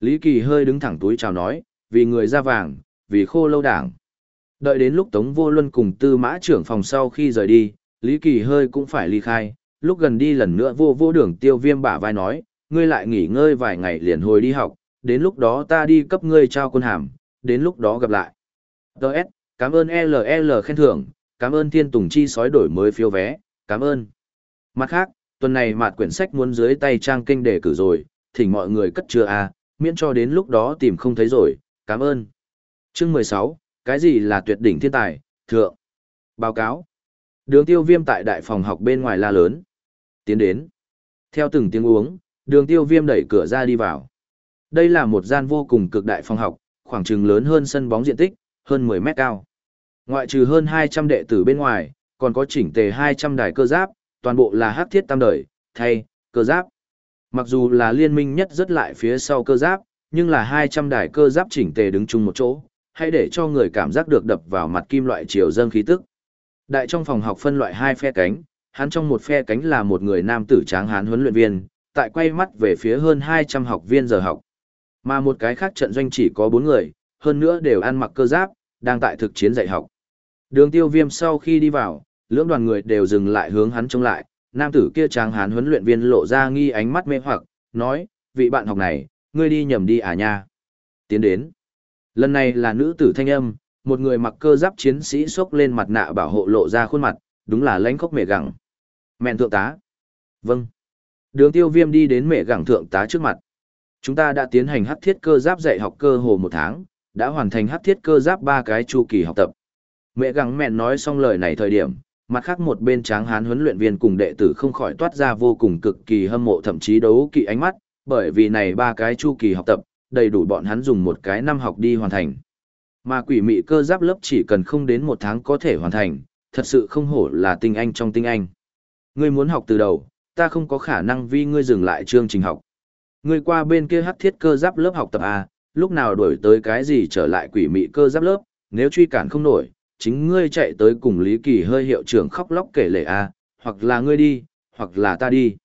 Lý Kỳ hơi đứng thẳng túi chào nói, vì người ra vàng, vì khô lâu đảng. Đợi đến lúc Tống Vô Luân cùng tư mã trưởng phòng sau khi rời đi, Lý Kỳ hơi cũng phải ly khai, lúc gần đi lần nữa vô vô đường tiêu viêm bả vai nói, ngươi lại nghỉ ngơi vài ngày liền hồi đi học, đến lúc đó ta đi cấp ngươi trao quân hàm, đến lúc đó gặp lại. Đợt, cảm ơn LL khen thưởng, cảm ơn Thiên Tùng Chi sói đổi mới phiếu vé, cảm ơn. Mặt khác, tuần này mạt quyển sách muốn dưới tay trang kinh đề cử rồi, thỉnh mọi người cất chưa à, miễn cho đến lúc đó tìm không thấy rồi, cảm ơn. Chương 16, cái gì là tuyệt đỉnh thiên tài, thượng. Báo cáo. Đường tiêu viêm tại đại phòng học bên ngoài la lớn. Tiến đến. Theo từng tiếng uống, đường tiêu viêm đẩy cửa ra đi vào. Đây là một gian vô cùng cực đại phòng học, khoảng chừng lớn hơn sân bóng diện tích, hơn 10 mét cao. Ngoại trừ hơn 200 đệ tử bên ngoài, còn có chỉnh tề 200 đài cơ giáp, toàn bộ là hắc thiết tam đời, thay, cơ giáp. Mặc dù là liên minh nhất rất lại phía sau cơ giáp, nhưng là 200 đài cơ giáp chỉnh tề đứng chung một chỗ, Hãy để cho người cảm giác được đập vào mặt kim loại chiều dâng khí tức. Đại trong phòng học phân loại hai phe cánh, hắn trong một phe cánh là một người nam tử tráng hán huấn luyện viên, tại quay mắt về phía hơn 200 học viên giờ học. Mà một cái khác trận doanh chỉ có 4 người, hơn nữa đều ăn mặc cơ giáp, đang tại thực chiến dạy học. Đường tiêu viêm sau khi đi vào, lưỡng đoàn người đều dừng lại hướng hắn trông lại, nam tử kia tráng hán huấn luyện viên lộ ra nghi ánh mắt mê hoặc, nói, vị bạn học này, ngươi đi nhầm đi à nha. Tiến đến. Lần này là nữ tử thanh âm, một người mặc cơ giáp chiến sĩ xốc lên mặt nạ bảo hộ lộ ra khuôn mặt, đúng là lãnh khốc mẹ gẳng. Mẹn thượng tá. Vâng. Đường tiêu viêm đi đến mẹ gẳng thượng tá trước mặt. Chúng ta đã tiến hành hắc thiết cơ giáp dạy học cơ hồ một tháng, đã hoàn thành hắc thiết cơ giáp ba cái chu kỳ học tập. Mẹ gẳng mẹn nói xong lời này thời điểm, mặt khác một bên tráng hán huấn luyện viên cùng đệ tử không khỏi toát ra vô cùng cực kỳ hâm mộ thậm chí đấu kỵ ánh mắt, bởi vì này ba cái chu kỳ học tập, đầy đủ bọn hắn dùng một cái năm học đi hoàn thành. Mà quỷ mị cơ giáp lớp chỉ cần không đến một tháng có thể hoàn thành, thật sự không hổ là tinh anh trong tinh anh. Ngươi muốn học từ đầu, ta không có khả năng vì ngươi dừng lại chương trình học. Ngươi qua bên kia hắc thiết cơ giáp lớp học tập A, lúc nào đổi tới cái gì trở lại quỷ mị cơ giáp lớp, nếu truy cản không nổi, chính ngươi chạy tới cùng Lý Kỳ hơi hiệu trưởng khóc lóc kể lể A, hoặc là ngươi đi, hoặc là ta đi.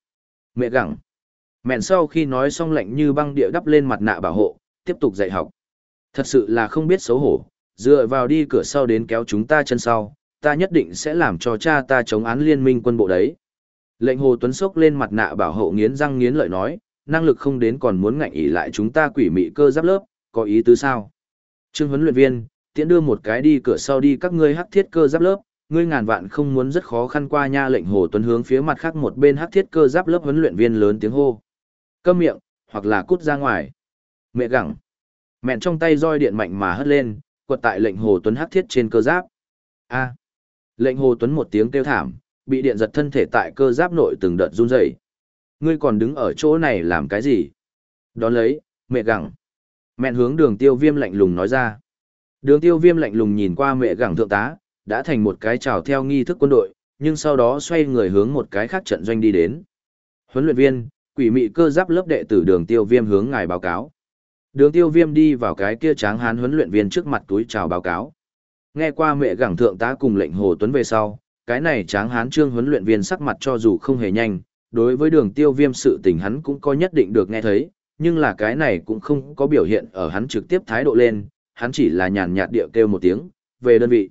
Mẹ gặng. Mẹn sau khi nói xong lạnh như băng địa đắp lên mặt nạ bảo hộ, tiếp tục dạy học. Thật sự là không biết xấu hổ, dựa vào đi cửa sau đến kéo chúng ta chân sau, ta nhất định sẽ làm cho cha ta chống án liên minh quân bộ đấy. Lệnh Hồ Tuấn sốc lên mặt nạ bảo hộ nghiến răng nghiến lợi nói, năng lực không đến còn muốn ngạnh ỉ lại chúng ta quỷ mị cơ giáp lớp, có ý tứ sao? Trương huấn luyện viên, tiễn đưa một cái đi cửa sau đi các ngươi hắc thiết cơ giáp lớp, ngươi ngàn vạn không muốn rất khó khăn qua nha lệnh Hồ Tuấn hướng phía mặt khác một bên hắc thiết cơ giáp lớp huấn luyện viên lớn tiếng hô. Câm miệng, hoặc là cút ra ngoài. Mẹ gẳng, Mẹn trong tay roi điện mạnh mà hất lên, quật tại lệnh Hồ Tuấn hắc thiết trên cơ giáp. A. Lệnh Hồ Tuấn một tiếng kêu thảm, bị điện giật thân thể tại cơ giáp nội từng đợt run rẩy. Ngươi còn đứng ở chỗ này làm cái gì? Đón lấy, mẹ gẳng, Mẹn hướng đường tiêu viêm lạnh lùng nói ra. Đường tiêu viêm lạnh lùng nhìn qua mẹ gẳng thượng tá, đã thành một cái trào theo nghi thức quân đội, nhưng sau đó xoay người hướng một cái khác trận doanh đi đến. Huấn luyện viên, quỷ mị cơ giáp lớp đệ tử đường tiêu viêm hướng ngài báo cáo. Đường tiêu viêm đi vào cái kia tráng hán huấn luyện viên trước mặt túi chào báo cáo. Nghe qua mẹ gẳng thượng tá cùng lệnh Hồ Tuấn về sau, cái này tráng hán trương huấn luyện viên sắc mặt cho dù không hề nhanh, đối với đường tiêu viêm sự tình hắn cũng có nhất định được nghe thấy, nhưng là cái này cũng không có biểu hiện ở hắn trực tiếp thái độ lên, hắn chỉ là nhàn nhạt địa kêu một tiếng, về đơn vị.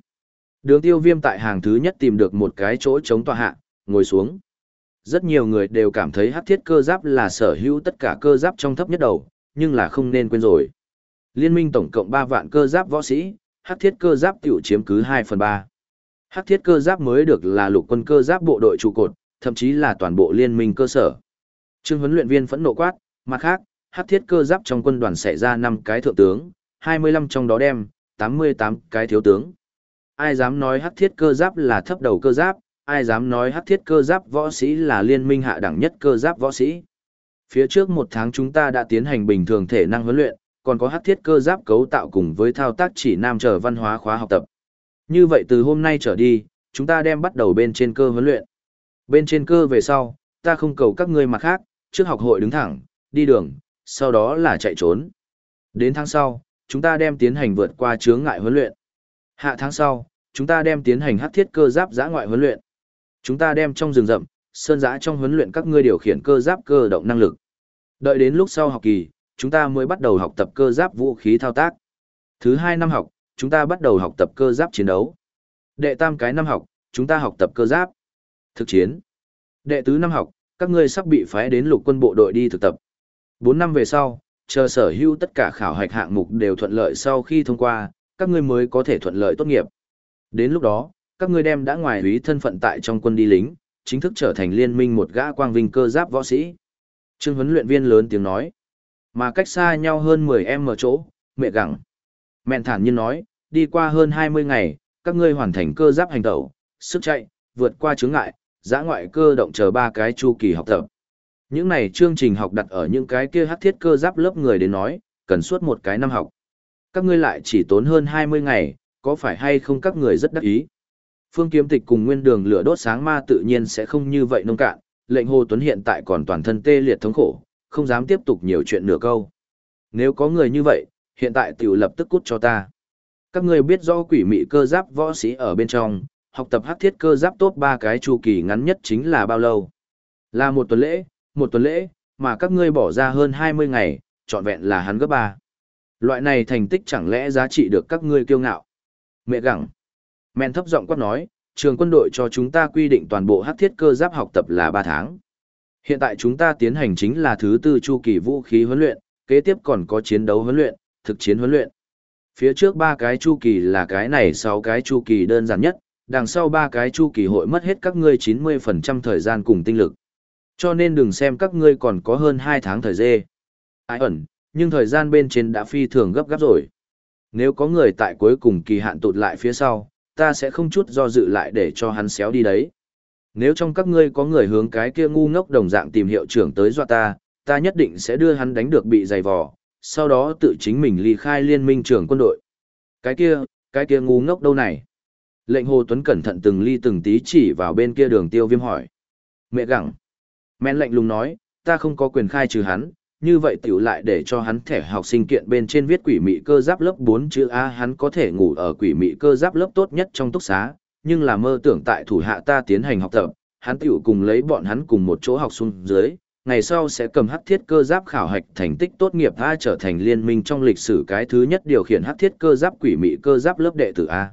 Đường tiêu viêm tại hàng thứ nhất tìm được một cái chỗ chống tòa hạ, ngồi xuống. Rất nhiều người đều cảm thấy hắc thiết cơ giáp là sở hữu tất cả cơ giáp trong thấp nhất đầu, nhưng là không nên quên rồi. Liên minh tổng cộng 3 vạn cơ giáp võ sĩ, hắc thiết cơ giáp tiểu chiếm cứ 2 phần 3. Hắc thiết cơ giáp mới được là lục quân cơ giáp bộ đội trụ cột, thậm chí là toàn bộ liên minh cơ sở. Trương huấn luyện viên phẫn nộ quát, mặt khác, hắc thiết cơ giáp trong quân đoàn xảy ra 5 cái thượng tướng, 25 trong đó đem, 88 cái thiếu tướng. Ai dám nói hắc thiết cơ giáp là thấp đầu cơ giáp, ai dám nói hắc thiết cơ giáp võ sĩ là liên minh hạ đẳng nhất cơ giáp võ sĩ. Phía trước một tháng chúng ta đã tiến hành bình thường thể năng huấn luyện, còn có hắc thiết cơ giáp cấu tạo cùng với thao tác chỉ nam trở văn hóa khóa học tập. Như vậy từ hôm nay trở đi, chúng ta đem bắt đầu bên trên cơ huấn luyện. Bên trên cơ về sau, ta không cầu các ngươi mặt khác, trước học hội đứng thẳng, đi đường, sau đó là chạy trốn. Đến tháng sau, chúng ta đem tiến hành vượt qua chướng ngại huấn luyện. Hạ tháng sau, chúng ta đem tiến hành hắc thiết cơ giáp giã ngoại huấn luyện. Chúng ta đem trong rừng rậm, sơn giã trong huấn luyện các ngươi điều khiển cơ giáp cơ động năng lực. Đợi đến lúc sau học kỳ, chúng ta mới bắt đầu học tập cơ giáp vũ khí thao tác. Thứ hai năm học, chúng ta bắt đầu học tập cơ giáp chiến đấu. Đệ tam cái năm học, chúng ta học tập cơ giáp. Thực chiến. Đệ tứ năm học, các ngươi sắp bị phái đến lục quân bộ đội đi thực tập. Bốn năm về sau, chờ sở hữu tất cả khảo hạch hạng mục đều thuận lợi sau khi thông qua, các ngươi mới có thể thuận lợi tốt nghiệp. Đến lúc đó, các ngươi đem đã ngoài ý thân phận tại trong quân đi lính, chính thức trở thành liên minh một gã quang vinh cơ giáp võ sĩ. Trương huấn luyện viên lớn tiếng nói. Mà cách xa nhau hơn 10 em ở chỗ, mẹ gặng. Mẹn thản nhiên nói, đi qua hơn 20 ngày, các ngươi hoàn thành cơ giáp hành tẩu, sức chạy, vượt qua chướng ngại, giã ngoại cơ động chờ ba cái chu kỳ học tập. Những này chương trình học đặt ở những cái kia hắc thiết cơ giáp lớp người đến nói, cần suốt một cái năm học. Các ngươi lại chỉ tốn hơn 20 ngày, có phải hay không các người rất đắc ý? Phương Kiếm Tịch cùng Nguyên Đường lửa đốt sáng ma tự nhiên sẽ không như vậy nông cạn, lệnh Hồ Tuấn hiện tại còn toàn thân tê liệt thống khổ, không dám tiếp tục nhiều chuyện nửa câu. Nếu có người như vậy, hiện tại tiểu lập tức cút cho ta. Các ngươi biết rõ quỷ mị cơ giáp võ sĩ ở bên trong, học tập hắc thiết cơ giáp tốt ba cái chu kỳ ngắn nhất chính là bao lâu? Là một tuần lễ, một tuần lễ, mà các ngươi bỏ ra hơn 20 ngày, trọn vẹn là hắn gấp ba. Loại này thành tích chẳng lẽ giá trị được các ngươi kiêu ngạo? Mẹ gặng. Men thấp giọng quát nói, trường quân đội cho chúng ta quy định toàn bộ hắc thiết cơ giáp học tập là 3 tháng. Hiện tại chúng ta tiến hành chính là thứ tư chu kỳ vũ khí huấn luyện, kế tiếp còn có chiến đấu huấn luyện, thực chiến huấn luyện. Phía trước ba cái chu kỳ là cái này 6 cái chu kỳ đơn giản nhất, đằng sau ba cái chu kỳ hội mất hết các ngươi 90% thời gian cùng tinh lực. Cho nên đừng xem các ngươi còn có hơn 2 tháng thời dê. Ai ẩn, nhưng thời gian bên trên đã phi thường gấp gáp rồi. Nếu có người tại cuối cùng kỳ hạn tụt lại phía sau, ta sẽ không chút do dự lại để cho hắn xéo đi đấy. Nếu trong các ngươi có người hướng cái kia ngu ngốc đồng dạng tìm hiệu trưởng tới dọa ta, ta nhất định sẽ đưa hắn đánh được bị dày vò, sau đó tự chính mình ly khai liên minh trưởng quân đội. Cái kia, cái kia ngu ngốc đâu này? Lệnh Hồ Tuấn cẩn thận từng ly từng tí chỉ vào bên kia đường tiêu viêm hỏi. Mẹ gặng. Men lệnh lùng nói, ta không có quyền khai trừ hắn, như vậy tiểu lại để cho hắn thẻ học sinh kiện bên trên viết quỷ mị cơ giáp lớp 4 chữ A hắn có thể ngủ ở quỷ mị cơ giáp lớp tốt nhất trong túc xá, nhưng là mơ tưởng tại thủ hạ ta tiến hành học tập, hắn tiểu cùng lấy bọn hắn cùng một chỗ học xuống dưới, ngày sau sẽ cầm hắc thiết cơ giáp khảo hạch thành tích tốt nghiệp A trở thành liên minh trong lịch sử cái thứ nhất điều khiển hắc thiết cơ giáp quỷ mị cơ giáp lớp đệ tử A.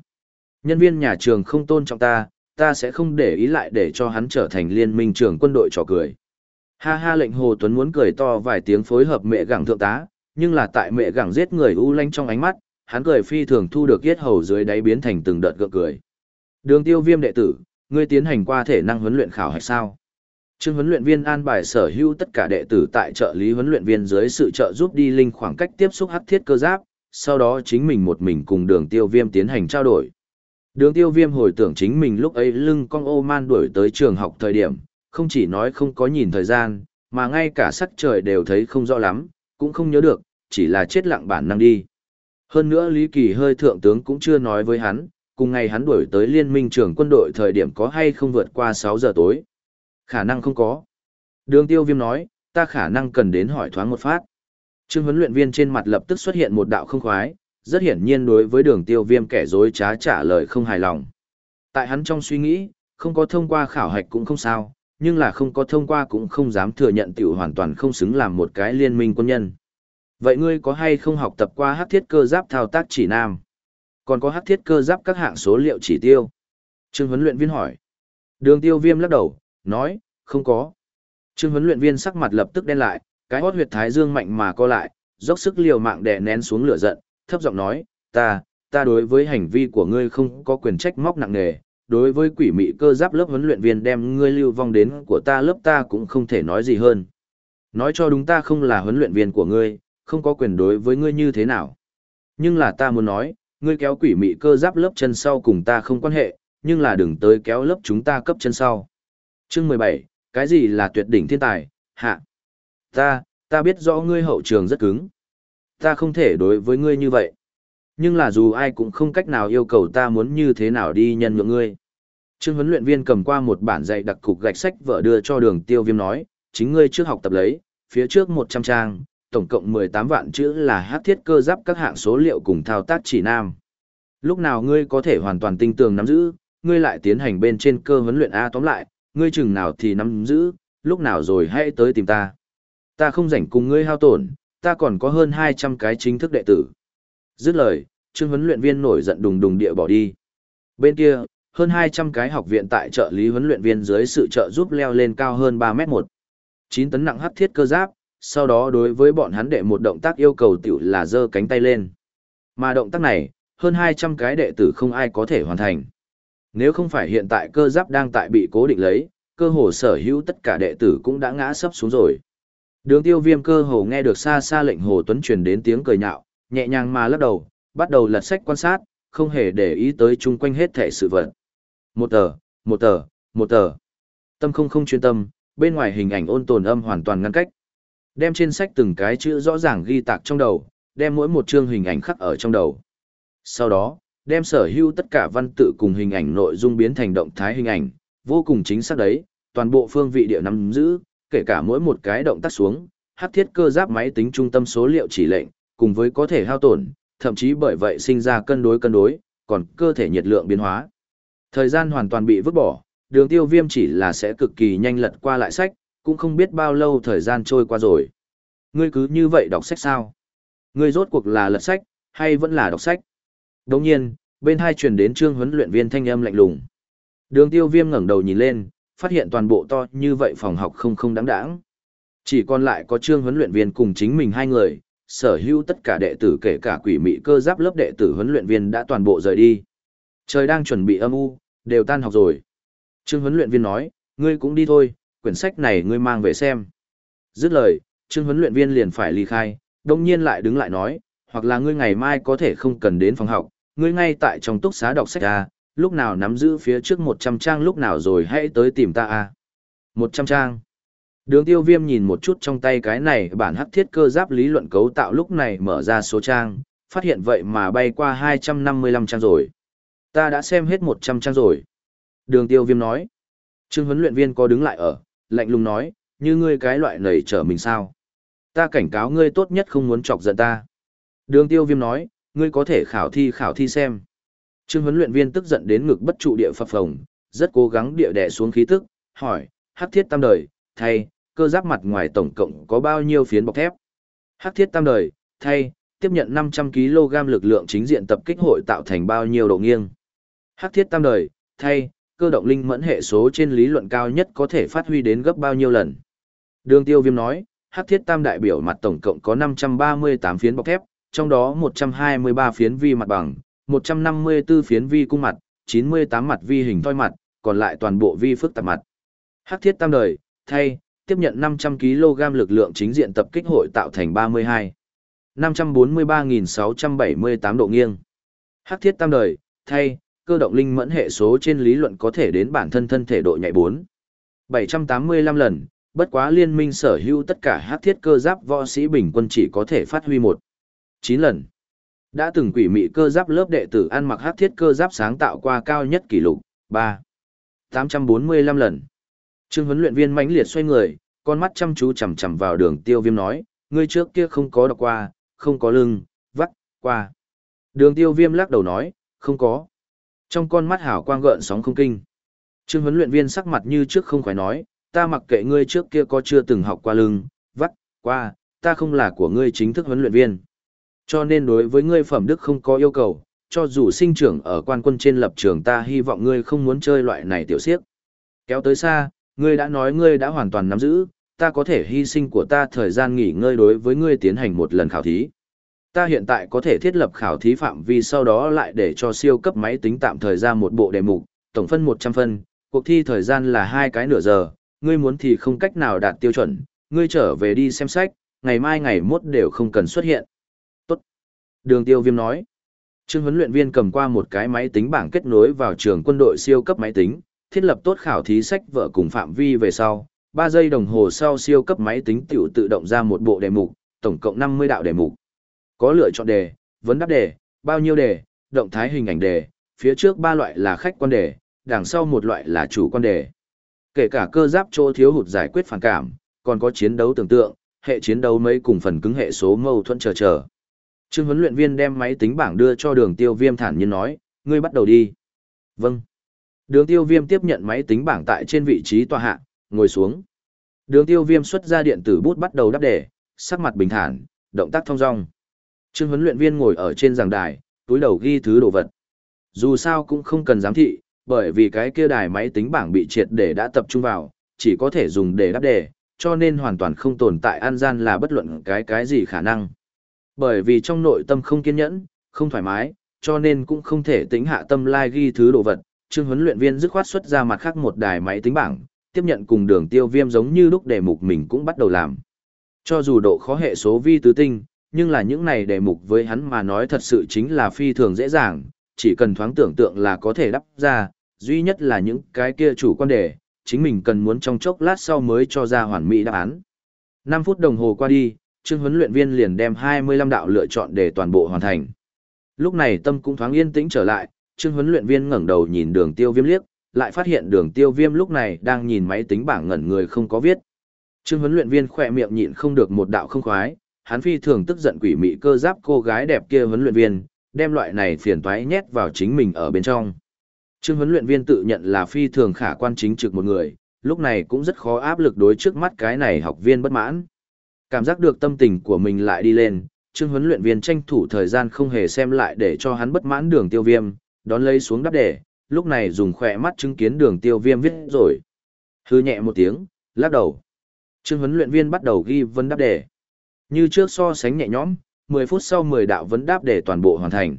Nhân viên nhà trường không tôn trọng ta, ta sẽ không để ý lại để cho hắn trở thành liên minh trường quân đội trò cười. Ha ha lệnh Hồ Tuấn muốn cười to vài tiếng phối hợp mẹ gẳng thượng tá, nhưng là tại mẹ gẳng giết người u lanh trong ánh mắt, hắn cười phi thường thu được yết hầu dưới đáy biến thành từng đợt gượng cười. Đường tiêu viêm đệ tử, ngươi tiến hành qua thể năng huấn luyện khảo hạch sao? Trương huấn luyện viên an bài sở hữu tất cả đệ tử tại trợ lý huấn luyện viên dưới sự trợ giúp đi linh khoảng cách tiếp xúc hắc thiết cơ giáp, sau đó chính mình một mình cùng đường tiêu viêm tiến hành trao đổi. Đường tiêu viêm hồi tưởng chính mình lúc ấy lưng con ô man đuổi tới trường học thời điểm, không chỉ nói không có nhìn thời gian, mà ngay cả sắc trời đều thấy không rõ lắm, cũng không nhớ được, chỉ là chết lặng bản năng đi. Hơn nữa Lý Kỳ hơi thượng tướng cũng chưa nói với hắn, cùng ngày hắn đuổi tới liên minh trưởng quân đội thời điểm có hay không vượt qua 6 giờ tối. Khả năng không có. Đường tiêu viêm nói, ta khả năng cần đến hỏi thoáng một phát. Trương huấn luyện viên trên mặt lập tức xuất hiện một đạo không khoái, rất hiển nhiên đối với đường tiêu viêm kẻ dối trá trả lời không hài lòng. Tại hắn trong suy nghĩ, không có thông qua khảo hạch cũng không sao, nhưng là không có thông qua cũng không dám thừa nhận tiểu hoàn toàn không xứng làm một cái liên minh quân nhân. Vậy ngươi có hay không học tập qua hắc thiết cơ giáp thao tác chỉ nam? Còn có hắc thiết cơ giáp các hạng số liệu chỉ tiêu? Trương huấn luyện viên hỏi. Đường tiêu viêm lắc đầu, nói, không có. Trương huấn luyện viên sắc mặt lập tức đen lại, cái hót huyệt thái dương mạnh mà co lại, dốc sức liều mạng đè nén xuống lửa giận, thấp giọng nói, ta, ta đối với hành vi của ngươi không có quyền trách móc nặng nề, đối với quỷ mị cơ giáp lớp huấn luyện viên đem ngươi lưu vong đến của ta lớp ta cũng không thể nói gì hơn. Nói cho đúng ta không là huấn luyện viên của ngươi, không có quyền đối với ngươi như thế nào. Nhưng là ta muốn nói, ngươi kéo quỷ mị cơ giáp lớp chân sau cùng ta không quan hệ, nhưng là đừng tới kéo lớp chúng ta cấp chân sau. Chương mười bảy, cái gì là tuyệt đỉnh thiên tài, hạ. Ta, ta biết rõ ngươi hậu trường rất cứng. Ta không thể đối với ngươi như vậy. Nhưng là dù ai cũng không cách nào yêu cầu ta muốn như thế nào đi nhân nhượng ngươi. Trương huấn luyện viên cầm qua một bản dạy đặc cục gạch sách vợ đưa cho đường tiêu viêm nói, chính ngươi trước học tập lấy, phía trước 100 trang, tổng cộng 18 vạn chữ là hát thiết cơ giáp các hạng số liệu cùng thao tác chỉ nam. Lúc nào ngươi có thể hoàn toàn tinh tường nắm giữ, ngươi lại tiến hành bên trên cơ huấn luyện A tóm lại, ngươi chừng nào thì nắm giữ, lúc nào rồi hãy tới tìm ta. Ta không rảnh cùng ngươi hao tổn, ta còn có hơn 200 cái chính thức đệ tử. Dứt lời, trương huấn luyện viên nổi giận đùng đùng địa bỏ đi. Bên kia, hơn 200 cái học viện tại trợ lý huấn luyện viên dưới sự trợ giúp leo lên cao hơn 3 mét 1. 9 tấn nặng hắc thiết cơ giáp, sau đó đối với bọn hắn đệ một động tác yêu cầu tiểu là giơ cánh tay lên. Mà động tác này, hơn 200 cái đệ tử không ai có thể hoàn thành. Nếu không phải hiện tại cơ giáp đang tại bị cố định lấy, cơ hồ sở hữu tất cả đệ tử cũng đã ngã sấp xuống rồi. Đường tiêu viêm cơ hồ nghe được xa xa lệnh Hồ Tuấn truyền đến tiếng cười nhạo, nhẹ nhàng mà lắc đầu, bắt đầu lật sách quan sát, không hề để ý tới chung quanh hết thể sự vật. Một tờ, một tờ, một tờ. Tâm không không chuyên tâm, bên ngoài hình ảnh ôn tồn âm hoàn toàn ngăn cách. Đem trên sách từng cái chữ rõ ràng ghi tạc trong đầu, đem mỗi một chương hình ảnh khắc ở trong đầu. Sau đó, đem sở hữu tất cả văn tự cùng hình ảnh nội dung biến thành động thái hình ảnh, vô cùng chính xác đấy, toàn bộ phương vị địa nắm giữ, kể cả mỗi một cái động tác xuống, hắc thiết cơ giáp máy tính trung tâm số liệu chỉ lệnh, cùng với có thể hao tổn, thậm chí bởi vậy sinh ra cân đối cân đối, còn cơ thể nhiệt lượng biến hóa. Thời gian hoàn toàn bị vứt bỏ, đường tiêu viêm chỉ là sẽ cực kỳ nhanh lật qua lại sách, cũng không biết bao lâu thời gian trôi qua rồi. Ngươi cứ như vậy đọc sách sao? Ngươi rốt cuộc là lật sách, hay vẫn là đọc sách? Đồng nhiên, bên hai truyền đến trương huấn luyện viên thanh âm lạnh lùng. Đường tiêu viêm ngẩng đầu nhìn lên, phát hiện toàn bộ to như vậy phòng học không không đáng đáng. Chỉ còn lại có trương huấn luyện viên cùng chính mình hai người, sở hữu tất cả đệ tử kể cả quỷ mị cơ giáp lớp đệ tử huấn luyện viên đã toàn bộ rời đi. Trời đang chuẩn bị âm u, đều tan học rồi. Trương huấn luyện viên nói, ngươi cũng đi thôi, quyển sách này ngươi mang về xem. Dứt lời, trương huấn luyện viên liền phải ly khai, đồng nhiên lại đứng lại nói, hoặc là ngươi ngày mai có thể không cần đến phòng học, ngươi ngay tại trong túc xá đọc sách ra, lúc nào nắm giữ phía trước 100 trang lúc nào rồi hãy tới tìm ta a. 100 trang. Đường tiêu viêm nhìn một chút trong tay cái này bản hắc thiết cơ giáp lý luận cấu tạo lúc này mở ra số trang, phát hiện vậy mà bay qua 255 trang rồi. Ta đã xem hết 100 trang rồi. Đường tiêu viêm nói. Trương huấn luyện viên có đứng lại ở, lạnh lùng nói, như ngươi cái loại nầy trở mình sao. Ta cảnh cáo ngươi tốt nhất không muốn chọc giận ta. Đường tiêu viêm nói, ngươi có thể khảo thi khảo thi xem. Trương huấn luyện viên tức giận đến ngực bất trụ địa phập phồng, rất cố gắng địa đẻ xuống khí tức, hỏi, hắc thiết tam đời, thay, cơ giáp mặt ngoài tổng cộng có bao nhiêu phiến bọc thép? Hắc thiết tam đời, thay, tiếp nhận 500 kg lực lượng chính diện tập kích hội tạo thành bao nhiêu độ nghiêng? Hắc thiết tam đời, thay, cơ động linh mẫn hệ số trên lý luận cao nhất có thể phát huy đến gấp bao nhiêu lần? Đường tiêu viêm nói, hắc thiết tam đại biểu mặt tổng cộng có 538 phiến bọc thép, trong đó 123 phiến vi mặt bằng, 154 phiến vi cung mặt, 98 mặt vi hình thoi mặt, còn lại toàn bộ vi phức tạp mặt. Hắc thiết tam đời, thay, tiếp nhận 500 kg lực lượng chính diện tập kích hội tạo thành 32. 543.678 độ nghiêng. Hắc thiết tam đời, thay, cơ động linh mẫn hệ số trên lý luận có thể đến bản thân thân thể độ nhạy 4. 785 lần, bất quá liên minh sở hữu tất cả hắc thiết cơ giáp võ sĩ bình quân chỉ có thể phát huy một 9 lần. Đã từng quỷ mị cơ giáp lớp đệ tử ăn mặc hắc thiết cơ giáp sáng tạo qua cao nhất kỷ lục, 3. 845 lần. Trương huấn luyện viên mãnh liệt xoay người, con mắt chăm chú chằm chằm vào đường tiêu viêm nói, ngươi trước kia không có đọc qua, không có lưng, vắt, qua. Đường tiêu viêm lắc đầu nói, không có. Trong con mắt hảo quang gợn sóng không kinh. Trương huấn luyện viên sắc mặt như trước không khỏi nói, ta mặc kệ ngươi trước kia có chưa từng học qua lưng, vắt, qua, ta không là của ngươi chính thức huấn luyện viên. Cho nên đối với ngươi phẩm đức không có yêu cầu, cho dù sinh trưởng ở quan quân trên lập trường ta hy vọng ngươi không muốn chơi loại này tiểu siếc. Kéo tới xa, ngươi đã nói ngươi đã hoàn toàn nắm giữ, ta có thể hy sinh của ta thời gian nghỉ ngơi đối với ngươi tiến hành một lần khảo thí. Ta hiện tại có thể thiết lập khảo thí phạm vi sau đó lại để cho siêu cấp máy tính tạm thời ra một bộ đề mục, tổng phân 100 phân, cuộc thi thời gian là hai cái nửa giờ, ngươi muốn thì không cách nào đạt tiêu chuẩn, ngươi trở về đi xem sách, ngày mai ngày mốt đều không cần xuất hiện. Tốt. Đường tiêu viêm nói. Trương huấn luyện viên cầm qua một cái máy tính bảng kết nối vào trường quân đội siêu cấp máy tính, thiết lập tốt khảo thí sách vở cùng phạm vi về sau, 3 giây đồng hồ sau siêu cấp máy tính tiểu tự động ra một bộ đề mục, tổng cộng 50 đạo đề mục. Có lựa chọn đề, vấn đáp đề, bao nhiêu đề, động thái hình ảnh đề, phía trước ba loại là khách quan đề, đằng sau một loại là chủ quan đề. Kể cả cơ giáp chỗ thiếu hụt giải quyết phản cảm, còn có chiến đấu tưởng tượng, hệ chiến đấu mấy cùng phần cứng hệ số mâu thuẫn chờ chờ. Trương huấn luyện viên đem máy tính bảng đưa cho đường tiêu viêm thản nhiên nói, ngươi bắt đầu đi. Vâng. Đường tiêu viêm tiếp nhận máy tính bảng tại trên vị trí tòa hạ, ngồi xuống. Đường tiêu viêm xuất ra điện tử bút bắt đầu đắp đề, sắc mặt bình thản, động tác thong dong. Trương huấn luyện viên ngồi ở trên giảng đài, túi đầu ghi thứ đồ vật. Dù sao cũng không cần giám thị, bởi vì cái kia đài máy tính bảng bị triệt để đã tập trung vào, chỉ có thể dùng để đáp đề, cho nên hoàn toàn không tồn tại an gian là bất luận cái cái gì khả năng. Bởi vì trong nội tâm không kiên nhẫn, không thoải mái, cho nên cũng không thể tính hạ tâm lai ghi thứ đồ vật. Trương huấn luyện viên dứt khoát xuất ra mặt khác một đài máy tính bảng, tiếp nhận cùng đường tiêu viêm giống như lúc đề mục mình cũng bắt đầu làm. Cho dù độ khó hệ số vi tứ tinh, nhưng là những này đề mục với hắn mà nói thật sự chính là phi thường dễ dàng, chỉ cần thoáng tưởng tượng là có thể đắp ra, duy nhất là những cái kia chủ quan đề, chính mình cần muốn trong chốc lát sau mới cho ra hoàn mỹ đáp án. 5 phút đồng hồ qua đi, Trương huấn luyện viên liền đem 25 đạo lựa chọn để toàn bộ hoàn thành. Lúc này tâm cũng thoáng yên tĩnh trở lại, Trương huấn luyện viên ngẩng đầu nhìn đường tiêu viêm liếc, lại phát hiện đường tiêu viêm lúc này đang nhìn máy tính bảng ngẩn người không có viết. Trương huấn luyện viên khỏe miệng nhịn không được một đạo không khoái, hắn phi thường tức giận quỷ mị cơ giáp cô gái đẹp kia huấn luyện viên, đem loại này phiền toái nhét vào chính mình ở bên trong. Trương huấn luyện viên tự nhận là phi thường khả quan chính trực một người, lúc này cũng rất khó áp lực đối trước mắt cái này học viên bất mãn. Cảm giác được tâm tình của mình lại đi lên, Trương huấn luyện viên tranh thủ thời gian không hề xem lại để cho hắn bất mãn đường tiêu viêm, đón lấy xuống đắp đề, lúc này dùng khỏe mắt chứng kiến đường tiêu viêm viết rồi. Hư nhẹ một tiếng, lắc đầu. Trương huấn luyện viên bắt đầu ghi vấn đáp đề. Như trước so sánh nhẹ nhõm, 10 phút sau 10 đạo vấn đáp đề toàn bộ hoàn thành.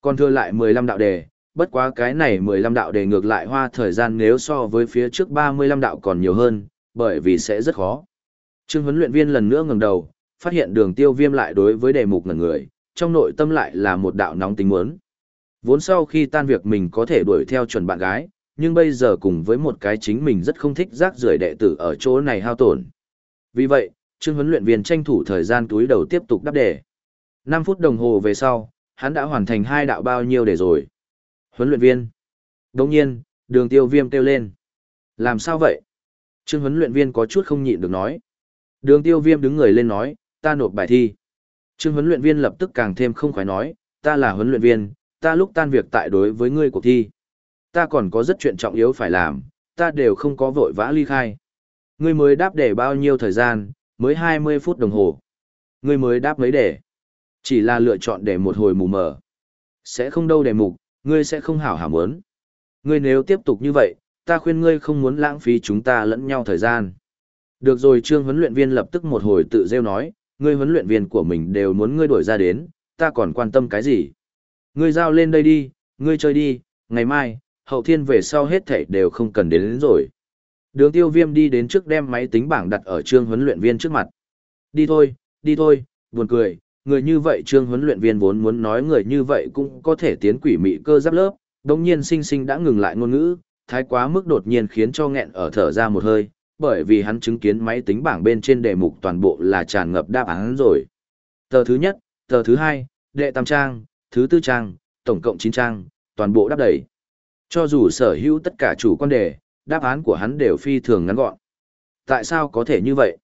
Còn thừa lại 15 đạo đề, bất quá cái này 15 đạo đề ngược lại hoa thời gian nếu so với phía trước 35 đạo còn nhiều hơn, bởi vì sẽ rất khó. Trương huấn luyện viên lần nữa ngẩng đầu, phát hiện đường tiêu viêm lại đối với đề mục ngần người, trong nội tâm lại là một đạo nóng tính muốn. Vốn sau khi tan việc mình có thể đuổi theo chuẩn bạn gái, nhưng bây giờ cùng với một cái chính mình rất không thích rác rưởi đệ tử ở chỗ này hao tổn. Vì vậy, Trương huấn luyện viên tranh thủ thời gian túi đầu tiếp tục đáp đề. 5 phút đồng hồ về sau, hắn đã hoàn thành hai đạo bao nhiêu để rồi. Huấn luyện viên. Đồng nhiên, đường tiêu viêm kêu lên. Làm sao vậy? Trương huấn luyện viên có chút không nhịn được nói. Đường tiêu viêm đứng người lên nói, ta nộp bài thi. Trương huấn luyện viên lập tức càng thêm không khói nói, ta là huấn luyện viên, ta lúc tan việc tại đối với ngươi cuộc thi. Ta còn có rất chuyện trọng yếu phải làm, ta đều không có vội vã ly khai. Ngươi mới đáp để bao nhiêu thời gian, mới 20 phút đồng hồ. Ngươi mới đáp mấy để, Chỉ là lựa chọn để một hồi mù mờ. Sẽ không đâu đề mục, ngươi sẽ không hảo hảo muốn. Ngươi nếu tiếp tục như vậy, ta khuyên ngươi không muốn lãng phí chúng ta lẫn nhau thời gian. Được rồi trương huấn luyện viên lập tức một hồi tự rêu nói, ngươi huấn luyện viên của mình đều muốn ngươi đổi ra đến, ta còn quan tâm cái gì. Ngươi giao lên đây đi, ngươi chơi đi, ngày mai, hậu thiên về sau hết thảy đều không cần đến, đến rồi. Đường tiêu viêm đi đến trước đem máy tính bảng đặt ở trương huấn luyện viên trước mặt. Đi thôi, đi thôi, buồn cười, người như vậy trương huấn luyện viên vốn muốn nói người như vậy cũng có thể tiến quỷ mị cơ giáp lớp, đồng nhiên sinh sinh đã ngừng lại ngôn ngữ, thái quá mức đột nhiên khiến cho nghẹn ở thở ra một hơi, bởi vì hắn chứng kiến máy tính bảng bên trên đề mục toàn bộ là tràn ngập đáp án rồi. Tờ thứ nhất, tờ thứ hai, đệ tam trang, thứ tư trang, tổng cộng 9 trang, toàn bộ đáp đầy. Cho dù sở hữu tất cả chủ quan đề, đáp án của hắn đều phi thường ngắn gọn. Tại sao có thể như vậy?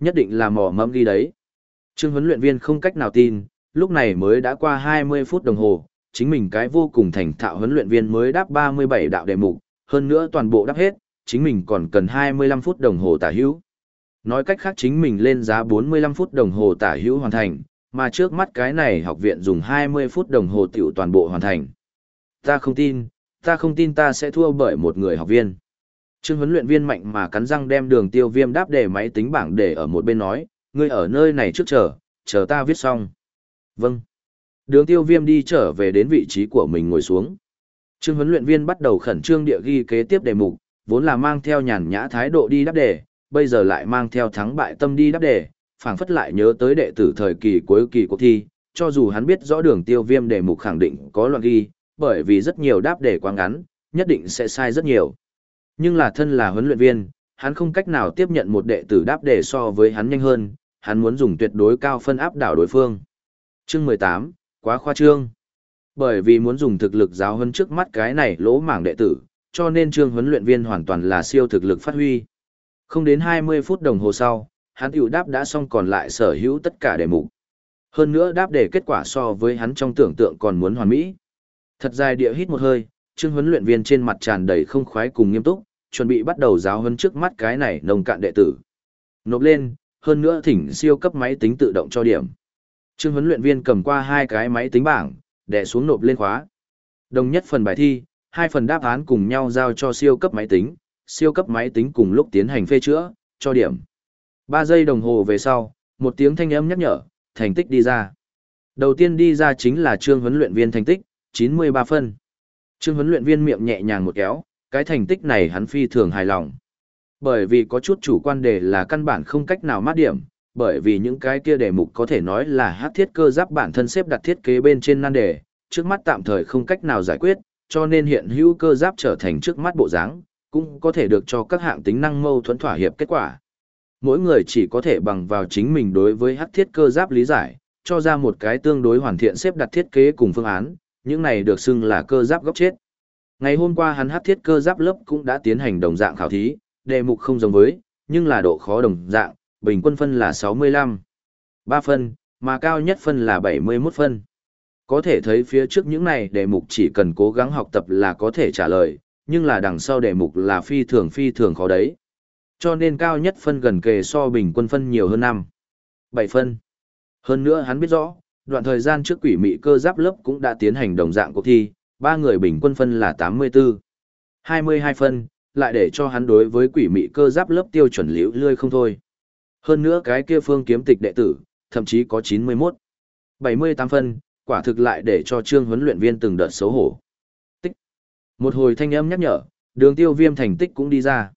Nhất định là mỏ mẫm ghi đấy. Trương huấn luyện viên không cách nào tin, lúc này mới đã qua 20 phút đồng hồ, chính mình cái vô cùng thành thạo huấn luyện viên mới đáp 37 đạo đề mục, hơn nữa toàn bộ đáp hết, chính mình còn cần 25 phút đồng hồ tả hữu. Nói cách khác chính mình lên giá 45 phút đồng hồ tả hữu hoàn thành, mà trước mắt cái này học viện dùng 20 phút đồng hồ tiểu toàn bộ hoàn thành. Ta không tin, ta không tin ta sẽ thua bởi một người học viên. Trương huấn luyện viên mạnh mà cắn răng đem đường tiêu viêm đáp để máy tính bảng để ở một bên nói, ngươi ở nơi này trước chờ, chờ ta viết xong. Vâng. Đường tiêu viêm đi trở về đến vị trí của mình ngồi xuống. Trương huấn luyện viên bắt đầu khẩn trương địa ghi kế tiếp đề mục, vốn là mang theo nhàn nhã thái độ đi đáp đề, bây giờ lại mang theo thắng bại tâm đi đáp đề, phảng phất lại nhớ tới đệ tử thời kỳ cuối kỳ cuộc thi, cho dù hắn biết rõ đường tiêu viêm đề mục khẳng định có loạn ghi, bởi vì rất nhiều đáp đề quá ngắn, nhất định sẽ sai rất nhiều. Nhưng là thân là huấn luyện viên, hắn không cách nào tiếp nhận một đệ tử đáp đề so với hắn nhanh hơn, hắn muốn dùng tuyệt đối cao phân áp đảo đối phương. Chương 18, quá khoa trương. Bởi vì muốn dùng thực lực giáo hơn trước mắt cái này lỗ mảng đệ tử, cho nên trương huấn luyện viên hoàn toàn là siêu thực lực phát huy. Không đến 20 phút đồng hồ sau, hắn tiểu đáp đã xong còn lại sở hữu tất cả đề mục. Hơn nữa đáp đề kết quả so với hắn trong tưởng tượng còn muốn hoàn mỹ. Thật dài địa hít một hơi, trương huấn luyện viên trên mặt tràn đầy không khoái cùng nghiêm túc, chuẩn bị bắt đầu giáo huấn trước mắt cái này nồng cạn đệ tử. Nộp lên, hơn nữa thỉnh siêu cấp máy tính tự động cho điểm. Trương huấn luyện viên cầm qua hai cái máy tính bảng, đè xuống nộp lên khóa. Đồng nhất phần bài thi, hai phần đáp án cùng nhau giao cho siêu cấp máy tính, siêu cấp máy tính cùng lúc tiến hành phê chữa, cho điểm. 3 giây đồng hồ về sau, một tiếng thanh âm nhắc nhở, thành tích đi ra. Đầu tiên đi ra chính là trương huấn luyện viên thành tích, 93 phân. Trương huấn luyện viên miệng nhẹ nhàng một kéo, cái thành tích này hắn phi thường hài lòng. Bởi vì có chút chủ quan đề là căn bản không cách nào mát điểm, bởi vì những cái kia đề mục có thể nói là hát thiết cơ giáp bản thân xếp đặt thiết kế bên trên nan đề, trước mắt tạm thời không cách nào giải quyết, cho nên hiện hữu cơ giáp trở thành trước mắt bộ dáng, cũng có thể được cho các hạng tính năng mâu thuẫn thỏa hiệp kết quả. Mỗi người chỉ có thể bằng vào chính mình đối với hắc thiết cơ giáp lý giải, cho ra một cái tương đối hoàn thiện xếp đặt thiết kế cùng phương án, những này được xưng là cơ giáp góc chết. Ngày hôm qua hắn hắc thiết cơ giáp lớp cũng đã tiến hành đồng dạng khảo thí, đề mục không giống với, nhưng là độ khó đồng dạng, bình quân phân là 65. 3 phân, mà cao nhất phân là 71 phân. Có thể thấy phía trước những này đề mục chỉ cần cố gắng học tập là có thể trả lời, nhưng là đằng sau đề mục là phi thường phi thường khó đấy. Cho nên cao nhất phân gần kề so bình quân phân nhiều hơn năm. bảy phân. Hơn nữa hắn biết rõ, đoạn thời gian trước quỷ mị cơ giáp lớp cũng đã tiến hành đồng dạng cuộc thi, ba người bình quân phân là 84. 22 phân, lại để cho hắn đối với quỷ mị cơ giáp lớp tiêu chuẩn liễu lươi không thôi. Hơn nữa cái kia phương kiếm tịch đệ tử, thậm chí có 91. 78 phân, quả thực lại để cho trương huấn luyện viên từng đợt xấu hổ. Tích. Một hồi thanh âm nhắc nhở, đường tiêu viêm thành tích cũng đi ra.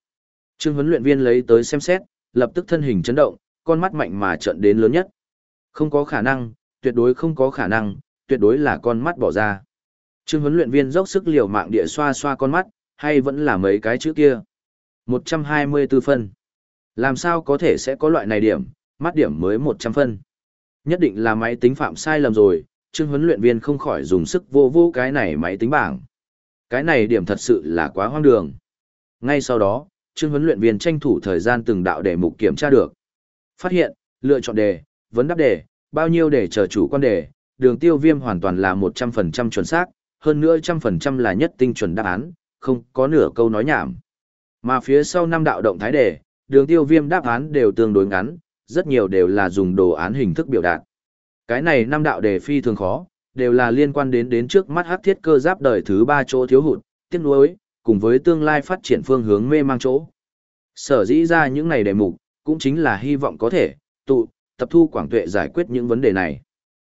Trương huấn luyện viên lấy tới xem xét, lập tức thân hình chấn động, con mắt mạnh mà trận đến lớn nhất. Không có khả năng, tuyệt đối không có khả năng, tuyệt đối là con mắt bỏ ra. Trương huấn luyện viên dốc sức liều mạng địa xoa xoa con mắt, hay vẫn là mấy cái chữ kia. 124 phân. Làm sao có thể sẽ có loại này điểm, mắt điểm mới 100 phân. Nhất định là máy tính phạm sai lầm rồi, Trương huấn luyện viên không khỏi dùng sức vô vô cái này máy tính bảng. Cái này điểm thật sự là quá hoang đường. Ngay sau đó, Trương huấn luyện viên tranh thủ thời gian từng đạo đề mục kiểm tra được. Phát hiện, lựa chọn đề, vấn đáp đề, bao nhiêu đề chờ chủ quan đề, đường tiêu viêm hoàn toàn là 100% chuẩn xác, hơn nữa trăm phần trăm là nhất tinh chuẩn đáp án, không có nửa câu nói nhảm. Mà phía sau năm đạo động thái đề, đường tiêu viêm đáp án đều tương đối ngắn, rất nhiều đều là dùng đồ án hình thức biểu đạt. Cái này năm đạo đề phi thường khó, đều là liên quan đến đến trước mắt hắc thiết cơ giáp đời thứ ba chỗ thiếu hụt, tiếc nuối, cùng với tương lai phát triển phương hướng mê mang chỗ. Sở dĩ ra những này đề mục, cũng chính là hy vọng có thể, tụ, tập thu quảng tuệ giải quyết những vấn đề này.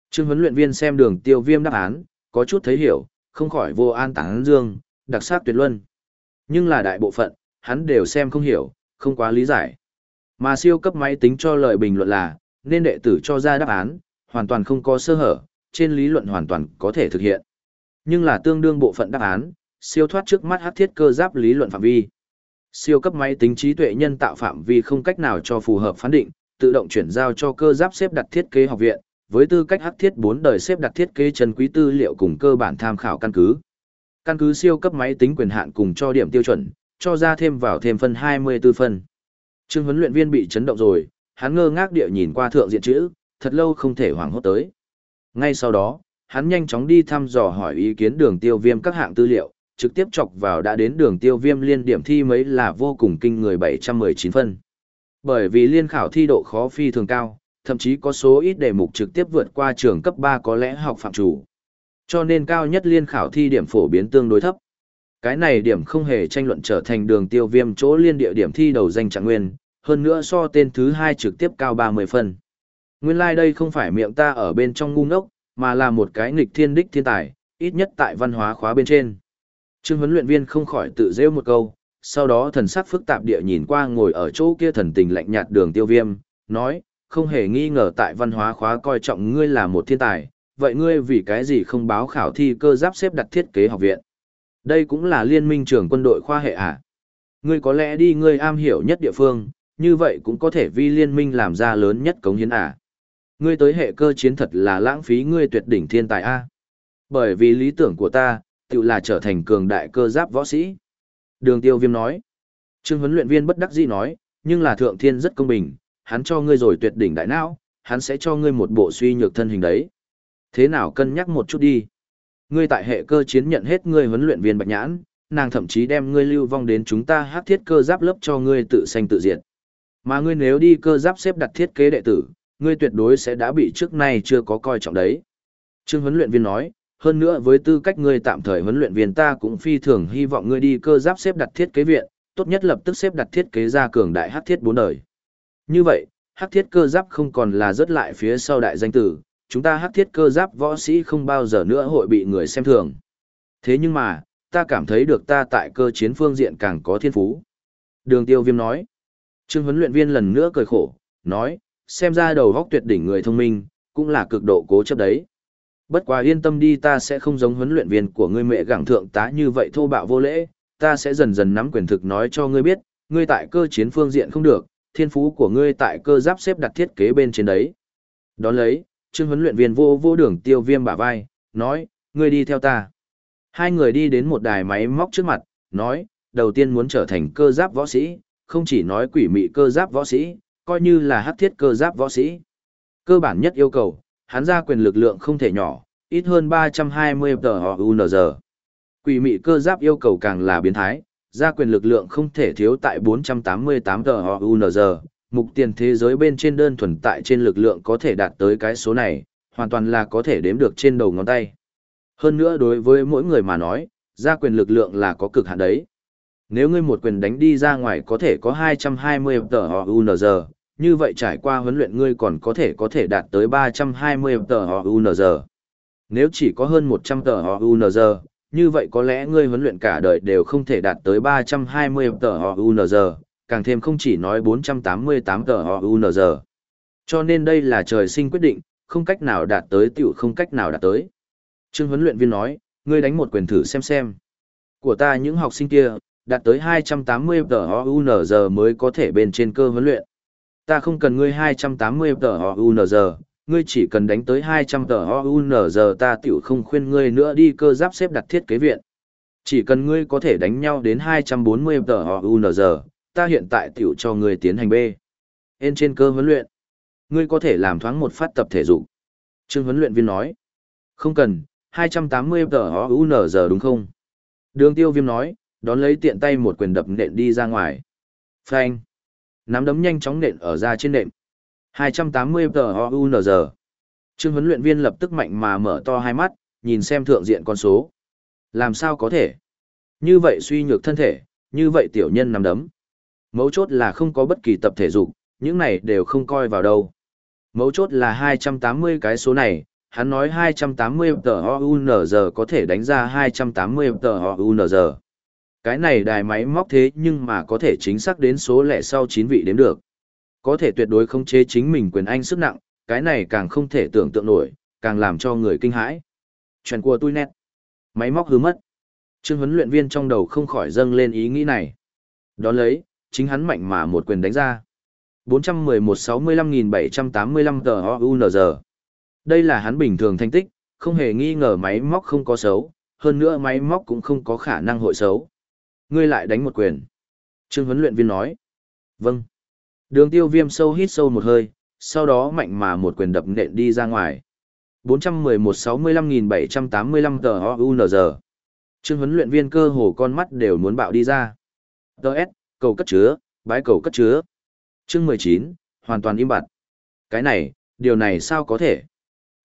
Trương huấn luyện viên xem đường tiêu viêm đáp án, có chút thấy hiểu, không khỏi vô an tán dương, đặc sắc tuyệt luân. Nhưng là đại bộ phận, hắn đều xem không hiểu, không quá lý giải. Mà siêu cấp máy tính cho lời bình luận là, nên đệ tử cho ra đáp án, hoàn toàn không có sơ hở, trên lý luận hoàn toàn có thể thực hiện. Nhưng là tương đương bộ phận đáp án, siêu thoát trước mắt hắc thiết cơ giáp lý luận phạm vi. Siêu cấp máy tính trí tuệ nhân tạo phạm vi không cách nào cho phù hợp phán định, tự động chuyển giao cho cơ giáp xếp đặt thiết kế học viện, với tư cách hắc thiết 4 đời xếp đặt thiết kế chân quý tư liệu cùng cơ bản tham khảo căn cứ. Căn cứ siêu cấp máy tính quyền hạn cùng cho điểm tiêu chuẩn, cho ra thêm vào thêm phân 24 phân. Trương huấn luyện viên bị chấn động rồi, hắn ngơ ngác địa nhìn qua thượng diện chữ, thật lâu không thể hoảng hốt tới. Ngay sau đó, hắn nhanh chóng đi thăm dò hỏi ý kiến đường tiêu viêm các hạng tư liệu, trực tiếp chọc vào đã đến đường tiêu viêm liên điểm thi mấy là vô cùng kinh người 719 phân. Bởi vì liên khảo thi độ khó phi thường cao, thậm chí có số ít đề mục trực tiếp vượt qua trường cấp 3 có lẽ học phạm chủ. Cho nên cao nhất liên khảo thi điểm phổ biến tương đối thấp. Cái này điểm không hề tranh luận trở thành đường tiêu viêm chỗ liên địa điểm thi đầu danh trạng nguyên, hơn nữa so tên thứ hai trực tiếp cao 30 phân. Nguyên lai like đây không phải miệng ta ở bên trong ngu ngốc, mà là một cái nghịch thiên đích thiên tài, ít nhất tại văn hóa khóa bên trên. Trương huấn luyện viên không khỏi tự rêu một câu, sau đó thần sắc phức tạp địa nhìn qua ngồi ở chỗ kia thần tình lạnh nhạt đường tiêu viêm, nói, không hề nghi ngờ tại văn hóa khóa coi trọng ngươi là một thiên tài, vậy ngươi vì cái gì không báo khảo thi cơ giáp xếp đặt thiết kế học viện? Đây cũng là liên minh trưởng quân đội khoa hệ à? Ngươi có lẽ đi ngươi am hiểu nhất địa phương, như vậy cũng có thể vi liên minh làm ra lớn nhất cống hiến à? Ngươi tới hệ cơ chiến thật là lãng phí ngươi tuyệt đỉnh thiên tài a. À? Bởi vì lý tưởng của ta, tự là trở thành cường đại cơ giáp võ sĩ. Đường tiêu viêm nói. Trương huấn luyện viên bất đắc dĩ nói, nhưng là thượng thiên rất công bình, hắn cho ngươi rồi tuyệt đỉnh đại não, hắn sẽ cho ngươi một bộ suy nhược thân hình đấy. Thế nào cân nhắc một chút đi. Ngươi tại hệ cơ chiến nhận hết ngươi huấn luyện viên bạch nhãn, nàng thậm chí đem ngươi lưu vong đến chúng ta hát thiết cơ giáp lớp cho ngươi tự sanh tự diệt. Mà ngươi nếu đi cơ giáp xếp đặt thiết kế đệ tử, ngươi tuyệt đối sẽ đã bị trước nay chưa có coi trọng đấy. Trương huấn luyện viên nói, hơn nữa với tư cách ngươi tạm thời huấn luyện viên ta cũng phi thường hy vọng ngươi đi cơ giáp xếp đặt thiết kế viện, tốt nhất lập tức xếp đặt thiết kế ra cường đại hắc thiết bốn đời. Như vậy, hắc thiết cơ giáp không còn là rớt lại phía sau đại danh tử, chúng ta hắc thiết cơ giáp võ sĩ không bao giờ nữa hội bị người xem thường. Thế nhưng mà, ta cảm thấy được ta tại cơ chiến phương diện càng có thiên phú. Đường tiêu viêm nói. Trương huấn luyện viên lần nữa cười khổ, nói, xem ra đầu góc tuyệt đỉnh người thông minh, cũng là cực độ cố chấp đấy. Bất quá yên tâm đi ta sẽ không giống huấn luyện viên của ngươi mẹ gẳng thượng tá như vậy thô bạo vô lễ, ta sẽ dần dần nắm quyền thực nói cho ngươi biết, ngươi tại cơ chiến phương diện không được, thiên phú của ngươi tại cơ giáp xếp đặt thiết kế bên trên đấy. Đón lấy, trương huấn luyện viên vô vô đường tiêu viêm bả vai, nói, ngươi đi theo ta. Hai người đi đến một đài máy móc trước mặt, nói, đầu tiên muốn trở thành cơ giáp võ sĩ, không chỉ nói quỷ mị cơ giáp võ sĩ, coi như là hắc thiết cơ giáp võ sĩ. Cơ bản nhất yêu cầu, hắn ra quyền lực lượng không thể nhỏ, ít hơn 320 tờ họ UNZ. Quỷ mị cơ giáp yêu cầu càng là biến thái, ra quyền lực lượng không thể thiếu tại 488 tờ họ UNZ. Mục tiền thế giới bên trên đơn thuần tại trên lực lượng có thể đạt tới cái số này, hoàn toàn là có thể đếm được trên đầu ngón tay. Hơn nữa đối với mỗi người mà nói, ra quyền lực lượng là có cực hạn đấy. Nếu ngươi một quyền đánh đi ra ngoài có thể có 220 tờ họ UNZ, như vậy trải qua huấn luyện ngươi còn có thể có thể đạt tới 320 tờ HUNZ. Nếu chỉ có hơn 100 tờ HUNZ, như vậy có lẽ ngươi huấn luyện cả đời đều không thể đạt tới 320 tờ HUNZ, càng thêm không chỉ nói 488 tờ HUNZ. Cho nên đây là trời sinh quyết định, không cách nào đạt tới tiểu không cách nào đạt tới. Trương huấn luyện viên nói, ngươi đánh một quyền thử xem xem. Của ta những học sinh kia, đạt tới 280 tờ HUNZ mới có thể bên trên cơ huấn luyện. Ta không cần ngươi 280 tờ HUNZ, ngươi chỉ cần đánh tới 200 tờ HUNZ ta tiểu không khuyên ngươi nữa đi cơ giáp xếp đặt thiết kế viện. Chỉ cần ngươi có thể đánh nhau đến 240 tờ HUNZ, ta hiện tại tiểu cho ngươi tiến hành B. Bên trên cơ huấn luyện, ngươi có thể làm thoáng một phát tập thể dục. Trương huấn luyện viên nói, không cần, 280 tờ HUNZ đúng không? Đường tiêu viêm nói, đón lấy tiện tay một quyền đập nện đi ra ngoài. Phanh. Nắm đấm nhanh chóng nện ở ra trên nệm. 280 TOUNZ. Trương huấn luyện viên lập tức mạnh mà mở to hai mắt, nhìn xem thượng diện con số. Làm sao có thể? Như vậy suy nhược thân thể, như vậy tiểu nhân nằm đấm. Mấu chốt là không có bất kỳ tập thể dục, những này đều không coi vào đâu. Mấu chốt là 280 cái số này, hắn nói 280 TOUNZ có thể đánh ra 280 TOUNZ. Cái này đài máy móc thế nhưng mà có thể chính xác đến số lẻ sau 9 vị đếm được. Có thể tuyệt đối không chế chính mình quyền anh sức nặng, cái này càng không thể tưởng tượng nổi, càng làm cho người kinh hãi. Chuyện của tôi nét. Máy móc hư mất. Trương huấn luyện viên trong đầu không khỏi dâng lên ý nghĩ này. Đón lấy, chính hắn mạnh mà một quyền đánh ra. 411-65785 tờ OUNZ. Đây là hắn bình thường thành tích, không hề nghi ngờ máy móc không có xấu, hơn nữa máy móc cũng không có khả năng hội xấu. Ngươi lại đánh một quyền. Trương huấn luyện viên nói. Vâng. Đường tiêu viêm sâu hít sâu một hơi, sau đó mạnh mà một quyền đập nện đi ra ngoài. 411-65785 tờ OUNZ. Trương huấn luyện viên cơ hồ con mắt đều muốn bạo đi ra. Đợt, cầu cất chứa, bái cầu cất chứa. Chương 19, hoàn toàn im bặt. Cái này, điều này sao có thể?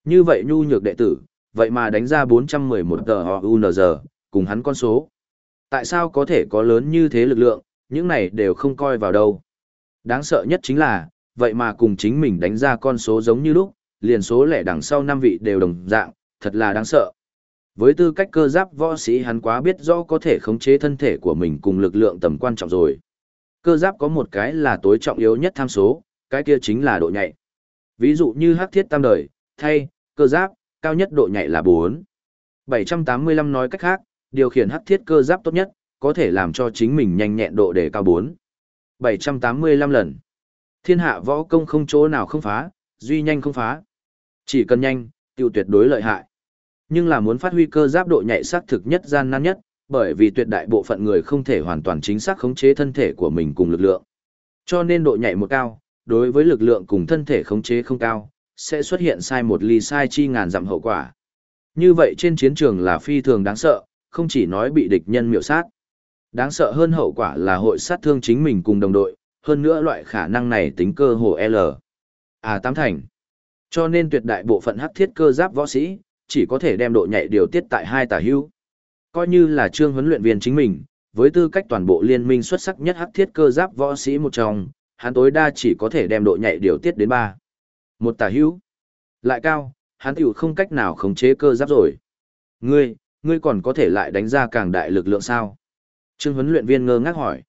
Như vậy nhu nhược đệ tử, vậy mà đánh ra 411 tờ OUNZ, cùng hắn con số. Tại sao có thể có lớn như thế lực lượng, những này đều không coi vào đâu. Đáng sợ nhất chính là, vậy mà cùng chính mình đánh ra con số giống như lúc, liền số lẻ đằng sau năm vị đều đồng dạng, thật là đáng sợ. Với tư cách cơ giáp võ sĩ hắn quá biết rõ có thể khống chế thân thể của mình cùng lực lượng tầm quan trọng rồi. Cơ giáp có một cái là tối trọng yếu nhất tham số, cái kia chính là độ nhạy. Ví dụ như hắc thiết tam đời, thay, cơ giáp, cao nhất độ nhạy là 4. 785 nói cách khác, điều khiển hắc thiết cơ giáp tốt nhất, có thể làm cho chính mình nhanh nhẹn độ để cao 4. 785 lần. Thiên hạ võ công không chỗ nào không phá, duy nhanh không phá. Chỉ cần nhanh, tiêu tuyệt đối lợi hại. Nhưng là muốn phát huy cơ giáp độ nhạy xác thực nhất gian nan nhất, bởi vì tuyệt đại bộ phận người không thể hoàn toàn chính xác khống chế thân thể của mình cùng lực lượng. Cho nên độ nhạy một cao, đối với lực lượng cùng thân thể khống chế không cao, sẽ xuất hiện sai một ly sai chi ngàn dặm hậu quả. Như vậy trên chiến trường là phi thường đáng sợ, không chỉ nói bị địch nhân miểu sát. Đáng sợ hơn hậu quả là hội sát thương chính mình cùng đồng đội, hơn nữa loại khả năng này tính cơ hồ L. À tám thành. Cho nên tuyệt đại bộ phận hắc thiết cơ giáp võ sĩ, chỉ có thể đem độ nhạy điều tiết tại hai tả hữu. Coi như là trương huấn luyện viên chính mình, với tư cách toàn bộ liên minh xuất sắc nhất hắc thiết cơ giáp võ sĩ một trong, hắn tối đa chỉ có thể đem độ nhạy điều tiết đến ba Một tả hữu. Lại cao, hắn tiểu không cách nào khống chế cơ giáp rồi. Ngươi, ngươi còn có thể lại đánh ra càng đại lực lượng sao? Trương huấn luyện viên ngơ ngác hỏi.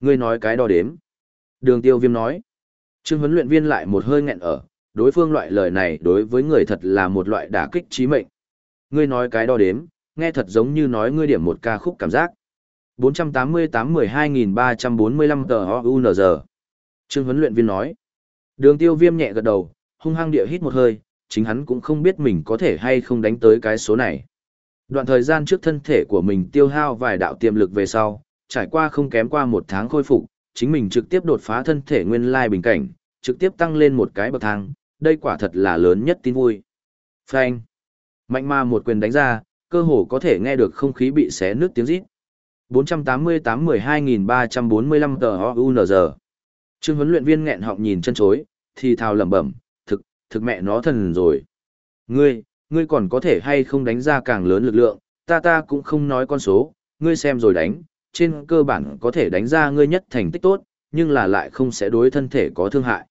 Ngươi nói cái đo đếm. Đường tiêu viêm nói. Trương huấn luyện viên lại một hơi nghẹn ở, đối phương loại lời này đối với người thật là một loại đả kích trí mệnh. Ngươi nói cái đo đếm, nghe thật giống như nói ngươi điểm một ca khúc cảm giác. 488-12345 tờ HUNZ. Trương huấn luyện viên nói. Đường tiêu viêm nhẹ gật đầu, hung hăng địa hít một hơi, chính hắn cũng không biết mình có thể hay không đánh tới cái số này. Đoạn thời gian trước thân thể của mình tiêu hao vài đạo tiềm lực về sau, trải qua không kém qua một tháng khôi phục, chính mình trực tiếp đột phá thân thể nguyên lai bình cảnh, trực tiếp tăng lên một cái bậc thang, đây quả thật là lớn nhất tin vui. Phanh. Mạnh ma một quyền đánh ra, cơ hồ có thể nghe được không khí bị xé nước tiếng rít. 488-12345 tờ OUNZ. Trương huấn luyện viên nghẹn họng nhìn chân chối, thì thào lẩm bẩm, thực, thực mẹ nó thần rồi. Ngươi, ngươi còn có thể hay không đánh ra càng lớn lực lượng, ta ta cũng không nói con số, ngươi xem rồi đánh, trên cơ bản có thể đánh ra ngươi nhất thành tích tốt, nhưng là lại không sẽ đối thân thể có thương hại.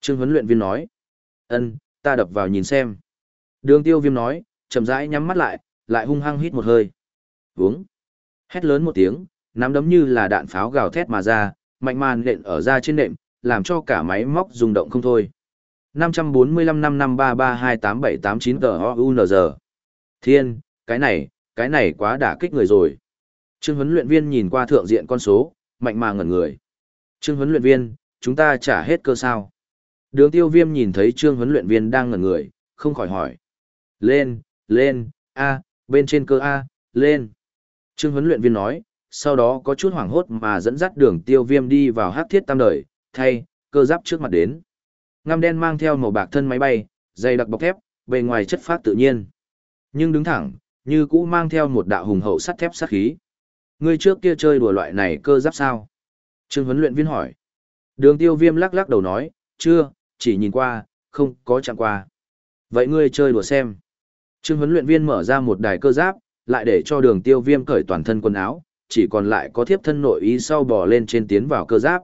Trương huấn luyện viên nói, ân, ta đập vào nhìn xem. Đường tiêu viêm nói, chậm rãi nhắm mắt lại, lại hung hăng hít một hơi. Vúng. Hét lớn một tiếng, nắm đấm như là đạn pháo gào thét mà ra, mạnh màn nện ở ra trên nệm, làm cho cả máy móc rung động không thôi. 545-5533287889 tờ OUNZ. Thiên, cái này, cái này quá đả kích người rồi. Trương huấn luyện viên nhìn qua thượng diện con số, mạnh mà ngẩn người. Trương huấn luyện viên, chúng ta trả hết cơ sao. Đường tiêu viêm nhìn thấy trương huấn luyện viên đang ngẩn người, không khỏi hỏi. Lên, lên, A, bên trên cơ A, lên. Trương huấn luyện viên nói, sau đó có chút hoảng hốt mà dẫn dắt đường tiêu viêm đi vào hát thiết tam đời, thay, cơ giáp trước mặt đến. Ngăm đen mang theo màu bạc thân máy bay, dày đặc bọc thép, bề ngoài chất phát tự nhiên. Nhưng đứng thẳng, như cũ mang theo một đạo hùng hậu sắt thép sát khí. Ngươi trước kia chơi đùa loại này cơ giáp sao? Trương huấn luyện viên hỏi. Đường tiêu viêm lắc lắc đầu nói, chưa, chỉ nhìn qua, không có chẳng qua. Vậy ngươi chơi đùa xem. Trương huấn luyện viên mở ra một đài cơ giáp, lại để cho đường tiêu viêm cởi toàn thân quần áo, chỉ còn lại có thiếp thân nội ý sau bò lên trên tiến vào cơ giáp.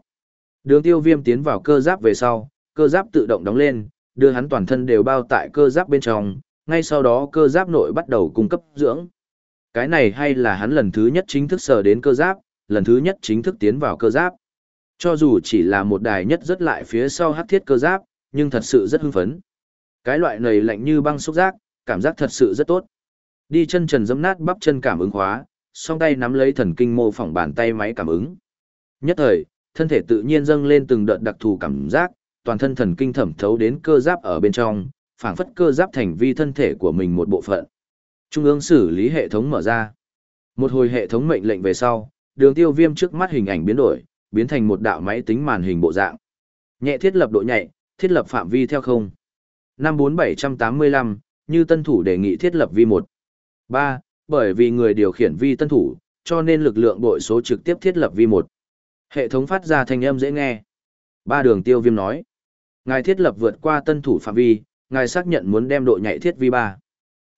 Đường tiêu viêm tiến vào cơ giáp về sau, cơ giáp tự động đóng lên, đưa hắn toàn thân đều bao tại cơ giáp bên trong, ngay sau đó cơ giáp nội bắt đầu cung cấp dưỡng. Cái này hay là hắn lần thứ nhất chính thức sờ đến cơ giáp, lần thứ nhất chính thức tiến vào cơ giáp. Cho dù chỉ là một đài nhất rất lại phía sau hắc thiết cơ giáp, nhưng thật sự rất hưng phấn. Cái loại này lạnh như băng xúc giác, cảm giác thật sự rất tốt. Đi chân trần giẫm nát bắp chân cảm ứng khóa, song tay nắm lấy thần kinh mô phỏng bàn tay máy cảm ứng. Nhất thời, thân thể tự nhiên dâng lên từng đợt đặc thù cảm giác, toàn thân thần kinh thẩm thấu đến cơ giáp ở bên trong, phảng phất cơ giáp thành vi thân thể của mình một bộ phận. Trung ương xử lý hệ thống mở ra. Một hồi hệ thống mệnh lệnh về sau, đường tiêu viêm trước mắt hình ảnh biến đổi, biến thành một đạo máy tính màn hình bộ dạng. Nhẹ thiết lập độ nhạy, thiết lập phạm vi theo không. 54785, như tân thủ đề nghị thiết lập vi 1. 3. Bởi vì người điều khiển vi tân thủ, cho nên lực lượng bội số trực tiếp thiết lập vi 1. Hệ thống phát ra thanh âm dễ nghe. Ba đường tiêu viêm nói. Ngài thiết lập vượt qua tân thủ phạm vi, ngài xác nhận muốn đem độ nhạy thiết vi ba.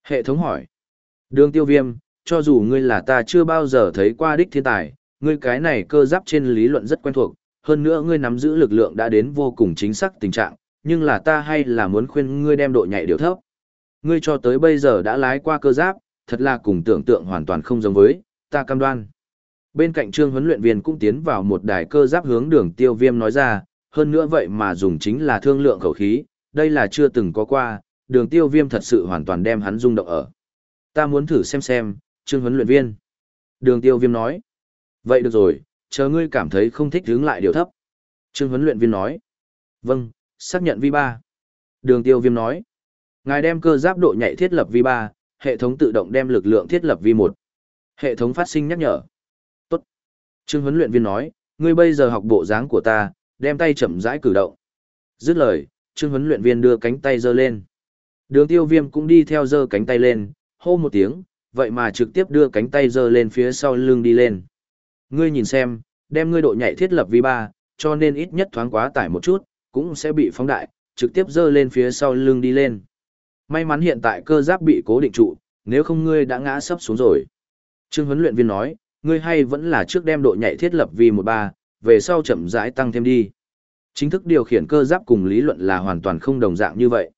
Hệ thống hỏi. Đường tiêu viêm, cho dù ngươi là ta chưa bao giờ thấy qua đích thiên tài, ngươi cái này cơ giáp trên lý luận rất quen thuộc, hơn nữa ngươi nắm giữ lực lượng đã đến vô cùng chính xác tình trạng, nhưng là ta hay là muốn khuyên ngươi đem độ nhạy điều thấp. Ngươi cho tới bây giờ đã lái qua cơ giáp, thật là cùng tưởng tượng hoàn toàn không giống với, ta cam đoan. Bên cạnh trương huấn luyện viên cũng tiến vào một đài cơ giáp hướng đường tiêu viêm nói ra, hơn nữa vậy mà dùng chính là thương lượng khẩu khí, đây là chưa từng có qua, đường tiêu viêm thật sự hoàn toàn đem hắn rung động ở. Ta muốn thử xem xem, trương huấn luyện viên. Đường tiêu viêm nói. Vậy được rồi, chờ ngươi cảm thấy không thích hướng lại điều thấp. Trương huấn luyện viên nói. Vâng, xác nhận vi 3 Đường tiêu viêm nói. Ngài đem cơ giáp độ nhạy thiết lập vi 3 hệ thống tự động đem lực lượng thiết lập vi 1 Hệ thống phát sinh nhắc nhở. Tốt. Trương huấn luyện viên nói, ngươi bây giờ học bộ dáng của ta, đem tay chậm rãi cử động. Dứt lời, trương huấn luyện viên đưa cánh tay giơ lên. Đường tiêu viêm cũng đi theo giơ cánh tay lên, hô một tiếng, vậy mà trực tiếp đưa cánh tay giơ lên phía sau lưng đi lên. Ngươi nhìn xem, đem ngươi độ nhạy thiết lập vi 3 cho nên ít nhất thoáng quá tải một chút, cũng sẽ bị phóng đại, trực tiếp giơ lên phía sau lưng đi lên. May mắn hiện tại cơ giáp bị cố định trụ, nếu không ngươi đã ngã sấp xuống rồi. Trương huấn luyện viên nói, ngươi hay vẫn là trước đem độ nhạy thiết lập vi một ba, về sau chậm rãi tăng thêm đi. Chính thức điều khiển cơ giáp cùng lý luận là hoàn toàn không đồng dạng như vậy.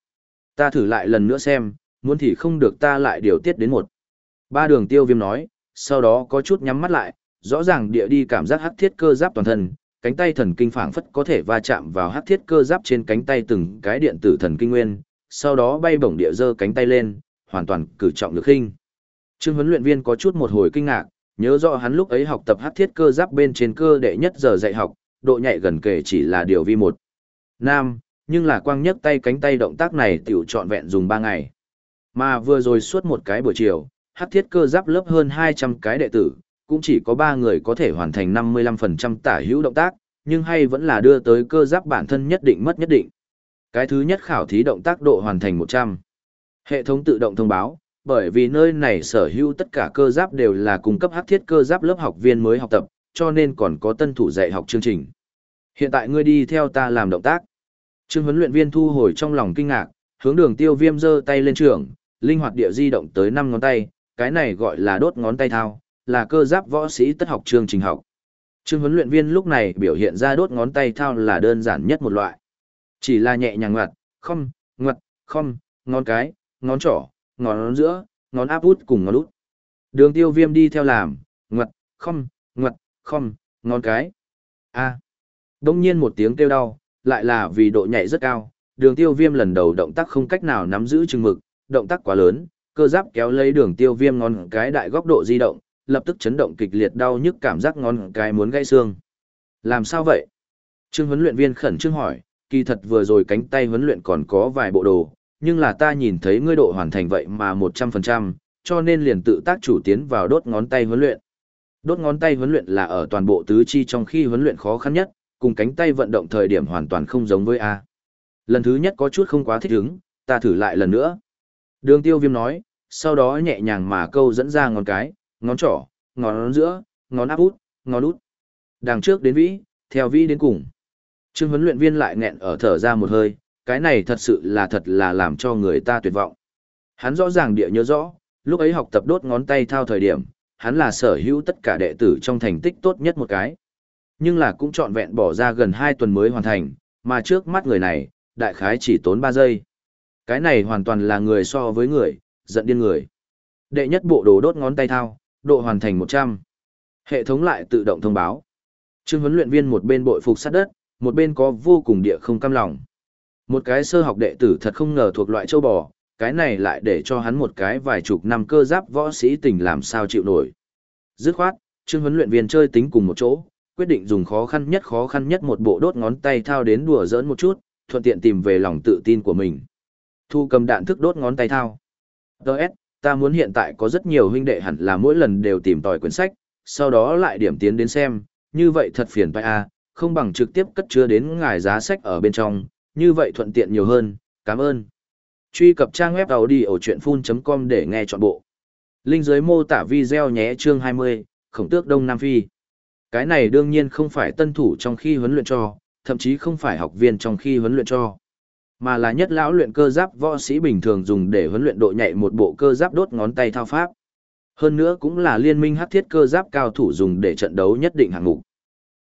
Ta thử lại lần nữa xem, muốn thì không được ta lại điều tiết đến một. Ba đường tiêu viêm nói, sau đó có chút nhắm mắt lại, rõ ràng địa đi cảm giác hắc thiết cơ giáp toàn thân, cánh tay thần kinh phảng phất có thể va chạm vào hắc thiết cơ giáp trên cánh tay từng cái điện tử thần kinh nguyên, sau đó bay bổng địa dơ cánh tay lên, hoàn toàn cử trọng lực hình. Trương huấn luyện viên có chút một hồi kinh ngạc, nhớ rõ hắn lúc ấy học tập hát thiết cơ giáp bên trên cơ đệ nhất giờ dạy học, độ nhạy gần kể chỉ là điều vi một. Nam, nhưng là quang nhất tay cánh tay động tác này tiểu trọn vẹn dùng 3 ngày. Mà vừa rồi suốt một cái buổi chiều, hát thiết cơ giáp lớp hơn 200 cái đệ tử, cũng chỉ có 3 người có thể hoàn thành 55% tả hữu động tác, nhưng hay vẫn là đưa tới cơ giáp bản thân nhất định mất nhất định. Cái thứ nhất khảo thí động tác độ hoàn thành 100. Hệ thống tự động thông báo, bởi vì nơi này sở hữu tất cả cơ giáp đều là cung cấp hắc thiết cơ giáp lớp học viên mới học tập, cho nên còn có tân thủ dạy học chương trình. Hiện tại ngươi đi theo ta làm động tác. Trương huấn luyện viên thu hồi trong lòng kinh ngạc, hướng đường tiêu viêm giơ tay lên trường, linh hoạt địa di động tới 5 ngón tay, cái này gọi là đốt ngón tay thao, là cơ giáp võ sĩ tất học chương trình học. Trương huấn luyện viên lúc này biểu hiện ra đốt ngón tay thao là đơn giản nhất một loại. Chỉ là nhẹ nhàng ngoặt, không, ngoặt, không, ngón cái, ngón trỏ, ngón giữa, ngón áp út cùng ngón út. Đường tiêu viêm đi theo làm, ngoặt, không, ngoặt, không, ngón cái. A. Đông nhiên một tiếng kêu đau, lại là vì độ nhạy rất cao, đường tiêu viêm lần đầu động tác không cách nào nắm giữ chừng mực, động tác quá lớn, cơ giáp kéo lấy đường tiêu viêm ngón cái đại góc độ di động, lập tức chấn động kịch liệt đau nhức cảm giác ngón cái muốn gãy xương. Làm sao vậy? Trương huấn luyện viên khẩn trương hỏi, kỳ thật vừa rồi cánh tay huấn luyện còn có vài bộ đồ, nhưng là ta nhìn thấy ngươi độ hoàn thành vậy mà 100%, cho nên liền tự tác chủ tiến vào đốt ngón tay huấn luyện. Đốt ngón tay huấn luyện là ở toàn bộ tứ chi trong khi huấn luyện khó khăn nhất, cùng cánh tay vận động thời điểm hoàn toàn không giống với A. Lần thứ nhất có chút không quá thích ứng, ta thử lại lần nữa. Đường tiêu viêm nói, sau đó nhẹ nhàng mà câu dẫn ra ngón cái, ngón trỏ, ngón giữa, ngón áp út, ngón út. Đằng trước đến vĩ, theo vĩ đến cùng. Trương huấn luyện viên lại nghẹn ở thở ra một hơi, cái này thật sự là thật là làm cho người ta tuyệt vọng. Hắn rõ ràng địa nhớ rõ, lúc ấy học tập đốt ngón tay thao thời điểm, hắn là sở hữu tất cả đệ tử trong thành tích tốt nhất một cái. Nhưng là cũng trọn vẹn bỏ ra gần 2 tuần mới hoàn thành, mà trước mắt người này, đại khái chỉ tốn 3 giây. Cái này hoàn toàn là người so với người, giận điên người. Đệ nhất bộ đồ đốt ngón tay thao, độ hoàn thành 100. Hệ thống lại tự động thông báo. Trương huấn luyện viên một bên bội phục sát đất, một bên có vô cùng địa không cam lòng. Một cái sơ học đệ tử thật không ngờ thuộc loại châu bò, cái này lại để cho hắn một cái vài chục năm cơ giáp võ sĩ tình làm sao chịu nổi. Dứt khoát, Trương huấn luyện viên chơi tính cùng một chỗ, quyết định dùng khó khăn nhất khó khăn nhất một bộ đốt ngón tay thao đến đùa giỡn một chút, thuận tiện tìm về lòng tự tin của mình. Thu cầm đạn thức đốt ngón tay thao. Đợt, ta muốn hiện tại có rất nhiều huynh đệ hẳn là mỗi lần đều tìm tòi quyển sách, sau đó lại điểm tiến đến xem, như vậy thật phiền phải a, à, không bằng trực tiếp cất chứa đến ngài giá sách ở bên trong, như vậy thuận tiện nhiều hơn, cảm ơn. Truy cập trang web đầu đi ở chuyện full.com để nghe trọn bộ. Linh dưới mô tả video nhé chương 20, khổng tước Đông Nam Phi. Cái này đương nhiên không phải tân thủ trong khi huấn luyện cho, thậm chí không phải học viên trong khi huấn luyện cho, mà là nhất lão luyện cơ giáp võ sĩ bình thường dùng để huấn luyện độ nhạy một bộ cơ giáp đốt ngón tay thao pháp. Hơn nữa cũng là liên minh hắc thiết cơ giáp cao thủ dùng để trận đấu nhất định hạng mục.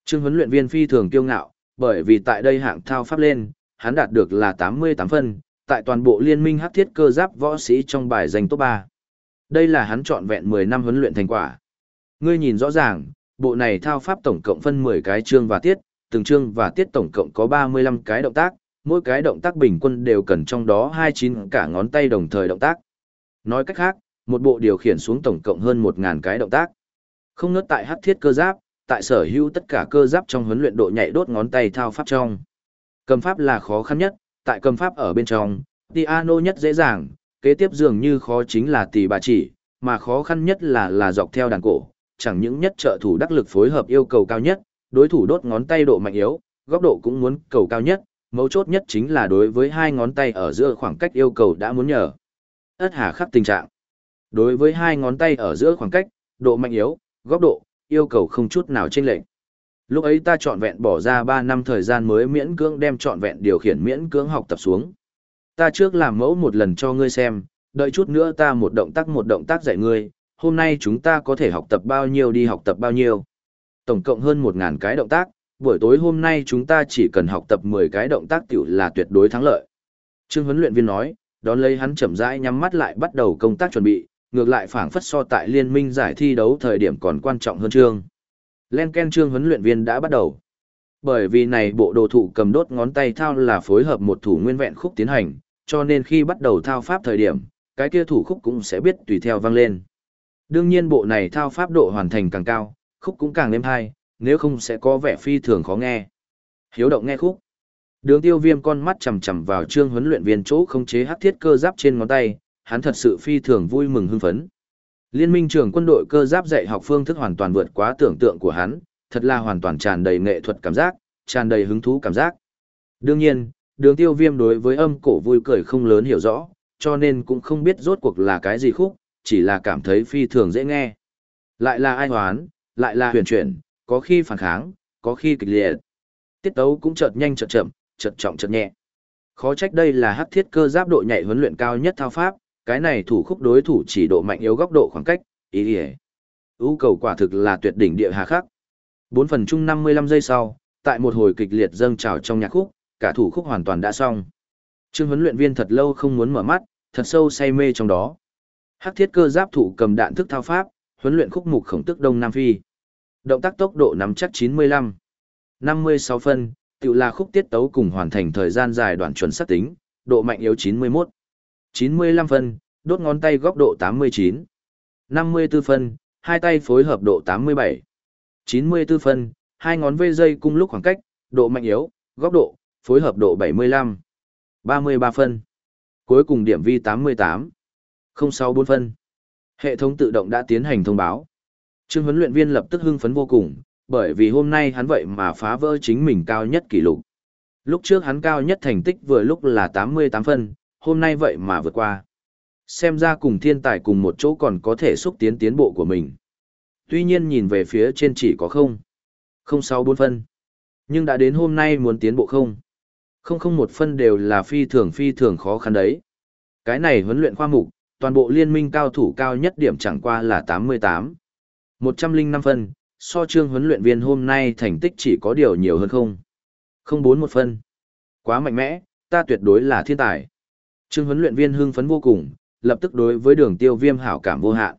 Trương huấn luyện viên phi thường kiêu ngạo, bởi vì tại đây hạng thao pháp lên, hắn đạt được là 88 phân, tại toàn bộ liên minh hắc thiết cơ giáp võ sĩ trong bài danh top 3. Đây là hắn chọn vẹn 10 năm huấn luyện thành quả. Ngươi nhìn rõ ràng, bộ này thao pháp tổng cộng phân 10 cái chương và tiết, từng chương và tiết tổng cộng có 35 cái động tác, mỗi cái động tác bình quân đều cần trong đó 29 cả ngón tay đồng thời động tác. Nói cách khác, một bộ điều khiển xuống tổng cộng hơn 1.000 cái động tác. Không ngớt tại hắc thiết cơ giáp, tại sở hữu tất cả cơ giáp trong huấn luyện độ nhạy đốt ngón tay thao pháp trong. Cầm pháp là khó khăn nhất, tại cầm pháp ở bên trong, piano nhất dễ dàng, kế tiếp dường như khó chính là tỷ bà chỉ, mà khó khăn nhất là là dọc theo đàn cổ, chẳng những nhất trợ thủ đắc lực phối hợp yêu cầu cao nhất, đối thủ đốt ngón tay độ mạnh yếu, góc độ cũng muốn cầu cao nhất, mấu chốt nhất chính là đối với hai ngón tay ở giữa khoảng cách yêu cầu đã muốn nhờ. Ất hà khắc tình trạng. Đối với hai ngón tay ở giữa khoảng cách, độ mạnh yếu, góc độ, yêu cầu không chút nào chênh lệch. Lúc ấy ta trọn vẹn bỏ ra 3 năm thời gian mới miễn cưỡng đem trọn vẹn điều khiển miễn cưỡng học tập xuống. Ta trước làm mẫu một lần cho ngươi xem, đợi chút nữa ta một động tác một động tác dạy ngươi, hôm nay chúng ta có thể học tập bao nhiêu đi học tập bao nhiêu. Tổng cộng hơn 1.000 cái động tác, buổi tối hôm nay chúng ta chỉ cần học tập 10 cái động tác tiểu là tuyệt đối thắng lợi. Trương huấn luyện viên nói, đón lấy hắn chậm rãi nhắm mắt lại bắt đầu công tác chuẩn bị, ngược lại phảng phất so tại liên minh giải thi đấu thời điểm còn quan trọng hơn trương. Len Ken trương huấn luyện viên đã bắt đầu. Bởi vì này bộ đồ thụ cầm đốt ngón tay thao là phối hợp một thủ nguyên vẹn khúc tiến hành, cho nên khi bắt đầu thao pháp thời điểm, cái kia thủ khúc cũng sẽ biết tùy theo vang lên. Đương nhiên bộ này thao pháp độ hoàn thành càng cao, khúc cũng càng êm hay, nếu không sẽ có vẻ phi thường khó nghe. Hiếu động nghe khúc. Đường tiêu viêm con mắt chầm chầm vào trương huấn luyện viên chỗ không chế hắc thiết cơ giáp trên ngón tay, hắn thật sự phi thường vui mừng hưng phấn. Liên minh trường quân đội cơ giáp dạy học phương thức hoàn toàn vượt quá tưởng tượng của hắn, thật là hoàn toàn tràn đầy nghệ thuật cảm giác, tràn đầy hứng thú cảm giác. Đương nhiên, đường tiêu viêm đối với âm cổ vui cười không lớn hiểu rõ, cho nên cũng không biết rốt cuộc là cái gì khúc, chỉ là cảm thấy phi thường dễ nghe. Lại là ai hoán, lại là huyền chuyển, có khi phản kháng, có khi kịch liệt. Tiết tấu cũng chợt nhanh chợt chậm, chợt trọng chợt nhẹ. Khó trách đây là hắc thiết cơ giáp độ nhạy huấn luyện cao nhất thao pháp, cái này thủ khúc đối thủ chỉ độ mạnh yếu góc độ khoảng cách, ý ý. ưu cầu quả thực là tuyệt đỉnh địa hà khắc. 4 phần chung 55 giây sau, tại một hồi kịch liệt dâng trào trong nhạc khúc, cả thủ khúc hoàn toàn đã xong. Trương huấn luyện viên thật lâu không muốn mở mắt, thật sâu say mê trong đó. Hắc thiết cơ giáp thủ cầm đạn thức thao pháp, huấn luyện khúc mục khổng tức Đông Nam Phi. Động tác tốc độ nắm chắc 95. 56 phân, tự là khúc tiết tấu cùng hoàn thành thời gian dài đoạn chuẩn xác tính, độ mạnh yếu 91. 95 phân, đốt ngón tay góc độ 89. 54 phân, hai tay phối hợp độ 87. 94 phân, hai ngón vây dây cung lúc khoảng cách, độ mạnh yếu, góc độ, phối hợp độ 75. 33 phân. Cuối cùng điểm vi 88. 064 phân. Hệ thống tự động đã tiến hành thông báo. Trương huấn luyện viên lập tức hưng phấn vô cùng, bởi vì hôm nay hắn vậy mà phá vỡ chính mình cao nhất kỷ lục. Lúc trước hắn cao nhất thành tích vừa lúc là 88 phân, hôm nay vậy mà vượt qua. Xem ra cùng thiên tài cùng một chỗ còn có thể xúc tiến tiến bộ của mình. Tuy nhiên nhìn về phía trên chỉ có không. Không sáu bốn phân. Nhưng đã đến hôm nay muốn tiến bộ không. Không không một phân đều là phi thường phi thường khó khăn đấy. Cái này huấn luyện khoa mục, toàn bộ liên minh cao thủ cao nhất điểm chẳng qua là 88. 105 phân, so trương huấn luyện viên hôm nay thành tích chỉ có điều nhiều hơn không. Không bốn một phân. Quá mạnh mẽ, ta tuyệt đối là thiên tài. Trương huấn luyện viên hưng phấn vô cùng, lập tức đối với đường tiêu viêm hảo cảm vô hạn.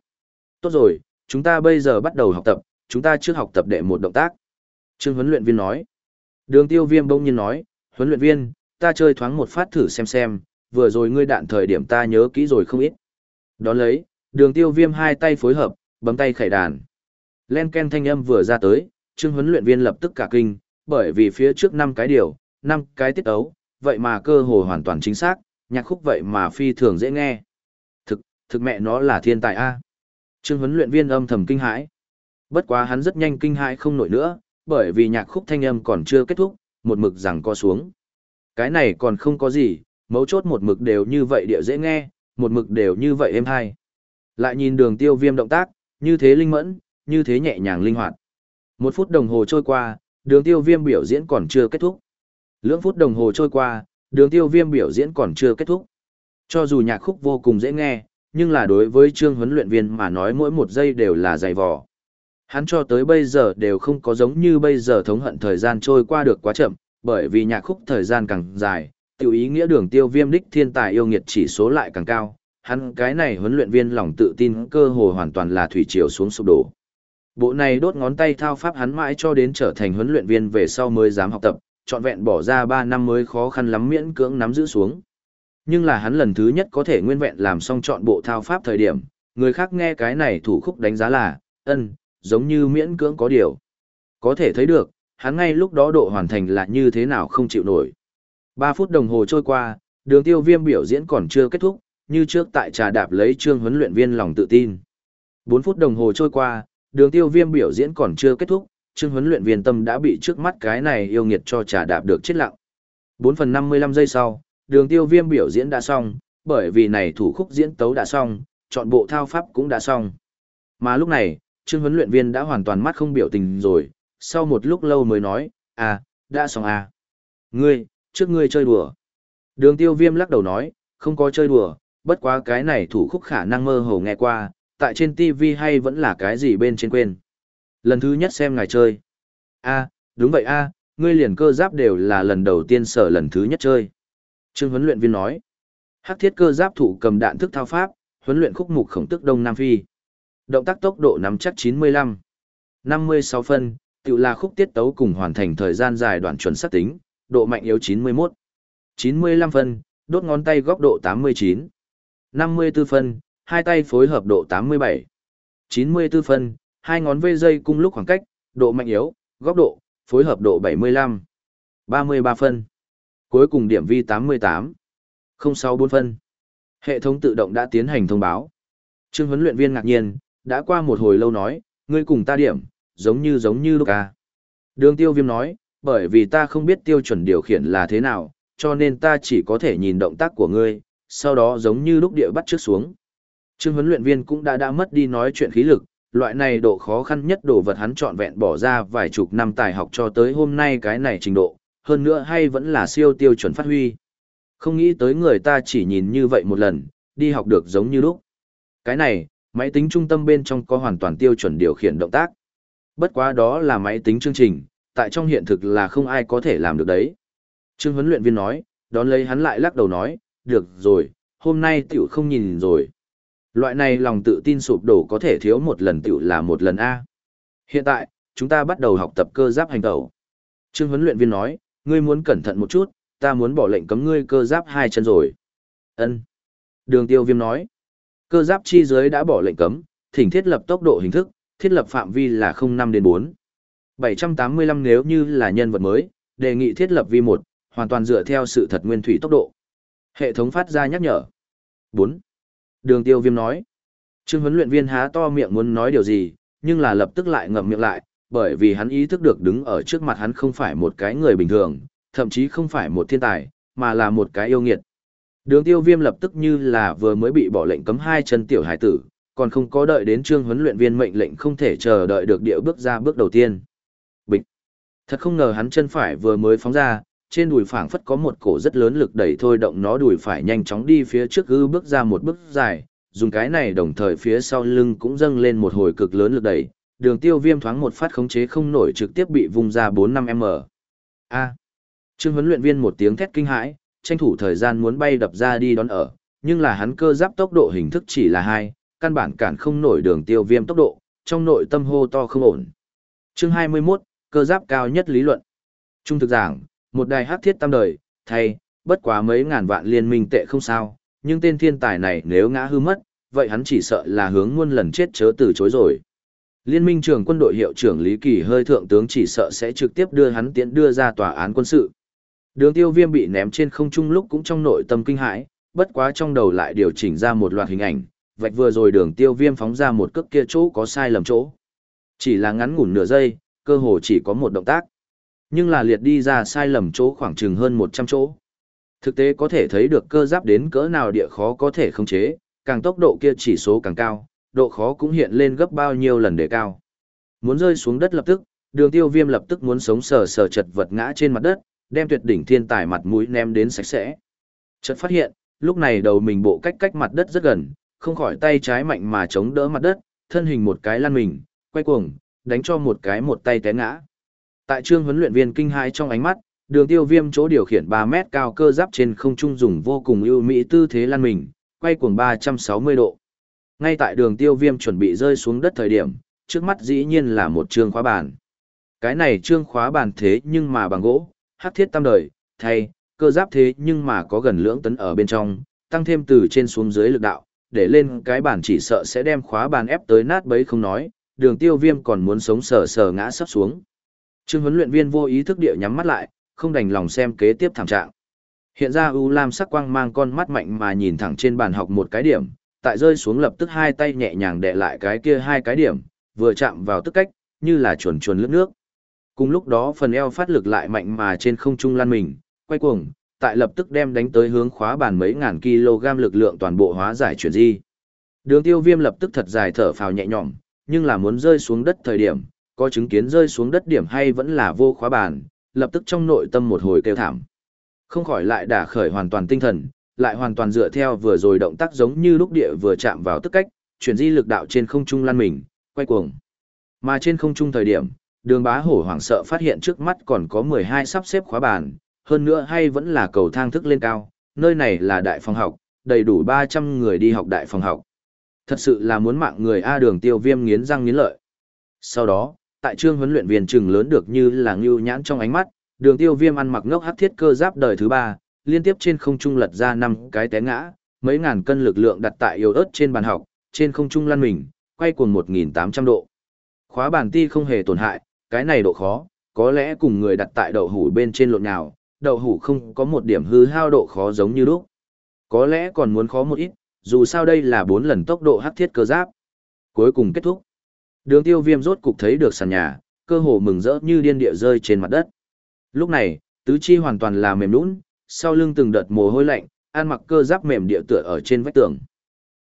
Tốt rồi, chúng ta bây giờ bắt đầu học tập, chúng ta trước học tập đệ một động tác. Trương huấn luyện viên nói. Đường tiêu viêm bỗng nhiên nói, huấn luyện viên, ta chơi thoáng một phát thử xem xem, vừa rồi ngươi đạn thời điểm ta nhớ kỹ rồi không ít. Đón lấy, đường tiêu viêm hai tay phối hợp, bấm tay khải đàn. Len ken thanh âm vừa ra tới, trương huấn luyện viên lập tức cả kinh, bởi vì phía trước năm cái điều, năm cái tiết ấu, vậy mà cơ hồ hoàn toàn chính xác, nhạc khúc vậy mà phi thường dễ nghe. Thực, thực mẹ nó là thiên tài A. Trương huấn luyện viên âm thầm kinh hãi. Bất quá hắn rất nhanh kinh hãi không nổi nữa, bởi vì nhạc khúc thanh âm còn chưa kết thúc, một mực rằng co xuống. Cái này còn không có gì, mấu chốt một mực đều như vậy điệu dễ nghe, một mực đều như vậy êm hay. Lại nhìn đường tiêu viêm động tác, như thế linh mẫn, như thế nhẹ nhàng linh hoạt. Một phút đồng hồ trôi qua, đường tiêu viêm biểu diễn còn chưa kết thúc. Lưỡng phút đồng hồ trôi qua, đường tiêu viêm biểu diễn còn chưa kết thúc. Cho dù nhạc khúc vô cùng dễ nghe, nhưng là đối với trương huấn luyện viên mà nói mỗi một giây đều là dày vò. Hắn cho tới bây giờ đều không có giống như bây giờ thống hận thời gian trôi qua được quá chậm, bởi vì nhạc khúc thời gian càng dài, tiểu ý nghĩa đường tiêu viêm đích thiên tài yêu nghiệt chỉ số lại càng cao. Hắn cái này huấn luyện viên lòng tự tin cơ hồ hoàn toàn là thủy triều xuống sụp đổ. Bộ này đốt ngón tay thao pháp hắn mãi cho đến trở thành huấn luyện viên về sau mới dám học tập, trọn vẹn bỏ ra 3 năm mới khó khăn lắm miễn cưỡng nắm giữ xuống. Nhưng là hắn lần thứ nhất có thể nguyên vẹn làm xong chọn bộ thao pháp thời điểm, người khác nghe cái này thủ khúc đánh giá là, ân, giống như miễn cưỡng có điều. Có thể thấy được, hắn ngay lúc đó độ hoàn thành là như thế nào không chịu nổi. 3 phút đồng hồ trôi qua, đường tiêu viêm biểu diễn còn chưa kết thúc, như trước tại trà đạp lấy trương huấn luyện viên lòng tự tin. 4 phút đồng hồ trôi qua, đường tiêu viêm biểu diễn còn chưa kết thúc, trương huấn luyện viên tâm đã bị trước mắt cái này yêu nghiệt cho trà đạp được chết lặng. 4 phần 55 giây sau, đường tiêu viêm biểu diễn đã xong, bởi vì này thủ khúc diễn tấu đã xong, chọn bộ thao pháp cũng đã xong. Mà lúc này, trương huấn luyện viên đã hoàn toàn mắt không biểu tình rồi, sau một lúc lâu mới nói, à, đã xong à. Ngươi, trước ngươi chơi đùa. Đường tiêu viêm lắc đầu nói, không có chơi đùa, bất quá cái này thủ khúc khả năng mơ hồ nghe qua, tại trên TV hay vẫn là cái gì bên trên quên. Lần thứ nhất xem ngài chơi. a đúng vậy a ngươi liền cơ giáp đều là lần đầu tiên sở lần thứ nhất chơi. Trương huấn luyện viên nói, hắc thiết cơ giáp thủ cầm đạn thức thao pháp, huấn luyện khúc mục khổng tức Đông Nam Phi. Động tác tốc độ nắm chắc 95. 56 phân, tự là khúc tiết tấu cùng hoàn thành thời gian dài đoạn chuẩn xác tính, độ mạnh yếu 91. 95 phân, đốt ngón tay góc độ 89. 54 phân, hai tay phối hợp độ 87. 94 phân, hai ngón vây dây cung lúc khoảng cách, độ mạnh yếu, góc độ, phối hợp độ 75. 33 phân. Cuối cùng điểm vi 88. 064 phân. Hệ thống tự động đã tiến hành thông báo. Trương huấn luyện viên ngạc nhiên, đã qua một hồi lâu nói, ngươi cùng ta điểm, giống như giống như lúc ca. Đường tiêu viêm nói, bởi vì ta không biết tiêu chuẩn điều khiển là thế nào, cho nên ta chỉ có thể nhìn động tác của ngươi, sau đó giống như lúc địa bắt trước xuống. Trương huấn luyện viên cũng đã đã mất đi nói chuyện khí lực, loại này độ khó khăn nhất đồ vật hắn trọn vẹn bỏ ra vài chục năm tài học cho tới hôm nay cái này trình độ, hơn nữa hay vẫn là siêu tiêu chuẩn phát huy. Không nghĩ tới người ta chỉ nhìn như vậy một lần, đi học được giống như lúc. Cái này, máy tính trung tâm bên trong có hoàn toàn tiêu chuẩn điều khiển động tác. Bất quá đó là máy tính chương trình, tại trong hiện thực là không ai có thể làm được đấy. Trương huấn luyện viên nói, đón lấy hắn lại lắc đầu nói, được rồi, hôm nay tiểu không nhìn rồi. Loại này lòng tự tin sụp đổ có thể thiếu một lần tiểu là một lần A. Hiện tại, chúng ta bắt đầu học tập cơ giáp hành tẩu. Trương huấn luyện viên nói, ngươi muốn cẩn thận một chút, ta muốn bỏ lệnh cấm ngươi cơ giáp hai chân rồi. Ân. Đường tiêu viêm nói, cơ giáp chi giới đã bỏ lệnh cấm, thỉnh thiết lập tốc độ hình thức, thiết lập phạm vi là 05 đến 4. 785 nếu như là nhân vật mới, đề nghị thiết lập vi 1, hoàn toàn dựa theo sự thật nguyên thủy tốc độ. Hệ thống phát ra nhắc nhở. 4. Đường tiêu viêm nói. Trương huấn luyện viên há to miệng muốn nói điều gì, nhưng là lập tức lại ngậm miệng lại, bởi vì hắn ý thức được đứng ở trước mặt hắn không phải một cái người bình thường, thậm chí không phải một thiên tài, mà là một cái yêu nghiệt. Đường tiêu viêm lập tức như là vừa mới bị bỏ lệnh cấm hai chân tiểu hải tử, còn không có đợi đến trương huấn luyện viên mệnh lệnh không thể chờ đợi được địa bước ra bước đầu tiên. Bịch! Thật không ngờ hắn chân phải vừa mới phóng ra, trên đùi phảng phất có một cổ rất lớn lực đẩy thôi động nó đùi phải nhanh chóng đi phía trước ư bước ra một bước dài, dùng cái này đồng thời phía sau lưng cũng dâng lên một hồi cực lớn lực đẩy, đường tiêu viêm thoáng một phát khống chế không nổi trực tiếp bị vung ra 4-5m. A. Trương huấn luyện viên một tiếng thét kinh hãi, tranh thủ thời gian muốn bay đập ra đi đón ở, nhưng là hắn cơ giáp tốc độ hình thức chỉ là 2, căn bản cản không nổi đường tiêu viêm tốc độ, trong nội tâm hô to không ổn. Chương 21, cơ giáp cao nhất lý luận. Trung thực giảng, một đài hắc thiết tam đời, thay, bất quá mấy ngàn vạn liên minh tệ không sao, nhưng tên thiên tài này nếu ngã hư mất, vậy hắn chỉ sợ là hướng muôn lần chết chớ từ chối rồi. Liên minh trưởng quân đội hiệu trưởng Lý Kỳ hơi thượng tướng chỉ sợ sẽ trực tiếp đưa hắn tiễn đưa ra tòa án quân sự. Đường tiêu viêm bị ném trên không trung lúc cũng trong nội tâm kinh hãi, bất quá trong đầu lại điều chỉnh ra một loạt hình ảnh, vạch vừa rồi đường tiêu viêm phóng ra một cước kia chỗ có sai lầm chỗ. Chỉ là ngắn ngủn nửa giây, cơ hồ chỉ có một động tác. Nhưng là liệt đi ra sai lầm chỗ khoảng chừng hơn 100 chỗ. Thực tế có thể thấy được cơ giáp đến cỡ nào địa khó có thể khống chế, càng tốc độ kia chỉ số càng cao, độ khó cũng hiện lên gấp bao nhiêu lần để cao. Muốn rơi xuống đất lập tức, đường tiêu viêm lập tức muốn sống sờ sờ chật vật ngã trên mặt đất, đem tuyệt đỉnh thiên tài mặt mũi ném đến sạch sẽ. Chợt phát hiện, lúc này đầu mình bộ cách cách mặt đất rất gần, không khỏi tay trái mạnh mà chống đỡ mặt đất, thân hình một cái lăn mình, quay cuồng, đánh cho một cái một tay té ngã. Tại trương huấn luyện viên kinh hãi trong ánh mắt, đường tiêu viêm chỗ điều khiển 3 mét cao cơ giáp trên không trung dùng vô cùng ưu mỹ tư thế lăn mình, quay cuồng 360 độ. Ngay tại đường tiêu viêm chuẩn bị rơi xuống đất thời điểm, trước mắt dĩ nhiên là một trương khóa bàn. Cái này trương khóa bàn thế nhưng mà bằng gỗ, hắc thiết tam đời, thay, cơ giáp thế nhưng mà có gần lưỡng tấn ở bên trong, tăng thêm từ trên xuống dưới lực đạo, để lên cái bàn chỉ sợ sẽ đem khóa bàn ép tới nát bấy không nói, đường tiêu viêm còn muốn sống sờ sờ ngã sắp xuống. Trương huấn luyện viên vô ý thức địa nhắm mắt lại, không đành lòng xem kế tiếp thảm trạng. Hiện ra U Lam sắc quang mang con mắt mạnh mà nhìn thẳng trên bàn học một cái điểm, tại rơi xuống lập tức hai tay nhẹ nhàng đè lại cái kia hai cái điểm, vừa chạm vào tức cách, như là chuồn chuồn lướt nước. Cùng lúc đó phần eo phát lực lại mạnh mà trên không trung lăn mình, quay cuồng, tại lập tức đem đánh tới hướng khóa bàn mấy ngàn kg lực lượng toàn bộ hóa giải chuyển di. Đường tiêu viêm lập tức thật dài thở phào nhẹ nhõm, nhưng là muốn rơi xuống đất thời điểm, có chứng kiến rơi xuống đất điểm hay vẫn là vô khóa bàn, lập tức trong nội tâm một hồi kêu thảm. Không khỏi lại đả khởi hoàn toàn tinh thần, lại hoàn toàn dựa theo vừa rồi động tác giống như lúc địa vừa chạm vào tức cách, chuyển di lực đạo trên không trung lăn mình, quay cuồng. Mà trên không trung thời điểm, đường bá hổ hoảng sợ phát hiện trước mắt còn có 12 sắp xếp khóa bàn, hơn nữa hay vẫn là cầu thang thức lên cao, nơi này là đại phòng học, đầy đủ 300 người đi học đại phòng học. Thật sự là muốn mạng người A đường tiêu viêm nghiến răng nghiến lợi. Sau đó, tại trương huấn luyện viên chừng lớn được như là ngưu nhãn trong ánh mắt, đường tiêu viêm ăn mặc ngốc hắc thiết cơ giáp đời thứ ba liên tiếp trên không trung lật ra năm cái té ngã, mấy ngàn cân lực lượng đặt tại yếu ớt trên bàn học, trên không trung lăn mình, quay cuồng 1.800 độ. Khóa bàn ti không hề tổn hại, cái này độ khó, có lẽ cùng người đặt tại đậu hủ bên trên lộn nào, đậu hủ không có một điểm hư hao độ khó giống như lúc. Có lẽ còn muốn khó một ít, dù sao đây là 4 lần tốc độ hắc thiết cơ giáp. Cuối cùng kết thúc. Đường tiêu viêm rốt cục thấy được sàn nhà, cơ hồ mừng rỡ như điên địa rơi trên mặt đất. Lúc này, tứ chi hoàn toàn là mềm nũng, sau lưng từng đợt mồ hôi lạnh, an mặc cơ giáp mềm địa tựa ở trên vách tường.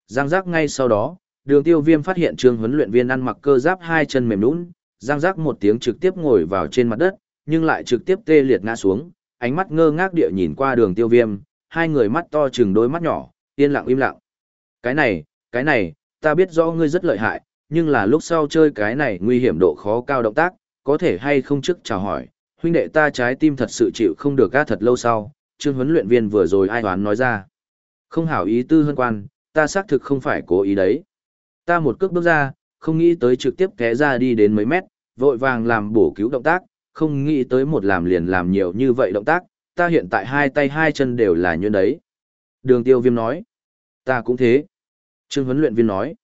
Giang giác ngay sau đó, đường tiêu viêm phát hiện trương huấn luyện viên ăn mặc cơ giáp hai chân mềm nũng, giang giác một tiếng trực tiếp ngồi vào trên mặt đất, nhưng lại trực tiếp tê liệt ngã xuống, ánh mắt ngơ ngác địa nhìn qua đường tiêu viêm, hai người mắt to chừng đôi mắt nhỏ, yên lặng im lặng. Cái này, cái này, ta biết rõ ngươi rất lợi hại, nhưng là lúc sau chơi cái này nguy hiểm độ khó cao động tác, có thể hay không trước chào hỏi, huynh đệ ta trái tim thật sự chịu không được ca thật lâu sau, trương huấn luyện viên vừa rồi ai toán nói ra. Không hảo ý tư hơn quan, ta xác thực không phải cố ý đấy. Ta một cước bước ra, không nghĩ tới trực tiếp té ra đi đến mấy mét, vội vàng làm bổ cứu động tác, không nghĩ tới một làm liền làm nhiều như vậy động tác, ta hiện tại hai tay hai chân đều là như đấy. Đường tiêu viêm nói, ta cũng thế. Trương huấn luyện viên nói,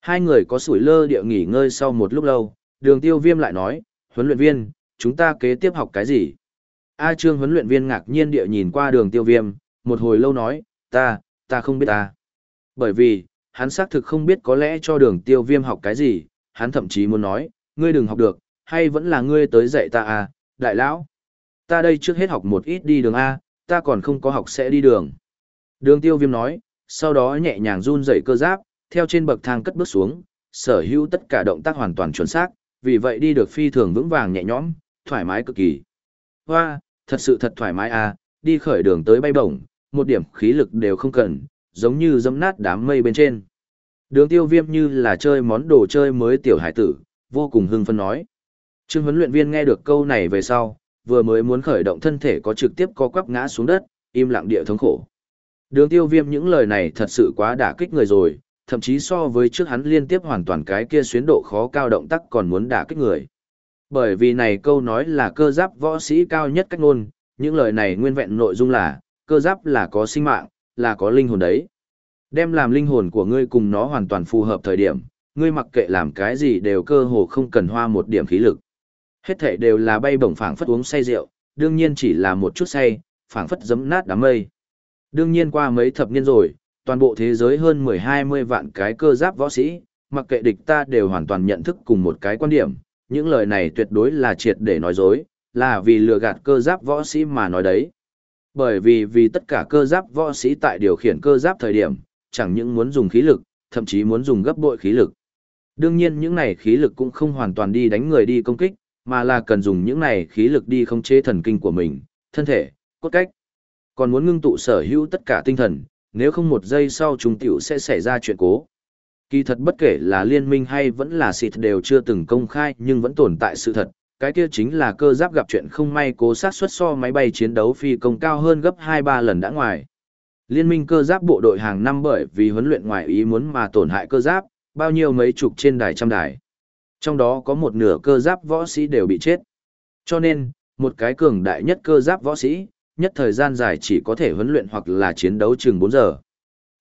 hai người có sủi lơ địa nghỉ ngơi sau một lúc lâu, đường tiêu viêm lại nói, huấn luyện viên, chúng ta kế tiếp học cái gì? A Trương huấn luyện viên ngạc nhiên địa nhìn qua đường tiêu viêm, một hồi lâu nói, ta, ta không biết ta. Bởi vì, hắn xác thực không biết có lẽ cho đường tiêu viêm học cái gì, hắn thậm chí muốn nói, ngươi đừng học được, hay vẫn là ngươi tới dạy ta à, đại lão. Ta đây trước hết học một ít đi đường A, ta còn không có học sẽ đi đường. Đường tiêu viêm nói, sau đó nhẹ nhàng run dậy cơ giáp, theo trên bậc thang cất bước xuống, sở hữu tất cả động tác hoàn toàn chuẩn xác, vì vậy đi được phi thường vững vàng nhẹ nhõm, thoải mái cực kỳ. Hoa, thật sự thật thoải mái à, đi khởi đường tới bay bổng, một điểm khí lực đều không cần, giống như dẫm nát đám mây bên trên. Đường tiêu viêm như là chơi món đồ chơi mới tiểu hải tử, vô cùng hưng phân nói. Trương huấn luyện viên nghe được câu này về sau, vừa mới muốn khởi động thân thể có trực tiếp co quắp ngã xuống đất, im lặng địa thống khổ. Đường tiêu viêm những lời này thật sự quá đả kích người rồi, thậm chí so với trước hắn liên tiếp hoàn toàn cái kia xuyến độ khó cao động tác còn muốn đả kích người. Bởi vì này câu nói là cơ giáp võ sĩ cao nhất cách ngôn, những lời này nguyên vẹn nội dung là, cơ giáp là có sinh mạng, là có linh hồn đấy. Đem làm linh hồn của ngươi cùng nó hoàn toàn phù hợp thời điểm, ngươi mặc kệ làm cái gì đều cơ hồ không cần hoa một điểm khí lực. Hết thể đều là bay bổng phảng phất uống say rượu, đương nhiên chỉ là một chút say, phảng phất giấm nát đám mây. Đương nhiên qua mấy thập niên rồi, toàn bộ thế giới hơn 10-20 vạn cái cơ giáp võ sĩ, mặc kệ địch ta đều hoàn toàn nhận thức cùng một cái quan điểm, những lời này tuyệt đối là triệt để nói dối, là vì lừa gạt cơ giáp võ sĩ mà nói đấy. Bởi vì vì tất cả cơ giáp võ sĩ tại điều khiển cơ giáp thời điểm, chẳng những muốn dùng khí lực, thậm chí muốn dùng gấp bội khí lực. Đương nhiên những này khí lực cũng không hoàn toàn đi đánh người đi công kích, mà là cần dùng những này khí lực đi khống chế thần kinh của mình, thân thể, cốt cách. Còn muốn ngưng tụ sở hữu tất cả tinh thần, nếu không một giây sau chúng tiểu sẽ xảy ra chuyện cố. Kỳ thật bất kể là liên minh hay vẫn là xịt đều chưa từng công khai nhưng vẫn tồn tại sự thật, cái kia chính là cơ giáp gặp chuyện không may cố sát xuất so máy bay chiến đấu phi công cao hơn gấp 2-3 lần đã ngoài. Liên minh cơ giáp bộ đội hàng năm bởi vì huấn luyện ngoài ý muốn mà tổn hại cơ giáp, bao nhiêu mấy chục trên đài trăm đài. Trong đó có một nửa cơ giáp võ sĩ đều bị chết. Cho nên, một cái cường đại nhất cơ giáp võ sĩ, nhất thời gian dài chỉ có thể huấn luyện hoặc là chiến đấu chừng 4 giờ.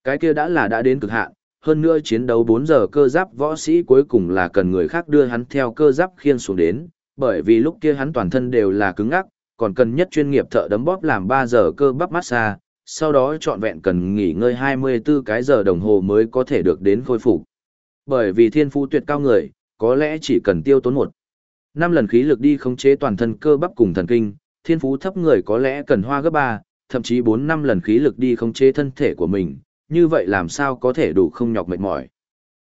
Cái kia đã là đã đến cực hạn, hơn nữa chiến đấu 4 giờ cơ giáp võ sĩ cuối cùng là cần người khác đưa hắn theo cơ giáp khiên xuống đến, bởi vì lúc kia hắn toàn thân đều là cứng ngắc, còn cần nhất chuyên nghiệp thợ đấm bóp làm 3 giờ cơ bắp massage, sau đó trọn vẹn cần nghỉ ngơi 24 cái giờ đồng hồ mới có thể được đến khôi phục. Bởi vì thiên phú tuyệt cao người, có lẽ chỉ cần tiêu tốn một năm lần khí lực đi khống chế toàn thân cơ bắp cùng thần kinh, thiên phú thấp người có lẽ cần hoa gấp 3, thậm chí 4 năm lần khí lực đi khống chế thân thể của mình, như vậy làm sao có thể đủ không nhọc mệt mỏi.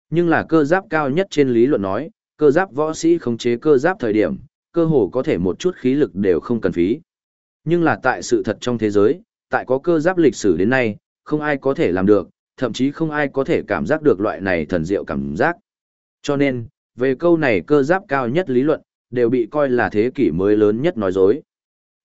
Nhưng là cơ giáp cao nhất trên lý luận nói, cơ giáp võ sĩ khống chế cơ giáp thời điểm, cơ hồ có thể một chút khí lực đều không cần phí. Nhưng là tại sự thật trong thế giới, tại có cơ giáp lịch sử đến nay, không ai có thể làm được, thậm chí không ai có thể cảm giác được loại này thần diệu cảm giác. Cho nên, về câu này cơ giáp cao nhất lý luận, đều bị coi là thế kỷ mới lớn nhất nói dối.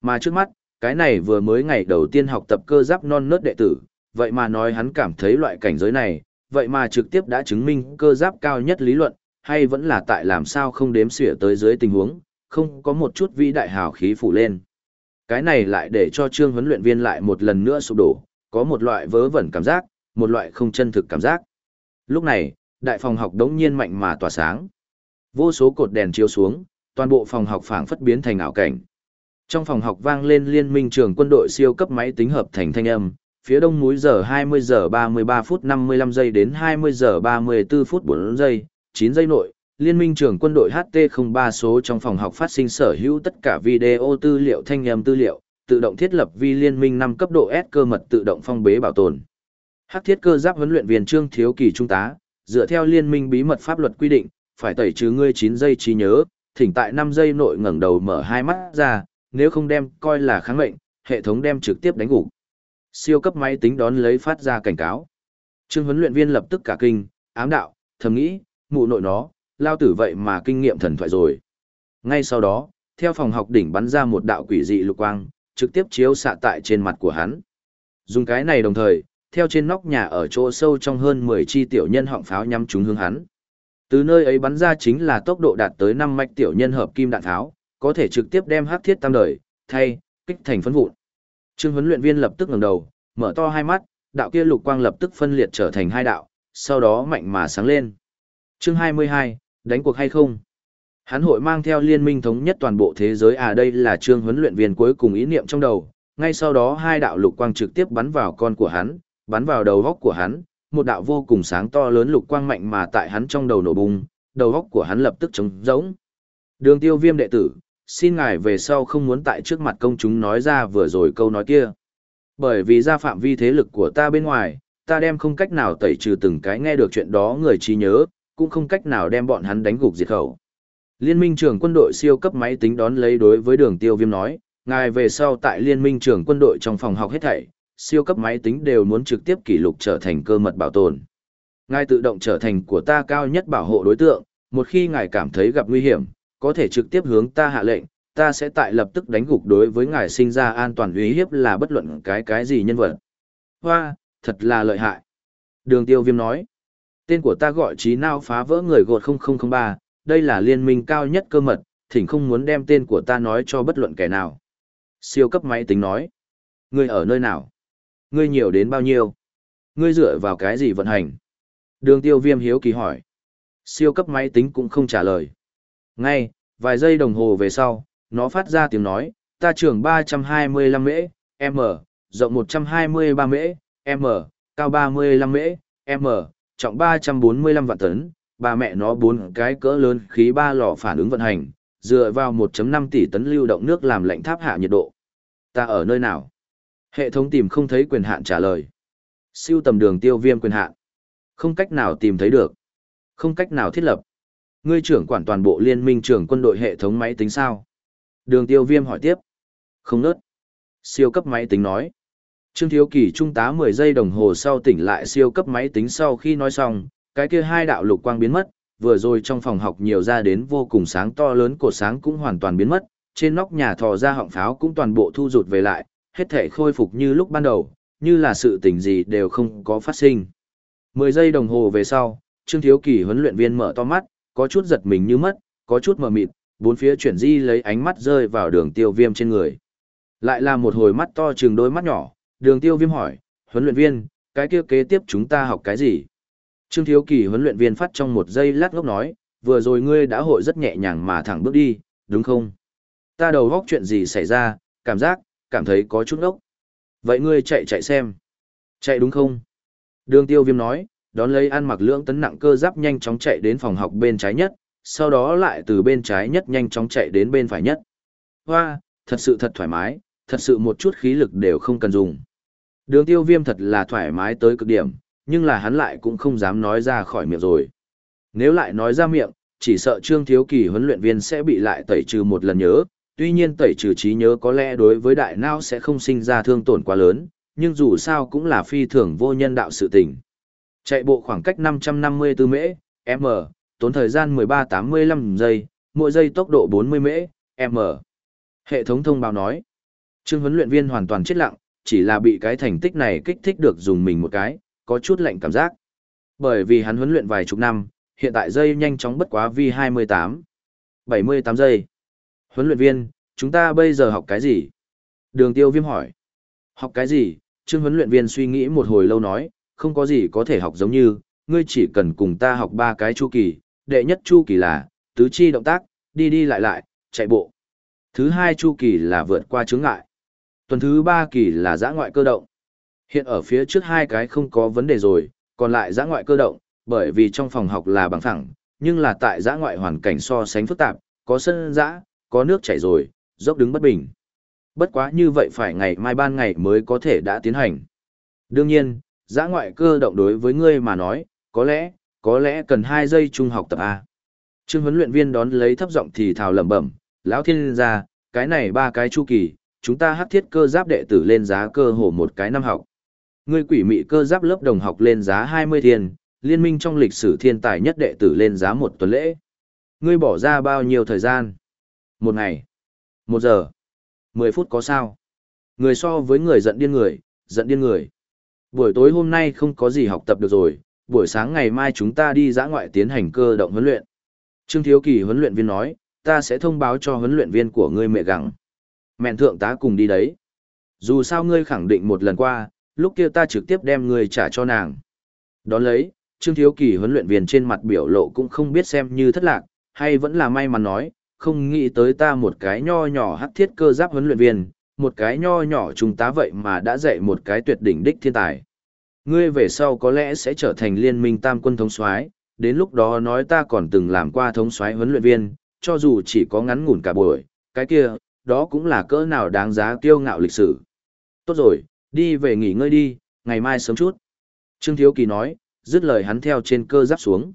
Mà trước mắt, cái này vừa mới ngày đầu tiên học tập cơ giáp non nớt đệ tử, vậy mà nói hắn cảm thấy loại cảnh giới này, vậy mà trực tiếp đã chứng minh cơ giáp cao nhất lý luận, hay vẫn là tại làm sao không đếm xỉa tới dưới tình huống, không có một chút vĩ đại hào khí phủ lên. Cái này lại để cho trương huấn luyện viên lại một lần nữa sụp đổ, có một loại vớ vẩn cảm giác, một loại không chân thực cảm giác. Lúc này, đại phòng học đống nhiên mạnh mà tỏa sáng. Vô số cột đèn chiếu xuống, toàn bộ phòng học phảng phất biến thành ảo cảnh. Trong phòng học vang lên liên minh trường quân đội siêu cấp máy tính hợp thành thanh âm, phía đông múi giờ 20 giờ 33 phút 55 giây đến 20 giờ 34 phút 4 giây, 9 giây nội, liên minh trưởng quân đội HT03 số trong phòng học phát sinh sở hữu tất cả video tư liệu thanh âm tư liệu, tự động thiết lập vi liên minh 5 cấp độ S cơ mật tự động phong bế bảo tồn. Hắc thiết cơ giáp huấn luyện viên Trương Thiếu Kỳ trung tá, dựa theo liên minh bí mật pháp luật quy định, phải tẩy trừ ngươi 9 giây trí nhớ, thỉnh tại 5 giây nội ngẩng đầu mở hai mắt ra, nếu không đem coi là kháng mệnh, hệ thống đem trực tiếp đánh gục. Siêu cấp máy tính đón lấy phát ra cảnh cáo. Trương huấn luyện viên lập tức cả kinh, ám đạo, thầm nghĩ, mụ nội nó, lao tử vậy mà kinh nghiệm thần thoại rồi. Ngay sau đó, theo phòng học đỉnh bắn ra một đạo quỷ dị lục quang, trực tiếp chiếu xạ tại trên mặt của hắn. Dùng cái này đồng thời, theo trên nóc nhà ở chỗ sâu trong hơn 10 chi tiểu nhân họng pháo nhắm trúng hướng hắn. Từ nơi ấy bắn ra chính là tốc độ đạt tới 5 mạch tiểu nhân hợp kim đạn tháo, có thể trực tiếp đem hắc thiết tam đời, thay, kích thành phấn vụn. Trương huấn luyện viên lập tức ngẩng đầu, mở to hai mắt, đạo kia lục quang lập tức phân liệt trở thành hai đạo, sau đó mạnh mà sáng lên. Chương 22, đánh cuộc hay không? Hắn hội mang theo liên minh thống nhất toàn bộ thế giới à đây là trương huấn luyện viên cuối cùng ý niệm trong đầu, ngay sau đó hai đạo lục quang trực tiếp bắn vào con của hắn, bắn vào đầu góc của hắn, một đạo vô cùng sáng to lớn lục quang mạnh mà tại hắn trong đầu nổ bùng, đầu góc của hắn lập tức trống rỗng. Đường tiêu viêm đệ tử, xin ngài về sau không muốn tại trước mặt công chúng nói ra vừa rồi câu nói kia. Bởi vì ra phạm vi thế lực của ta bên ngoài, ta đem không cách nào tẩy trừ từng cái nghe được chuyện đó người trí nhớ, cũng không cách nào đem bọn hắn đánh gục diệt khẩu. Liên minh trưởng quân đội siêu cấp máy tính đón lấy đối với đường tiêu viêm nói, ngài về sau tại liên minh trưởng quân đội trong phòng học hết thảy, siêu cấp máy tính đều muốn trực tiếp kỷ lục trở thành cơ mật bảo tồn. Ngài tự động trở thành của ta cao nhất bảo hộ đối tượng, một khi ngài cảm thấy gặp nguy hiểm, có thể trực tiếp hướng ta hạ lệnh, ta sẽ tại lập tức đánh gục đối với ngài sinh ra an toàn uy hiếp là bất luận cái cái gì nhân vật. Hoa, thật là lợi hại. Đường tiêu viêm nói, tên của ta gọi trí nào phá vỡ người gột 0003, đây là liên minh cao nhất cơ mật, thỉnh không muốn đem tên của ta nói cho bất luận kẻ nào. Siêu cấp máy tính nói, ngươi ở nơi nào? Ngươi nhiều đến bao nhiêu? Ngươi dựa vào cái gì vận hành? Đường tiêu viêm hiếu kỳ hỏi. Siêu cấp máy tính cũng không trả lời. Ngay, vài giây đồng hồ về sau, nó phát ra tiếng nói, ta trưởng 325 mễ, m, rộng 123 mễ, m, cao 35 mễ, m, trọng 345 vạn tấn, ba mẹ nó bốn cái cỡ lớn khí ba lò phản ứng vận hành, dựa vào 1.5 tỷ tấn lưu động nước làm lạnh tháp hạ nhiệt độ. Ta ở nơi nào? Hệ thống tìm không thấy quyền hạn trả lời. Siêu tầm đường tiêu viêm quyền hạn. Không cách nào tìm thấy được. Không cách nào thiết lập. Ngươi trưởng quản toàn bộ liên minh trưởng quân đội hệ thống máy tính sao? Đường tiêu viêm hỏi tiếp. Không nớt. Siêu cấp máy tính nói. Trương Thiếu Kỳ trung tá 10 giây đồng hồ sau tỉnh lại siêu cấp máy tính sau khi nói xong, cái kia hai đạo lục quang biến mất, vừa rồi trong phòng học nhiều ra đến vô cùng sáng to lớn cột sáng cũng hoàn toàn biến mất, trên nóc nhà thò ra họng pháo cũng toàn bộ thu rụt về lại, hết thể khôi phục như lúc ban đầu, như là sự tình gì đều không có phát sinh. 10 giây đồng hồ về sau, Trương Thiếu Kỳ huấn luyện viên mở to mắt, có chút giật mình như mất, có chút mờ mịt, bốn phía chuyển di lấy ánh mắt rơi vào đường tiêu viêm trên người. Lại là một hồi mắt to trừng đôi mắt nhỏ, đường tiêu viêm hỏi, huấn luyện viên, cái kia kế tiếp chúng ta học cái gì? Trương Thiếu Kỳ huấn luyện viên phát trong một giây lát ngốc nói, vừa rồi ngươi đã hội rất nhẹ nhàng mà thẳng bước đi, đúng không? Ta đầu góc chuyện gì xảy ra, cảm giác, cảm thấy có chút ngốc. Vậy ngươi chạy chạy xem. Chạy đúng không? Đường tiêu viêm nói, đón lấy ăn mặc lưỡng tấn nặng cơ giáp nhanh chóng chạy đến phòng học bên trái nhất, sau đó lại từ bên trái nhất nhanh chóng chạy đến bên phải nhất. Hoa, thật sự thật thoải mái, thật sự một chút khí lực đều không cần dùng. Đường tiêu viêm thật là thoải mái tới cực điểm, nhưng là hắn lại cũng không dám nói ra khỏi miệng rồi. Nếu lại nói ra miệng, chỉ sợ Trương Thiếu Kỳ huấn luyện viên sẽ bị lại tẩy trừ một lần nhớ, tuy nhiên tẩy trừ trí nhớ có lẽ đối với đại não sẽ không sinh ra thương tổn quá lớn, nhưng dù sao cũng là phi thường vô nhân đạo sự tình. Chạy bộ khoảng cách 554 mễ, m, tốn thời gian 13-85 giây, mỗi giây tốc độ 40 mễ, m. Hệ thống thông báo nói, Trương huấn luyện viên hoàn toàn chết lặng, chỉ là bị cái thành tích này kích thích được dùng mình một cái, có chút lạnh cảm giác. Bởi vì hắn huấn luyện vài chục năm, hiện tại giây nhanh chóng bất quá vi 28. 78 giây. Huấn luyện viên, chúng ta bây giờ học cái gì? Đường tiêu viêm hỏi. Học cái gì? Trương huấn luyện viên suy nghĩ một hồi lâu nói, không có gì có thể học giống như, ngươi chỉ cần cùng ta học ba cái chu kỳ. Đệ nhất chu kỳ là, tứ chi động tác, đi đi lại lại, chạy bộ. Thứ hai chu kỳ là vượt qua chướng ngại. Tuần thứ ba kỳ là giã ngoại cơ động. Hiện ở phía trước hai cái không có vấn đề rồi, còn lại giã ngoại cơ động, bởi vì trong phòng học là bằng phẳng, nhưng là tại giã ngoại hoàn cảnh so sánh phức tạp, có sân giã, có nước chảy rồi, dốc đứng bất bình. Bất quá như vậy phải ngày mai ban ngày mới có thể đã tiến hành. Đương nhiên, giã ngoại cơ động đối với ngươi mà nói, có lẽ, có lẽ cần 2 giây trung học tập A. Trương huấn luyện viên đón lấy thấp giọng thì thào lẩm bẩm, lão thiên gia, cái này ba cái chu kỳ, chúng ta hắc thiết cơ giáp đệ tử lên giá cơ hồ một cái năm học. Ngươi quỷ mị cơ giáp lớp đồng học lên giá 20 thiên, liên minh trong lịch sử thiên tài nhất đệ tử lên giá một tuần lễ. Ngươi bỏ ra bao nhiêu thời gian? Một ngày. Một giờ. Mười phút có sao? Người so với người giận điên người, giận điên người. Buổi tối hôm nay không có gì học tập được rồi, buổi sáng ngày mai chúng ta đi dã ngoại tiến hành cơ động huấn luyện. Trương Thiếu Kỳ huấn luyện viên nói, ta sẽ thông báo cho huấn luyện viên của ngươi mẹ gặng. Mẹn thượng tá cùng đi đấy. Dù sao ngươi khẳng định một lần qua, lúc kia ta trực tiếp đem ngươi trả cho nàng. Đón lấy, Trương Thiếu Kỳ huấn luyện viên trên mặt biểu lộ cũng không biết xem như thất lạc, hay vẫn là may mắn nói, không nghĩ tới ta một cái nho nhỏ hắc thiết cơ giáp huấn luyện viên, một cái nho nhỏ chúng ta vậy mà đã dạy một cái tuyệt đỉnh đích thiên tài. Ngươi về sau có lẽ sẽ trở thành liên minh tam quân thống soái, đến lúc đó nói ta còn từng làm qua thống soái huấn luyện viên, cho dù chỉ có ngắn ngủn cả buổi, cái kia, đó cũng là cỡ nào đáng giá kiêu ngạo lịch sử. Tốt rồi, đi về nghỉ ngơi đi, ngày mai sớm chút. Trương Thiếu Kỳ nói, dứt lời hắn theo trên cơ giáp xuống.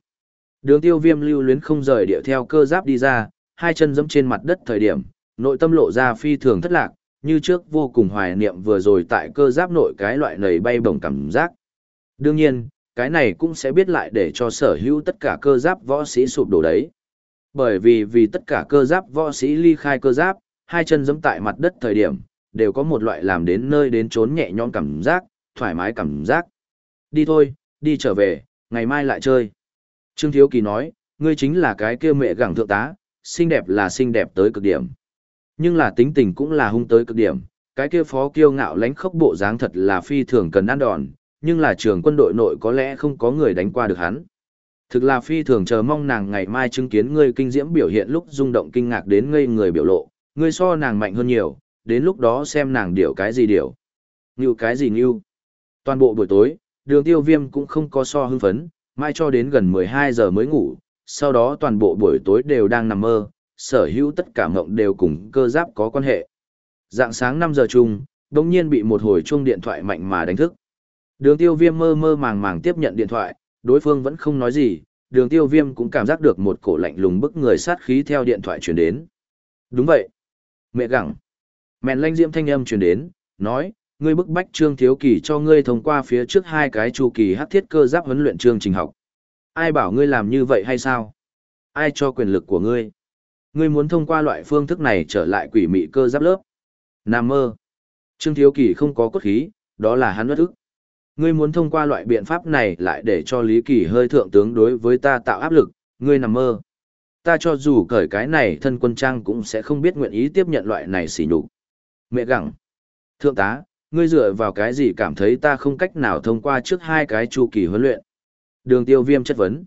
Đường tiêu viêm lưu luyến không rời điệu theo cơ giáp đi ra, hai chân dẫm trên mặt đất thời điểm, nội tâm lộ ra phi thường thất lạc, như trước vô cùng hoài niệm vừa rồi tại cơ giáp nội cái loại nầy bay bổng cảm giác. Đương nhiên, cái này cũng sẽ biết lại để cho sở hữu tất cả cơ giáp võ sĩ sụp đổ đấy. Bởi vì vì tất cả cơ giáp võ sĩ ly khai cơ giáp, hai chân giẫm tại mặt đất thời điểm, đều có một loại làm đến nơi đến trốn nhẹ nhõm cảm giác, thoải mái cảm giác. Đi thôi, đi trở về, ngày mai lại chơi. Trương Thiếu Kỳ nói, ngươi chính là cái kia mẹ gẳng thượng tá, xinh đẹp là xinh đẹp tới cực điểm. Nhưng là tính tình cũng là hung tới cực điểm, cái kia phó kiêu ngạo lánh khốc bộ dáng thật là phi thường cần ăn đòn, nhưng là trường quân đội nội có lẽ không có người đánh qua được hắn. Thực là phi thường chờ mong nàng ngày mai chứng kiến ngươi kinh diễm biểu hiện lúc rung động kinh ngạc đến ngây người biểu lộ, ngươi so nàng mạnh hơn nhiều, đến lúc đó xem nàng điều cái gì điều, Như cái gì như. Toàn bộ buổi tối, đường tiêu viêm cũng không có so hưng phấn, mai cho đến gần 12 giờ mới ngủ, sau đó toàn bộ buổi tối đều đang nằm mơ, sở hữu tất cả mộng đều cùng cơ giáp có quan hệ. Dạng sáng 5 giờ chung, đồng nhiên bị một hồi chuông điện thoại mạnh mà đánh thức. Đường tiêu viêm mơ mơ màng màng tiếp nhận điện thoại, đối phương vẫn không nói gì, đường tiêu viêm cũng cảm giác được một cổ lạnh lùng bức người sát khí theo điện thoại chuyển đến. Đúng vậy. Mẹ gặng. Mẹn lanh diễm thanh âm chuyển đến, nói, ngươi bức bách trương thiếu kỳ cho ngươi thông qua phía trước hai cái chu kỳ hát thiết cơ giáp huấn luyện chương trình học. Ai bảo ngươi làm như vậy hay sao? Ai cho quyền lực của ngươi? Ngươi muốn thông qua loại phương thức này trở lại quỷ mị cơ giáp lớp. Nam mơ. Trương thiếu kỳ không có cốt khí, đó là hắn bất ức. Ngươi muốn thông qua loại biện pháp này lại để cho Lý Kỳ hơi thượng tướng đối với ta tạo áp lực, ngươi nằm mơ. Ta cho dù cởi cái này thân quân trang cũng sẽ không biết nguyện ý tiếp nhận loại này xỉ nhục. Mẹ gặng. Thượng tá, ngươi dựa vào cái gì cảm thấy ta không cách nào thông qua trước hai cái chu kỳ huấn luyện. Đường tiêu viêm chất vấn.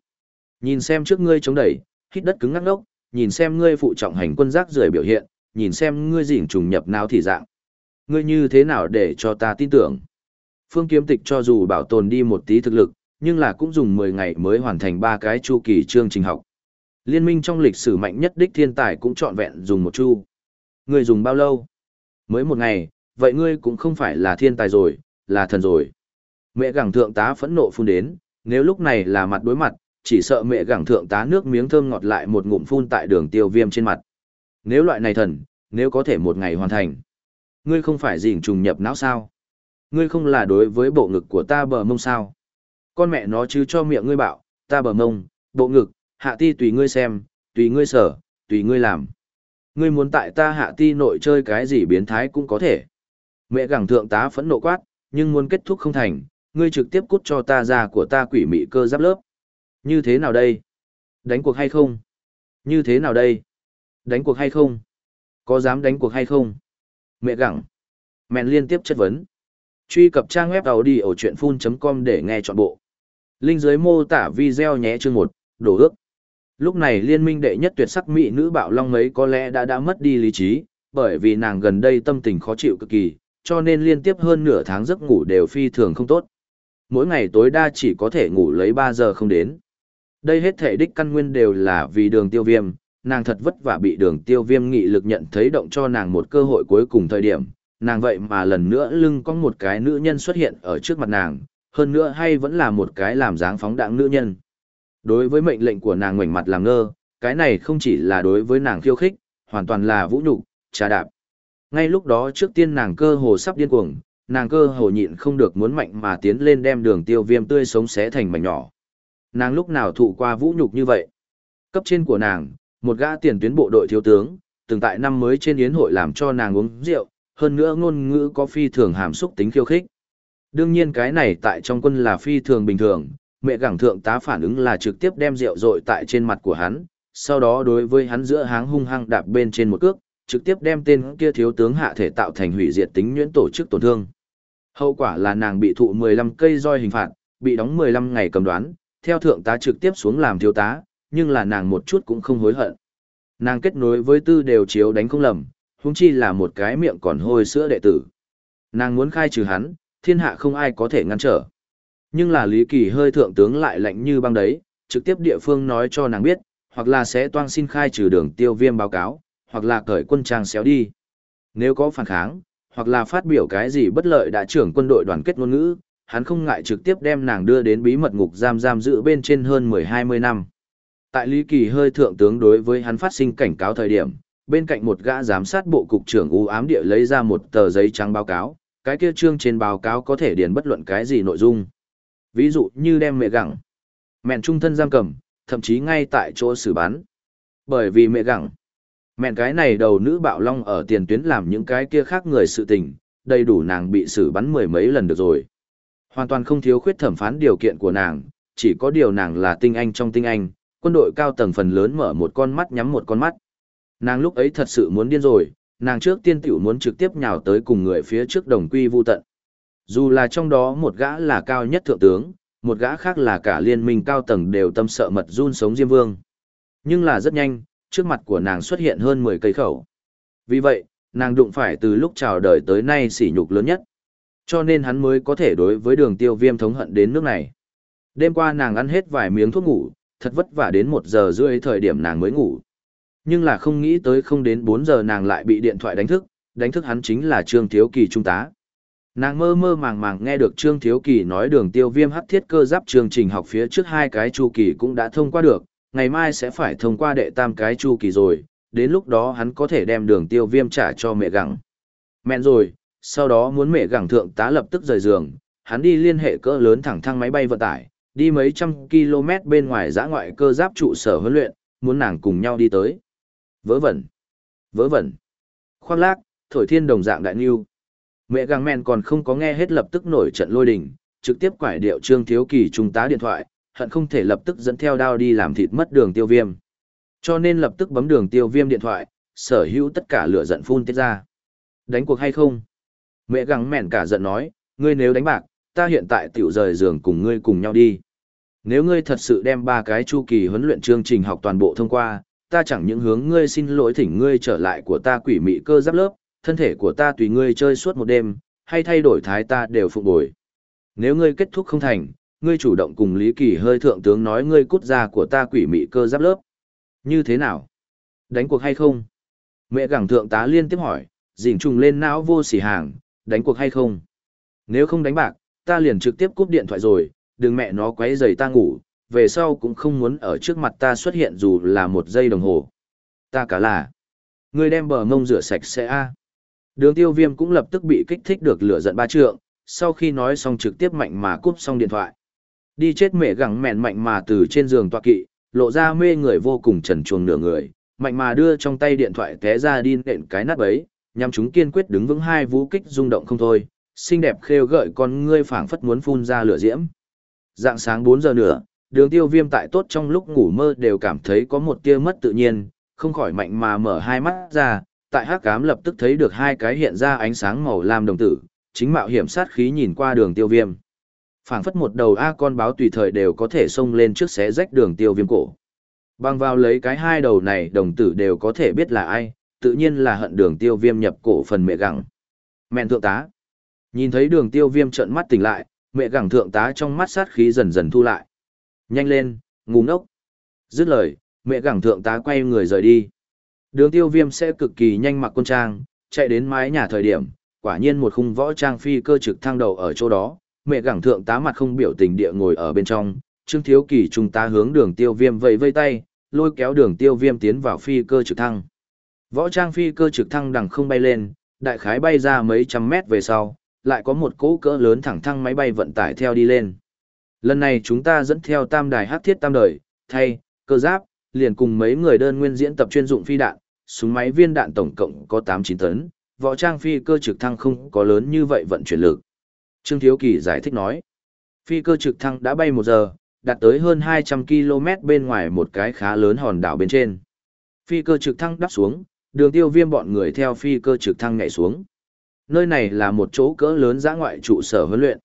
Nhìn xem trước ngươi chống đẩy, hít đất cứng ngắc ngốc, nhìn xem ngươi phụ trọng hành quân giác rưởi biểu hiện, nhìn xem ngươi dỉn trùng nhập nào thì dạng. Ngươi như thế nào để cho ta tin tưởng. Phương kiếm tịch cho dù bảo tồn đi một tí thực lực, nhưng là cũng dùng 10 ngày mới hoàn thành ba cái chu kỳ chương trình học. Liên minh trong lịch sử mạnh nhất đích thiên tài cũng trọn vẹn dùng một chu. Ngươi dùng bao lâu? Mới một ngày, vậy ngươi cũng không phải là thiên tài rồi, là thần rồi. Mẹ gẳng thượng tá phẫn nộ phun đến, nếu lúc này là mặt đối mặt, chỉ sợ mẹ gẳng thượng tá nước miếng thơm ngọt lại một ngụm phun tại đường tiêu viêm trên mặt. Nếu loại này thần, nếu có thể một ngày hoàn thành. Ngươi không phải dình trùng nhập não sao? Ngươi không là đối với bộ ngực của ta bờ mông sao? Con mẹ nó chứ cho miệng ngươi bảo, ta bờ mông, bộ ngực, hạ ti tùy ngươi xem, tùy ngươi sở, tùy ngươi làm. Ngươi muốn tại ta hạ ti nội chơi cái gì biến thái cũng có thể. Mẹ gẳng thượng tá phẫn nộ quát, nhưng muốn kết thúc không thành, ngươi trực tiếp cút cho ta ra của ta quỷ mị cơ giáp lớp. Như thế nào đây? Đánh cuộc hay không? Như thế nào đây? Đánh cuộc hay không? Có dám đánh cuộc hay không? Mẹ gẳng. Mẹn liên tiếp chất vấn. Truy cập trang web đầu đi ở chuyện full.com để nghe trọn bộ. Linh dưới mô tả video nhé chương một đổ ước. Lúc này liên minh đệ nhất tuyệt sắc mỹ nữ bạo long mấy có lẽ đã đã mất đi lý trí, bởi vì nàng gần đây tâm tình khó chịu cực kỳ, cho nên liên tiếp hơn nửa tháng giấc ngủ đều phi thường không tốt. Mỗi ngày tối đa chỉ có thể ngủ lấy 3 giờ không đến. Đây hết thể đích căn nguyên đều là vì đường tiêu viêm, nàng thật vất vả bị đường tiêu viêm nghị lực nhận thấy động cho nàng một cơ hội cuối cùng thời điểm, nàng vậy mà lần nữa lưng có một cái nữ nhân xuất hiện ở trước mặt nàng, hơn nữa hay vẫn là một cái làm dáng phóng đạng nữ nhân. Đối với mệnh lệnh của nàng ngoảnh mặt làm ngơ, cái này không chỉ là đối với nàng khiêu khích, hoàn toàn là vũ nhục, trà đạp. Ngay lúc đó trước tiên nàng cơ hồ sắp điên cuồng, nàng cơ hồ nhịn không được muốn mạnh mà tiến lên đem đường tiêu viêm tươi sống xé thành mảnh nhỏ. Nàng lúc nào thụ qua vũ nhục như vậy? Cấp trên của nàng, một gã tiền tuyến bộ đội thiếu tướng, từng tại năm mới trên yến hội làm cho nàng uống rượu, hơn nữa ngôn ngữ có phi thường hàm xúc tính khiêu khích. Đương nhiên cái này tại trong quân là phi thường bình thường, mẹ gẳng thượng tá phản ứng là trực tiếp đem rượu rội tại trên mặt của hắn, sau đó đối với hắn giữa háng hung hăng đạp bên trên một cước, trực tiếp đem tên kia thiếu tướng hạ thể tạo thành hủy diệt tính nhuyễn tổ chức tổn thương. Hậu quả là nàng bị thụ 15 cây roi hình phạt, bị đóng 15 ngày cầm đoán, theo thượng tá trực tiếp xuống làm thiếu tá, nhưng là nàng một chút cũng không hối hận. Nàng kết nối với tư đều chiếu đánh không lầm, huống chi là một cái miệng còn hôi sữa đệ tử. Nàng muốn khai trừ hắn, thiên hạ không ai có thể ngăn trở. Nhưng là Lý Kỳ hơi thượng tướng lại lạnh như băng đấy, trực tiếp địa phương nói cho nàng biết, hoặc là sẽ toang xin khai trừ đường tiêu viêm báo cáo, hoặc là cởi quân trang xéo đi. Nếu có phản kháng, hoặc là phát biểu cái gì bất lợi đã trưởng quân đội đoàn kết ngôn ngữ, hắn không ngại trực tiếp đem nàng đưa đến bí mật ngục giam giam giữ bên trên hơn 10-20 năm. Tại Lý Kỳ hơi thượng tướng đối với hắn phát sinh cảnh cáo thời điểm, bên cạnh một gã giám sát bộ cục trưởng u ám địa lấy ra một tờ giấy trắng báo cáo, cái kia trương trên báo cáo có thể điền bất luận cái gì nội dung. Ví dụ như đem mẹ gặng, mẹn trung thân giam cầm, thậm chí ngay tại chỗ xử bán. Bởi vì mẹ gặng, mẹn cái này đầu nữ bạo long ở tiền tuyến làm những cái kia khác người sự tình, đầy đủ nàng bị xử bắn mười mấy lần được rồi. Hoàn toàn không thiếu khuyết thẩm phán điều kiện của nàng, chỉ có điều nàng là tinh anh trong tinh anh, quân đội cao tầng phần lớn mở một con mắt nhắm một con mắt. Nàng lúc ấy thật sự muốn điên rồi, nàng trước tiên tiểu muốn trực tiếp nhào tới cùng người phía trước đồng quy vu tận. Dù là trong đó một gã là cao nhất thượng tướng, một gã khác là cả liên minh cao tầng đều tâm sợ mật run sống Diêm Vương. Nhưng là rất nhanh, trước mặt của nàng xuất hiện hơn 10 cây khẩu. Vì vậy, nàng đụng phải từ lúc chào đời tới nay sỉ nhục lớn nhất. Cho nên hắn mới có thể đối với đường tiêu viêm thống hận đến nước này. Đêm qua nàng ăn hết vài miếng thuốc ngủ, thật vất vả đến một giờ rưỡi thời điểm nàng mới ngủ. Nhưng là không nghĩ tới không đến 4 giờ nàng lại bị điện thoại đánh thức, đánh thức hắn chính là Trương Thiếu Kỳ trung tá. Nàng mơ mơ màng màng nghe được Trương Thiếu Kỳ nói đường tiêu viêm hắc thiết cơ giáp chương trình học phía trước hai cái chu kỳ cũng đã thông qua được, ngày mai sẽ phải thông qua đệ tam cái chu kỳ rồi, đến lúc đó hắn có thể đem đường tiêu viêm trả cho mẹ gặng. Mẹn rồi, sau đó muốn mẹ gặng thượng tá lập tức rời giường, hắn đi liên hệ cỡ lớn thẳng thang máy bay vận tải, đi mấy trăm km bên ngoài giã ngoại cơ giáp trụ sở huấn luyện, muốn nàng cùng nhau đi tới. Vớ vẩn, vớ vẩn, khoác lác, thổi thiên đồng dạng đại niu. Mẹ gàng men còn không có nghe hết lập tức nổi trận lôi đình, trực tiếp quải điệu trương thiếu kỳ trung tá điện thoại, hận không thể lập tức dẫn theo đao đi làm thịt mất đường tiêu viêm. Cho nên lập tức bấm đường tiêu viêm điện thoại, sở hữu tất cả lửa giận phun tiết ra. Đánh cuộc hay không? Mẹ gắng mẹn cả giận nói, ngươi nếu đánh bạc, ta hiện tại tiểu rời giường cùng ngươi cùng nhau đi. Nếu ngươi thật sự đem ba cái chu kỳ huấn luyện chương trình học toàn bộ thông qua, ta chẳng những hướng ngươi xin lỗi thỉnh ngươi trở lại của ta quỷ mị cơ giáp lớp, thân thể của ta tùy ngươi chơi suốt một đêm, hay thay đổi thái ta đều phục bồi. Nếu ngươi kết thúc không thành, ngươi chủ động cùng Lý Kỳ hơi thượng tướng nói ngươi cút ra của ta quỷ mị cơ giáp lớp. Như thế nào? Đánh cuộc hay không? Mẹ gẳng thượng tá liên tiếp hỏi, dình trùng lên não vô sỉ hàng, đánh cuộc hay không? Nếu không đánh bạc, ta liền trực tiếp cúp điện thoại rồi, đừng mẹ nó quấy rầy ta ngủ, về sau cũng không muốn ở trước mặt ta xuất hiện dù là một giây đồng hồ. Ta cả là, ngươi đem bờ mông rửa sạch sẽ a. Đường tiêu viêm cũng lập tức bị kích thích được lửa giận ba trượng, sau khi nói xong trực tiếp mạnh mà cúp xong điện thoại. Đi chết mẹ gẳng mẹn mạnh mà từ trên giường tọa kỵ, lộ ra mê người vô cùng trần chuồng nửa người, mạnh mà đưa trong tay điện thoại té ra đi nện cái nát ấy, nhằm chúng kiên quyết đứng vững hai vũ kích rung động không thôi, xinh đẹp khêu gợi con ngươi phảng phất muốn phun ra lửa diễm. Dạng sáng 4 giờ nữa, đường tiêu viêm tại tốt trong lúc ngủ mơ đều cảm thấy có một tia mất tự nhiên, không khỏi mạnh mà mở hai mắt ra, tại hắc cám lập tức thấy được hai cái hiện ra ánh sáng màu lam đồng tử, chính mạo hiểm sát khí nhìn qua đường tiêu viêm. phảng phất một đầu A con báo tùy thời đều có thể xông lên trước xé rách đường tiêu viêm cổ. Băng vào lấy cái hai đầu này đồng tử đều có thể biết là ai, tự nhiên là hận đường tiêu viêm nhập cổ phần mẹ gặng. Mẹn thượng tá. Nhìn thấy đường tiêu viêm trợn mắt tỉnh lại, mẹ gặng thượng tá trong mắt sát khí dần dần thu lại. Nhanh lên, ngu ngốc. Dứt lời, mẹ gặng thượng tá quay người rời đi. Đường tiêu viêm sẽ cực kỳ nhanh mặc quân trang, chạy đến mái nhà thời điểm, quả nhiên một khung võ trang phi cơ trực thăng đầu ở chỗ đó, mẹ gẳng thượng tá mặt không biểu tình địa ngồi ở bên trong, Trương Thiếu Kỳ chúng ta hướng đường tiêu viêm vẫy vây tay, lôi kéo đường tiêu viêm tiến vào phi cơ trực thăng. Võ trang phi cơ trực thăng đằng không bay lên, đại khái bay ra mấy trăm mét về sau, lại có một cỗ cỡ lớn thẳng thăng máy bay vận tải theo đi lên. Lần này chúng ta dẫn theo tam đài hát thiết tam đời, thay, cơ giáp, liền cùng mấy người đơn nguyên diễn tập chuyên dụng phi đạn, súng máy viên đạn tổng cộng có 8-9 tấn, võ trang phi cơ trực thăng không có lớn như vậy vận chuyển lực. Trương Thiếu Kỳ giải thích nói, phi cơ trực thăng đã bay một giờ, đạt tới hơn 200 km bên ngoài một cái khá lớn hòn đảo bên trên. Phi cơ trực thăng đắp xuống, đường tiêu viêm bọn người theo phi cơ trực thăng nhảy xuống. Nơi này là một chỗ cỡ lớn giã ngoại trụ sở huấn luyện.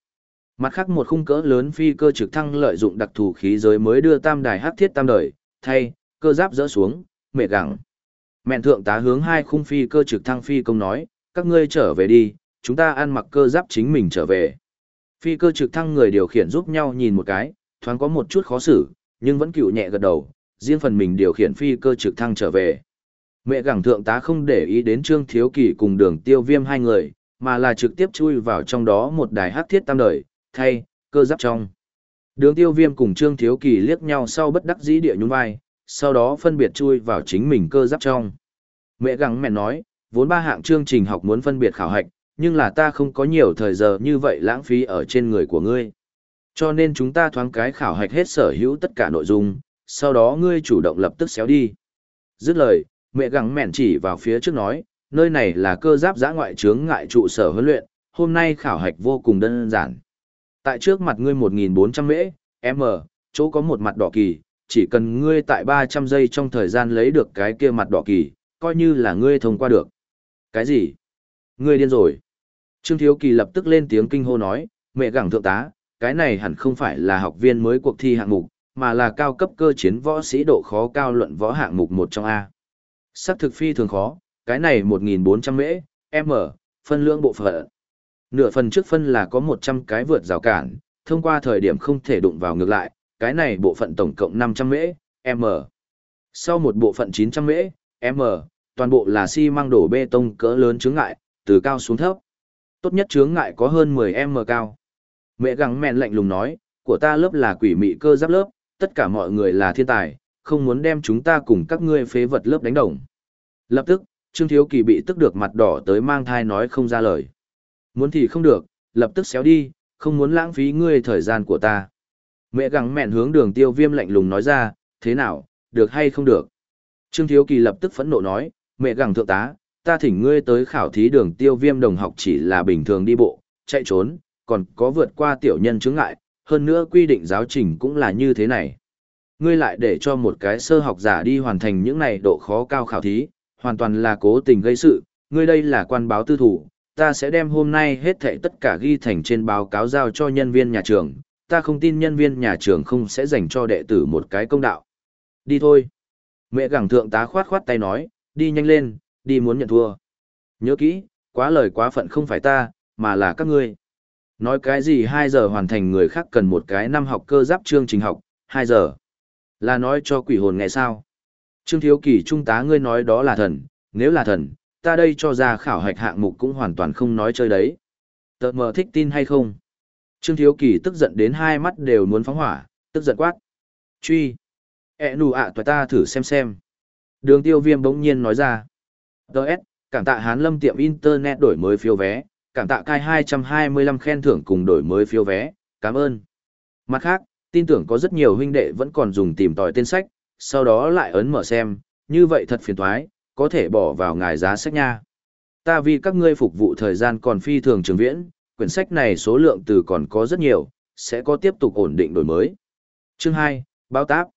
Mặt khác một khung cỡ lớn phi cơ trực thăng lợi dụng đặc thù khí giới mới đưa tam đài hắc thiết tam đời, thay, cơ giáp dỡ xuống, mệt gặng. Mẹn thượng tá hướng hai khung phi cơ trực thăng phi công nói, các ngươi trở về đi, chúng ta ăn mặc cơ giáp chính mình trở về. Phi cơ trực thăng người điều khiển giúp nhau nhìn một cái, thoáng có một chút khó xử, nhưng vẫn cựu nhẹ gật đầu, riêng phần mình điều khiển phi cơ trực thăng trở về. Mẹ gẳng thượng tá không để ý đến Trương Thiếu Kỳ cùng đường tiêu viêm hai người, mà là trực tiếp chui vào trong đó một đài hắc thiết tam đời, thay, cơ giáp trong. Đường tiêu viêm cùng Trương Thiếu Kỳ liếc nhau sau bất đắc dĩ địa nhún vai, sau đó phân biệt chui vào chính mình cơ giáp trong. Mẹ gắng mẹ nói, vốn ba hạng chương trình học muốn phân biệt khảo hạch, nhưng là ta không có nhiều thời giờ như vậy lãng phí ở trên người của ngươi. Cho nên chúng ta thoáng cái khảo hạch hết sở hữu tất cả nội dung, sau đó ngươi chủ động lập tức xéo đi. Dứt lời, mẹ gắng mẹn chỉ vào phía trước nói, nơi này là cơ giáp giã ngoại chướng ngại trụ sở huấn luyện, hôm nay khảo hạch vô cùng đơn giản. Tại trước mặt ngươi 1.400 mễ, m, chỗ có một mặt đỏ kỳ, chỉ cần ngươi tại 300 giây trong thời gian lấy được cái kia mặt đỏ kỳ, coi như là ngươi thông qua được. Cái gì? Ngươi điên rồi. Trương Thiếu Kỳ lập tức lên tiếng kinh hô nói, mẹ gẳng thượng tá, cái này hẳn không phải là học viên mới cuộc thi hạng mục, mà là cao cấp cơ chiến võ sĩ độ khó cao luận võ hạng mục một trong A. Sắc thực phi thường khó, cái này 1.400 mễ, m, phân lượng bộ phận. Nửa phần trước phân là có 100 cái vượt rào cản, thông qua thời điểm không thể đụng vào ngược lại, cái này bộ phận tổng cộng 500 mễ, m. Sau một bộ phận 900 mễ, m, toàn bộ là xi măng đổ bê tông cỡ lớn chướng ngại, từ cao xuống thấp. Tốt nhất chướng ngại có hơn 10m cao. Mẹ gắng mèn lạnh lùng nói, của ta lớp là quỷ mị cơ giáp lớp, tất cả mọi người là thiên tài, không muốn đem chúng ta cùng các ngươi phế vật lớp đánh đồng. Lập tức, Trương Thiếu Kỳ bị tức được mặt đỏ tới mang thai nói không ra lời. Muốn thì không được, lập tức xéo đi, không muốn lãng phí ngươi thời gian của ta. Mẹ gắng mẹn hướng đường tiêu viêm lạnh lùng nói ra, thế nào, được hay không được. Trương Thiếu Kỳ lập tức phẫn nộ nói, mẹ gắng thượng tá, ta thỉnh ngươi tới khảo thí đường tiêu viêm đồng học chỉ là bình thường đi bộ, chạy trốn, còn có vượt qua tiểu nhân chứng ngại, hơn nữa quy định giáo trình cũng là như thế này. Ngươi lại để cho một cái sơ học giả đi hoàn thành những này độ khó cao khảo thí, hoàn toàn là cố tình gây sự, ngươi đây là quan báo tư thủ, ta sẽ đem hôm nay hết thảy tất cả ghi thành trên báo cáo giao cho nhân viên nhà trường, ta không tin nhân viên nhà trường không sẽ dành cho đệ tử một cái công đạo. Đi thôi. Mẹ gẳng thượng tá khoát khoát tay nói, đi nhanh lên, đi muốn nhận thua. Nhớ kỹ, quá lời quá phận không phải ta, mà là các ngươi. Nói cái gì 2 giờ hoàn thành người khác cần một cái năm học cơ giáp chương trình học, 2 giờ. Là nói cho quỷ hồn nghe sao. Trương Thiếu Kỳ trung tá ngươi nói đó là thần, nếu là thần, ta đây cho ra khảo hạch hạng mục cũng hoàn toàn không nói chơi đấy. Tợt mờ thích tin hay không? Trương Thiếu Kỳ tức giận đến hai mắt đều muốn phóng hỏa, tức giận quát. Truy. E nù ạ toài ta thử xem xem. Đường tiêu viêm bỗng nhiên nói ra. Đợt, cảm tạ hán lâm tiệm internet đổi mới phiếu vé, cảm tạ cai 225 khen thưởng cùng đổi mới phiếu vé, cảm ơn. Mặt khác, tin tưởng có rất nhiều huynh đệ vẫn còn dùng tìm tòi tên sách, sau đó lại ấn mở xem, như vậy thật phiền toái, có thể bỏ vào ngài giá sách nha. Ta vì các ngươi phục vụ thời gian còn phi thường trường viễn, quyển sách này số lượng từ còn có rất nhiều, sẽ có tiếp tục ổn định đổi mới. Chương 2, Báo táp.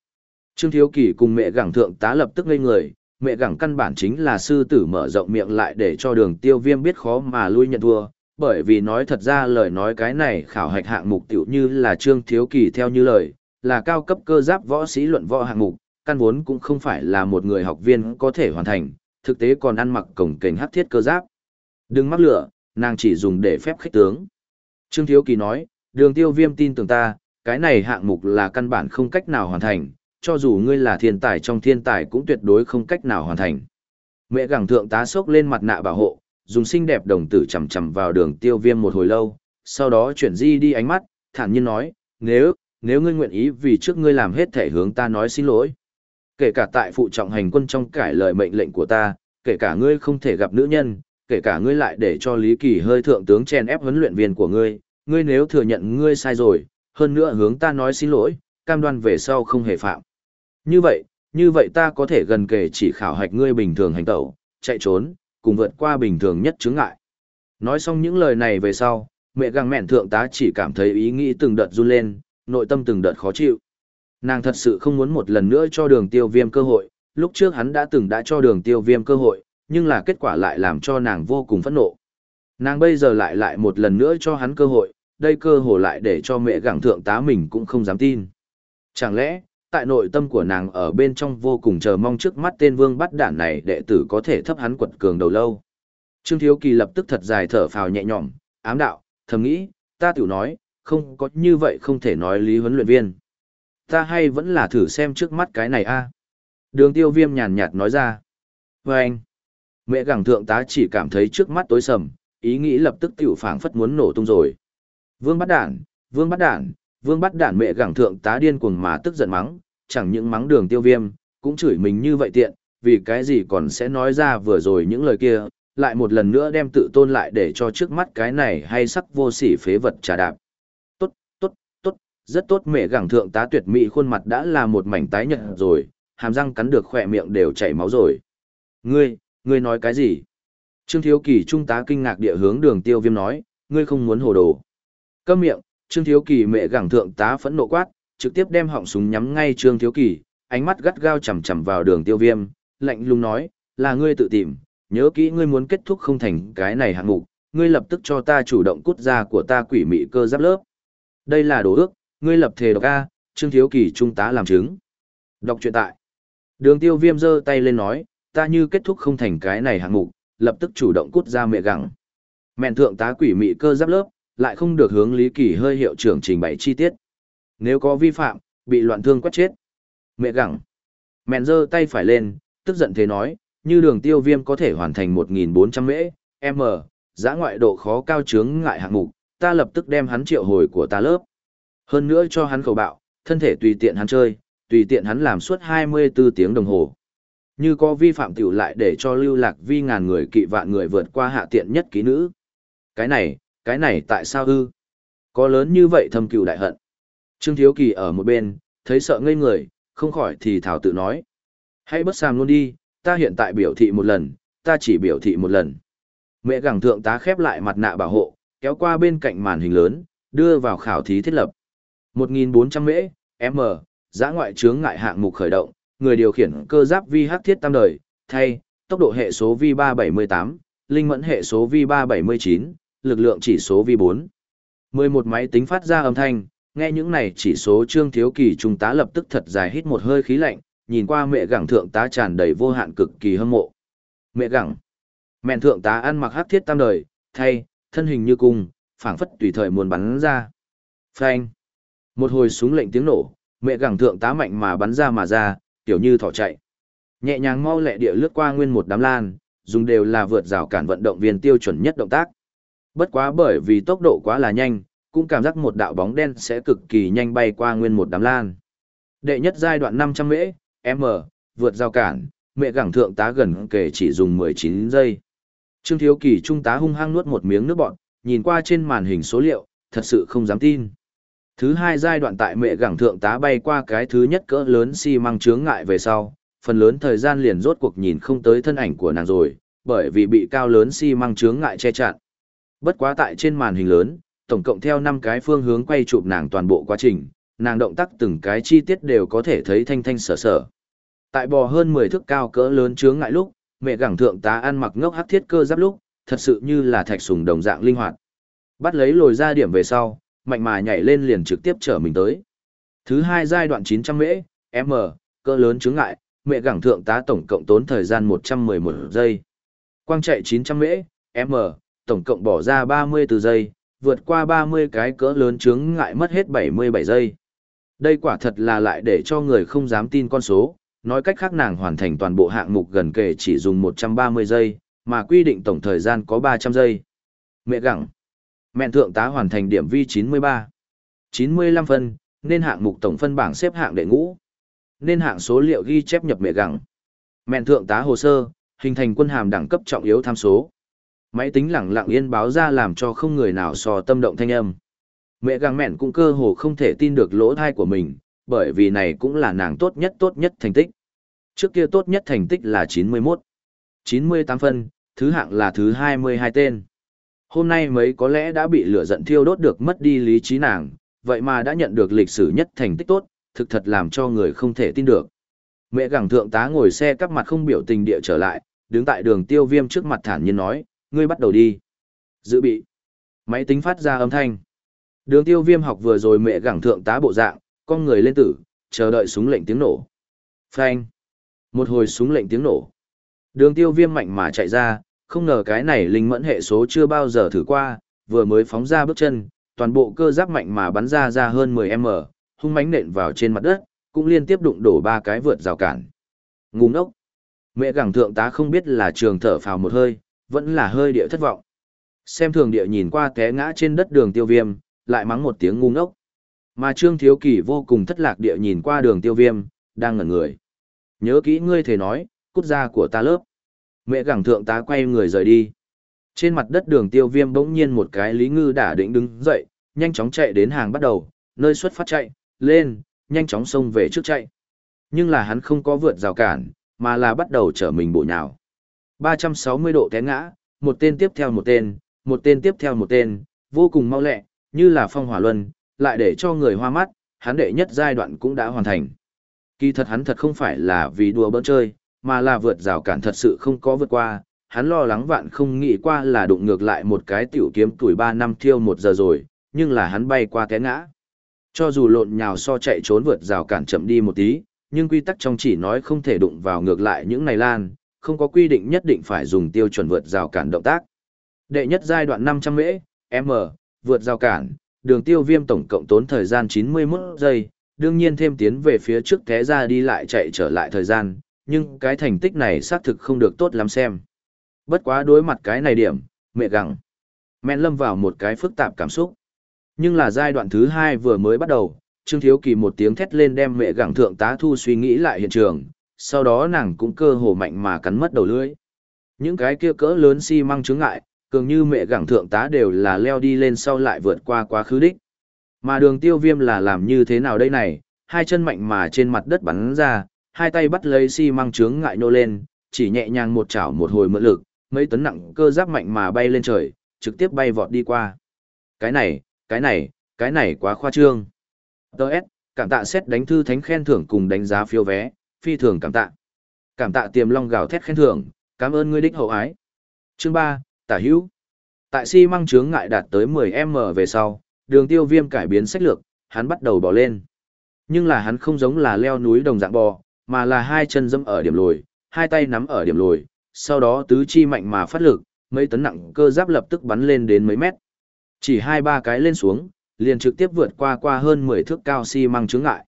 Trương Thiếu Kỳ cùng mẹ gẳng thượng tá lập tức ngây người, mẹ gẳng căn bản chính là sư tử mở rộng miệng lại để cho đường tiêu viêm biết khó mà lui nhận thua, bởi vì nói thật ra lời nói cái này khảo hạch hạng mục tiểu như là Trương Thiếu Kỳ theo như lời, là cao cấp cơ giáp võ sĩ luận võ hạng mục, căn vốn cũng không phải là một người học viên có thể hoàn thành, thực tế còn ăn mặc cổng kềnh hắc thiết cơ giáp. Đừng mắc lửa, nàng chỉ dùng để phép khách tướng. Trương Thiếu Kỳ nói, đường tiêu viêm tin tưởng ta, cái này hạng mục là căn bản không cách nào hoàn thành, cho dù ngươi là thiên tài trong thiên tài cũng tuyệt đối không cách nào hoàn thành. Mẹ gẳng thượng tá sốc lên mặt nạ bảo hộ, dùng xinh đẹp đồng tử chằm chằm vào đường tiêu viêm một hồi lâu, sau đó chuyển di đi ánh mắt, thản nhiên nói, nếu, nếu ngươi nguyện ý vì trước ngươi làm hết thể hướng ta nói xin lỗi. Kể cả tại phụ trọng hành quân trong cải lời mệnh lệnh của ta, kể cả ngươi không thể gặp nữ nhân, kể cả ngươi lại để cho Lý Kỳ hơi thượng tướng chen ép huấn luyện viên của ngươi, ngươi nếu thừa nhận ngươi sai rồi, hơn nữa hướng ta nói xin lỗi, cam đoan về sau không hề phạm. Như vậy, như vậy ta có thể gần kể chỉ khảo hạch ngươi bình thường hành tẩu, chạy trốn, cùng vượt qua bình thường nhất chướng ngại. Nói xong những lời này về sau, mẹ găng mẹn thượng tá chỉ cảm thấy ý nghĩ từng đợt run lên, nội tâm từng đợt khó chịu. Nàng thật sự không muốn một lần nữa cho đường tiêu viêm cơ hội, lúc trước hắn đã từng đã cho đường tiêu viêm cơ hội, nhưng là kết quả lại làm cho nàng vô cùng phẫn nộ. Nàng bây giờ lại lại một lần nữa cho hắn cơ hội, đây cơ hội lại để cho mẹ gặng thượng tá mình cũng không dám tin. Chẳng lẽ, tại nội tâm của nàng ở bên trong vô cùng chờ mong trước mắt tên vương bắt đản này đệ tử có thể thấp hắn quật cường đầu lâu. Trương Thiếu Kỳ lập tức thật dài thở phào nhẹ nhõm, ám đạo, thầm nghĩ, ta tiểu nói, không có như vậy không thể nói lý huấn luyện viên. Ta hay vẫn là thử xem trước mắt cái này a Đường tiêu viêm nhàn nhạt nói ra. Và anh, mẹ gẳng thượng tá chỉ cảm thấy trước mắt tối sầm, ý nghĩ lập tức tiểu phảng phất muốn nổ tung rồi. Vương bắt đản, vương bắt đản, vương bắt đản mẹ gẳng thượng tá điên cuồng mà tức giận mắng, chẳng những mắng đường tiêu viêm, cũng chửi mình như vậy tiện, vì cái gì còn sẽ nói ra vừa rồi những lời kia, lại một lần nữa đem tự tôn lại để cho trước mắt cái này hay sắc vô sỉ phế vật trà đạp. Tốt, tốt, tốt, rất tốt mẹ gẳng thượng tá tuyệt mỹ khuôn mặt đã là một mảnh tái nhợt rồi, hàm răng cắn được khỏe miệng đều chảy máu rồi. Ngươi, ngươi nói cái gì? Trương Thiếu Kỳ trung tá kinh ngạc địa hướng đường tiêu viêm nói, ngươi không muốn hồ đồ. Câm miệng, Trương Thiếu Kỳ mẹ gẳng thượng tá phẫn nộ quát, trực tiếp đem họng súng nhắm ngay Trương Thiếu Kỳ, ánh mắt gắt gao chằm chằm vào đường tiêu viêm, lạnh lùng nói, là ngươi tự tìm, nhớ kỹ ngươi muốn kết thúc không thành cái này hạng mục, ngươi lập tức cho ta chủ động cút ra của ta quỷ mị cơ giáp lớp. Đây là đồ ước, ngươi lập thể độc A, Trương Thiếu Kỳ trung tá làm chứng. Đọc truyện tại. Đường tiêu viêm giơ tay lên nói, ta như kết thúc không thành cái này hạng mục, lập tức chủ động cút ra mẹ gặng. Mẹn thượng tá quỷ mị cơ giáp lớp, lại không được hướng Lý Kỳ hơi hiệu trưởng trình bày chi tiết. Nếu có vi phạm, bị loạn thương quét chết. Mẹ gặng. Mẹn giơ tay phải lên, tức giận thế nói, như đường tiêu viêm có thể hoàn thành 1.400 mễ, m, giã ngoại độ khó cao chướng ngại hạng mục, ta lập tức đem hắn triệu hồi của ta lớp. Hơn nữa cho hắn khẩu bạo, thân thể tùy tiện hắn chơi, tùy tiện hắn làm suốt 24 tiếng đồng hồ. Như có vi phạm tiểu lại để cho lưu lạc vi ngàn người kỵ vạn người vượt qua hạ tiện nhất ký nữ. Cái này, cái này tại sao ư? Có lớn như vậy thâm cựu đại hận. Trương Thiếu Kỳ ở một bên, thấy sợ ngây người, không khỏi thì thảo tự nói. Hãy bất sàm luôn đi, ta hiện tại biểu thị một lần, ta chỉ biểu thị một lần. Mẹ gẳng thượng tá khép lại mặt nạ bảo hộ, kéo qua bên cạnh màn hình lớn, đưa vào khảo thí thiết lập. 1.400 mễ, M, giã ngoại chướng ngại hạng mục khởi động, người điều khiển cơ giáp VH thiết tam đời, thay, tốc độ hệ số V378, linh mẫn hệ số V379, lực lượng chỉ số V4. 11 máy tính phát ra âm thanh, nghe những này chỉ số trương thiếu kỳ trung tá lập tức thật dài hít một hơi khí lạnh, nhìn qua mẹ gẳng thượng tá tràn đầy vô hạn cực kỳ hâm mộ. Mẹ gẳng. Mẹ thượng tá ăn mặc hắc thiết tam đời, thay, thân hình như cung, phảng phất tùy thời muốn bắn ra. Phanh. Một hồi súng lệnh tiếng nổ, mẹ gẳng thượng tá mạnh mà bắn ra mà ra, kiểu như thỏ chạy. Nhẹ nhàng mau lẹ địa lướt qua nguyên một đám lan, dùng đều là vượt rào cản vận động viên tiêu chuẩn nhất động tác. Bất quá bởi vì tốc độ quá là nhanh, cũng cảm giác một đạo bóng đen sẽ cực kỳ nhanh bay qua nguyên một đám lan. Đệ nhất giai đoạn 500 mễ, M, vượt giao cản, mẹ gẳng thượng tá gần kể chỉ dùng 19 giây. Trương Thiếu Kỳ trung tá hung hăng nuốt một miếng nước bọt, nhìn qua trên màn hình số liệu, thật sự không dám tin. Thứ hai giai đoạn tại mẹ gẳng thượng tá bay qua cái thứ nhất cỡ lớn xi măng chướng ngại về sau, phần lớn thời gian liền rốt cuộc nhìn không tới thân ảnh của nàng rồi, bởi vì bị cao lớn xi măng chướng ngại che chặn. Bất quá tại trên màn hình lớn, tổng cộng theo 5 cái phương hướng quay chụp nàng toàn bộ quá trình, nàng động tác từng cái chi tiết đều có thể thấy thanh thanh sở sở. Tại bò hơn 10 thước cao cỡ lớn chướng ngại lúc, mẹ gẳng thượng tá ăn mặc ngốc hắc thiết cơ giáp lúc, thật sự như là thạch sùng đồng dạng linh hoạt. Bắt lấy lồi ra điểm về sau, mạnh mà nhảy lên liền trực tiếp trở mình tới. Thứ hai giai đoạn 900 mễ, M, cỡ lớn chướng ngại, mẹ gẳng thượng tá tổng cộng tốn thời gian 111 giây. Quang chạy 900 mễ, M, tổng cộng bỏ ra 34 giây, vượt qua 30 cái cỡ lớn chướng ngại mất hết 77 giây. Đây quả thật là lại để cho người không dám tin con số, nói cách khác nàng hoàn thành toàn bộ hạng mục gần kề chỉ dùng 130 giây, mà quy định tổng thời gian có 300 giây. Mẹ gặng. Mẹn thượng tá hoàn thành điểm vi 93. 95 phân, nên hạng mục tổng phân bảng xếp hạng đệ ngũ. Nên hạng số liệu ghi chép nhập mẹ gặng. Mẹn thượng tá hồ sơ, hình thành quân hàm đẳng cấp trọng yếu tham số. Máy tính lẳng lặng yên báo ra làm cho không người nào so tâm động thanh âm. Mẹ gặng mẹn cũng cơ hồ không thể tin được lỗ thai của mình, bởi vì này cũng là nàng tốt nhất tốt nhất thành tích. Trước kia tốt nhất thành tích là 91. 98 phân, thứ hạng là thứ 22 tên. Hôm nay mấy có lẽ đã bị lửa giận thiêu đốt được mất đi lý trí nàng, vậy mà đã nhận được lịch sử nhất thành tích tốt, thực thật làm cho người không thể tin được. Mẹ gẳng thượng tá ngồi xe cắp mặt không biểu tình địa trở lại, đứng tại đường tiêu viêm trước mặt thản nhiên nói, ngươi bắt đầu đi. Dự bị. Máy tính phát ra âm thanh. Đường tiêu viêm học vừa rồi mẹ gẳng thượng tá bộ dạng, con người lên tử, chờ đợi súng lệnh tiếng nổ. Phanh. Một hồi súng lệnh tiếng nổ. Đường tiêu viêm mạnh mà chạy ra, không ngờ cái này linh mẫn hệ số chưa bao giờ thử qua, vừa mới phóng ra bước chân, toàn bộ cơ giáp mạnh mà bắn ra ra hơn 10m, hung mãnh nện vào trên mặt đất, cũng liên tiếp đụng đổ ba cái vượt rào cản. Ngu ngốc. Mẹ gẳng thượng tá không biết là trường thở phào một hơi, vẫn là hơi địa thất vọng. Xem thường địa nhìn qua té ngã trên đất đường tiêu viêm, lại mắng một tiếng ngu ngốc. Mà Trương Thiếu Kỳ vô cùng thất lạc địa nhìn qua đường tiêu viêm, đang ngẩn người. Nhớ kỹ ngươi thề nói, cút ra của ta lớp. Mẹ gẳng thượng tá quay người rời đi. Trên mặt đất đường tiêu viêm bỗng nhiên một cái lý ngư đã định đứng dậy, nhanh chóng chạy đến hàng bắt đầu, nơi xuất phát chạy, lên, nhanh chóng xông về trước chạy. Nhưng là hắn không có vượt rào cản, mà là bắt đầu trở mình bộ nhào. 360 độ té ngã, một tên tiếp theo một tên, một tên tiếp theo một tên, vô cùng mau lẹ, như là phong hỏa luân, lại để cho người hoa mắt, hắn đệ nhất giai đoạn cũng đã hoàn thành. Kỳ thật hắn thật không phải là vì đùa bỡn chơi, mà là vượt rào cản thật sự không có vượt qua, hắn lo lắng vạn không nghĩ qua là đụng ngược lại một cái tiểu kiếm tuổi 3 năm thiêu một giờ rồi, nhưng là hắn bay qua té ngã. Cho dù lộn nhào so chạy trốn vượt rào cản chậm đi một tí, nhưng quy tắc trong chỉ nói không thể đụng vào ngược lại những này lan, không có quy định nhất định phải dùng tiêu chuẩn vượt rào cản động tác. Đệ nhất giai đoạn 500 m, M, vượt rào cản, đường tiêu viêm tổng cộng tốn thời gian 91 giây, đương nhiên thêm tiến về phía trước té ra đi lại chạy trở lại thời gian, nhưng cái thành tích này xác thực không được tốt lắm xem. Bất quá đối mặt cái này điểm, mẹ gặng. men lâm vào một cái phức tạp cảm xúc. Nhưng là giai đoạn thứ hai vừa mới bắt đầu, Trương Thiếu Kỳ một tiếng thét lên đem mẹ gặng thượng tá thu suy nghĩ lại hiện trường, sau đó nàng cũng cơ hồ mạnh mà cắn mất đầu lưỡi. Những cái kia cỡ lớn xi si măng chướng ngại, cường như mẹ gẳng thượng tá đều là leo đi lên sau lại vượt qua quá khứ đích. Mà đường tiêu viêm là làm như thế nào đây này, hai chân mạnh mà trên mặt đất bắn ra, hai tay bắt lấy xi măng chướng ngại nô lên, chỉ nhẹ nhàng một chảo một hồi mượn lực, mấy tấn nặng cơ giáp mạnh mà bay lên trời, trực tiếp bay vọt đi qua. Cái này, cái này, cái này quá khoa trương. Đợt, cảm tạ xét đánh thư thánh khen thưởng cùng đánh giá phiếu vé, phi thường cảm tạ. Cảm tạ tiềm long gào thét khen thưởng, cảm ơn ngươi đích hậu ái. Chương 3, tả hữu. Tại xi măng chướng ngại đạt tới 10m về sau, đường tiêu viêm cải biến sách lược, hắn bắt đầu bỏ lên. Nhưng là hắn không giống là leo núi đồng dạng bò, mà là hai chân dâm ở điểm lồi, hai tay nắm ở điểm lồi, sau đó tứ chi mạnh mà phát lực, mấy tấn nặng cơ giáp lập tức bắn lên đến mấy mét. Chỉ hai ba cái lên xuống, liền trực tiếp vượt qua qua hơn 10 thước cao xi măng chướng ngại.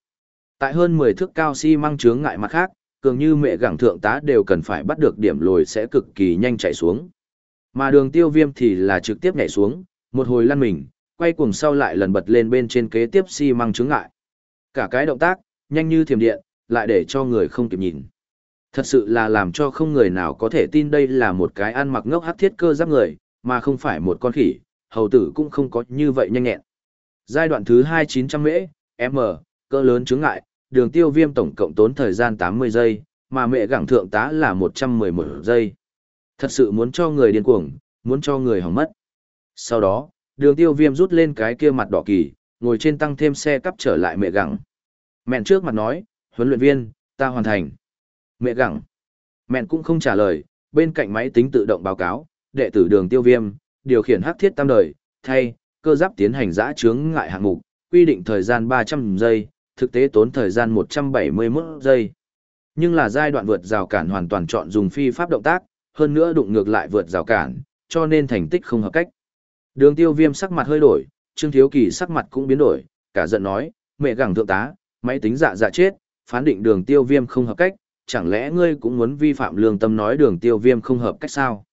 Tại hơn 10 thước cao xi măng chướng ngại mặt khác, cường như mẹ gẳng thượng tá đều cần phải bắt được điểm lồi sẽ cực kỳ nhanh chạy xuống. Mà đường tiêu viêm thì là trực tiếp nhảy xuống, một hồi lăn mình, quay cùng sau lại lần bật lên bên trên kế tiếp xi măng chướng ngại. Cả cái động tác, nhanh như thiểm điện, lại để cho người không kịp nhìn. Thật sự là làm cho không người nào có thể tin đây là một cái ăn mặc ngốc hắc thiết cơ giáp người, mà không phải một con khỉ, hầu tử cũng không có như vậy nhanh nhẹn. Giai đoạn thứ 2 900 mễ, M, cỡ lớn chướng ngại, đường tiêu viêm tổng cộng tốn thời gian 80 giây, mà mẹ gẳng thượng tá là 111 giây. Thật sự muốn cho người điên cuồng, muốn cho người hỏng mất. Sau đó, đường tiêu viêm rút lên cái kia mặt đỏ kỳ, ngồi trên tăng thêm xe cắp trở lại mẹ gẳng. Mẹn trước mặt nói, huấn luyện viên, ta hoàn thành. Mẹ gẳng. Mẹn cũng không trả lời, bên cạnh máy tính tự động báo cáo, đệ tử đường tiêu viêm, điều khiển hắc thiết tam đời, thay, cơ giáp tiến hành giã chướng ngại hạng mục, quy định thời gian 300 giây, thực tế tốn thời gian 171 giây. Nhưng là giai đoạn vượt rào cản hoàn toàn chọn dùng phi pháp động tác, hơn nữa đụng ngược lại vượt rào cản, cho nên thành tích không hợp cách. Đường tiêu viêm sắc mặt hơi đổi, Trương Thiếu Kỳ sắc mặt cũng biến đổi, cả giận nói, mẹ gẳng thượng tá, máy tính dạ dạ chết, phán định đường tiêu viêm không hợp cách, chẳng lẽ ngươi cũng muốn vi phạm lương tâm nói đường tiêu viêm không hợp cách sao?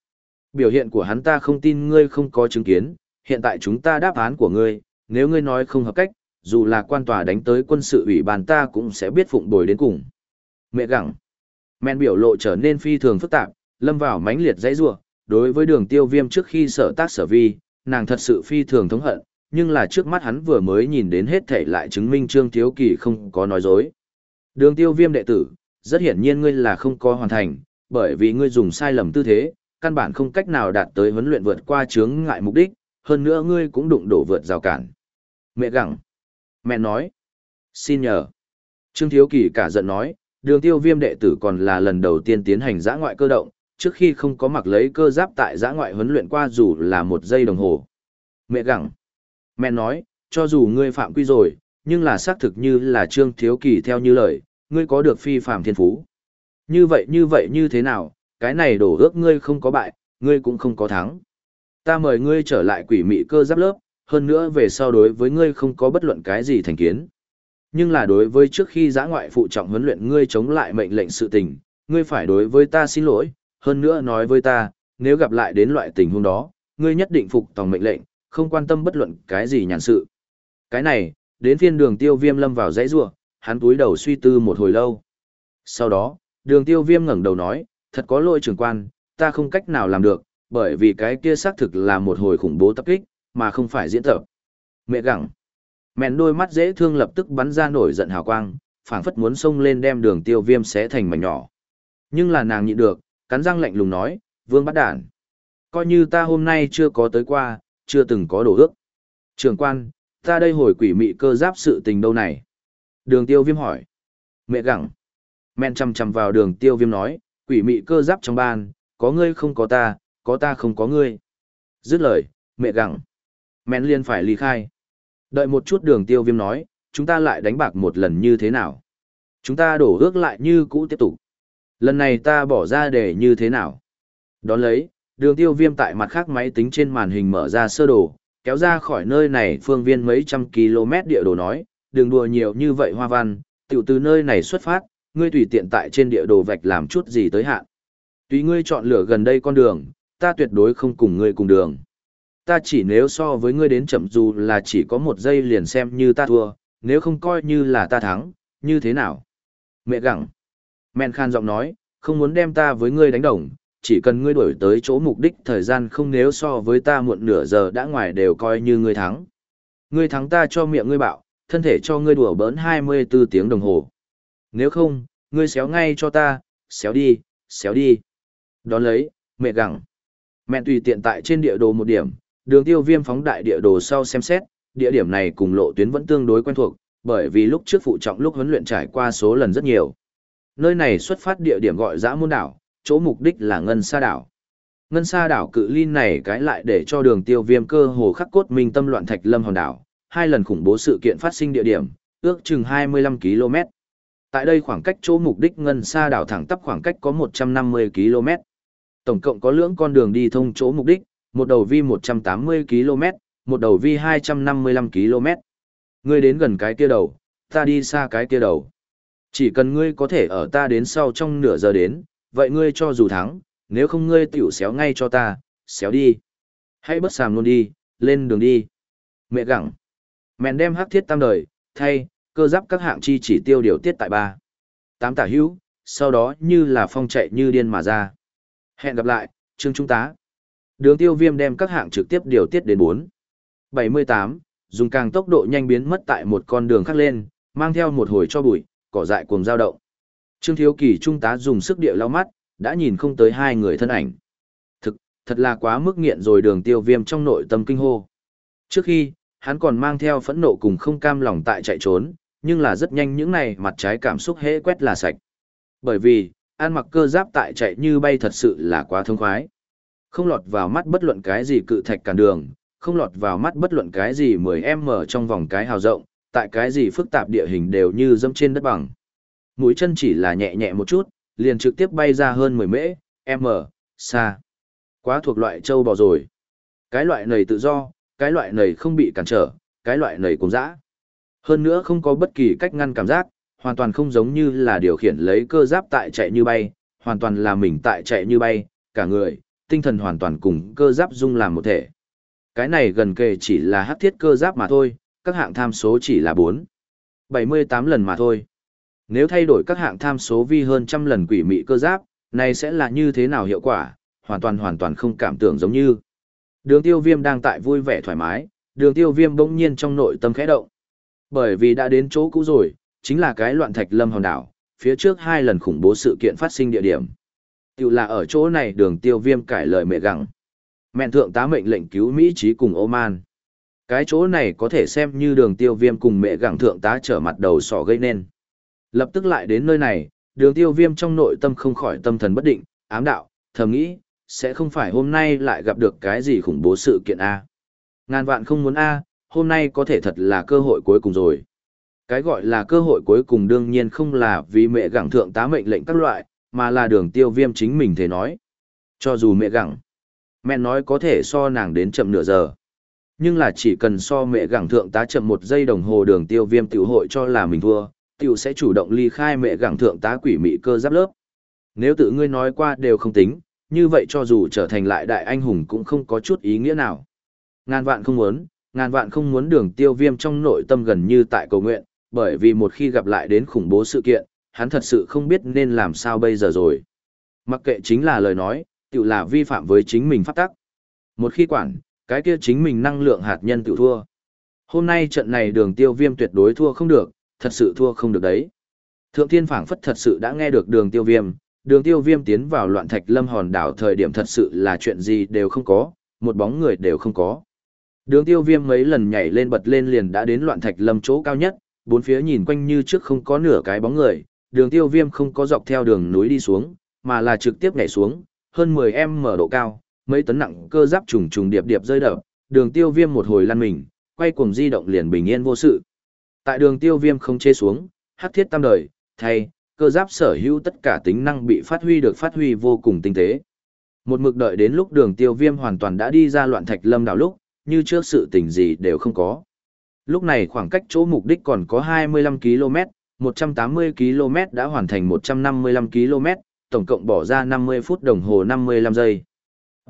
Biểu hiện của hắn ta không tin ngươi không có chứng kiến, hiện tại chúng ta đáp án của ngươi, nếu ngươi nói không hợp cách, dù là quan tòa đánh tới quân sự ủy ban ta cũng sẽ biết phụng bồi đến cùng. Mẹ gặng. Men biểu lộ trở nên phi thường phức tạp, lâm vào mãnh liệt dãy rủa, đối với đường tiêu viêm trước khi sở tác sở vi, nàng thật sự phi thường thống hận, nhưng là trước mắt hắn vừa mới nhìn đến hết thể lại chứng minh Trương Thiếu Kỳ không có nói dối. Đường tiêu viêm đệ tử, rất hiển nhiên ngươi là không có hoàn thành, bởi vì ngươi dùng sai lầm tư thế, căn bản không cách nào đạt tới huấn luyện vượt qua chướng ngại mục đích, hơn nữa ngươi cũng đụng đổ vượt rào cản. Mẹ gặng. Mẹ nói. Xin nhờ. Trương Thiếu Kỳ cả giận nói, đường tiêu viêm đệ tử còn là lần đầu tiên tiến hành giã ngoại cơ động, trước khi không có mặc lấy cơ giáp tại giã ngoại huấn luyện qua dù là một giây đồng hồ. Mẹ gặng. Mẹ nói, cho dù ngươi phạm quy rồi, nhưng là xác thực như là Trương Thiếu Kỳ theo như lời, ngươi có được phi phạm thiên phú. Như vậy như vậy như thế nào, cái này đổ ước ngươi không có bại, ngươi cũng không có thắng. Ta mời ngươi trở lại quỷ mị cơ giáp lớp, hơn nữa về sau đối với ngươi không có bất luận cái gì thành kiến. Nhưng là đối với trước khi giã ngoại phụ trọng huấn luyện ngươi chống lại mệnh lệnh sự tình, ngươi phải đối với ta xin lỗi, hơn nữa nói với ta, nếu gặp lại đến loại tình huống đó, ngươi nhất định phục tòng mệnh lệnh, không quan tâm bất luận cái gì nhàn sự. Cái này, đến phiên đường tiêu viêm lâm vào dãy rua, hắn túi đầu suy tư một hồi lâu. Sau đó, đường tiêu viêm ngẩng đầu nói, thật có lỗi trưởng quan, ta không cách nào làm được, bởi vì cái kia xác thực là một hồi khủng bố tập kích, mà không phải diễn tập. Mẹ gặng. Mẹn đôi mắt dễ thương lập tức bắn ra nổi giận hào quang, phảng phất muốn xông lên đem đường tiêu viêm xé thành mảnh nhỏ. Nhưng là nàng nhịn được, cắn răng lạnh lùng nói, vương bắt đản. Coi như ta hôm nay chưa có tới qua, chưa từng có đổ ước. Trường quan, ta đây hồi quỷ mị cơ giáp sự tình đâu này? Đường tiêu viêm hỏi. Mẹ gặng. Mẹn chầm chầm vào đường tiêu viêm nói, quỷ mị cơ giáp trong ban, có ngươi không có ta, có ta không có ngươi. Dứt lời, mẹ gặng. Mẹn liên phải ly khai. Đợi một chút đường tiêu viêm nói, chúng ta lại đánh bạc một lần như thế nào? Chúng ta đổ ước lại như cũ tiếp tục. Lần này ta bỏ ra để như thế nào? Đón lấy, đường tiêu viêm tại mặt khác máy tính trên màn hình mở ra sơ đồ, kéo ra khỏi nơi này phương viên mấy trăm km địa đồ nói, đường đùa nhiều như vậy hoa văn, tiểu từ nơi này xuất phát, ngươi tùy tiện tại trên địa đồ vạch làm chút gì tới hạn. Tùy ngươi chọn lựa gần đây con đường, ta tuyệt đối không cùng ngươi cùng đường. Ta chỉ nếu so với ngươi đến chậm dù là chỉ có một giây liền xem như ta thua, nếu không coi như là ta thắng, như thế nào? Mẹ gặng. Men khan giọng nói, không muốn đem ta với ngươi đánh đồng, chỉ cần ngươi đuổi tới chỗ mục đích thời gian không nếu so với ta muộn nửa giờ đã ngoài đều coi như ngươi thắng. Ngươi thắng ta cho miệng ngươi bạo, thân thể cho ngươi đùa bỡn 24 tiếng đồng hồ. Nếu không, ngươi xéo ngay cho ta, xéo đi, xéo đi. Đón lấy, mẹ gặng. Mẹ tùy tiện tại trên địa đồ một điểm, đường tiêu viêm phóng đại địa đồ sau xem xét, địa điểm này cùng lộ tuyến vẫn tương đối quen thuộc, bởi vì lúc trước phụ trọng lúc huấn luyện trải qua số lần rất nhiều. Nơi này xuất phát địa điểm gọi giã môn đảo, chỗ mục đích là ngân sa đảo. Ngân sa đảo cự ly này cái lại để cho đường tiêu viêm cơ hồ khắc cốt minh tâm loạn thạch lâm hòn đảo, hai lần khủng bố sự kiện phát sinh địa điểm, ước chừng 25 km. Tại đây khoảng cách chỗ mục đích ngân sa đảo thẳng tắp khoảng cách có 150 km. Tổng cộng có lưỡng con đường đi thông chỗ mục đích, một đầu vi 180 km, một đầu vi 255 km. Ngươi đến gần cái kia đầu, ta đi xa cái kia đầu. Chỉ cần ngươi có thể ở ta đến sau trong nửa giờ đến, vậy ngươi cho dù thắng, nếu không ngươi tiểu xéo ngay cho ta, xéo đi. Hãy bất sàm luôn đi, lên đường đi. Mẹ gặng. Mẹn đem hắc thiết tam đời, thay, cơ giáp các hạng chi chỉ tiêu điều tiết tại ba tám tả hữu, sau đó như là phong chạy như điên mà ra. Hẹn gặp lại, Trương Trung tá. Đường tiêu viêm đem các hạng trực tiếp điều tiết đến 4. 78, dùng càng tốc độ nhanh biến mất tại một con đường khác lên, mang theo một hồi cho bụi, cỏ dại cuồng dao động. Trương Thiếu Kỳ Trung tá dùng sức địa lau mắt, đã nhìn không tới hai người thân ảnh. Thực, thật là quá mức nghiện rồi đường tiêu viêm trong nội tâm kinh hô. Trước khi, hắn còn mang theo phẫn nộ cùng không cam lòng tại chạy trốn, nhưng là rất nhanh những này mặt trái cảm xúc hễ quét là sạch. Bởi vì, ăn mặc cơ giáp tại chạy như bay thật sự là quá thông khoái. Không lọt vào mắt bất luận cái gì cự thạch cản đường, không lọt vào mắt bất luận cái gì 10m trong vòng cái hào rộng, tại cái gì phức tạp địa hình đều như dâm trên đất bằng. Mũi chân chỉ là nhẹ nhẹ một chút, liền trực tiếp bay ra hơn 10 mễ, m, xa. Quá thuộc loại châu bò rồi. Cái loại này tự do, cái loại này không bị cản trở, cái loại này cũng dã. Hơn nữa không có bất kỳ cách ngăn cảm giác, hoàn toàn không giống như là điều khiển lấy cơ giáp tại chạy như bay, hoàn toàn là mình tại chạy như bay, cả người, tinh thần hoàn toàn cùng cơ giáp dung làm một thể. Cái này gần kề chỉ là hắc thiết cơ giáp mà thôi, các hạng tham số chỉ là 4. 78 lần mà thôi. Nếu thay đổi các hạng tham số vi hơn trăm lần quỷ mị cơ giáp, này sẽ là như thế nào hiệu quả, hoàn toàn hoàn toàn không cảm tưởng giống như. Đường tiêu viêm đang tại vui vẻ thoải mái, đường tiêu viêm bỗng nhiên trong nội tâm khẽ động. Bởi vì đã đến chỗ cũ rồi, chính là cái loạn thạch lâm hòn đảo, phía trước hai lần khủng bố sự kiện phát sinh địa điểm. Tiểu là ở chỗ này đường tiêu viêm cải lời mẹ gặng. Mẹn thượng tá mệnh lệnh cứu Mỹ trí cùng Oman. Cái chỗ này có thể xem như đường tiêu viêm cùng mẹ gặng thượng tá trở mặt đầu sỏ gây nên. Lập tức lại đến nơi này, đường tiêu viêm trong nội tâm không khỏi tâm thần bất định, ám đạo, thầm nghĩ, sẽ không phải hôm nay lại gặp được cái gì khủng bố sự kiện A. Ngàn vạn không muốn A, hôm nay có thể thật là cơ hội cuối cùng rồi. Cái gọi là cơ hội cuối cùng đương nhiên không là vì mẹ gặng thượng tá mệnh lệnh các loại, mà là đường tiêu viêm chính mình thể nói. Cho dù mẹ gặng, mẹ nói có thể so nàng đến chậm nửa giờ. Nhưng là chỉ cần so mẹ gặng thượng tá chậm một giây đồng hồ đường tiêu viêm tiểu hội cho là mình thua, tiểu sẽ chủ động ly khai mẹ gặng thượng tá quỷ mị cơ giáp lớp. Nếu tự ngươi nói qua đều không tính, như vậy cho dù trở thành lại đại anh hùng cũng không có chút ý nghĩa nào. Ngàn vạn không muốn, ngàn vạn không muốn đường tiêu viêm trong nội tâm gần như tại cầu nguyện, bởi vì một khi gặp lại đến khủng bố sự kiện, hắn thật sự không biết nên làm sao bây giờ rồi. Mặc kệ chính là lời nói, tự là vi phạm với chính mình pháp tắc. Một khi quản, cái kia chính mình năng lượng hạt nhân tự thua. Hôm nay trận này đường tiêu viêm tuyệt đối thua không được, thật sự thua không được đấy. Thượng thiên phảng phất thật sự đã nghe được đường tiêu viêm, đường tiêu viêm tiến vào loạn thạch lâm hòn đảo thời điểm thật sự là chuyện gì đều không có, một bóng người đều không có. Đường tiêu viêm mấy lần nhảy lên bật lên liền đã đến loạn thạch lâm chỗ cao nhất, bốn phía nhìn quanh như trước không có nửa cái bóng người, đường tiêu viêm không có dọc theo đường núi đi xuống, mà là trực tiếp nhảy xuống, hơn 10 em mở độ cao, mấy tấn nặng cơ giáp trùng trùng điệp điệp rơi đập, đường tiêu viêm một hồi lăn mình, quay cuồng di động liền bình yên vô sự. Tại đường tiêu viêm không chê xuống, hắc thiết tam đời, thay, cơ giáp sở hữu tất cả tính năng bị phát huy được phát huy vô cùng tinh tế. Một mực đợi đến lúc đường tiêu viêm hoàn toàn đã đi ra loạn thạch lâm đảo lúc, như trước sự tình gì đều không có. Lúc này khoảng cách chỗ mục đích còn có 25 km, 180 km đã hoàn thành 155 km, tổng cộng bỏ ra 50 phút đồng hồ 55 giây.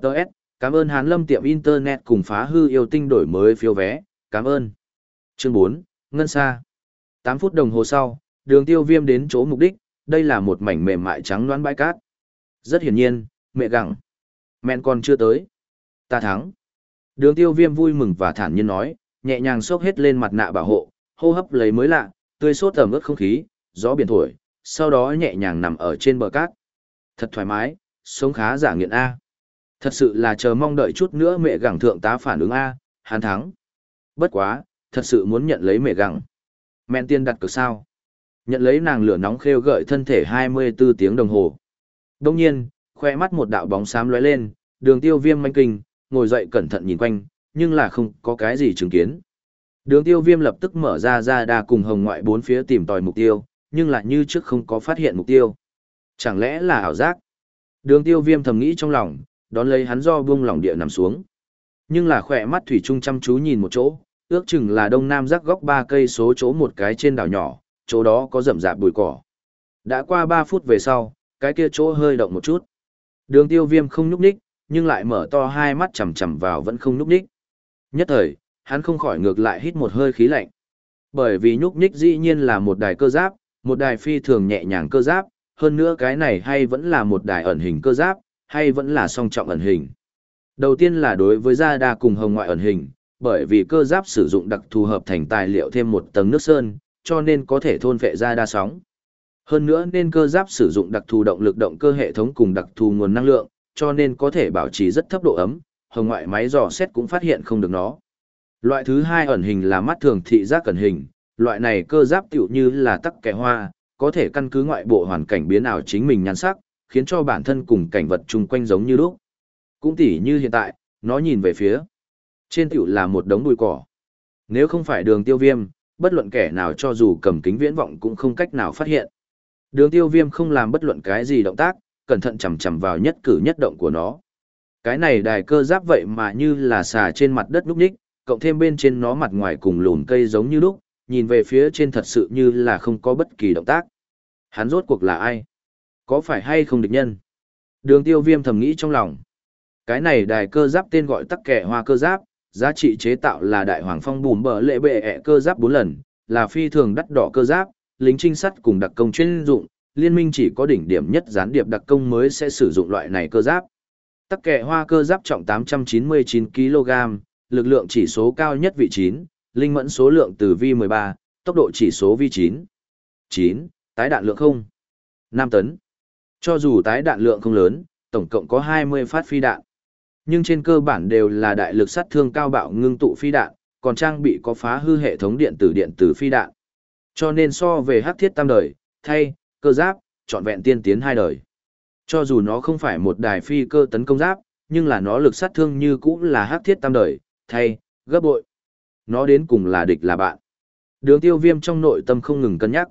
Đợt, cảm ơn Hán Lâm tiệm Internet cùng phá hư yêu tinh đổi mới phiếu vé, cảm ơn. Chương 4, Ngân Sa. 8 phút đồng hồ sau, đường tiêu viêm đến chỗ mục đích, đây là một mảnh mềm mại trắng loãng bãi cát. Rất hiển nhiên, mẹ gặng. Mẹn còn chưa tới. Ta thắng. Đường tiêu viêm vui mừng và thản nhiên nói, nhẹ nhàng xốc hết lên mặt nạ bảo hộ, hô hấp lấy mới lạ, tươi sốt tầm ướt không khí, gió biển thổi, sau đó nhẹ nhàng nằm ở trên bờ cát. Thật thoải mái, sống khá giả nghiện A. Thật sự là chờ mong đợi chút nữa mẹ gẳng thượng tá phản ứng A, hàn thắng. Bất quá, thật sự muốn nhận lấy mẹ gẳng. Mẹn tiên đặt cược sao. Nhận lấy nàng lửa nóng khêu gợi thân thể 24 tiếng đồng hồ. Đông nhiên, khoe mắt một đạo bóng xám lóe lên, đường tiêu viêm manh kinh, ngồi dậy cẩn thận nhìn quanh, nhưng là không có cái gì chứng kiến. Đường tiêu viêm lập tức mở ra ra đa cùng hồng ngoại bốn phía tìm tòi mục tiêu, nhưng lại như trước không có phát hiện mục tiêu. Chẳng lẽ là ảo giác? Đường tiêu viêm thầm nghĩ trong lòng, đón lấy hắn do buông lỏng địa nằm xuống. Nhưng là khỏe mắt thủy trung chăm chú nhìn một chỗ, ước chừng là đông nam rắc góc ba cây số chỗ một cái trên đảo nhỏ, chỗ đó có rậm rạp bụi cỏ. Đã qua 3 phút về sau, cái kia chỗ hơi động một chút. Đường tiêu viêm không nhúc ních, nhưng lại mở to hai mắt chầm chầm vào vẫn không nhúc ních. Nhất thời, hắn không khỏi ngược lại hít một hơi khí lạnh. Bởi vì nhúc nhích dĩ nhiên là một đài cơ giáp, một đài phi thường nhẹ nhàng cơ giáp, hơn nữa cái này hay vẫn là một đài ẩn hình cơ giáp, hay vẫn là song trọng ẩn hình. Đầu tiên là đối với da đa cùng hồng ngoại ẩn hình, bởi vì cơ giáp sử dụng đặc thù hợp thành tài liệu thêm một tầng nước sơn, cho nên có thể thôn vệ da đa sóng. Hơn nữa nên cơ giáp sử dụng đặc thù động lực động cơ hệ thống cùng đặc thù nguồn năng lượng, cho nên có thể bảo trì rất thấp độ ấm, hồng ngoại máy dò xét cũng phát hiện không được nó. Loại thứ hai ẩn hình là mắt thường thị giác ẩn hình, loại này cơ giáp tựu như là tắc kẻ hoa, có thể căn cứ ngoại bộ hoàn cảnh biến ảo chính mình nhan sắc, khiến cho bản thân cùng cảnh vật chung quanh giống như lúc. Cũng tỉ như hiện tại, nó nhìn về phía. Trên tiểu là một đống bụi cỏ. Nếu không phải đường tiêu viêm, bất luận kẻ nào cho dù cầm kính viễn vọng cũng không cách nào phát hiện. Đường tiêu viêm không làm bất luận cái gì động tác, cẩn thận chầm chầm vào nhất cử nhất động của nó. Cái này đài cơ giáp vậy mà như là xà trên mặt đất núp ních, cộng thêm bên trên nó mặt ngoài cùng lùn cây giống như lúc, nhìn về phía trên thật sự như là không có bất kỳ động tác. Hắn rốt cuộc là ai? Có phải hay không địch nhân? Đường tiêu viêm thầm nghĩ trong lòng. Cái này đài cơ giáp tên gọi tắc kẻ hoa cơ giáp, giá trị chế tạo là đại hoàng phong bùm bờ lệ bệ ẹ cơ giáp 4 lần, là phi thường đắt đỏ cơ giáp, lính trinh sát cùng đặc công chuyên dụng, liên minh chỉ có đỉnh điểm nhất gián điệp đặc công mới sẽ sử dụng loại này cơ giáp. Tắc kẻ hoa cơ giáp trọng 899 kg, lực lượng chỉ số cao nhất vị 9, linh mẫn số lượng từ vi 13, tốc độ chỉ số vi 9. 9, tái đạn lượng không. 5 tấn. Cho dù tái đạn lượng không lớn, tổng cộng có 20 phát phi đạn. Nhưng trên cơ bản đều là đại lực sát thương cao bạo ngưng tụ phi đạn, còn trang bị có phá hư hệ thống điện tử điện tử phi đạn. Cho nên so về hắc thiết tam đời, thay, cơ giáp, trọn vẹn tiên tiến hai đời. Cho dù nó không phải một đài phi cơ tấn công giáp, nhưng là nó lực sát thương như cũng là hắc thiết tam đời, thay, gấp bội. Nó đến cùng là địch là bạn. Đường tiêu viêm trong nội tâm không ngừng cân nhắc.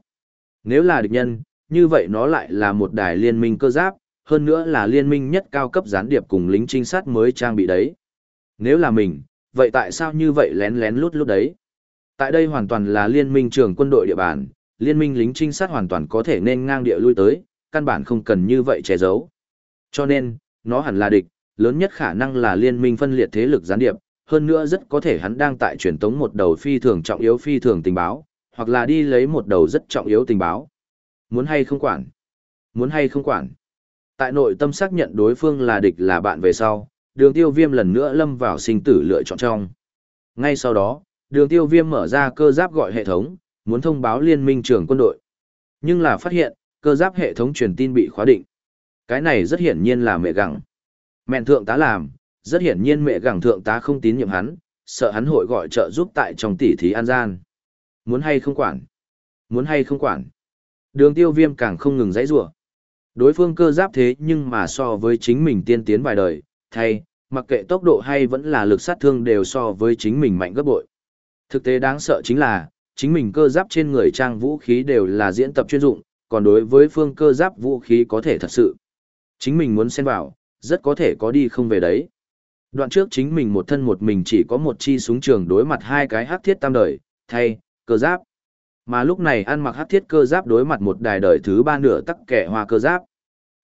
Nếu là địch nhân, như vậy nó lại là một đài liên minh cơ giáp, hơn nữa là liên minh nhất cao cấp gián điệp cùng lính trinh sát mới trang bị đấy. Nếu là mình, vậy tại sao như vậy lén lén lút lút đấy? Tại đây hoàn toàn là liên minh trưởng quân đội địa bàn, liên minh lính trinh sát hoàn toàn có thể nên ngang địa lui tới, căn bản không cần như vậy che giấu. Cho nên, nó hẳn là địch, lớn nhất khả năng là liên minh phân liệt thế lực gián điệp, hơn nữa rất có thể hắn đang tại truyền tống một đầu phi thường trọng yếu phi thường tình báo, hoặc là đi lấy một đầu rất trọng yếu tình báo. Muốn hay không quản? Muốn hay không quản? Tại nội tâm xác nhận đối phương là địch là bạn về sau, đường tiêu viêm lần nữa lâm vào sinh tử lựa chọn trong. Ngay sau đó, đường tiêu viêm mở ra cơ giáp gọi hệ thống, muốn thông báo liên minh trưởng quân đội. Nhưng là phát hiện, cơ giáp hệ thống truyền tin bị khóa định. Cái này rất hiển nhiên là mẹ gặng. Mẹn thượng tá làm, rất hiển nhiên mẹ gẳng thượng tá không tín nhiệm hắn, sợ hắn hội gọi trợ giúp tại trong tỷ thí an gian. Muốn hay không quản? Muốn hay không quản? Đường tiêu viêm càng không ngừng dãy rủa Đối phương cơ giáp thế nhưng mà so với chính mình tiên tiến vài đời, thay, mặc kệ tốc độ hay vẫn là lực sát thương đều so với chính mình mạnh gấp bội. Thực tế đáng sợ chính là, chính mình cơ giáp trên người trang vũ khí đều là diễn tập chuyên dụng, còn đối với phương cơ giáp vũ khí có thể thật sự. Chính mình muốn xen vào, rất có thể có đi không về đấy. Đoạn trước chính mình một thân một mình chỉ có một chi súng trường đối mặt hai cái hắc thiết tam đời, thay, cơ giáp. Mà lúc này ăn mặc hắc thiết cơ giáp đối mặt một đài đời thứ ba nửa tắc kẻ hoa cơ giáp.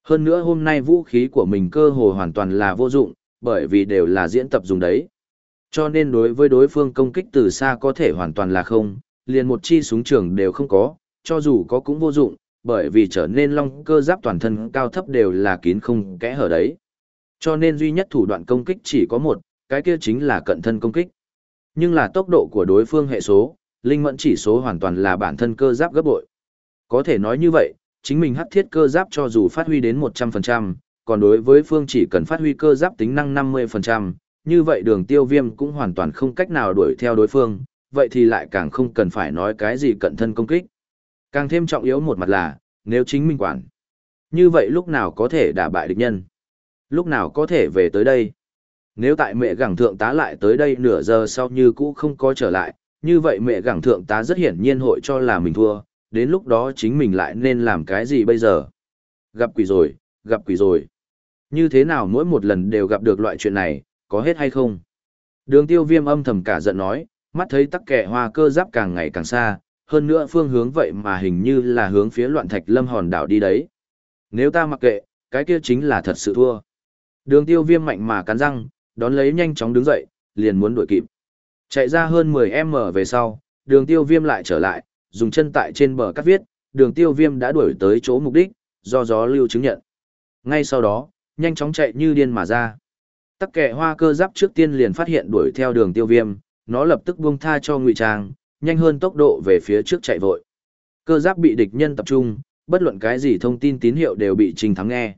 Hơn nữa hôm nay vũ khí của mình cơ hồ hoàn toàn là vô dụng, bởi vì đều là diễn tập dùng đấy. Cho nên đối với đối phương công kích từ xa có thể hoàn toàn là không, liền một chi súng trường đều không có, cho dù có cũng vô dụng, bởi vì trở nên long cơ giáp toàn thân cao thấp đều là kín không kẽ hở đấy. Cho nên duy nhất thủ đoạn công kích chỉ có một, cái kia chính là cận thân công kích. Nhưng là tốc độ của đối phương hệ số, linh mẫn chỉ số hoàn toàn là bản thân cơ giáp gấp bội. Có thể nói như vậy, chính mình hắc thiết cơ giáp cho dù phát huy đến 100%, còn đối với phương chỉ cần phát huy cơ giáp tính năng 50%, như vậy đường tiêu viêm cũng hoàn toàn không cách nào đuổi theo đối phương, vậy thì lại càng không cần phải nói cái gì cận thân công kích. Càng thêm trọng yếu một mặt là, nếu chính mình quản, như vậy lúc nào có thể đả bại địch nhân? Lúc nào có thể về tới đây? Nếu tại mẹ gẳng thượng tá lại tới đây nửa giờ sau như cũ không có trở lại, như vậy mẹ gẳng thượng tá rất hiển nhiên hội cho là mình thua, đến lúc đó chính mình lại nên làm cái gì bây giờ? Gặp quỷ rồi, gặp quỷ rồi. Như thế nào mỗi một lần đều gặp được loại chuyện này, có hết hay không? Đường tiêu viêm âm thầm cả giận nói, mắt thấy tắc kẻ hoa cơ giáp càng ngày càng xa, hơn nữa phương hướng vậy mà hình như là hướng phía loạn thạch lâm hòn đảo đi đấy. Nếu ta mặc kệ, cái kia chính là thật sự thua. Đường tiêu viêm mạnh mà cắn răng, đón lấy nhanh chóng đứng dậy, liền muốn đuổi kịp. Chạy ra hơn 10m về sau, đường tiêu viêm lại trở lại, dùng chân tại trên bờ cắt viết, đường tiêu viêm đã đuổi tới chỗ mục đích, do gió lưu chứng nhận. Ngay sau đó, nhanh chóng chạy như điên mà ra. Tắc kẻ hoa cơ giáp trước tiên liền phát hiện đuổi theo đường tiêu viêm, nó lập tức buông tha cho ngụy trang, nhanh hơn tốc độ về phía trước chạy vội. Cơ giáp bị địch nhân tập trung, bất luận cái gì thông tin tín hiệu đều bị trình thắng nghe.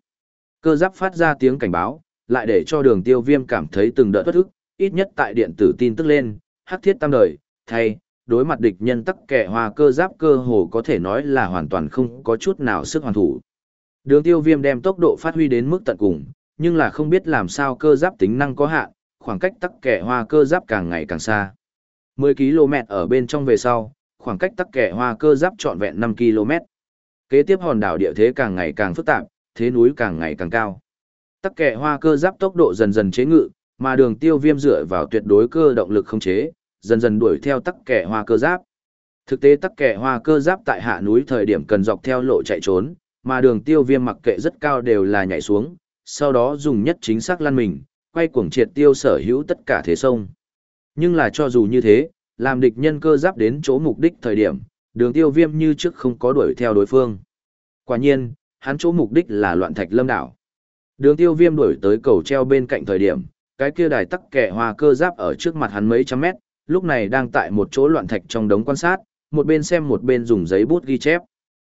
Cơ giáp phát ra tiếng cảnh báo, lại để cho đường tiêu viêm cảm thấy từng đợt bất ức, ít nhất tại điện tử tin tức lên, hắc thiết tam đời, thay, đối mặt địch nhân tắc kẻ hoa cơ giáp cơ hồ có thể nói là hoàn toàn không có chút nào sức hoàn thủ. Đường tiêu viêm đem tốc độ phát huy đến mức tận cùng, nhưng là không biết làm sao cơ giáp tính năng có hạn, khoảng cách tắc kẻ hoa cơ giáp càng ngày càng xa. 10 km ở bên trong về sau, khoảng cách tắc kẻ hoa cơ giáp trọn vẹn 5 km. Kế tiếp hòn đảo địa thế càng ngày càng phức tạp, thế núi càng ngày càng cao. Tắc kệ hoa cơ giáp tốc độ dần dần chế ngự, mà đường tiêu viêm dựa vào tuyệt đối cơ động lực không chế, dần dần đuổi theo tắc kệ hoa cơ giáp. Thực tế tắc kệ hoa cơ giáp tại hạ núi thời điểm cần dọc theo lộ chạy trốn, mà đường tiêu viêm mặc kệ rất cao đều là nhảy xuống, sau đó dùng nhất chính xác lăn mình, quay cuồng triệt tiêu sở hữu tất cả thế sông. Nhưng là cho dù như thế, làm địch nhân cơ giáp đến chỗ mục đích thời điểm, đường tiêu viêm như trước không có đuổi theo đối phương. Quả nhiên, hắn chỗ mục đích là loạn thạch lâm đảo. Đường tiêu viêm đuổi tới cầu treo bên cạnh thời điểm, cái kia đài tắc kẻ hoa cơ giáp ở trước mặt hắn mấy trăm mét, lúc này đang tại một chỗ loạn thạch trong đống quan sát, một bên xem một bên dùng giấy bút ghi chép.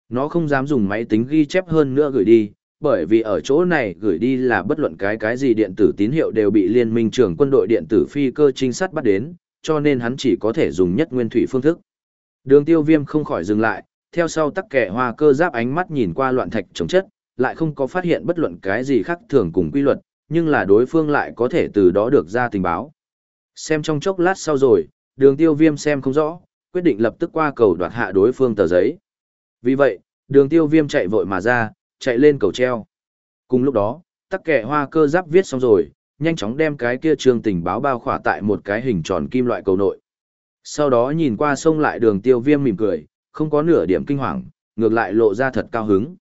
Nó không dám dùng máy tính ghi chép hơn nữa gửi đi, bởi vì ở chỗ này gửi đi là bất luận cái cái gì điện tử tín hiệu đều bị liên minh trưởng quân đội điện tử phi cơ trinh sát bắt đến, cho nên hắn chỉ có thể dùng nhất nguyên thủy phương thức. Đường tiêu viêm không khỏi dừng lại, theo sau tắc kẻ hoa cơ giáp ánh mắt nhìn qua loạn thạch chống chất, lại không có phát hiện bất luận cái gì khác thường cùng quy luật, nhưng là đối phương lại có thể từ đó được ra tình báo. Xem trong chốc lát sau rồi, đường tiêu viêm xem không rõ, quyết định lập tức qua cầu đoạt hạ đối phương tờ giấy. Vì vậy, đường tiêu viêm chạy vội mà ra, chạy lên cầu treo. Cùng lúc đó, tắc kẻ hoa cơ giáp viết xong rồi, nhanh chóng đem cái kia trường tình báo bao khỏa tại một cái hình tròn kim loại cầu nội. Sau đó nhìn qua sông lại đường tiêu viêm mỉm cười, không có nửa điểm kinh hoàng, ngược lại lộ ra thật cao hứng.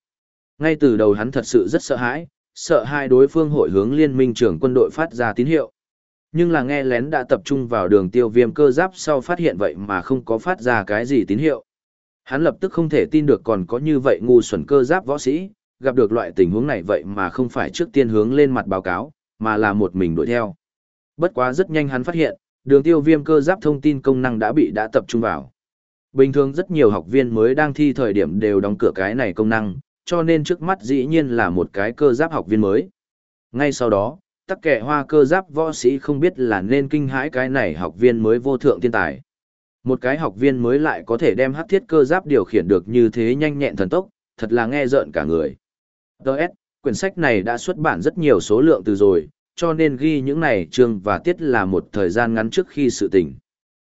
Ngay từ đầu hắn thật sự rất sợ hãi, sợ hai đối phương hội hướng liên minh trưởng quân đội phát ra tín hiệu. Nhưng là nghe lén đã tập trung vào đường tiêu viêm cơ giáp sau phát hiện vậy mà không có phát ra cái gì tín hiệu. Hắn lập tức không thể tin được còn có như vậy ngu xuẩn cơ giáp võ sĩ, gặp được loại tình huống này vậy mà không phải trước tiên hướng lên mặt báo cáo, mà là một mình đuổi theo. Bất quá rất nhanh hắn phát hiện, đường tiêu viêm cơ giáp thông tin công năng đã bị đã tập trung vào. Bình thường rất nhiều học viên mới đang thi thời điểm đều đóng cửa cái này công năng, cho nên trước mắt dĩ nhiên là một cái cơ giáp học viên mới. Ngay sau đó, tắc kẻ hoa cơ giáp võ sĩ không biết là nên kinh hãi cái này học viên mới vô thượng tiên tài. Một cái học viên mới lại có thể đem hắc thiết cơ giáp điều khiển được như thế nhanh nhẹn thần tốc, thật là nghe rợn cả người. Đợt, quyển sách này đã xuất bản rất nhiều số lượng từ rồi, cho nên ghi những này chương và tiết là một thời gian ngắn trước khi sự tình.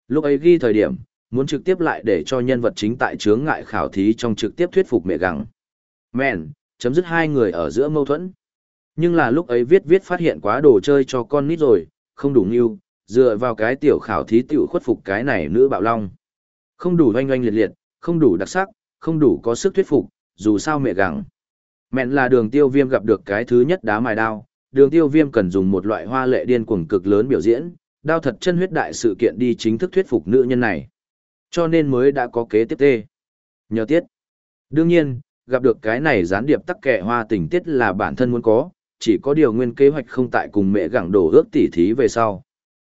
Lúc ấy ghi thời điểm, muốn trực tiếp lại để cho nhân vật chính tại chướng ngại khảo thí trong trực tiếp thuyết phục mẹ gắng. Mẹn, chấm dứt hai người ở giữa mâu thuẫn. Nhưng là lúc ấy viết viết phát hiện quá đồ chơi cho con nít rồi, không đủ nghiêu, dựa vào cái tiểu khảo thí tiểu khuất phục cái này nữ bạo long. Không đủ oanh oanh liệt liệt, không đủ đặc sắc, không đủ có sức thuyết phục, dù sao mẹ gắng. Mẹn là đường tiêu viêm gặp được cái thứ nhất đá mài đao, đường tiêu viêm cần dùng một loại hoa lệ điên cuồng cực lớn biểu diễn, đao thật chân huyết đại sự kiện đi chính thức thuyết phục nữ nhân này. Cho nên mới đã có kế tiếp tê. Nhờ tiết. Đương nhiên, gặp được cái này gián điệp tắc kẻ hoa tình tiết là bản thân muốn có, chỉ có điều nguyên kế hoạch không tại cùng mẹ gẳng đổ ước tỉ thí về sau.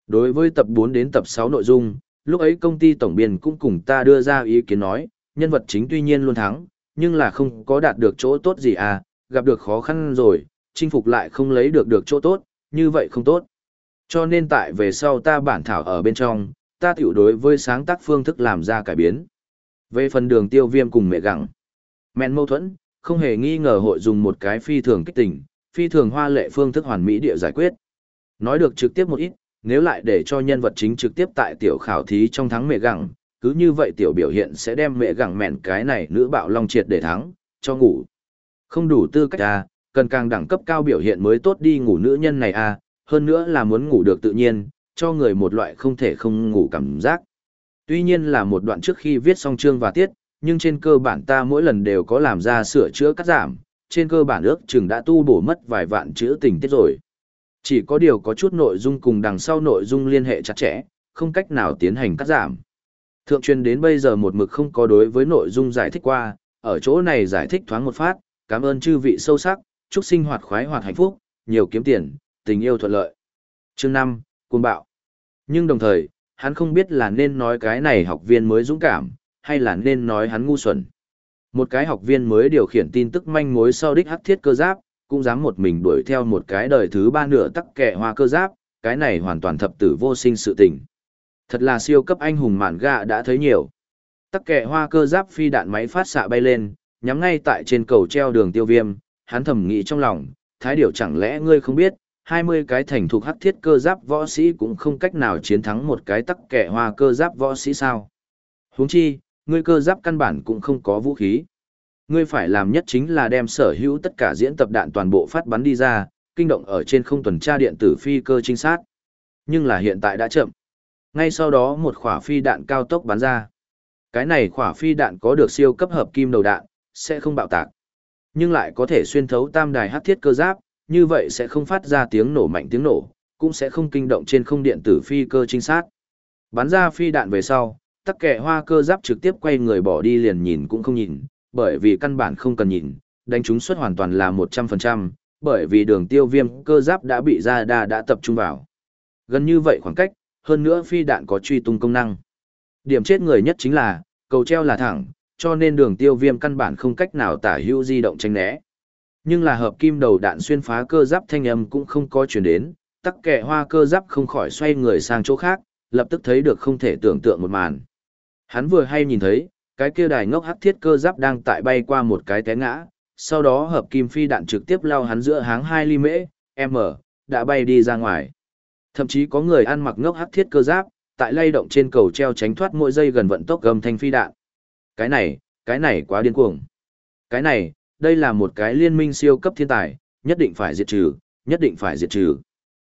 Đối với tập 4 đến tập 6 nội dung, lúc ấy công ty tổng biên cũng cùng ta đưa ra ý kiến nói, nhân vật chính tuy nhiên luôn thắng, nhưng là không có đạt được chỗ tốt gì à, gặp được khó khăn rồi, chinh phục lại không lấy được được chỗ tốt, như vậy không tốt. Cho nên tại về sau ta bản thảo ở bên trong, ta tiểu đối với sáng tác phương thức làm ra cải biến. Về phần đường tiêu viêm cùng mẹ gặng, men mâu thuẫn, không hề nghi ngờ hội dùng một cái phi thường kích tình, phi thường hoa lệ phương thức hoàn mỹ địa giải quyết. Nói được trực tiếp một ít, nếu lại để cho nhân vật chính trực tiếp tại tiểu khảo thí trong thắng mẹ gặng, cứ như vậy tiểu biểu hiện sẽ đem mẹ gặng mẹn cái này nữ bạo long triệt để thắng, cho ngủ. Không đủ tư cách à, cần càng đẳng cấp cao biểu hiện mới tốt đi ngủ nữ nhân này à, hơn nữa là muốn ngủ được tự nhiên, cho người một loại không thể không ngủ cảm giác. Tuy nhiên là một đoạn trước khi viết xong chương và tiết, nhưng trên cơ bản ta mỗi lần đều có làm ra sửa chữa cắt giảm, trên cơ bản ước chừng đã tu bổ mất vài vạn chữ tình tiết rồi. Chỉ có điều có chút nội dung cùng đằng sau nội dung liên hệ chặt chẽ, không cách nào tiến hành cắt giảm. Thượng truyền đến bây giờ một mực không có đối với nội dung giải thích qua, ở chỗ này giải thích thoáng một phát, cảm ơn chư vị sâu sắc, chúc sinh hoạt khoái hoạt hạnh phúc, nhiều kiếm tiền, tình yêu thuận lợi. Chương 5, cuồng bạo. Nhưng đồng thời, hắn không biết là nên nói cái này học viên mới dũng cảm, hay là nên nói hắn ngu xuẩn. Một cái học viên mới điều khiển tin tức manh mối sau đích hắc thiết cơ giáp, cũng dám một mình đuổi theo một cái đời thứ ba nửa tắc kẻ hoa cơ giáp, cái này hoàn toàn thập tử vô sinh sự tình. Thật là siêu cấp anh hùng mạn gạ đã thấy nhiều. Tắc kẻ hoa cơ giáp phi đạn máy phát xạ bay lên, nhắm ngay tại trên cầu treo đường tiêu viêm, hắn thầm nghĩ trong lòng, thái điểu chẳng lẽ ngươi không biết, 20 cái thành thuộc hắc thiết cơ giáp võ sĩ cũng không cách nào chiến thắng một cái tắc kẻ hoa cơ giáp võ sĩ sao. Huống chi, ngươi cơ giáp căn bản cũng không có vũ khí. Ngươi phải làm nhất chính là đem sở hữu tất cả diễn tập đạn toàn bộ phát bắn đi ra, kinh động ở trên không tuần tra điện tử phi cơ trinh sát. Nhưng là hiện tại đã chậm. Ngay sau đó một khỏa phi đạn cao tốc bắn ra. Cái này khỏa phi đạn có được siêu cấp hợp kim đầu đạn, sẽ không bạo tạc. Nhưng lại có thể xuyên thấu tam đài hắc thiết cơ giáp, như vậy sẽ không phát ra tiếng nổ mạnh tiếng nổ, cũng sẽ không kinh động trên không điện tử phi cơ trinh sát. Bắn ra phi đạn về sau, tắc kẻ hoa cơ giáp trực tiếp quay người bỏ đi liền nhìn cũng không nhìn, bởi vì căn bản không cần nhìn, đánh chúng suất hoàn toàn là 100%, bởi vì đường tiêu viêm cơ giáp đã bị ra đa đã tập trung vào. Gần như vậy khoảng cách, hơn nữa phi đạn có truy tung công năng. Điểm chết người nhất chính là, cầu treo là thẳng, cho nên đường tiêu viêm căn bản không cách nào tả hữu di động tránh né. Nhưng là hợp kim đầu đạn xuyên phá cơ giáp thanh âm cũng không có chuyển đến, tắc kẻ hoa cơ giáp không khỏi xoay người sang chỗ khác, lập tức thấy được không thể tưởng tượng một màn. Hắn vừa hay nhìn thấy, cái kia đài ngốc hắc thiết cơ giáp đang tại bay qua một cái té ngã, sau đó hợp kim phi đạn trực tiếp lao hắn giữa háng 2 ly mễ, m, đã bay đi ra ngoài. Thậm chí có người ăn mặc ngốc hắc thiết cơ giáp, tại lay động trên cầu treo tránh thoát mỗi giây gần vận tốc gầm thanh phi đạn. Cái này, cái này quá điên cuồng. Cái này, đây là một cái liên minh siêu cấp thiên tài, nhất định phải diệt trừ, nhất định phải diệt trừ.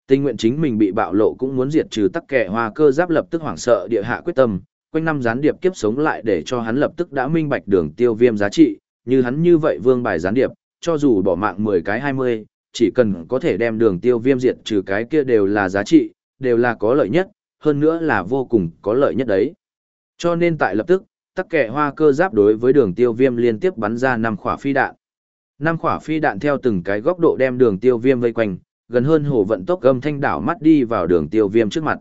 Tình nguyện chính mình bị bạo lộ cũng muốn diệt trừ tắc kẻ hoa cơ giáp lập tức hoảng sợ địa hạ quyết tâm, quanh năm gián điệp kiếp sống lại để cho hắn lập tức đã minh bạch đường tiêu viêm giá trị, như hắn như vậy vương bài gián điệp, cho dù bỏ mạng 10 cái 20, chỉ cần có thể đem đường tiêu viêm diệt trừ cái kia đều là giá trị, đều là có lợi nhất, hơn nữa là vô cùng có lợi nhất đấy. Cho nên tại lập tức, tắc kẻ hoa cơ giáp đối với đường tiêu viêm liên tiếp bắn ra 5 khỏa phi đạn. 5 khỏa phi đạn theo từng cái góc độ đem đường tiêu viêm vây quanh, gần hơn hồ vận tốc gầm thanh đảo mắt đi vào đường tiêu viêm trước mặt.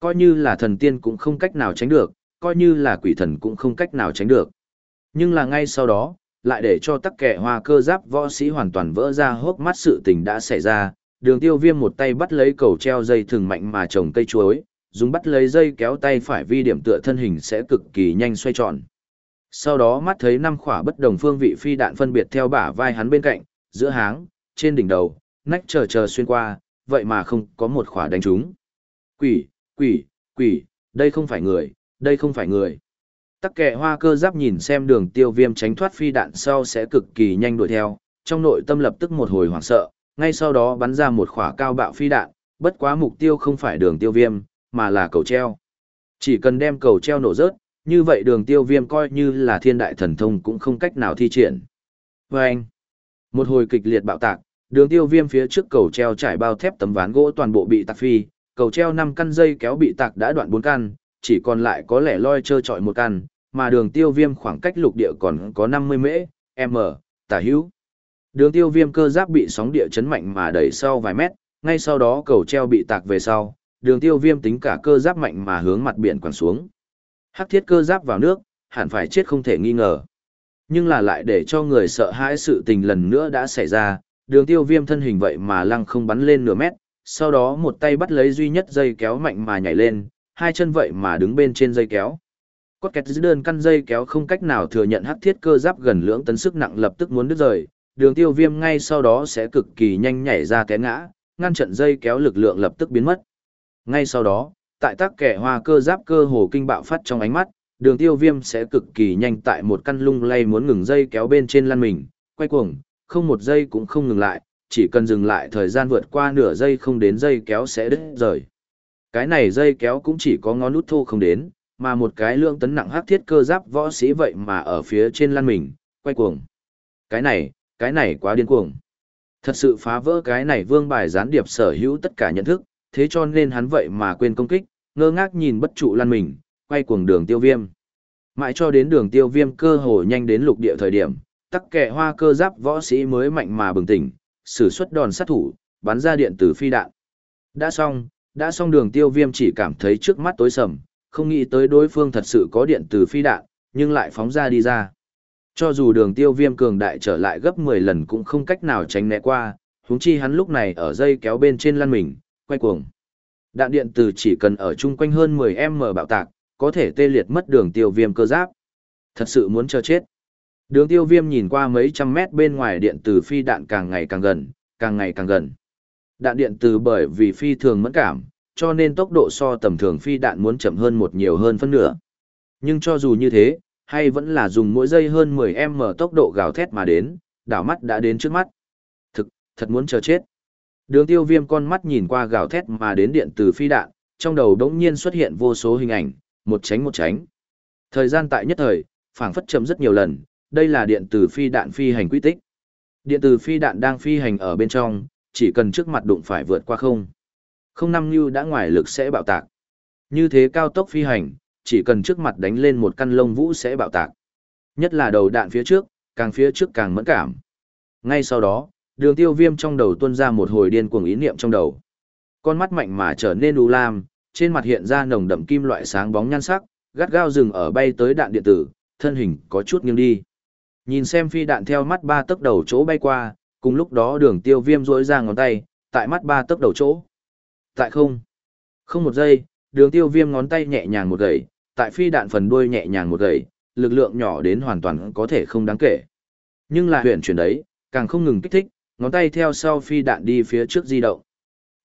Coi như là thần tiên cũng không cách nào tránh được, coi như là quỷ thần cũng không cách nào tránh được. Nhưng là ngay sau đó, lại để cho tắc kẻ hoa cơ giáp võ sĩ hoàn toàn vỡ ra hốc mắt sự tình đã xảy ra, đường tiêu viêm một tay bắt lấy cầu treo dây thường mạnh mà trồng cây chuối, dùng bắt lấy dây kéo tay phải vi điểm tựa thân hình sẽ cực kỳ nhanh xoay tròn. Sau đó mắt thấy năm khỏa bất đồng phương vị phi đạn phân biệt theo bả vai hắn bên cạnh, giữa háng, trên đỉnh đầu, nách chờ chờ xuyên qua, vậy mà không có một khỏa đánh trúng. Quỷ, quỷ, quỷ, đây không phải người, đây không phải người. Tắc kệ hoa cơ giáp nhìn xem đường tiêu viêm tránh thoát phi đạn sau sẽ cực kỳ nhanh đuổi theo, trong nội tâm lập tức một hồi hoảng sợ, ngay sau đó bắn ra một khỏa cao bạo phi đạn, bất quá mục tiêu không phải đường tiêu viêm, mà là cầu treo. Chỉ cần đem cầu treo nổ rớt, như vậy đường tiêu viêm coi như là thiên đại thần thông cũng không cách nào thi triển. Vâng! anh, một hồi kịch liệt bạo tạc, đường tiêu viêm phía trước cầu treo trải bao thép tấm ván gỗ toàn bộ bị tạc phi, cầu treo 5 căn dây kéo bị tạc đã đoạn 4 căn, chỉ còn lại có lẻ loi trơ trọi một căn, mà đường tiêu viêm khoảng cách lục địa còn có 50 mễ, m, tả hữu. Đường tiêu viêm cơ giáp bị sóng địa chấn mạnh mà đẩy sau vài mét, ngay sau đó cầu treo bị tạc về sau, đường tiêu viêm tính cả cơ giáp mạnh mà hướng mặt biển quẳng xuống. Hắc thiết cơ giáp vào nước, hẳn phải chết không thể nghi ngờ. Nhưng là lại để cho người sợ hãi sự tình lần nữa đã xảy ra, đường tiêu viêm thân hình vậy mà lăng không bắn lên nửa mét, sau đó một tay bắt lấy duy nhất dây kéo mạnh mà nhảy lên, hai chân vậy mà đứng bên trên dây kéo. Cốt kẹt dưới đơn căn dây kéo không cách nào thừa nhận hắc thiết cơ giáp gần lưỡng tấn sức nặng lập tức muốn đứt rời, đường tiêu viêm ngay sau đó sẽ cực kỳ nhanh nhảy ra té ngã, ngăn trận dây kéo lực lượng lập tức biến mất. Ngay sau đó, tại tác kẻ hoa cơ giáp cơ hồ kinh bạo phát trong ánh mắt, đường tiêu viêm sẽ cực kỳ nhanh tại một căn lung lay muốn ngừng dây kéo bên trên lăn mình, quay cuồng, không một giây cũng không ngừng lại, chỉ cần dừng lại thời gian vượt qua nửa giây không đến dây kéo sẽ đứt rời. Cái này dây kéo cũng chỉ có ngón nút thô không đến, mà một cái lượng tấn nặng hắc thiết cơ giáp võ sĩ vậy mà ở phía trên lăn mình, quay cuồng. Cái này, cái này quá điên cuồng. Thật sự phá vỡ cái này vương bài gián điệp sở hữu tất cả nhận thức, thế cho nên hắn vậy mà quên công kích, ngơ ngác nhìn bất trụ lăn mình, quay cuồng đường tiêu viêm. Mãi cho đến đường tiêu viêm cơ hồ nhanh đến lục địa thời điểm, tắc kẻ hoa cơ giáp võ sĩ mới mạnh mà bừng tỉnh, sử xuất đòn sát thủ, bắn ra điện tử phi đạn. Đã xong, đã xong đường tiêu viêm chỉ cảm thấy trước mắt tối sầm, không nghĩ tới đối phương thật sự có điện tử phi đạn, nhưng lại phóng ra đi ra. Cho dù đường tiêu viêm cường đại trở lại gấp 10 lần cũng không cách nào tránh né qua, huống chi hắn lúc này ở dây kéo bên trên lăn mình, quay cuồng. Đạn điện từ chỉ cần ở chung quanh hơn 10m bạo tạc, có thể tê liệt mất đường tiêu viêm cơ giáp. Thật sự muốn chờ chết. Đường tiêu viêm nhìn qua mấy trăm mét bên ngoài điện tử phi đạn càng ngày càng gần, càng ngày càng gần. Đạn điện từ bởi vì phi thường mẫn cảm, cho nên tốc độ so tầm thường phi đạn muốn chậm hơn một nhiều hơn phân nửa. Nhưng cho dù như thế, hay vẫn là dùng mỗi giây hơn 10m tốc độ gào thét mà đến, đảo mắt đã đến trước mắt. Thực, thật muốn chờ chết. Đường tiêu viêm con mắt nhìn qua gào thét mà đến điện từ phi đạn, trong đầu đống nhiên xuất hiện vô số hình ảnh, một tránh một tránh. Thời gian tại nhất thời, phảng phất chấm rất nhiều lần, đây là điện từ phi đạn phi hành quy tích. Điện từ phi đạn đang phi hành ở bên trong, chỉ cần trước mặt đụng phải vượt qua không. Không năm như đã ngoài lực sẽ bạo tạc. Như thế cao tốc phi hành, chỉ cần trước mặt đánh lên một căn lông vũ sẽ bạo tạc. Nhất là đầu đạn phía trước, càng phía trước càng mẫn cảm. Ngay sau đó, đường tiêu viêm trong đầu tuôn ra một hồi điên cuồng ý niệm trong đầu. Con mắt mạnh mà trở nên u lam, trên mặt hiện ra nồng đậm kim loại sáng bóng nhan sắc, gắt gao rừng ở bay tới đạn điện tử, thân hình có chút nghiêng đi. Nhìn xem phi đạn theo mắt ba tấc đầu chỗ bay qua, cùng lúc đó đường tiêu viêm rỗi ra ngón tay, tại mắt ba tấc đầu chỗ. Tại không. Không một giây, đường tiêu viêm ngón tay nhẹ nhàng một gậy, tại phi đạn phần đuôi nhẹ nhàng một gậy, lực lượng nhỏ đến hoàn toàn có thể không đáng kể. Nhưng là huyện chuyển đấy, càng không ngừng kích thích, ngón tay theo sau phi đạn đi phía trước di động.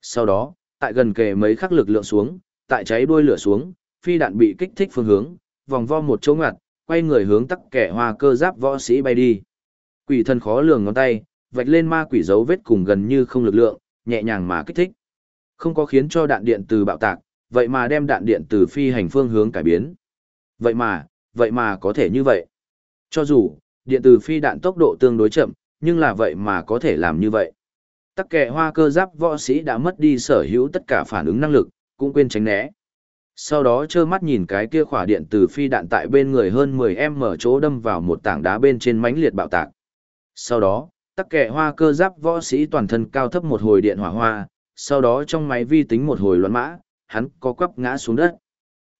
Sau đó, tại gần kề mấy khắc lực lượng xuống, tại cháy đuôi lửa xuống, phi đạn bị kích thích phương hướng, vòng vo một chỗ ngoặt, quay người hướng tắc kẻ hoa cơ giáp võ sĩ bay đi. Quỷ thân khó lường ngón tay, vạch lên ma quỷ dấu vết cùng gần như không lực lượng, nhẹ nhàng mà kích thích. Không có khiến cho đạn điện từ bạo tạc, vậy mà đem đạn điện từ phi hành phương hướng cải biến. Vậy mà, vậy mà có thể như vậy. Cho dù, điện từ phi đạn tốc độ tương đối chậm, nhưng là vậy mà có thể làm như vậy. Tắc kẻ hoa cơ giáp võ sĩ đã mất đi sở hữu tất cả phản ứng năng lực, cũng quên tránh né. Sau đó trơ mắt nhìn cái kia khỏa điện từ phi đạn tại bên người hơn 10 mở chỗ đâm vào một tảng đá bên trên mánh liệt bạo tạc. Sau đó, tắc kẻ hoa cơ giáp võ sĩ toàn thân cao thấp một hồi điện hỏa hoa, sau đó trong máy vi tính một hồi loạn mã, hắn có quắp ngã xuống đất.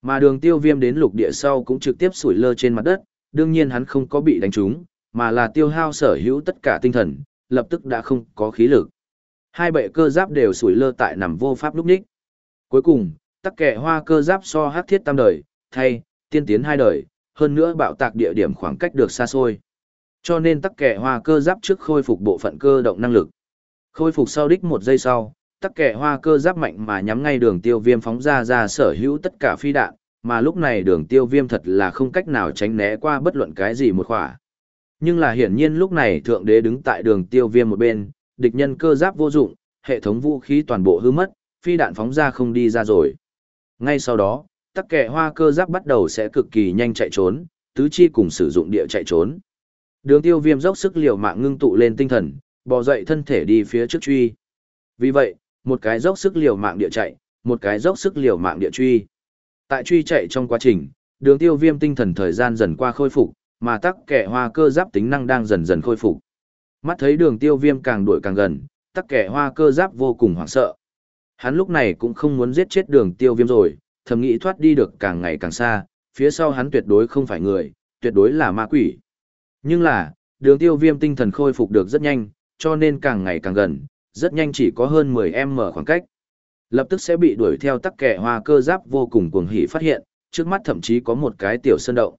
Mà đường tiêu viêm đến lục địa sau cũng trực tiếp sủi lơ trên mặt đất, đương nhiên hắn không có bị đánh trúng, mà là tiêu hao sở hữu tất cả tinh thần, lập tức đã không có khí lực. Hai bệ cơ giáp đều sủi lơ tại nằm vô pháp lúc ních. Cuối cùng, tắc kẻ hoa cơ giáp so hắc thiết tam đời, thay, tiên tiến hai đời, hơn nữa bạo tạc địa điểm khoảng cách được xa xôi. Cho nên tắc kẻ hoa cơ giáp trước khôi phục bộ phận cơ động năng lực. Khôi phục sau đích một giây sau, tắc kẻ hoa cơ giáp mạnh mà nhắm ngay đường tiêu viêm phóng ra ra sở hữu tất cả phi đạn, mà lúc này đường tiêu viêm thật là không cách nào tránh né qua bất luận cái gì một khỏa. Nhưng là hiển nhiên lúc này thượng đế đứng tại đường tiêu viêm một bên, địch nhân cơ giáp vô dụng, hệ thống vũ khí toàn bộ hư mất, phi đạn phóng ra không đi ra rồi. Ngay sau đó, tắc kẻ hoa cơ giáp bắt đầu sẽ cực kỳ nhanh chạy trốn, tứ chi cùng sử dụng địa chạy trốn. Đường tiêu viêm dốc sức liều mạng ngưng tụ lên tinh thần, bò dậy thân thể đi phía trước truy. Vì vậy, một cái dốc sức liều mạng địa chạy, một cái dốc sức liều mạng địa truy. Tại truy chạy trong quá trình, đường tiêu viêm tinh thần thời gian dần qua khôi phục, mà tắc kẻ hoa cơ giáp tính năng đang dần dần khôi phục. Mắt thấy đường tiêu viêm càng đuổi càng gần, tắc kẻ hoa cơ giáp vô cùng hoảng sợ. Hắn lúc này cũng không muốn giết chết đường tiêu viêm rồi, thầm nghĩ thoát đi được càng ngày càng xa, phía sau hắn tuyệt đối không phải người, tuyệt đối là ma quỷ. Nhưng là, đường tiêu viêm tinh thần khôi phục được rất nhanh, cho nên càng ngày càng gần, rất nhanh chỉ có hơn 10m khoảng cách. Lập tức sẽ bị đuổi theo tắc kẻ hoa cơ giáp vô cùng cuồng hỉ phát hiện, trước mắt thậm chí có một cái tiểu sơn động.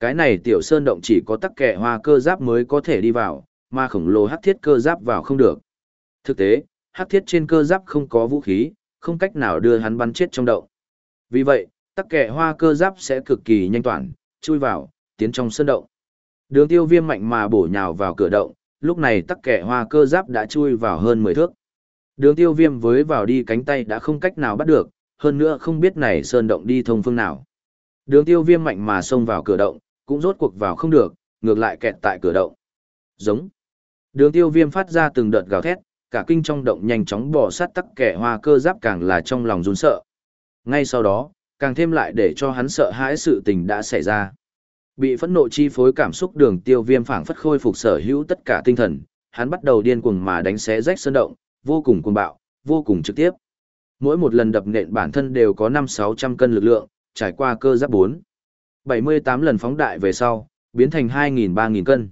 Cái này tiểu sơn động chỉ có tắc kẻ hoa cơ giáp mới có thể đi vào, mà khổng lồ hắc thiết cơ giáp vào không được. Thực tế, hắc thiết trên cơ giáp không có vũ khí, không cách nào đưa hắn bắn chết trong động. Vì vậy, tắc kẻ hoa cơ giáp sẽ cực kỳ nhanh toàn, chui vào, tiến trong sơn động. Đường tiêu viêm mạnh mà bổ nhào vào cửa động, lúc này tắc kẻ hoa cơ giáp đã chui vào hơn 10 thước. Đường tiêu viêm với vào đi cánh tay đã không cách nào bắt được, hơn nữa không biết này sơn động đi thông phương nào. Đường tiêu viêm mạnh mà xông vào cửa động, cũng rốt cuộc vào không được, ngược lại kẹt tại cửa động. Giống. Đường tiêu viêm phát ra từng đợt gào thét, cả kinh trong động nhanh chóng bỏ sát tắc kẻ hoa cơ giáp càng là trong lòng run sợ. Ngay sau đó, càng thêm lại để cho hắn sợ hãi sự tình đã xảy ra. Bị phẫn nộ chi phối cảm xúc đường tiêu viêm phảng phất khôi phục sở hữu tất cả tinh thần, hắn bắt đầu điên cuồng mà đánh xé rách sơn động, vô cùng cuồng bạo, vô cùng trực tiếp. Mỗi một lần đập nện bản thân đều có 5-600 cân lực lượng, trải qua cơ giáp 4. 78 lần phóng đại về sau, biến thành 2.000-3.000 cân.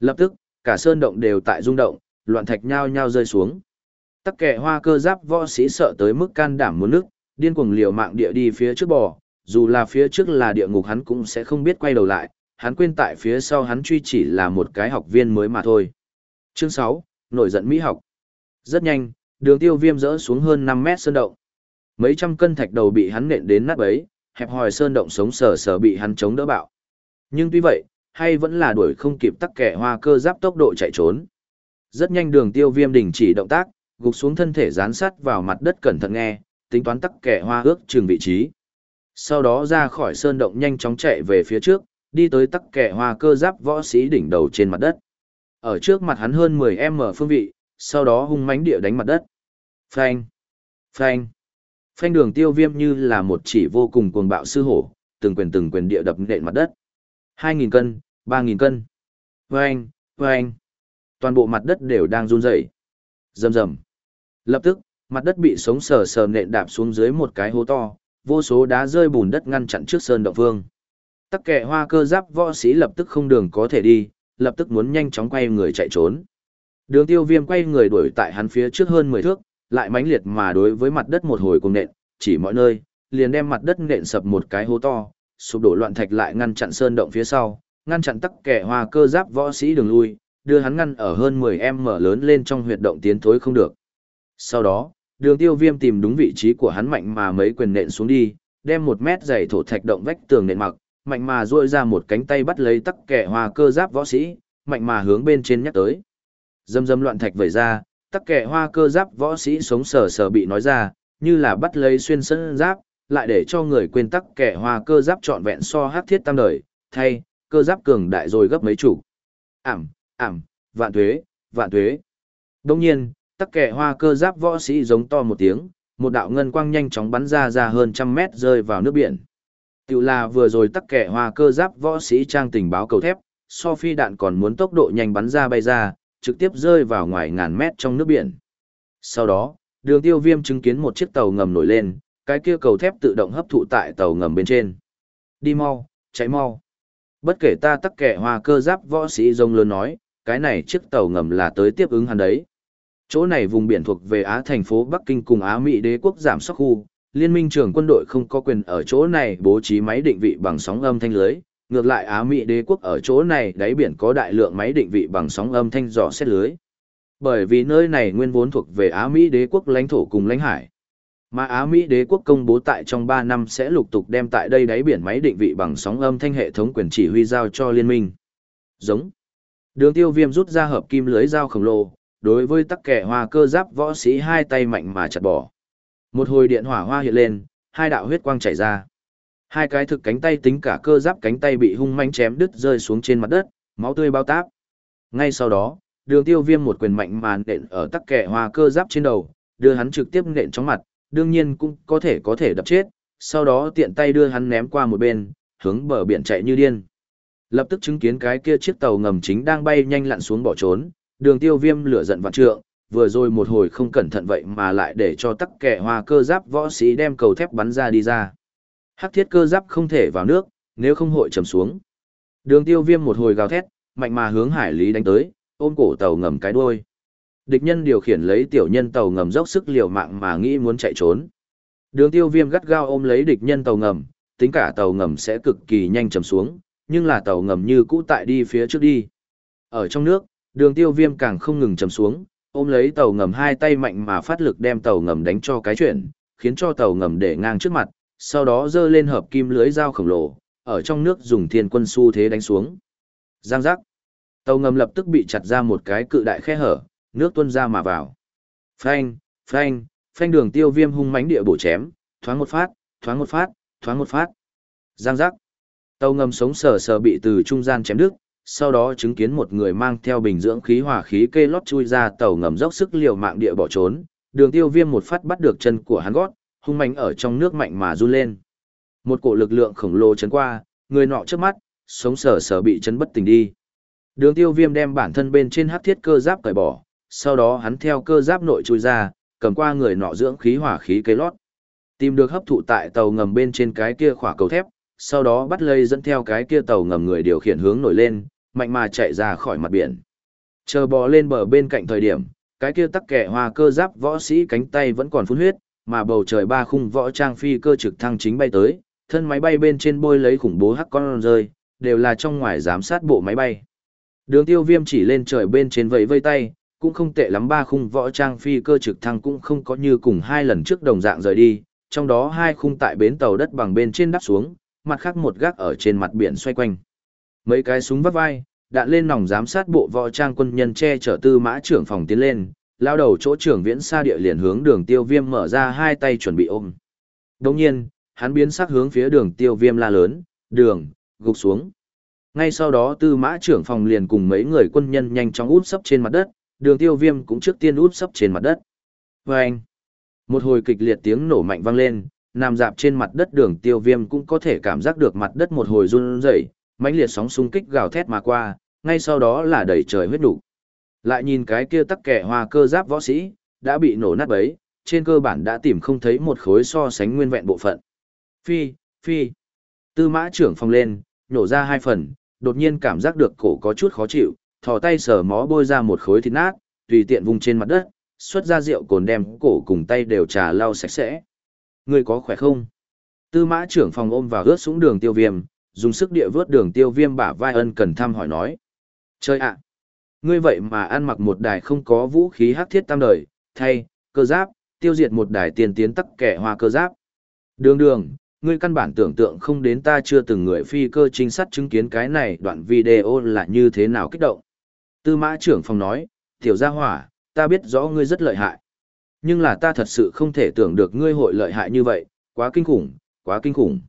Lập tức, cả sơn động đều tại rung động, loạn thạch nhao nhao rơi xuống. Tắc kẻ hoa cơ giáp võ sĩ sợ tới mức can đảm muốn nước, điên cuồng liều mạng địa đi phía trước bò, dù là phía trước là địa ngục hắn cũng sẽ không biết quay đầu lại, hắn quên tại phía sau hắn truy chỉ là một cái học viên mới mà thôi. Chương 6, nổi giận Mỹ học. Rất nhanh, đường tiêu viêm rỡ xuống hơn 5 mét sơn động. Mấy trăm cân thạch đầu bị hắn nện đến nát bấy, hẹp hòi sơn động sống sờ sờ bị hắn chống đỡ bạo. Nhưng tuy vậy, hay vẫn là đuổi không kịp tắc kẻ hoa cơ giáp tốc độ chạy trốn. Rất nhanh đường tiêu viêm đình chỉ động tác, gục xuống thân thể dán sát vào mặt đất cẩn thận nghe, tính toán tắc kẻ hoa ước trường vị trí. Sau đó ra khỏi sơn động nhanh chóng chạy về phía trước, đi tới tắc kẻ hoa cơ giáp võ sĩ đỉnh đầu trên mặt đất. Ở trước mặt hắn hơn 10m phương vị, sau đó hung mãnh địa đánh mặt đất. Phanh! Phanh! Phanh đường tiêu viêm như là một chỉ vô cùng cuồng bạo sư hổ, từng quyền từng quyền địa đập nện mặt đất. 2.000 cân, 3.000 cân. Vâng, vâng. Toàn bộ mặt đất đều đang run rẩy. Rầm rầm. Lập tức, mặt đất bị sống sờ sờ nện đạp xuống dưới một cái hố to, vô số đá rơi bùn đất ngăn chặn trước sơn động vương. Tắc kẻ hoa cơ giáp võ sĩ lập tức không đường có thể đi, lập tức muốn nhanh chóng quay người chạy trốn. Đường tiêu viêm quay người đuổi tại hắn phía trước hơn 10 thước, lại mãnh liệt mà đối với mặt đất một hồi cùng nện, chỉ mọi nơi, liền đem mặt đất nện sập một cái hố to, sụp đổ loạn thạch lại ngăn chặn sơn động phía sau, ngăn chặn tắc kẻ hoa cơ giáp võ sĩ đường lui, đưa hắn ngăn ở hơn 10 em mở lớn lên trong huyệt động tiến thối không được. Sau đó, đường tiêu viêm tìm đúng vị trí của hắn mạnh mà mấy quyền nện xuống đi, đem một mét dày thổ thạch động vách tường nện mặc, mạnh mà duỗi ra một cánh tay bắt lấy tắc kẻ hoa cơ giáp võ sĩ, mạnh mà hướng bên trên nhắc tới. Dâm dâm loạn thạch vẩy ra, tắc kẻ hoa cơ giáp võ sĩ sống sờ sờ bị nói ra, như là bắt lấy xuyên sân giáp, lại để cho người quên tắc kẻ hoa cơ giáp trọn vẹn so hắc thiết tam đời, thay, cơ giáp cường đại rồi gấp mấy chủ. Ảm, ảm, vạn thuế, vạn thuế. Đồng nhiên, tắc kẻ hoa cơ giáp võ sĩ giống to một tiếng, một đạo ngân quang nhanh chóng bắn ra ra hơn trăm mét rơi vào nước biển. Tiểu là vừa rồi tắc kẻ hoa cơ giáp võ sĩ trang tình báo cầu thép, so phi đạn còn muốn tốc độ nhanh bắn ra bay ra, trực tiếp rơi vào ngoài ngàn mét trong nước biển. Sau đó, đường tiêu viêm chứng kiến một chiếc tàu ngầm nổi lên, cái kia cầu thép tự động hấp thụ tại tàu ngầm bên trên. Đi mau, chạy mau. Bất kể ta tắc kẻ hoa cơ giáp võ sĩ rông lớn nói, cái này chiếc tàu ngầm là tới tiếp ứng hắn đấy. Chỗ này vùng biển thuộc về Á thành phố Bắc Kinh cùng Á Mỹ đế quốc giảm sóc khu, liên minh trưởng quân đội không có quyền ở chỗ này bố trí máy định vị bằng sóng âm thanh lưới, ngược lại Á Mỹ đế quốc ở chỗ này đáy biển có đại lượng máy định vị bằng sóng âm thanh dò xét lưới. Bởi vì nơi này nguyên vốn thuộc về Á Mỹ đế quốc lãnh thổ cùng lãnh hải. Mà Á Mỹ đế quốc công bố tại trong 3 năm sẽ lục tục đem tại đây đáy biển máy định vị bằng sóng âm thanh hệ thống quyền chỉ huy giao cho liên minh. Giống. Đường tiêu viêm rút ra hợp kim lưới dao khổng lồ, đối với tắc kẻ hoa cơ giáp võ sĩ hai tay mạnh mà chặt bỏ. Một hồi điện hỏa hoa hiện lên, hai đạo huyết quang chảy ra. Hai cái thực cánh tay tính cả cơ giáp cánh tay bị hung manh chém đứt rơi xuống trên mặt đất, máu tươi bao táp. Ngay sau đó, đường tiêu viêm một quyền mạnh màn nện ở tắc kẻ hoa cơ giáp trên đầu, đưa hắn trực tiếp nện trong mặt, đương nhiên cũng có thể có thể đập chết, sau đó tiện tay đưa hắn ném qua một bên, hướng bờ biển chạy như điên. Lập tức chứng kiến cái kia chiếc tàu ngầm chính đang bay nhanh lặn xuống bỏ trốn, đường tiêu viêm lửa giận vạn trượng, vừa rồi một hồi không cẩn thận vậy mà lại để cho tắc kẻ hoa cơ giáp võ sĩ đem cầu thép bắn ra đi ra. Hắc thiết cơ giáp không thể vào nước, nếu không hội trầm xuống. Đường tiêu viêm một hồi gào thét, mạnh mà hướng hải lý đánh tới, ôm cổ tàu ngầm cái đuôi. Địch nhân điều khiển lấy tiểu nhân tàu ngầm dốc sức liều mạng mà nghĩ muốn chạy trốn. Đường tiêu viêm gắt gao ôm lấy địch nhân tàu ngầm, tính cả tàu ngầm sẽ cực kỳ nhanh trầm xuống, nhưng là tàu ngầm như cũ tại đi phía trước đi. Ở trong nước, đường tiêu viêm càng không ngừng trầm xuống, ôm lấy tàu ngầm hai tay mạnh mà phát lực đem tàu ngầm đánh cho cái chuyển, khiến cho tàu ngầm để ngang trước mặt, sau đó dơ lên hợp kim lưới dao khổng lồ, ở trong nước dùng thiên quân su thế đánh xuống. Giang giác. Tàu ngầm lập tức bị chặt ra một cái cự đại khe hở, nước tuôn ra mà vào. Phanh, phanh, phanh đường tiêu viêm hung mãnh địa bổ chém, thoáng một phát, thoáng một phát, thoáng một phát. Giang giác. Tàu ngầm sống sờ sờ bị từ trung gian chém đứt, sau đó chứng kiến một người mang theo bình dưỡng khí hỏa khí kê lót chui ra tàu ngầm dốc sức liều mạng địa bỏ trốn, đường tiêu viêm một phát bắt được chân của hắn gót, hung mạnh ở trong nước mạnh mà run lên. Một cổ lực lượng khổng lồ chấn qua, người nọ trước mắt, sống sờ sờ bị chấn bất tỉnh đi. Đường tiêu viêm đem bản thân bên trên hắc thiết cơ giáp cởi bỏ, sau đó hắn theo cơ giáp nội chui ra, cầm qua người nọ dưỡng khí hỏa khí kế lót. Tìm được hấp thụ tại tàu ngầm bên trên cái kia khỏa cầu thép, sau đó bắt lây dẫn theo cái kia tàu ngầm người điều khiển hướng nổi lên, mạnh mà chạy ra khỏi mặt biển. Chờ bò lên bờ bên cạnh thời điểm, cái kia tắc kẻ hoa cơ giáp võ sĩ cánh tay vẫn còn phun huyết, mà bầu trời ba khung võ trang phi cơ trực thăng chính bay tới, thân máy bay bên trên bôi lấy khủng bố hắc con rơi, đều là trong ngoài giám sát bộ máy bay. Đường tiêu viêm chỉ lên trời bên trên vẫy vây tay, cũng không tệ lắm ba khung võ trang phi cơ trực thăng cũng không có như cùng hai lần trước đồng dạng rời đi, trong đó hai khung tại bến tàu đất bằng bên trên đắp xuống, mặt khác một gác ở trên mặt biển xoay quanh. Mấy cái súng vắt vai, đạn lên nòng giám sát bộ võ trang quân nhân che chở tư mã trưởng phòng tiến lên, lao đầu chỗ trưởng viễn xa địa liền hướng đường tiêu viêm mở ra hai tay chuẩn bị ôm. Đồng nhiên, hắn biến sắc hướng phía đường tiêu viêm la lớn, đường, gục xuống. Ngay sau đó tư mã trưởng phòng liền cùng mấy người quân nhân nhanh chóng út sấp trên mặt đất, đường tiêu viêm cũng trước tiên út sấp trên mặt đất. Và anh, một hồi kịch liệt tiếng nổ mạnh vang lên, nằm dạp trên mặt đất đường tiêu viêm cũng có thể cảm giác được mặt đất một hồi run rẩy mãnh liệt sóng xung kích gào thét mà qua, ngay sau đó là đẩy trời huyết đủ. Lại nhìn cái kia tắc kẻ hoa cơ giáp võ sĩ, đã bị nổ nát bấy, trên cơ bản đã tìm không thấy một khối so sánh nguyên vẹn bộ phận. Phi, phi. Tư mã trưởng phong lên, nhổ ra hai phần, đột nhiên cảm giác được cổ có chút khó chịu, thò tay sờ mó bôi ra một khối thịt nát, tùy tiện vùng trên mặt đất, xuất ra rượu cồn đem cổ cùng tay đều trà lau sạch sẽ. Người có khỏe không? Tư mã trưởng phòng ôm vào ướt xuống đường tiêu viêm, dùng sức địa vớt đường tiêu viêm bả vai ân cần thăm hỏi nói. Chơi ạ! Ngươi vậy mà ăn mặc một đài không có vũ khí hắc thiết tam đời, thay, cơ giáp, tiêu diệt một đài tiền tiến tắc kẻ hoa cơ giáp. Đường đường, ngươi căn bản tưởng tượng không đến ta chưa từng người phi cơ trinh sát chứng kiến cái này đoạn video là như thế nào kích động. Tư mã trưởng phòng nói, tiểu gia hỏa, ta biết rõ ngươi rất lợi hại. Nhưng là ta thật sự không thể tưởng được ngươi hội lợi hại như vậy, quá kinh khủng, quá kinh khủng.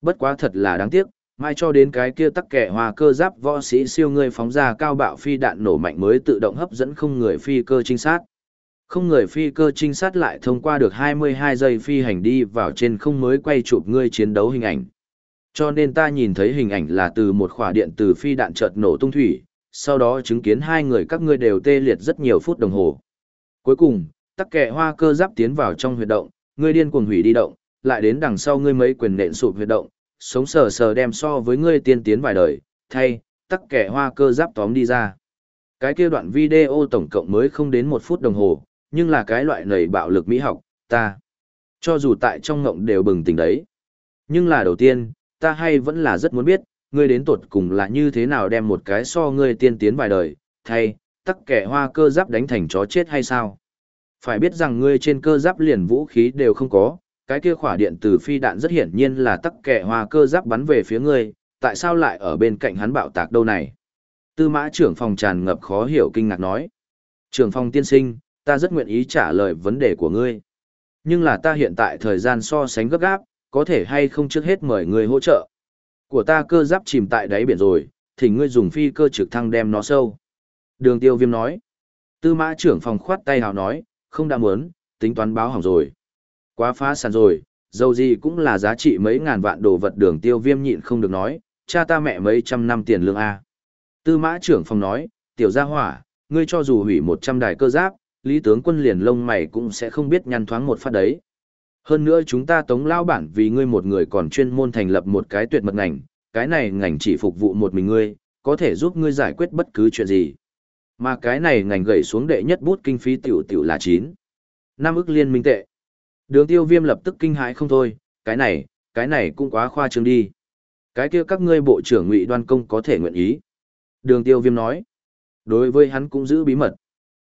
Bất quá thật là đáng tiếc, mai cho đến cái kia tắc kẻ hòa cơ giáp võ sĩ siêu người phóng ra cao bạo phi đạn nổ mạnh mới tự động hấp dẫn không người phi cơ trinh sát. Không người phi cơ trinh sát lại thông qua được 22 giây phi hành đi vào trên không mới quay chụp ngươi chiến đấu hình ảnh. Cho nên ta nhìn thấy hình ảnh là từ một khỏa điện từ phi đạn chợt nổ tung thủy, sau đó chứng kiến hai người các ngươi đều tê liệt rất nhiều phút đồng hồ. Cuối cùng, tắc kẹ hoa cơ giáp tiến vào trong huyệt động, ngươi điên cuồng hủy đi động, lại đến đằng sau ngươi mấy quyền nện sụp huyệt động, sống sờ sờ đem so với ngươi tiên tiến vài đời, thay, tắc kẻ hoa cơ giáp tóm đi ra. Cái kia đoạn video tổng cộng mới không đến một phút đồng hồ, nhưng là cái loại nầy bạo lực mỹ học, ta. Cho dù tại trong ngộng đều bừng tỉnh đấy. Nhưng là đầu tiên, ta hay vẫn là rất muốn biết, ngươi đến tột cùng là như thế nào đem một cái so ngươi tiên tiến vài đời, thay, tắc kẻ hoa cơ giáp đánh thành chó chết hay sao? Phải biết rằng ngươi trên cơ giáp liền vũ khí đều không có, cái kia khỏa điện từ phi đạn rất hiển nhiên là tắc kẻ hoa cơ giáp bắn về phía ngươi, tại sao lại ở bên cạnh hắn bạo tạc đâu này? Tư mã trưởng phòng tràn ngập khó hiểu kinh ngạc nói. Trưởng phòng tiên sinh, ta rất nguyện ý trả lời vấn đề của ngươi. Nhưng là ta hiện tại thời gian so sánh gấp gáp, có thể hay không trước hết mời ngươi hỗ trợ. Của ta cơ giáp chìm tại đáy biển rồi, thì ngươi dùng phi cơ trực thăng đem nó sâu. Đường tiêu viêm nói. Tư mã trưởng phòng khoát tay hào nói, không đã muốn, tính toán báo hỏng rồi. Quá phá sản rồi, dầu gì cũng là giá trị mấy ngàn vạn đồ vật đường tiêu viêm nhịn không được nói, cha ta mẹ mấy trăm năm tiền lương A. Tư mã trưởng phòng nói, tiểu gia hỏa, ngươi cho dù hủy một trăm đài cơ giáp, lý tướng quân liền lông mày cũng sẽ không biết nhăn thoáng một phát đấy. Hơn nữa chúng ta tống lao bản vì ngươi một người còn chuyên môn thành lập một cái tuyệt mật ngành, cái này ngành chỉ phục vụ một mình ngươi, có thể giúp ngươi giải quyết bất cứ chuyện gì. Mà cái này ngành gầy xuống đệ nhất bút kinh phí tiểu tiểu là 9. Nam ức liên minh tệ. Đường tiêu viêm lập tức kinh hãi không thôi, cái này, cái này cũng quá khoa trương đi. Cái kia các ngươi bộ trưởng ngụy đoan công có thể nguyện ý. Đường tiêu viêm nói. Đối với hắn cũng giữ bí mật.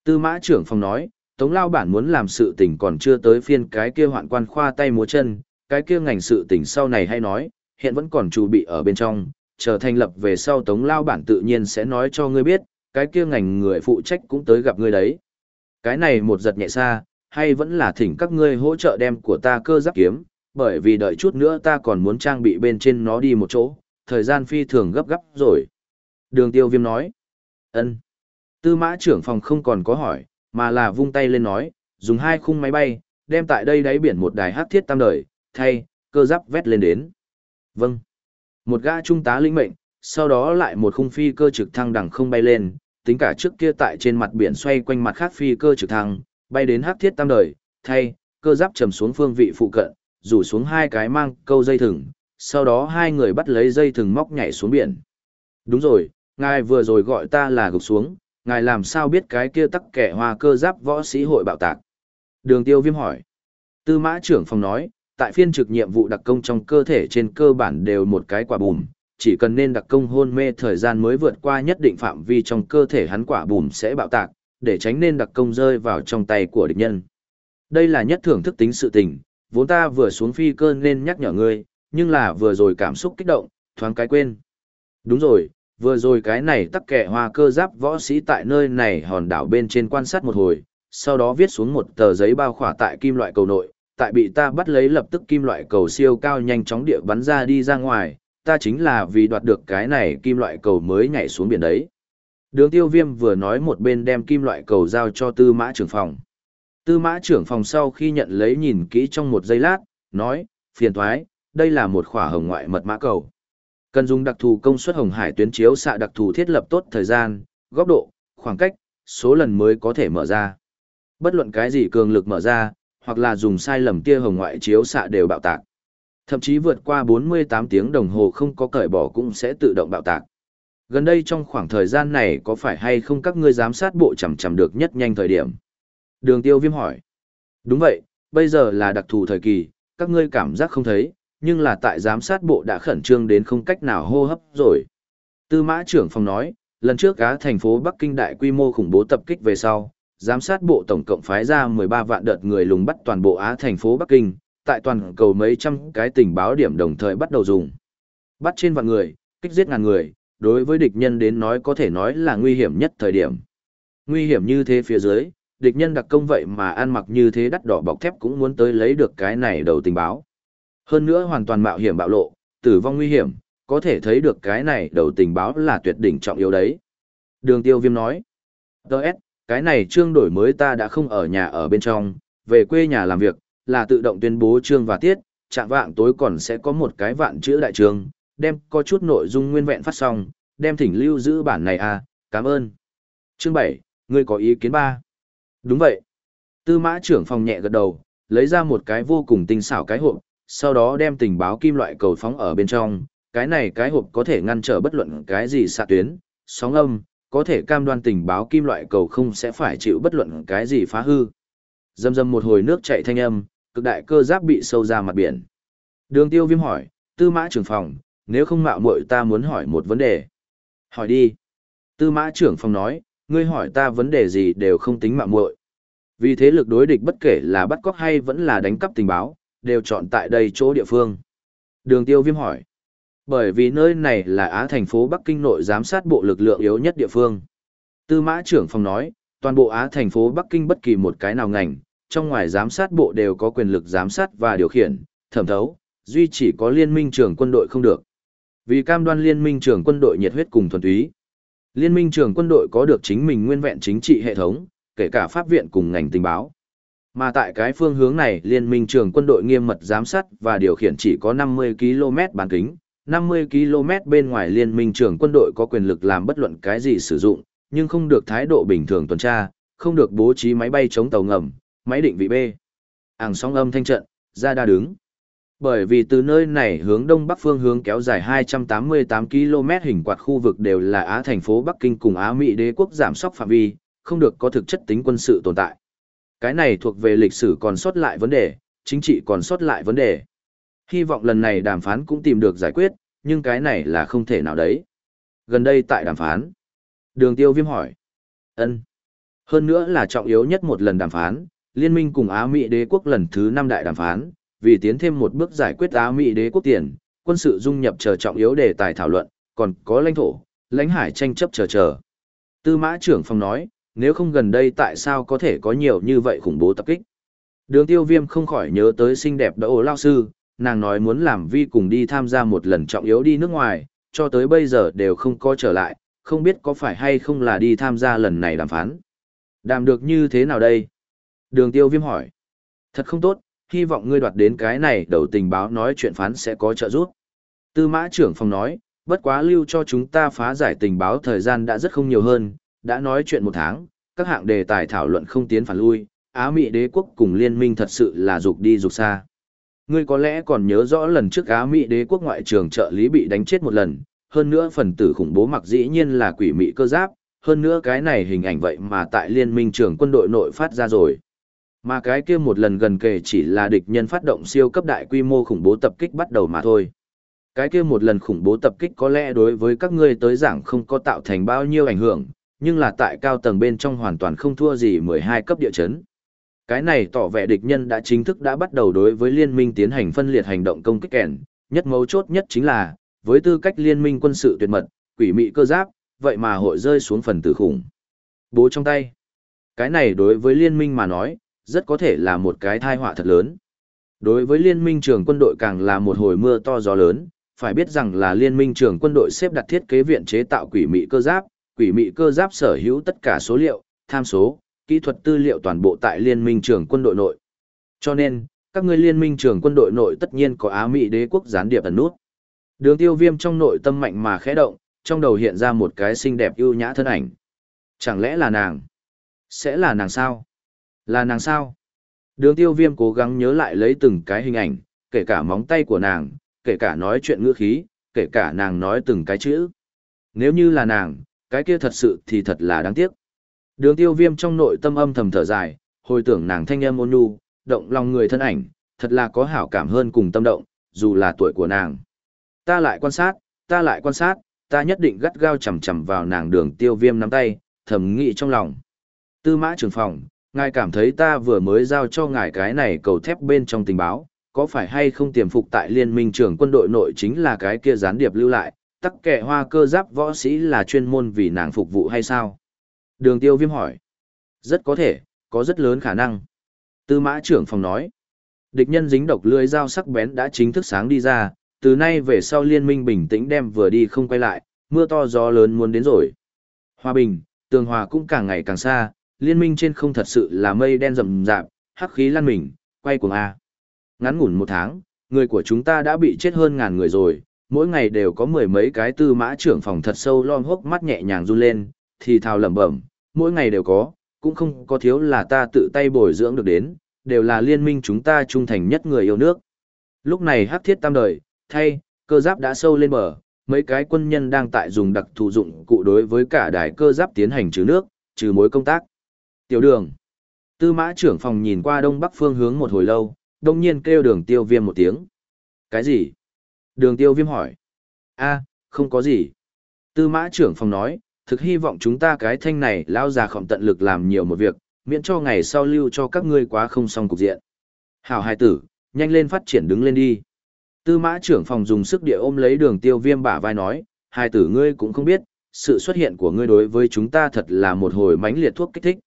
Tư mã trưởng phòng nói, Tống Lao bản muốn làm sự tình còn chưa tới phiên cái kia hoạn quan khoa tay múa chân, cái kia ngành sự tình sau này hay nói, hiện vẫn còn chủ bị ở bên trong, chờ thành lập về sau Tống Lao bản tự nhiên sẽ nói cho ngươi biết, cái kia ngành người phụ trách cũng tới gặp ngươi đấy. Cái này một giật nhẹ xa, hay vẫn là thỉnh các ngươi hỗ trợ đem của ta cơ giáp kiếm, bởi vì đợi chút nữa ta còn muốn trang bị bên trên nó đi một chỗ, thời gian phi thường gấp gấp rồi. Đường tiêu viêm nói. ân Tư mã trưởng phòng không còn có hỏi, mà là vung tay lên nói, dùng hai khung máy bay, đem tại đây đáy biển một đài hát thiết tam đời, thay, cơ giáp vét lên đến. Vâng. Một gã trung tá lĩnh mệnh, sau đó lại một khung phi cơ trực thăng đằng không bay lên, tính cả trước kia tại trên mặt biển xoay quanh mặt khác phi cơ trực thăng, bay đến hắc thiết tam đời, thay, cơ giáp trầm xuống phương vị phụ cận, rủ xuống hai cái mang câu dây thừng, sau đó hai người bắt lấy dây thừng móc nhảy xuống biển. Đúng rồi, ngài vừa rồi gọi ta là gục xuống, ngài làm sao biết cái kia tắc kẻ hoa cơ giáp võ sĩ hội bạo tạc? Đường tiêu viêm hỏi. Tư mã trưởng phòng nói, tại phiên trực nhiệm vụ đặc công trong cơ thể trên cơ bản đều một cái quả bùm, chỉ cần nên đặc công hôn mê thời gian mới vượt qua nhất định phạm vi trong cơ thể hắn quả bùm sẽ bạo tạc, để tránh nên đặc công rơi vào trong tay của địch nhân. Đây là nhất thưởng thức tính sự tình, vốn ta vừa xuống phi cơ nên nhắc nhở ngươi, nhưng là vừa rồi cảm xúc kích động, thoáng cái quên. Đúng rồi, vừa rồi cái này tắc kẻ hoa cơ giáp võ sĩ tại nơi này hòn đảo bên trên quan sát một hồi, sau đó viết xuống một tờ giấy bao khỏa tại kim loại cầu nội, tại bị ta bắt lấy lập tức kim loại cầu siêu cao nhanh chóng địa bắn ra đi ra ngoài, ta chính là vì đoạt được cái này kim loại cầu mới nhảy xuống biển đấy. Đường tiêu viêm vừa nói một bên đem kim loại cầu giao cho tư mã trưởng phòng. Tư mã trưởng phòng sau khi nhận lấy nhìn kỹ trong một giây lát, nói, phiền thoái, đây là một khỏa hồng ngoại mật mã cầu. Cần dùng đặc thù công suất hồng hải tuyến chiếu xạ đặc thù thiết lập tốt thời gian, góc độ, khoảng cách, số lần mới có thể mở ra. Bất luận cái gì cường lực mở ra, hoặc là dùng sai lầm tia hồng ngoại chiếu xạ đều bạo tạc. Thậm chí vượt qua 48 tiếng đồng hồ không có cởi bỏ cũng sẽ tự động bạo tạc. Gần đây trong khoảng thời gian này có phải hay không các ngươi giám sát bộ chằm chằm được nhất nhanh thời điểm? Đường tiêu viêm hỏi. Đúng vậy, bây giờ là đặc thù thời kỳ, các ngươi cảm giác không thấy, nhưng là tại giám sát bộ đã khẩn trương đến không cách nào hô hấp rồi. Tư mã trưởng phòng nói, lần trước cá thành phố Bắc Kinh đại quy mô khủng bố tập kích về sau, giám sát bộ tổng cộng phái ra 13 vạn đợt người lùng bắt toàn bộ Á thành phố Bắc Kinh, tại toàn cầu mấy trăm cái tình báo điểm đồng thời bắt đầu dùng. Bắt trên vạn người, kích giết ngàn người, đối với địch nhân đến nói có thể nói là nguy hiểm nhất thời điểm. Nguy hiểm như thế phía dưới, địch nhân đặc công vậy mà ăn mặc như thế đắt đỏ bọc thép cũng muốn tới lấy được cái này đầu tình báo. Hơn nữa hoàn toàn mạo hiểm bạo lộ, tử vong nguy hiểm, có thể thấy được cái này đầu tình báo là tuyệt đỉnh trọng yếu đấy. Đường tiêu viêm nói, Đợt, cái này trương đổi mới ta đã không ở nhà ở bên trong, về quê nhà làm việc, là tự động tuyên bố trương và tiết, trạng vạng tối còn sẽ có một cái vạn chữ đại trương, đem có chút nội dung nguyên vẹn phát xong, đem thỉnh lưu giữ bản này à, cảm ơn. Chương 7, ngươi có ý kiến ba? Đúng vậy. Tư mã trưởng phòng nhẹ gật đầu, lấy ra một cái vô cùng tinh xảo cái hộp, sau đó đem tình báo kim loại cầu phóng ở bên trong. Cái này cái hộp có thể ngăn trở bất luận cái gì xạ tuyến, sóng âm, có thể cam đoan tình báo kim loại cầu không sẽ phải chịu bất luận cái gì phá hư. Dầm dầm một hồi nước chảy thanh âm, cực đại cơ giáp bị sâu ra mặt biển. Đường tiêu viêm hỏi, tư mã trưởng phòng, nếu không mạo muội ta muốn hỏi một vấn đề. Hỏi đi. Tư mã trưởng phòng nói, ngươi hỏi ta vấn đề gì đều không tính mạo muội. Vì thế lực đối địch bất kể là bắt cóc hay vẫn là đánh cắp tình báo, đều chọn tại đây chỗ địa phương. Đường tiêu viêm hỏi. Bởi vì nơi này là Á thành phố Bắc Kinh nội giám sát bộ lực lượng yếu nhất địa phương. Tư mã trưởng phòng nói, toàn bộ Á thành phố Bắc Kinh bất kỳ một cái nào ngành, trong ngoài giám sát bộ đều có quyền lực giám sát và điều khiển, thẩm thấu, duy chỉ có liên minh trưởng quân đội không được. Vì cam đoan liên minh trưởng quân đội nhiệt huyết cùng thuần túy. Liên minh trưởng quân đội có được chính mình nguyên vẹn chính trị hệ thống, kể cả pháp viện cùng ngành tình báo. Mà tại cái phương hướng này, liên minh trưởng quân đội nghiêm mật giám sát và điều khiển chỉ có 50 km bán kính. 50 km bên ngoài liên minh trưởng quân đội có quyền lực làm bất luận cái gì sử dụng, nhưng không được thái độ bình thường tuần tra, không được bố trí máy bay chống tàu ngầm, máy định vị B. Ảng sóng âm thanh trận, ra đa đứng. Bởi vì từ nơi này hướng đông bắc phương hướng kéo dài 288 km hình quạt khu vực đều là Á thành phố Bắc Kinh cùng Á Mỹ đế quốc giảm sóc phạm vi, không được có thực chất tính quân sự tồn tại. Cái này thuộc về lịch sử còn sót lại vấn đề, chính trị còn sót lại vấn đề. Hy vọng lần này đàm phán cũng tìm được giải quyết, nhưng cái này là không thể nào đấy. Gần đây tại đàm phán, đường tiêu viêm hỏi. ân Hơn nữa là trọng yếu nhất một lần đàm phán, liên minh cùng Á Mỹ đế quốc lần thứ 5 đại đàm phán, vì tiến thêm một bước giải quyết Á Mỹ đế quốc tiền, quân sự dung nhập chờ trọng yếu đề tài thảo luận, còn có lãnh thổ, lãnh hải tranh chấp chờ chờ. Tư mã trưởng phòng nói, nếu không gần đây tại sao có thể có nhiều như vậy khủng bố tập kích. Đường tiêu viêm không khỏi nhớ tới xinh đẹp đỗ ổ lao sư, nàng nói muốn làm vi cùng đi tham gia một lần trọng yếu đi nước ngoài, cho tới bây giờ đều không có trở lại, không biết có phải hay không là đi tham gia lần này đàm phán. Đàm được như thế nào đây? Đường tiêu viêm hỏi. Thật không tốt, hy vọng ngươi đoạt đến cái này đầu tình báo nói chuyện phán sẽ có trợ giúp. Tư mã trưởng phòng nói, bất quá lưu cho chúng ta phá giải tình báo thời gian đã rất không nhiều hơn, đã nói chuyện một tháng, các hạng đề tài thảo luận không tiến phản lui, Á Mỹ đế quốc cùng liên minh thật sự là dục đi dục xa. Ngươi có lẽ còn nhớ rõ lần trước Á Mỹ đế quốc ngoại trưởng trợ lý bị đánh chết một lần, hơn nữa phần tử khủng bố mặc dĩ nhiên là quỷ mị cơ giáp, hơn nữa cái này hình ảnh vậy mà tại liên minh trưởng quân đội nội phát ra rồi. Mà cái kia một lần gần kề chỉ là địch nhân phát động siêu cấp đại quy mô khủng bố tập kích bắt đầu mà thôi. Cái kia một lần khủng bố tập kích có lẽ đối với các ngươi tới giảng không có tạo thành bao nhiêu ảnh hưởng, nhưng là tại cao tầng bên trong hoàn toàn không thua gì 12 cấp địa chấn. Cái này tỏ vẻ địch nhân đã chính thức đã bắt đầu đối với liên minh tiến hành phân liệt hành động công kích kèn, nhất mấu chốt nhất chính là, với tư cách liên minh quân sự tuyệt mật, quỷ mị cơ giáp, vậy mà hội rơi xuống phần tử khủng. Bố trong tay. Cái này đối với liên minh mà nói, rất có thể là một cái thai họa thật lớn. Đối với liên minh trường quân đội càng là một hồi mưa to gió lớn, phải biết rằng là liên minh trường quân đội xếp đặt thiết kế viện chế tạo quỷ mị cơ giáp, quỷ mị cơ giáp sở hữu tất cả số liệu, tham số, kỹ thuật tư liệu toàn bộ tại liên minh trường quân đội nội. Cho nên, các ngươi liên minh trường quân đội nội tất nhiên có Á Mỹ đế quốc gián điệp ẩn nút. Đường tiêu viêm trong nội tâm mạnh mà khẽ động, trong đầu hiện ra một cái xinh đẹp ưu nhã thân ảnh. Chẳng lẽ là nàng? Sẽ là nàng sao? Là nàng sao? Đường tiêu viêm cố gắng nhớ lại lấy từng cái hình ảnh, kể cả móng tay của nàng, kể cả nói chuyện ngữ khí, kể cả nàng nói từng cái chữ. Nếu như là nàng, cái kia thật sự thì thật là đáng tiếc. Đường tiêu viêm trong nội tâm âm thầm thở dài, hồi tưởng nàng thanh âm ôn nhu, động lòng người thân ảnh, thật là có hảo cảm hơn cùng tâm động, dù là tuổi của nàng. Ta lại quan sát, ta lại quan sát, ta nhất định gắt gao chầm chầm vào nàng đường tiêu viêm nắm tay, thầm nghĩ trong lòng. Tư mã trường phòng, ngài cảm thấy ta vừa mới giao cho ngài cái này cầu thép bên trong tình báo, có phải hay không tiềm phục tại liên minh trưởng quân đội nội chính là cái kia gián điệp lưu lại, tắc kẻ hoa cơ giáp võ sĩ là chuyên môn vì nàng phục vụ hay sao? Đường tiêu viêm hỏi. Rất có thể, có rất lớn khả năng. Tư mã trưởng phòng nói. Địch nhân dính độc lưới dao sắc bén đã chính thức sáng đi ra, từ nay về sau liên minh bình tĩnh đem vừa đi không quay lại, mưa to gió lớn muốn đến rồi. Hòa bình, tường hòa cũng càng ngày càng xa, liên minh trên không thật sự là mây đen rậm rạp, hắc khí lan mình, quay cuồng A. Ngắn ngủn một tháng, người của chúng ta đã bị chết hơn ngàn người rồi, mỗi ngày đều có mười mấy cái tư mã trưởng phòng thật sâu lom hốc mắt nhẹ nhàng run lên, thì thào lẩm bẩm, mỗi ngày đều có, cũng không có thiếu là ta tự tay bồi dưỡng được đến, đều là liên minh chúng ta trung thành nhất người yêu nước. Lúc này hắc thiết tam đời, thay, cơ giáp đã sâu lên bờ, mấy cái quân nhân đang tại dùng đặc thù dụng cụ đối với cả đài cơ giáp tiến hành trừ nước, trừ mối công tác. Tiểu đường. Tư mã trưởng phòng nhìn qua đông bắc phương hướng một hồi lâu, đông nhiên kêu đường tiêu viêm một tiếng. Cái gì? Đường tiêu viêm hỏi. a không có gì. Tư mã trưởng phòng nói, thực hy vọng chúng ta cái thanh này lao già khỏng tận lực làm nhiều một việc, miễn cho ngày sau lưu cho các ngươi quá không xong cục diện. Hảo hai tử, nhanh lên phát triển đứng lên đi. Tư mã trưởng phòng dùng sức địa ôm lấy đường tiêu viêm bả vai nói, hai tử ngươi cũng không biết, sự xuất hiện của ngươi đối với chúng ta thật là một hồi mãnh liệt thuốc kích thích.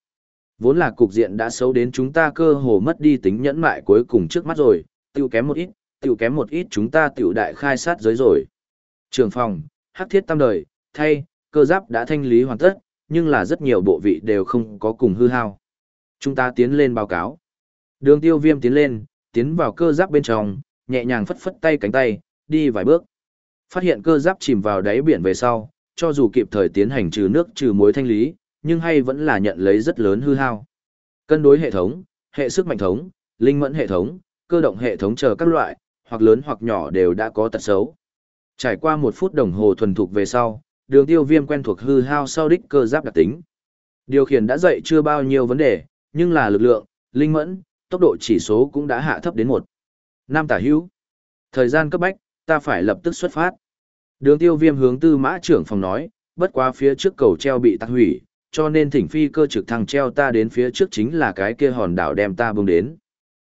Vốn là cục diện đã xấu đến chúng ta cơ hồ mất đi tính nhẫn mại cuối cùng trước mắt rồi, tiêu kém một ít, tiêu kém một ít chúng ta tiểu đại khai sát giới rồi. Trường phòng, hắc thiết tam đời, thay, cơ giáp đã thanh lý hoàn tất, nhưng là rất nhiều bộ vị đều không có cùng hư hao. Chúng ta tiến lên báo cáo. Đường tiêu viêm tiến lên, tiến vào cơ giáp bên trong, nhẹ nhàng phất phất tay cánh tay, đi vài bước. Phát hiện cơ giáp chìm vào đáy biển về sau, cho dù kịp thời tiến hành trừ nước trừ mối thanh lý, nhưng hay vẫn là nhận lấy rất lớn hư hao. Cân đối hệ thống, hệ sức mạnh thống, linh mẫn hệ thống, cơ động hệ thống chờ các loại, hoặc lớn hoặc nhỏ đều đã có tật xấu. Trải qua một phút đồng hồ thuần thục về sau, đường tiêu viêm quen thuộc hư hao sau đích cơ giáp đặc tính. Điều khiển đã dậy chưa bao nhiêu vấn đề, nhưng là lực lượng, linh mẫn, tốc độ chỉ số cũng đã hạ thấp đến một. Nam tả hữu. Thời gian cấp bách, ta phải lập tức xuất phát. Đường tiêu viêm hướng tư mã trưởng phòng nói, bất quá phía trước cầu treo bị tắc hủy, cho nên thỉnh phi cơ trực thăng treo ta đến phía trước chính là cái kia hòn đảo đem ta bưng đến.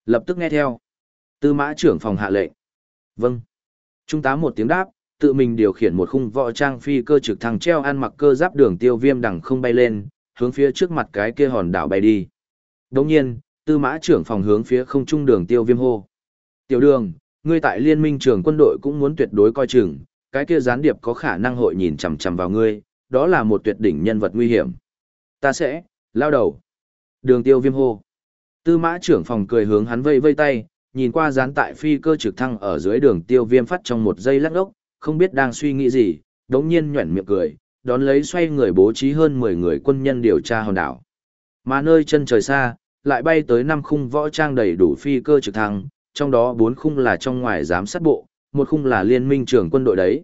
Lập tức nghe theo. Tư mã trưởng phòng hạ lệnh. Vâng. Trung tá một tiếng đáp, tự mình điều khiển một khung võ trang phi cơ trực thăng treo ăn mặc cơ giáp đường tiêu viêm đằng không bay lên, hướng phía trước mặt cái kia hòn đảo bay đi. Đồng nhiên, tư mã trưởng phòng hướng phía không trung đường tiêu viêm hô. Tiểu đường, ngươi tại liên minh trường quân đội cũng muốn tuyệt đối coi chừng, cái kia gián điệp có khả năng hội nhìn chằm chằm vào ngươi, đó là một tuyệt đỉnh nhân vật nguy hiểm. Ta sẽ, lao đầu. Đường tiêu viêm hô. Tư mã trưởng phòng cười hướng hắn vây vây tay, nhìn qua dán tại phi cơ trực thăng ở dưới đường tiêu viêm phát trong một giây lắc ốc, không biết đang suy nghĩ gì, đống nhiên nhuẩn miệng cười, đón lấy xoay người bố trí hơn 10 người quân nhân điều tra hòn đảo. Mà nơi chân trời xa, lại bay tới năm khung võ trang đầy đủ phi cơ trực thăng, trong đó bốn khung là trong ngoài giám sát bộ, một khung là liên minh trưởng quân đội đấy.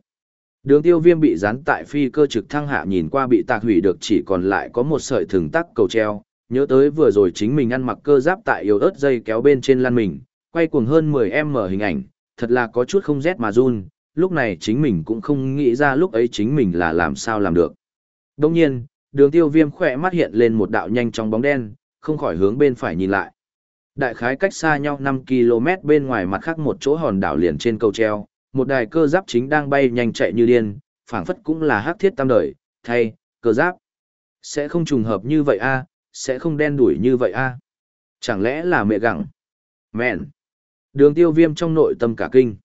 Đường tiêu viêm bị dán tại phi cơ trực thăng hạ nhìn qua bị tạc hủy được chỉ còn lại có một sợi thừng tắc cầu treo, nhớ tới vừa rồi chính mình ăn mặc cơ giáp tại yếu ớt dây kéo bên trên lăn mình, quay cuồng hơn 10m hình ảnh, thật là có chút không rét mà run, lúc này chính mình cũng không nghĩ ra lúc ấy chính mình là làm sao làm được. Đồng nhiên, đường tiêu viêm khỏe mắt hiện lên một đạo nhanh trong bóng đen, không khỏi hướng bên phải nhìn lại. Đại khái cách xa nhau 5 km bên ngoài mặt khác một chỗ hòn đảo liền trên cầu treo, một đài cơ giáp chính đang bay nhanh chạy như điên, phảng phất cũng là hắc thiết tam đời, thay, cơ giáp. Sẽ không trùng hợp như vậy a sẽ không đen đuổi như vậy a Chẳng lẽ là mẹ gặng? Mẹn! Đường tiêu viêm trong nội tâm cả kinh.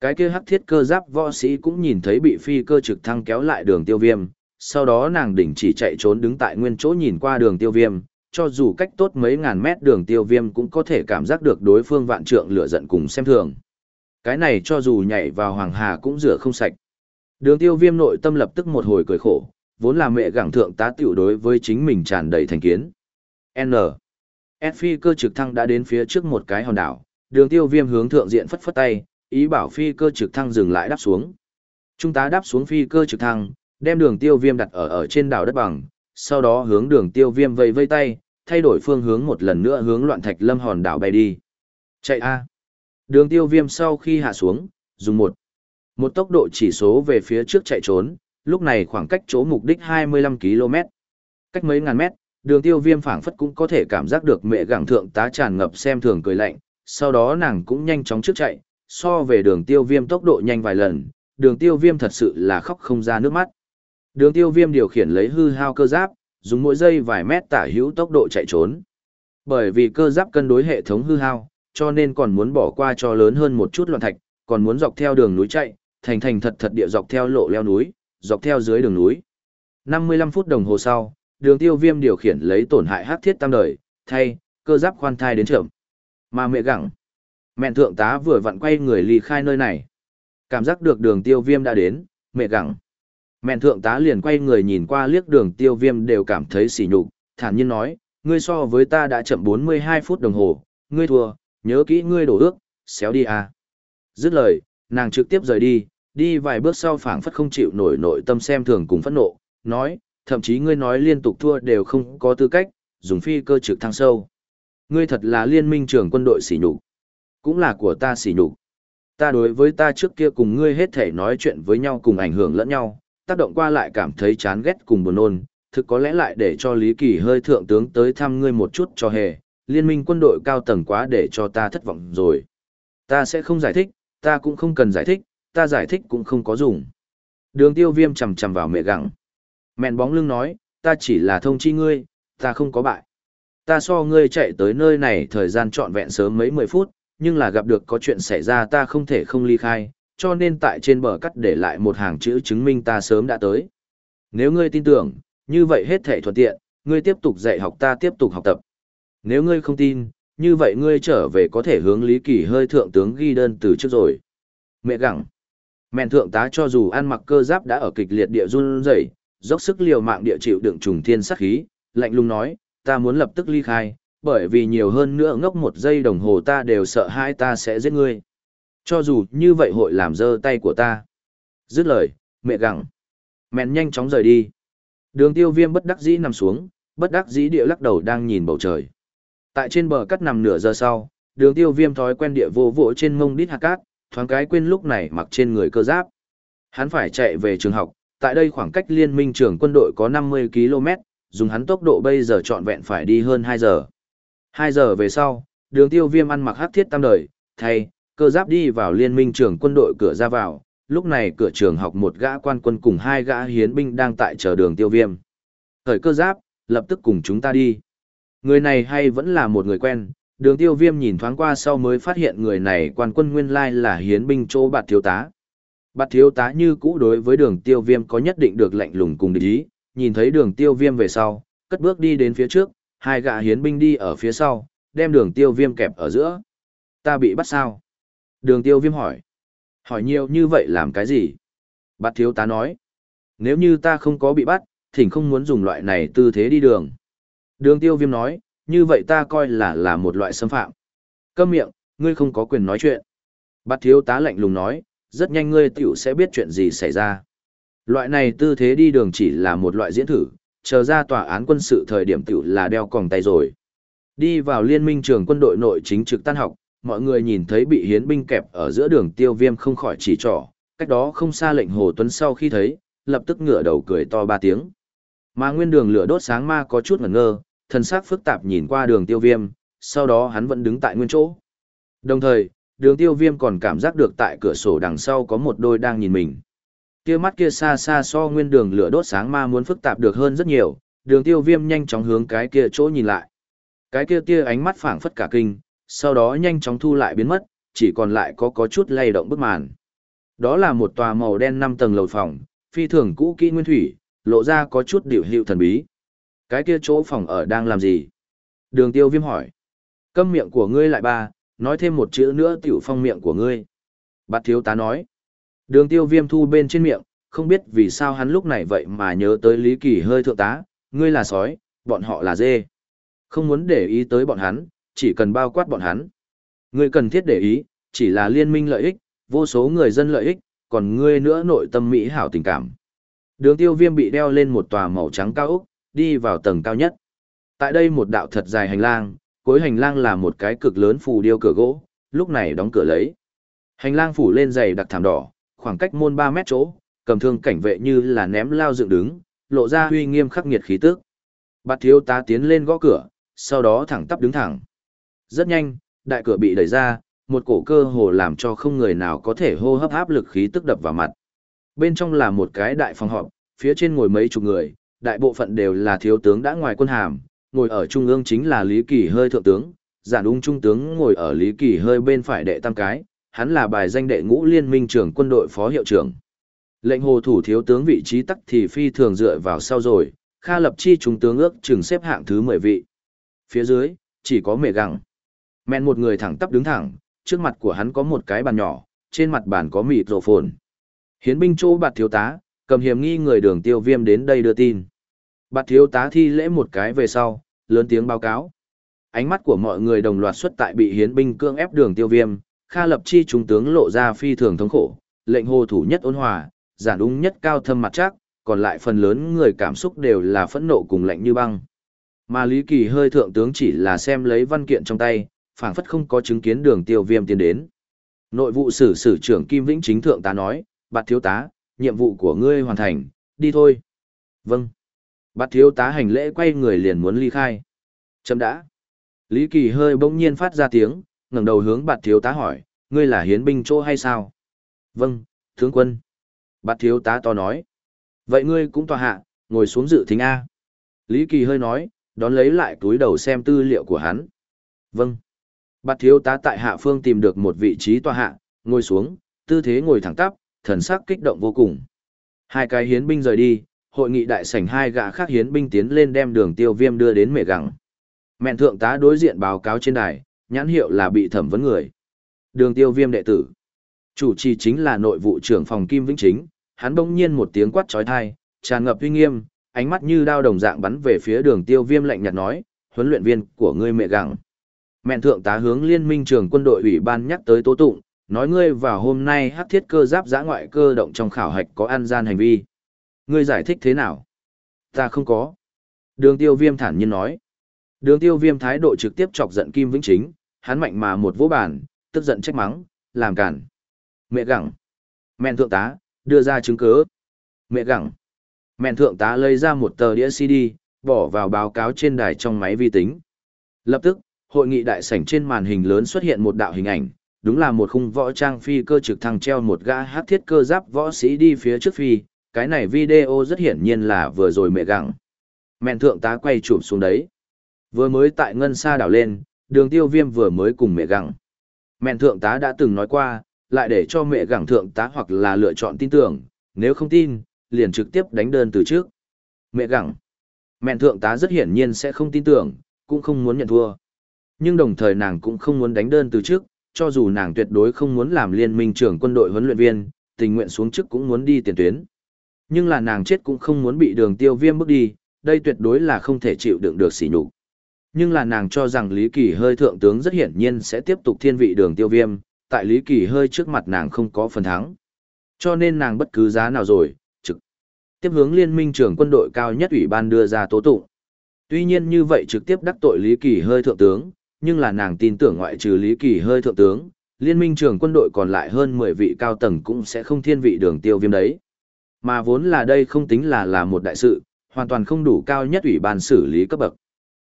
Cái kia hắc thiết cơ giáp võ sĩ cũng nhìn thấy bị phi cơ trực thăng kéo lại đường tiêu viêm, sau đó nàng đỉnh chỉ chạy trốn đứng tại nguyên chỗ nhìn qua đường tiêu viêm, cho dù cách tốt mấy ngàn mét đường tiêu viêm cũng có thể cảm giác được đối phương vạn trượng lửa giận cùng xem thường. Cái này cho dù nhảy vào hoàng hà cũng rửa không sạch. Đường tiêu viêm nội tâm lập tức một hồi cười khổ, vốn là mẹ gẳng thượng tá tiểu đối với chính mình tràn đầy thành kiến. N. S phi cơ trực thăng đã đến phía trước một cái hòn đảo, đường tiêu viêm hướng thượng diện phất phất tay, ý bảo phi cơ trực thăng dừng lại đáp xuống. Trung tá đáp xuống phi cơ trực thăng, đem đường tiêu viêm đặt ở ở trên đảo đất bằng, sau đó hướng đường tiêu viêm vây vây tay, thay đổi phương hướng một lần nữa hướng loạn thạch lâm hòn đảo bay đi. Chạy A. Đường tiêu viêm sau khi hạ xuống, dùng một một tốc độ chỉ số về phía trước chạy trốn, lúc này khoảng cách chỗ mục đích 25 km. Cách mấy ngàn mét, đường tiêu viêm phảng phất cũng có thể cảm giác được mẹ gẳng thượng tá tràn ngập xem thường cười lạnh, sau đó nàng cũng nhanh chóng trước chạy, so về đường tiêu viêm tốc độ nhanh vài lần, đường tiêu viêm thật sự là khóc không ra nước mắt. Đường tiêu viêm điều khiển lấy hư hao cơ giáp, dùng mỗi giây vài mét tả hữu tốc độ chạy trốn. Bởi vì cơ giáp cân đối hệ thống hư hao, cho nên còn muốn bỏ qua cho lớn hơn một chút loạn thạch, còn muốn dọc theo đường núi chạy, thành thành thật thật địa dọc theo lộ leo núi, dọc theo dưới đường núi. 55 phút đồng hồ sau, đường tiêu viêm điều khiển lấy tổn hại hắc thiết tam đời, thay, cơ giáp khoan thai đến trưởng. Mà mẹ gặng, mẹ thượng tá vừa vặn quay người ly khai nơi này. Cảm giác được đường tiêu viêm đã đến, mẹ gặng. Mẹ thượng tá liền quay người nhìn qua liếc đường tiêu viêm đều cảm thấy sỉ nhục, thản nhiên nói, ngươi so với ta đã chậm 42 phút đồng hồ, ngươi thua, nhớ kỹ ngươi đổ ước, xéo đi à. Dứt lời, nàng trực tiếp rời đi, đi vài bước sau phảng phất không chịu nổi nội tâm xem thường cùng phẫn nộ, nói, thậm chí ngươi nói liên tục thua đều không có tư cách, dùng phi cơ trực thăng sâu. Ngươi thật là liên minh trưởng quân đội sỉ nhục, cũng là của ta sỉ nhục. Ta đối với ta trước kia cùng ngươi hết thể nói chuyện với nhau cùng ảnh hưởng lẫn nhau, tác động qua lại cảm thấy chán ghét cùng buồn nôn, thực có lẽ lại để cho Lý Kỳ hơi thượng tướng tới thăm ngươi một chút cho hề, liên minh quân đội cao tầng quá để cho ta thất vọng rồi. Ta sẽ không giải thích, ta cũng không cần giải thích, ta giải thích cũng không có dùng. Đường tiêu viêm chầm chầm vào mẹ gặng. Mẹn bóng lưng nói, ta chỉ là thông chi ngươi, ta không có bại. Ta so ngươi chạy tới nơi này thời gian trọn vẹn sớm mấy mười phút, nhưng là gặp được có chuyện xảy ra ta không thể không ly khai, cho nên tại trên bờ cắt để lại một hàng chữ chứng minh ta sớm đã tới. Nếu ngươi tin tưởng, như vậy hết thể thuận tiện, ngươi tiếp tục dạy học ta tiếp tục học tập. Nếu ngươi không tin, như vậy ngươi trở về có thể hướng Lý Kỳ hơi thượng tướng ghi đơn từ trước rồi. Mẹ gặng. Mẹn thượng tá cho dù ăn mặc cơ giáp đã ở kịch liệt địa run rẩy, dốc sức liều mạng địa chịu đựng trùng thiên sát khí, lạnh lùng nói, ta muốn lập tức ly khai, bởi vì nhiều hơn nữa ngốc một giây đồng hồ ta đều sợ hai ta sẽ giết ngươi. Cho dù như vậy hội làm dơ tay của ta. Dứt lời, mẹ gặng. Mẹn nhanh chóng rời đi. Đường tiêu viêm bất đắc dĩ nằm xuống, bất đắc dĩ địa lắc đầu đang nhìn bầu trời. Tại trên bờ cắt nằm nửa giờ sau, đường tiêu viêm thói quen địa vô vỗ trên mông đít hạt cát, thoáng cái quên lúc này mặc trên người cơ giáp. Hắn phải chạy về trường học, tại đây khoảng cách liên minh trường quân đội có 50 km, dùng hắn tốc độ bây giờ trọn vẹn phải đi hơn 2 giờ. 2 giờ về sau, đường tiêu viêm ăn mặc hát thiết tam đời, thay, cơ giáp đi vào liên minh trường quân đội cửa ra vào, lúc này cửa trường học một gã quan quân cùng hai gã hiến binh đang tại chờ đường tiêu viêm. Thời cơ giáp, lập tức cùng chúng ta đi. Người này hay vẫn là một người quen, đường tiêu viêm nhìn thoáng qua sau mới phát hiện người này quan quân nguyên lai là hiến binh chỗ bạt thiếu tá. Bạt thiếu tá như cũ đối với đường tiêu viêm có nhất định được lạnh lùng cùng địch ý, nhìn thấy đường tiêu viêm về sau, cất bước đi đến phía trước, hai gã hiến binh đi ở phía sau, đem đường tiêu viêm kẹp ở giữa. Ta bị bắt sao? Đường tiêu viêm hỏi. Hỏi nhiều như vậy làm cái gì? Bát thiếu tá nói. Nếu như ta không có bị bắt, thỉnh không muốn dùng loại này tư thế đi đường. Đường tiêu viêm nói, như vậy ta coi là là một loại xâm phạm. Câm miệng, ngươi không có quyền nói chuyện. Bát thiếu tá lạnh lùng nói, rất nhanh ngươi tiểu sẽ biết chuyện gì xảy ra. Loại này tư thế đi đường chỉ là một loại diễn thử, chờ ra tòa án quân sự thời điểm tiểu là đeo còng tay rồi. Đi vào liên minh trường quân đội nội chính trực tan học, mọi người nhìn thấy bị hiến binh kẹp ở giữa đường tiêu viêm không khỏi chỉ trỏ, cách đó không xa lệnh Hồ Tuấn sau khi thấy, lập tức ngửa đầu cười to ba tiếng. Mà nguyên đường lửa đốt sáng ma có chút ngẩn ngơ, thần sắc phức tạp nhìn qua đường tiêu viêm, sau đó hắn vẫn đứng tại nguyên chỗ. Đồng thời, đường tiêu viêm còn cảm giác được tại cửa sổ đằng sau có một đôi đang nhìn mình. Kia mắt kia xa xa so nguyên đường lửa đốt sáng ma muốn phức tạp được hơn rất nhiều, đường tiêu viêm nhanh chóng hướng cái kia chỗ nhìn lại. Cái kia tia ánh mắt phảng phất cả kinh, sau đó nhanh chóng thu lại biến mất, chỉ còn lại có có chút lay động bức màn. Đó là một tòa màu đen 5 tầng lầu phòng, phi thường cũ kỹ nguyên thủy, lộ ra có chút điều hiệu thần bí. Cái kia chỗ phòng ở đang làm gì? Đường tiêu viêm hỏi. Câm miệng của ngươi lại ba, nói thêm một chữ nữa tiểu phong miệng của ngươi. Bát thiếu tá nói. Đường tiêu viêm thu bên trên miệng, không biết vì sao hắn lúc này vậy mà nhớ tới Lý Kỳ hơi thượng tá, ngươi là sói, bọn họ là dê. Không muốn để ý tới bọn hắn, chỉ cần bao quát bọn hắn. Ngươi cần thiết để ý, chỉ là liên minh lợi ích, vô số người dân lợi ích, còn ngươi nữa nội tâm mỹ hảo tình cảm. Đường tiêu viêm bị đeo lên một tòa màu trắng cao ốc, đi vào tầng cao nhất. Tại đây một đạo thật dài hành lang, cuối hành lang là một cái cực lớn phù điêu cửa gỗ, lúc này đóng cửa lấy. Hành lang phủ lên dày đặc thảm đỏ, khoảng cách môn 3 mét chỗ, cầm thương cảnh vệ như là ném lao dựng đứng, lộ ra huy nghiêm khắc nghiệt khí tức. Bạt thiếu tá tiến lên gõ cửa, sau đó thẳng tắp đứng thẳng. Rất nhanh, đại cửa bị đẩy ra, một cổ cơ hồ làm cho không người nào có thể hô hấp áp lực khí tức đập vào mặt. Bên trong là một cái đại phòng họp, phía trên ngồi mấy chục người, đại bộ phận đều là thiếu tướng đã ngoài quân hàm, ngồi ở trung ương chính là Lý Kỳ hơi thượng tướng, giản ung trung tướng ngồi ở Lý Kỳ hơi bên phải đệ tam cái, hắn là bài danh đệ ngũ liên minh trưởng quân đội phó hiệu trưởng. Lệnh hồ thủ thiếu tướng vị trí tắc thì phi thường dựa vào sau rồi, Kha Lập Chi trung tướng ước chừng xếp hạng thứ 10 vị. Phía dưới, chỉ có mẹ gặng. Mẹn một người thẳng tắp đứng thẳng, trước mặt của hắn có một cái bàn nhỏ, trên mặt bàn có mịt rổ phồn. Hiến binh chỗ bạt thiếu tá, cầm hiểm nghi người đường tiêu viêm đến đây đưa tin. Bạt thiếu tá thi lễ một cái về sau, lớn tiếng báo cáo. Ánh mắt của mọi người đồng loạt xuất tại bị hiến binh cương ép đường tiêu viêm, Kha Lập Chi trung tướng lộ ra phi thường thống khổ, lệnh hồ thủ nhất ôn hòa, giản ung nhất cao thâm mặt chắc, còn lại phần lớn người cảm xúc đều là phẫn nộ cùng lạnh như băng. Mà Lý Kỳ hơi thượng tướng chỉ là xem lấy văn kiện trong tay, phảng phất không có chứng kiến đường tiêu viêm tiến đến. Nội vụ sử sử trưởng Kim Vĩnh chính thượng tá nói, bạt thiếu tá, nhiệm vụ của ngươi hoàn thành, đi thôi. Vâng. Bạt thiếu tá hành lễ quay người liền muốn ly khai. Chấm đã. Lý Kỳ hơi bỗng nhiên phát ra tiếng, ngẩng đầu hướng bạt thiếu tá hỏi, ngươi là hiến binh chỗ hay sao? Vâng, tướng quân. Bạt thiếu tá to nói. Vậy ngươi cũng tòa hạ, ngồi xuống dự thính A. Lý Kỳ hơi nói, đón lấy lại túi đầu xem tư liệu của hắn. Vâng. Bạt thiếu tá tại hạ phương tìm được một vị trí tòa hạ, ngồi xuống, tư thế ngồi thẳng tắp, thần sắc kích động vô cùng. Hai cái hiến binh rời đi, hội nghị đại sảnh hai gã khác hiến binh tiến lên đem đường tiêu viêm đưa đến mẹ gặng. Mẹn thượng tá đối diện báo cáo trên đài, nhãn hiệu là bị thẩm vấn người. Đường tiêu viêm đệ tử. Chủ trì chính là nội vụ trưởng phòng Kim Vĩnh Chính, hắn bỗng nhiên một tiếng quát trói thai, tràn ngập uy nghiêm, ánh mắt như đao đồng dạng bắn về phía đường tiêu viêm lạnh nhạt nói, huấn luyện viên của ngươi mẹ gặng. Mẹn thượng tá hướng liên minh trưởng quân đội ủy ban nhắc tới tố tụng, nói ngươi vào hôm nay hắc thiết cơ giáp giã ngoại cơ động trong khảo hạch có ăn gian hành vi. Ngươi giải thích thế nào? Ta không có. Đường tiêu viêm thản nhiên nói. Đường tiêu viêm thái độ trực tiếp chọc giận Kim Vĩnh Chính, hắn mạnh mà một vỗ bản, tức giận trách mắng, làm cản. Mẹ gặng. Mẹn thượng tá, đưa ra chứng cứ. Mẹ gặng. Mẹn thượng tá lấy ra một tờ đĩa CD, bỏ vào báo cáo trên đài trong máy vi tính. Lập tức, hội nghị đại sảnh trên màn hình lớn xuất hiện một đạo hình ảnh, đúng là một khung võ trang phi cơ trực thăng treo một gã hát thiết cơ giáp võ sĩ đi phía trước phi, cái này video rất hiển nhiên là vừa rồi mẹ gặng. Mẹn thượng tá quay chụp xuống đấy. Vừa mới tại ngân xa đảo lên, đường tiêu viêm vừa mới cùng mẹ gặng. Mẹn thượng tá đã từng nói qua, lại để cho mẹ gặng thượng tá hoặc là lựa chọn tin tưởng, nếu không tin, liền trực tiếp đánh đơn từ trước. Mẹ gặng. Mẹn thượng tá rất hiển nhiên sẽ không tin tưởng, cũng không muốn nhận thua. Nhưng đồng thời nàng cũng không muốn đánh đơn từ trước, cho dù nàng tuyệt đối không muốn làm liên minh trưởng quân đội huấn luyện viên, tình nguyện xuống chức cũng muốn đi tiền tuyến. Nhưng là nàng chết cũng không muốn bị đường tiêu viêm bước đi, đây tuyệt đối là không thể chịu đựng được sỉ nhục. Nhưng là nàng cho rằng Lý Kỳ hơi thượng tướng rất hiển nhiên sẽ tiếp tục thiên vị đường tiêu viêm, tại Lý Kỳ hơi trước mặt nàng không có phần thắng. Cho nên nàng bất cứ giá nào rồi, trực tiếp hướng liên minh trưởng quân đội cao nhất ủy ban đưa ra tố tụng. Tuy nhiên như vậy trực tiếp đắc tội Lý Kỳ hơi thượng tướng, nhưng là nàng tin tưởng ngoại trừ Lý Kỳ hơi thượng tướng, liên minh trưởng quân đội còn lại hơn 10 vị cao tầng cũng sẽ không thiên vị đường tiêu viêm đấy. Mà vốn là đây không tính là là một đại sự, hoàn toàn không đủ cao nhất ủy ban xử lý cấp bậc.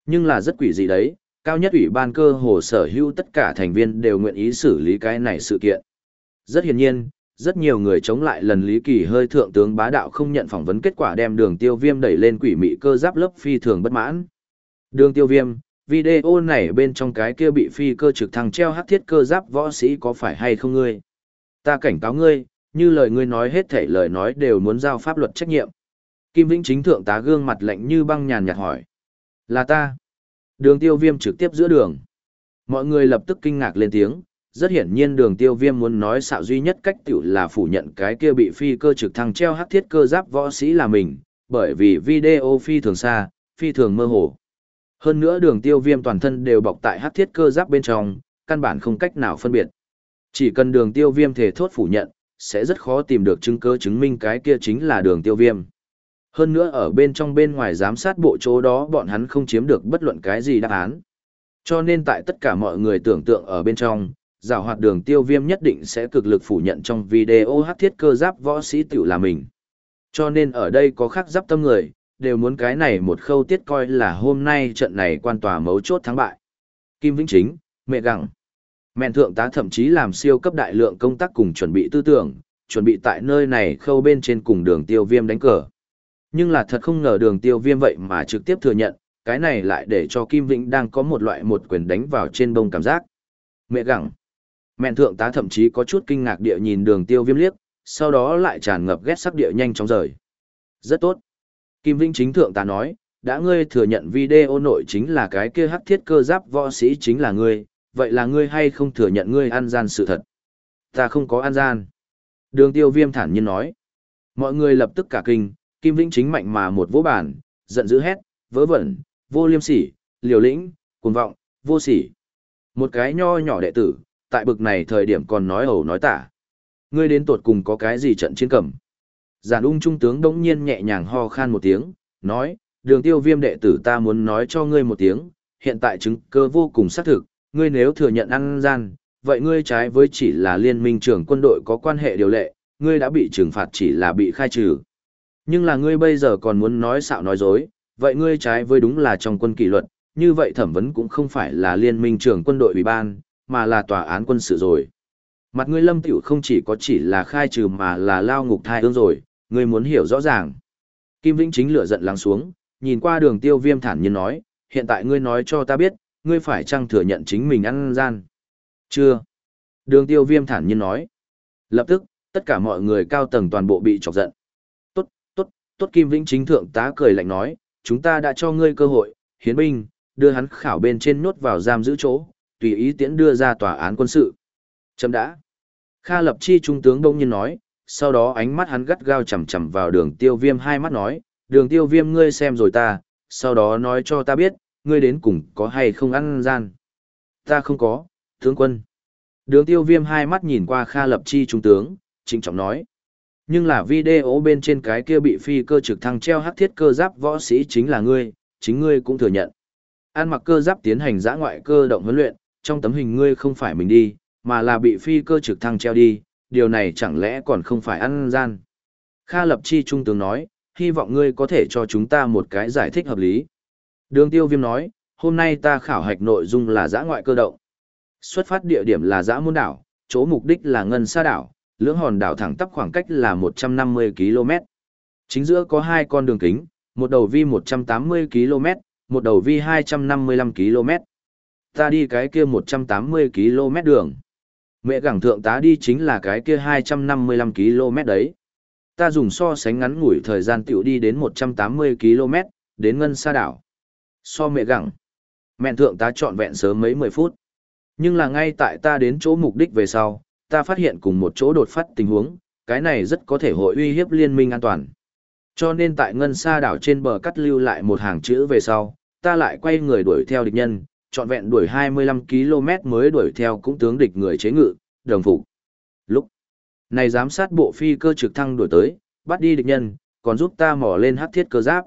Nhưng là rất quỷ gì đấy, cao nhất ủy ban cơ hồ sở hữu tất cả thành viên đều nguyện ý xử lý cái này sự kiện. Rất hiển nhiên, rất nhiều người chống lại lần Lý Kỳ hơi thượng tướng bá đạo không nhận phỏng vấn kết quả đem đường tiêu viêm đẩy lên quỷ mị cơ giáp lớp phi thường bất mãn. Đường tiêu viêm, video này bên trong cái kia bị phi cơ trực thăng treo hắc thiết cơ giáp võ sĩ có phải hay không ngươi? Ta cảnh cáo ngươi, như lời ngươi nói hết thể lời nói đều muốn giao pháp luật trách nhiệm. Kim Vĩnh chính thượng tá gương mặt lạnh như băng nhàn nhạt hỏi. Là ta. Đường tiêu viêm trực tiếp giữa đường. Mọi người lập tức kinh ngạc lên tiếng, rất hiển nhiên đường tiêu viêm muốn nói xạo duy nhất cách tiểu là phủ nhận cái kia bị phi cơ trực thăng treo hắc thiết cơ giáp võ sĩ là mình, bởi vì video phi thường xa, phi thường mơ hồ. Hơn nữa đường tiêu viêm toàn thân đều bọc tại hắc thiết cơ giáp bên trong, căn bản không cách nào phân biệt. Chỉ cần đường tiêu viêm thể thốt phủ nhận, sẽ rất khó tìm được chứng cơ chứng minh cái kia chính là đường tiêu viêm. Hơn nữa ở bên trong bên ngoài giám sát bộ chỗ đó bọn hắn không chiếm được bất luận cái gì đáp án. Cho nên tại tất cả mọi người tưởng tượng ở bên trong, rào hoạt đường tiêu viêm nhất định sẽ cực lực phủ nhận trong video hát thiết cơ giáp võ sĩ tiểu là mình. Cho nên ở đây có khác giáp tâm người, đều muốn cái này một khâu tiết coi là hôm nay trận này quan tòa mấu chốt thắng bại. Kim Vĩnh Chính, mẹ gặng. Mẹn thượng tá thậm chí làm siêu cấp đại lượng công tác cùng chuẩn bị tư tưởng, chuẩn bị tại nơi này khâu bên trên cùng đường tiêu viêm đánh cờ. Nhưng là thật không ngờ đường tiêu viêm vậy mà trực tiếp thừa nhận, cái này lại để cho Kim Vĩnh đang có một loại một quyền đánh vào trên bông cảm giác. Mẹ gặng. Mẹn thượng tá thậm chí có chút kinh ngạc địa nhìn đường tiêu viêm liếc, sau đó lại tràn ngập ghét sắc địa nhanh chóng rời. Rất tốt. Kim Vĩnh chính thượng tá nói, đã ngươi thừa nhận video nội chính là cái kia hắc thiết cơ giáp võ sĩ chính là ngươi, vậy là ngươi hay không thừa nhận ngươi ăn gian sự thật? Ta không có ăn gian. Đường tiêu viêm thản nhiên nói. Mọi người lập tức cả kinh, Kim Vĩnh chính mạnh mà một vỗ bản, giận dữ hét, vớ vẩn, vô liêm sỉ, liều lĩnh, cuồng vọng, vô sỉ. Một cái nho nhỏ đệ tử, tại bực này thời điểm còn nói ẩu nói tả. Ngươi đến tột cùng có cái gì trận chiến cầm. Giản ung trung tướng đống nhiên nhẹ nhàng ho khan một tiếng, nói, đường tiêu viêm đệ tử ta muốn nói cho ngươi một tiếng, hiện tại chứng cơ vô cùng xác thực, ngươi nếu thừa nhận ăn gian, vậy ngươi trái với chỉ là liên minh trưởng quân đội có quan hệ điều lệ, ngươi đã bị trừng phạt chỉ là bị khai trừ. Nhưng là ngươi bây giờ còn muốn nói xạo nói dối, vậy ngươi trái với đúng là trong quân kỷ luật, như vậy thẩm vấn cũng không phải là liên minh trưởng quân đội ủy ban, mà là tòa án quân sự rồi. Mặt ngươi lâm tiểu không chỉ có chỉ là khai trừ mà là lao ngục thai ương rồi, ngươi muốn hiểu rõ ràng. Kim Vĩnh chính lửa giận lắng xuống, nhìn qua đường tiêu viêm thản nhiên nói, hiện tại ngươi nói cho ta biết, ngươi phải chăng thừa nhận chính mình ăn gian? Chưa. Đường tiêu viêm thản nhiên nói. Lập tức, tất cả mọi người cao tầng toàn bộ bị chọc giận. Tốt, tốt, tốt Kim Vĩnh chính thượng tá cười lạnh nói, chúng ta đã cho ngươi cơ hội, hiến binh, đưa hắn khảo bên trên nốt vào giam giữ chỗ, tùy ý tiễn đưa ra tòa án quân sự. Chấm đã. Kha lập chi trung tướng đông nhiên nói, sau đó ánh mắt hắn gắt gao chầm chầm vào đường tiêu viêm hai mắt nói, đường tiêu viêm ngươi xem rồi ta, sau đó nói cho ta biết, ngươi đến cùng có hay không ăn gian. Ta không có, tướng quân. Đường tiêu viêm hai mắt nhìn qua Kha lập chi trung tướng, chính trọng nói. Nhưng là video bên trên cái kia bị phi cơ trực thăng treo hắc thiết cơ giáp võ sĩ chính là ngươi, chính ngươi cũng thừa nhận. An mặc cơ giáp tiến hành giã ngoại cơ động huấn luyện, trong tấm hình ngươi không phải mình đi, mà là bị phi cơ trực thăng treo đi, điều này chẳng lẽ còn không phải ăn gian. Kha Lập Chi Trung tướng nói, hy vọng ngươi có thể cho chúng ta một cái giải thích hợp lý. Đường tiêu viêm nói, hôm nay ta khảo hạch nội dung là giã ngoại cơ động. Xuất phát địa điểm là giã môn đảo, chỗ mục đích là ngân sa đảo, lưỡng hòn đảo thẳng tắp khoảng cách là 150 km. Chính giữa có hai con đường kính, một đầu vi 180 km, một đầu vi 255 km ta đi cái kia 180 km đường. Mẹ gẳng thượng tá đi chính là cái kia 255 km đấy. Ta dùng so sánh ngắn ngủi thời gian tiểu đi đến 180 km, đến ngân sa đảo. So mẹ gẳng. mẹn thượng tá chọn vẹn sớm mấy 10 phút. Nhưng là ngay tại ta đến chỗ mục đích về sau, ta phát hiện cùng một chỗ đột phát tình huống, cái này rất có thể hội uy hiếp liên minh an toàn. Cho nên tại ngân sa đảo trên bờ cắt lưu lại một hàng chữ về sau, ta lại quay người đuổi theo địch nhân, trọn vẹn đuổi 25 km mới đuổi theo cũng tướng địch người chế ngự, đồng phục. Lúc này giám sát bộ phi cơ trực thăng đuổi tới, bắt đi địch nhân, còn giúp ta mò lên hắc thiết cơ giáp.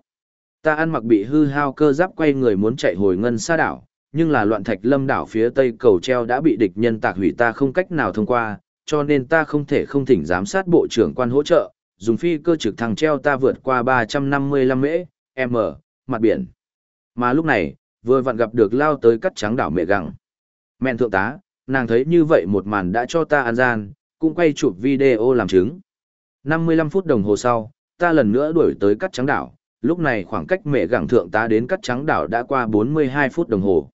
Ta ăn mặc bị hư hao cơ giáp quay người muốn chạy hồi ngân sa đảo, nhưng là loạn thạch lâm đảo phía tây cầu treo đã bị địch nhân tạc hủy ta không cách nào thông qua, cho nên ta không thể không thỉnh giám sát bộ trưởng quan hỗ trợ, dùng phi cơ trực thăng treo ta vượt qua 355 mễ, m, mặt biển. Mà lúc này, vừa vặn gặp được lao tới cắt trắng đảo mẹ gặng. Mẹn thượng tá, nàng thấy như vậy một màn đã cho ta ăn gian, cũng quay chụp video làm chứng. 55 phút đồng hồ sau, ta lần nữa đuổi tới cắt trắng đảo, lúc này khoảng cách mẹ gặng thượng tá đến cắt trắng đảo đã qua 42 phút đồng hồ.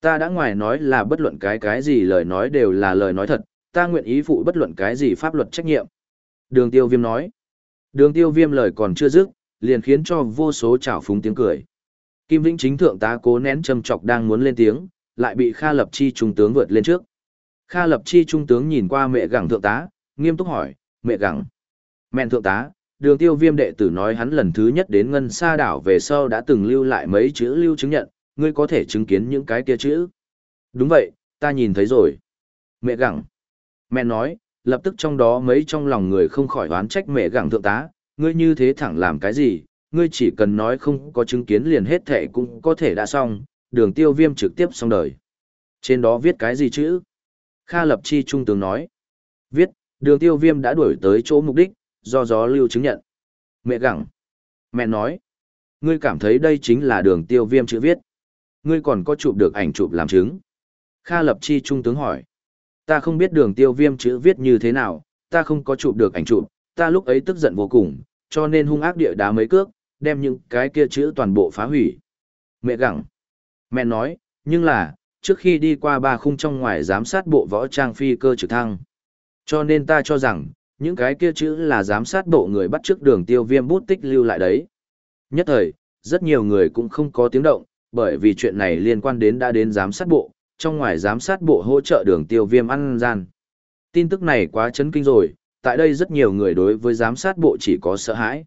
Ta đã ngoài nói là bất luận cái cái gì lời nói đều là lời nói thật, ta nguyện ý phụ bất luận cái gì pháp luật trách nhiệm. Đường tiêu viêm nói. Đường tiêu viêm lời còn chưa dứt, liền khiến cho vô số trào phúng tiếng cười. Kim Vĩnh chính thượng tá cố nén châm chọc đang muốn lên tiếng, lại bị Kha Lập Chi trung tướng vượt lên trước. Kha Lập Chi trung tướng nhìn qua mẹ gẳng thượng tá, nghiêm túc hỏi, mẹ gẳng. Mẹ thượng tá, đường tiêu viêm đệ tử nói hắn lần thứ nhất đến ngân sa đảo về sau đã từng lưu lại mấy chữ lưu chứng nhận, ngươi có thể chứng kiến những cái kia chữ. Đúng vậy, ta nhìn thấy rồi. Mẹ gặng, Mẹ nói, lập tức trong đó mấy trong lòng người không khỏi oán trách mẹ gặng thượng tá, ngươi như thế thẳng làm cái gì, ngươi chỉ cần nói không có chứng kiến liền hết thệ cũng có thể đã xong, đường tiêu viêm trực tiếp xong đời. Trên đó viết cái gì chữ? Kha Lập Chi Trung tướng nói. Viết, đường tiêu viêm đã đuổi tới chỗ mục đích, do gió lưu chứng nhận. Mẹ gặng. Mẹ nói. Ngươi cảm thấy đây chính là đường tiêu viêm chữ viết. Ngươi còn có chụp được ảnh chụp làm chứng. Kha Lập Chi Trung tướng hỏi. Ta không biết đường tiêu viêm chữ viết như thế nào, ta không có chụp được ảnh chụp, ta lúc ấy tức giận vô cùng, cho nên hung ác địa đá mấy cước, đem những cái kia chữ toàn bộ phá hủy. Mẹ gặng. Mẹ nói, nhưng là, trước khi đi qua ba khung trong ngoài giám sát bộ võ trang phi cơ trực thăng. Cho nên ta cho rằng, những cái kia chữ là giám sát bộ người bắt trước đường tiêu viêm bút tích lưu lại đấy. Nhất thời, rất nhiều người cũng không có tiếng động, bởi vì chuyện này liên quan đến đã đến giám sát bộ, trong ngoài giám sát bộ hỗ trợ đường tiêu viêm ăn gian. Tin tức này quá chấn kinh rồi, tại đây rất nhiều người đối với giám sát bộ chỉ có sợ hãi.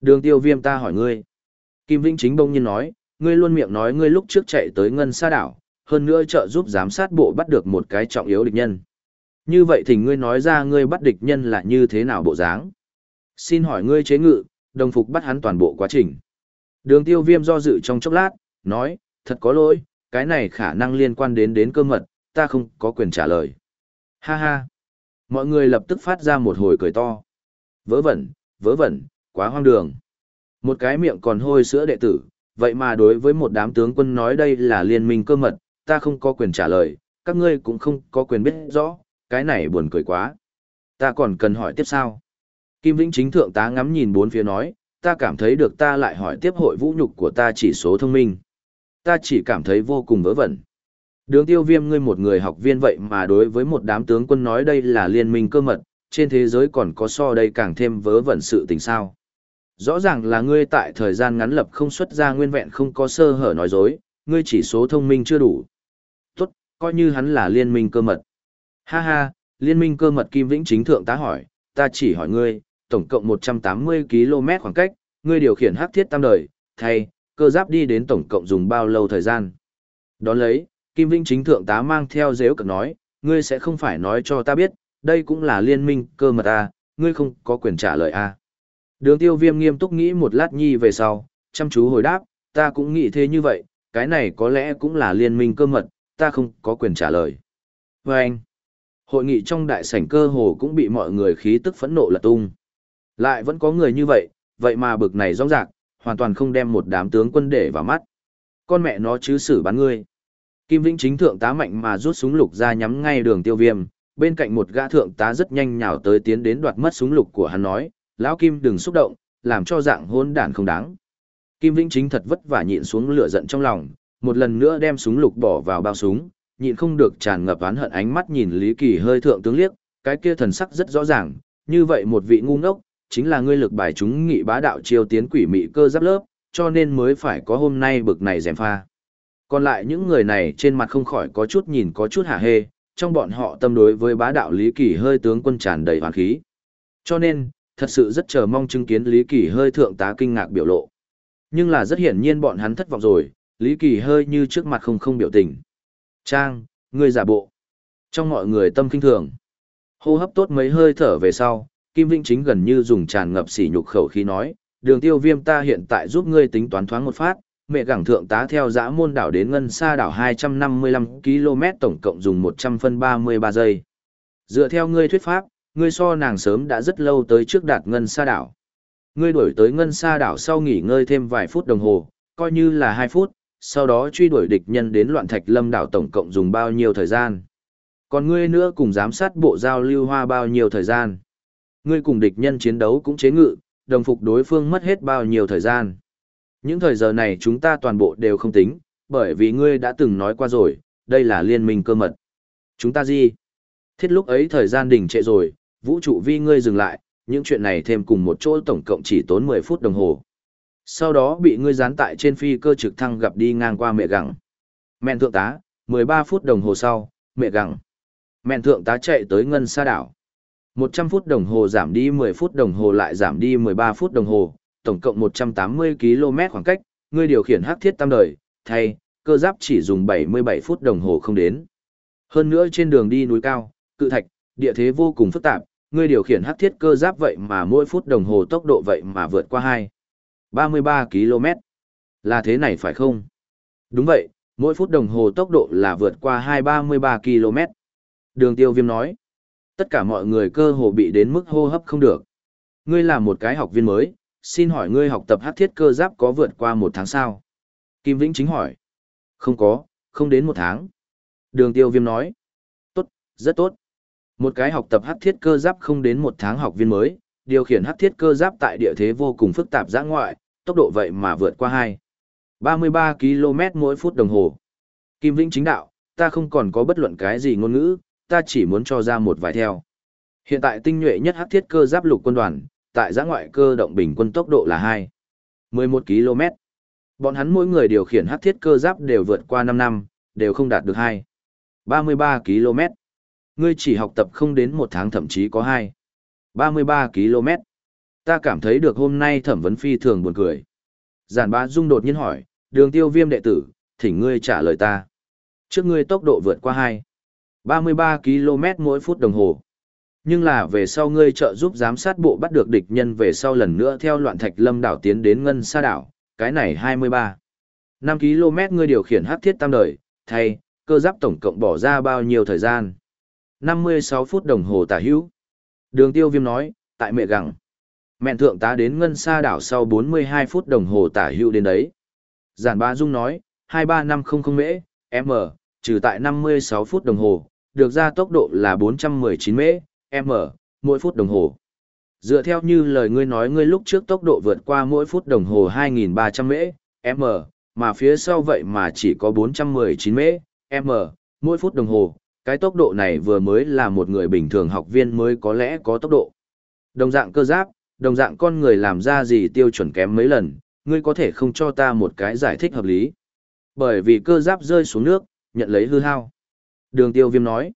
Đường tiêu viêm ta hỏi ngươi. Kim Vĩnh Chính bông nhiên nói, ngươi luôn miệng nói ngươi lúc trước chạy tới ngân xa đảo, hơn nữa trợ giúp giám sát bộ bắt được một cái trọng yếu địch nhân. Như vậy thì ngươi nói ra ngươi bắt địch nhân là như thế nào bộ dáng? Xin hỏi ngươi chế ngự, đồng phục bắt hắn toàn bộ quá trình. Đường tiêu viêm do dự trong chốc lát, nói, thật có lỗi, cái này khả năng liên quan đến đến cơ mật, ta không có quyền trả lời. Ha ha. Mọi người lập tức phát ra một hồi cười to. Vớ vẩn, vớ vẩn, quá hoang đường. Một cái miệng còn hôi sữa đệ tử, vậy mà đối với một đám tướng quân nói đây là liên minh cơ mật, ta không có quyền trả lời, các ngươi cũng không có quyền biết rõ, cái này buồn cười quá. Ta còn cần hỏi tiếp sao? Kim Vĩnh chính thượng tá ngắm nhìn bốn phía nói, ta cảm thấy được ta lại hỏi tiếp hội vũ nhục của ta chỉ số thông minh. Ta chỉ cảm thấy vô cùng vớ vẩn. Đường tiêu viêm ngươi một người học viên vậy mà đối với một đám tướng quân nói đây là liên minh cơ mật, trên thế giới còn có so đây càng thêm vớ vẩn sự tình sao. Rõ ràng là ngươi tại thời gian ngắn lập không xuất ra nguyên vẹn không có sơ hở nói dối, ngươi chỉ số thông minh chưa đủ. Tốt, coi như hắn là liên minh cơ mật. Ha ha, liên minh cơ mật Kim Vĩnh chính thượng tá hỏi, ta chỉ hỏi ngươi, tổng cộng 180 km khoảng cách, ngươi điều khiển hắc thiết tam đời, thay, cơ giáp đi đến tổng cộng dùng bao lâu thời gian. Đón lấy, Kim Vĩnh chính thượng tá mang theo dễu cực nói, ngươi sẽ không phải nói cho ta biết, đây cũng là liên minh cơ mật à, ngươi không có quyền trả lời à. Đường tiêu viêm nghiêm túc nghĩ một lát nhi về sau, chăm chú hồi đáp, ta cũng nghĩ thế như vậy, cái này có lẽ cũng là liên minh cơ mật, ta không có quyền trả lời. Vâng! anh, hội nghị trong đại sảnh cơ hồ cũng bị mọi người khí tức phẫn nộ lật tung. Lại vẫn có người như vậy, vậy mà bực này rong rạc, hoàn toàn không đem một đám tướng quân để vào mắt. Con mẹ nó chứ xử bắn ngươi. Kim Vĩnh chính thượng tá mạnh mà rút súng lục ra nhắm ngay đường tiêu viêm, bên cạnh một gã thượng tá rất nhanh nhào tới tiến đến đoạt mất súng lục của hắn nói, lão Kim đừng xúc động, làm cho dạng hôn đản không đáng. Kim Vĩnh chính thật vất vả nhịn xuống lửa giận trong lòng, một lần nữa đem súng lục bỏ vào bao súng, nhịn không được tràn ngập oán hận ánh mắt nhìn Lý Kỳ hơi thượng tướng liếc, cái kia thần sắc rất rõ ràng, như vậy một vị ngu ngốc, chính là ngươi lực bài chúng nghị bá đạo chiêu tiến quỷ mị cơ giáp lớp, cho nên mới phải có hôm nay bực này dèm pha. Còn lại những người này trên mặt không khỏi có chút nhìn có chút hả hê, trong bọn họ tâm đối với bá đạo Lý Kỳ hơi tướng quân tràn đầy hoàn khí. Cho nên, thật sự rất chờ mong chứng kiến Lý Kỳ hơi thượng tá kinh ngạc biểu lộ. Nhưng là rất hiển nhiên bọn hắn thất vọng rồi, Lý Kỳ hơi như trước mặt không không biểu tình. Trang, ngươi giả bộ. Trong mọi người tâm kinh thường. Hô hấp tốt mấy hơi thở về sau, Kim Vĩnh chính gần như dùng tràn ngập sỉ nhục khẩu khí nói, đường tiêu viêm ta hiện tại giúp ngươi tính toán thoáng một phát, mẹ gẳng thượng tá theo dã môn đảo đến ngân xa đảo 255 km tổng cộng dùng 100 phân 33 giây. Dựa theo ngươi thuyết pháp, ngươi so nàng sớm đã rất lâu tới trước đạt ngân xa đảo. Ngươi đuổi tới ngân xa đảo sau nghỉ ngơi thêm vài phút đồng hồ, coi như là 2 phút, sau đó truy đuổi địch nhân đến loạn thạch lâm đảo tổng cộng dùng bao nhiêu thời gian. Còn ngươi nữa cùng giám sát bộ giao lưu hoa bao nhiêu thời gian. Ngươi cùng địch nhân chiến đấu cũng chế ngự, đồng phục đối phương mất hết bao nhiêu thời gian. Những thời giờ này chúng ta toàn bộ đều không tính, bởi vì ngươi đã từng nói qua rồi, đây là liên minh cơ mật. Chúng ta gì? Thiết lúc ấy thời gian đỉnh trệ rồi, vũ trụ vi ngươi dừng lại, những chuyện này thêm cùng một chỗ tổng cộng chỉ tốn 10 phút đồng hồ. Sau đó bị ngươi dán tại trên phi cơ trực thăng gặp đi ngang qua mẹ gặng. Mẹn thượng tá, 13 phút đồng hồ sau, mẹ gặng. Mẹn thượng tá chạy tới ngân sa đảo. 100 phút đồng hồ giảm đi 10 phút đồng hồ lại giảm đi 13 phút đồng hồ, tổng cộng 180 km khoảng cách, ngươi điều khiển hắc thiết tam đời, thay, cơ giáp chỉ dùng 77 phút đồng hồ không đến. Hơn nữa trên đường đi núi cao, cự thạch, địa thế vô cùng phức tạp, ngươi điều khiển hắc thiết cơ giáp vậy mà mỗi phút đồng hồ tốc độ vậy mà vượt qua hai. 33 km. Là thế này phải không? Đúng vậy, mỗi phút đồng hồ tốc độ là vượt qua 233 km. Đường tiêu viêm nói. Tất cả mọi người cơ hồ bị đến mức hô hấp không được. Ngươi là một cái học viên mới, xin hỏi ngươi học tập hát thiết cơ giáp có vượt qua một tháng sao? Kim Vĩnh chính hỏi. Không có, không đến một tháng. Đường tiêu viêm nói. Tốt, rất tốt. Một cái học tập hát thiết cơ giáp không đến một tháng học viên mới, điều khiển hát thiết cơ giáp tại địa thế vô cùng phức tạp giã ngoại, tốc độ vậy mà vượt qua 2. 33 km mỗi phút đồng hồ. Kim Vĩnh chính đạo, ta không còn có bất luận cái gì ngôn ngữ, ta chỉ muốn cho ra một vài theo. Hiện tại tinh nhuệ nhất hắc thiết cơ giáp lục quân đoàn, tại giã ngoại cơ động bình quân tốc độ là 2. 11 km. Bọn hắn mỗi người điều khiển hắc thiết cơ giáp đều vượt qua 5 năm, đều không đạt được 2. 33 km. Ngươi chỉ học tập không đến một tháng thậm chí có 2. 33 km. Ta cảm thấy được hôm nay thẩm vấn phi thường buồn cười. Giản bá dung đột nhiên hỏi, đường tiêu viêm đệ tử, thỉnh ngươi trả lời ta. Trước ngươi tốc độ vượt qua 2. 33 km mỗi phút đồng hồ. Nhưng là về sau ngươi trợ giúp giám sát bộ bắt được địch nhân về sau lần nữa theo loạn thạch lâm đảo tiến đến ngân sa đảo, cái này 23. 5 km ngươi điều khiển hắc thiết tam đời, thay, cơ giáp tổng cộng bỏ ra bao nhiêu thời gian? 56 phút đồng hồ tả hữu. Đường tiêu viêm nói, tại mẹ gặng. Mẹn thượng tá đến ngân sa đảo sau 42 phút đồng hồ tả hữu đến đấy. Giản ba dung nói, 23500 mễ, m, trừ tại 56 phút đồng hồ, được ra tốc độ là 419 mễ, m, mỗi phút đồng hồ. Dựa theo như lời ngươi nói ngươi lúc trước tốc độ vượt qua mỗi phút đồng hồ 2.300 mễ, m, mà phía sau vậy mà chỉ có 419 mễ, m, mỗi phút đồng hồ. Cái tốc độ này vừa mới là một người bình thường học viên mới có lẽ có tốc độ. Đồng dạng cơ giáp, đồng dạng con người làm ra gì tiêu chuẩn kém mấy lần, ngươi có thể không cho ta một cái giải thích hợp lý. Bởi vì cơ giáp rơi xuống nước, nhận lấy hư hao. Đường tiêu viêm nói.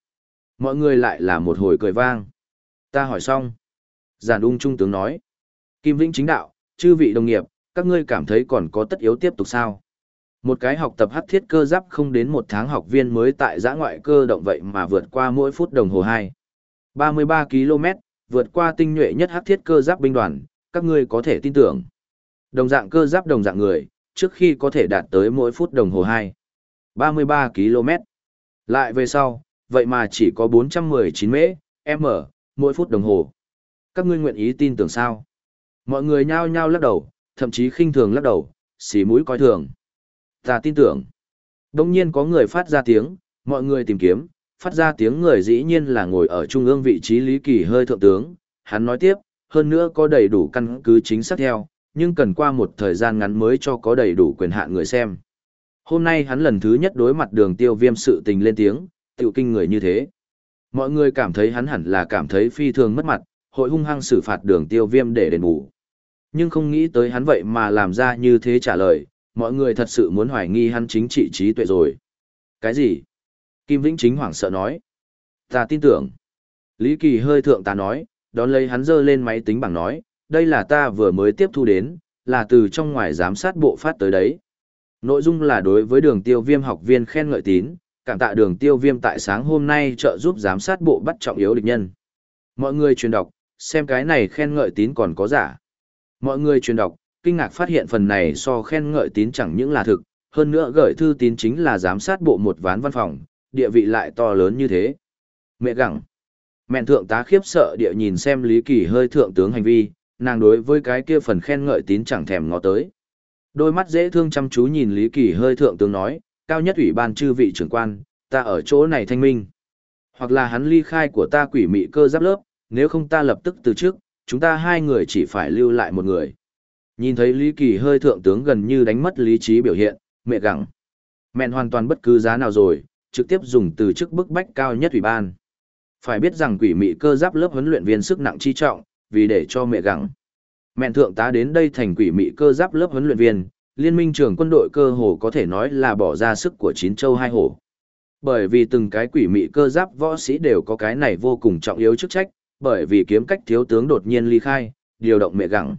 Mọi người lại là một hồi cười vang. Ta hỏi xong. Giản ung trung tướng nói. Kim Vĩnh chính đạo, chư vị đồng nghiệp, các ngươi cảm thấy còn có tất yếu tiếp tục sao? Một cái học tập hắc thiết cơ giáp không đến một tháng học viên mới tại giã ngoại cơ động vậy mà vượt qua mỗi phút đồng hồ 2. 33 km, vượt qua tinh nhuệ nhất hắc thiết cơ giáp binh đoàn, các ngươi có thể tin tưởng. Đồng dạng cơ giáp đồng dạng người, trước khi có thể đạt tới mỗi phút đồng hồ 2. 33 km. Lại về sau, vậy mà chỉ có 419 m, m, mỗi phút đồng hồ. Các ngươi nguyện ý tin tưởng sao? Mọi người nhao nhao lắc đầu, thậm chí khinh thường lắc đầu, xì mũi coi thường. Ta tin tưởng. Đông nhiên có người phát ra tiếng, mọi người tìm kiếm, phát ra tiếng người dĩ nhiên là ngồi ở trung ương vị trí Lý Kỳ hơi thượng tướng. Hắn nói tiếp, hơn nữa có đầy đủ căn cứ chính xác theo, nhưng cần qua một thời gian ngắn mới cho có đầy đủ quyền hạn người xem. Hôm nay hắn lần thứ nhất đối mặt đường tiêu viêm sự tình lên tiếng, tiểu kinh người như thế. Mọi người cảm thấy hắn hẳn là cảm thấy phi thường mất mặt, hội hung hăng xử phạt đường tiêu viêm để đền bù. Nhưng không nghĩ tới hắn vậy mà làm ra như thế trả lời, mọi người thật sự muốn hoài nghi hắn chính trị trí tuệ rồi. Cái gì? Kim Vĩnh Chính hoảng sợ nói. Ta tin tưởng. Lý Kỳ hơi thượng ta nói, đón lấy hắn dơ lên máy tính bảng nói, đây là ta vừa mới tiếp thu đến, là từ trong ngoài giám sát bộ phát tới đấy. Nội dung là đối với đường tiêu viêm học viên khen ngợi tín, cảm tạ đường tiêu viêm tại sáng hôm nay trợ giúp giám sát bộ bắt trọng yếu địch nhân. Mọi người truyền đọc, xem cái này khen ngợi tín còn có giả. Mọi người truyền đọc, kinh ngạc phát hiện phần này so khen ngợi tín chẳng những là thực, hơn nữa gửi thư tín chính là giám sát bộ một ván văn phòng, địa vị lại to lớn như thế. Mẹ gặng. Mẹn thượng tá khiếp sợ địa nhìn xem Lý Kỳ hơi thượng tướng hành vi, nàng đối với cái kia phần khen ngợi tín chẳng thèm ngó tới. Đôi mắt dễ thương chăm chú nhìn Lý Kỳ hơi thượng tướng nói, cao nhất ủy ban chư vị trưởng quan, ta ở chỗ này thanh minh. Hoặc là hắn ly khai của ta quỷ mị cơ giáp lớp, nếu không ta lập tức từ trước, chúng ta hai người chỉ phải lưu lại một người. Nhìn thấy Lý Kỳ hơi thượng tướng gần như đánh mất lý trí biểu hiện, mẹ gặng. Mẹn hoàn toàn bất cứ giá nào rồi, trực tiếp dùng từ chức bức bách cao nhất ủy ban. Phải biết rằng quỷ mị cơ giáp lớp huấn luyện viên sức nặng chi trọng, vì để cho mẹ gặng. Mẹn thượng tá đến đây thành quỷ mị cơ giáp lớp huấn luyện viên, liên minh trưởng quân đội cơ hồ có thể nói là bỏ ra sức của chín châu hai hổ. Bởi vì từng cái quỷ mị cơ giáp võ sĩ đều có cái này vô cùng trọng yếu chức trách, bởi vì kiếm cách thiếu tướng đột nhiên ly khai, điều động mẹ gặng.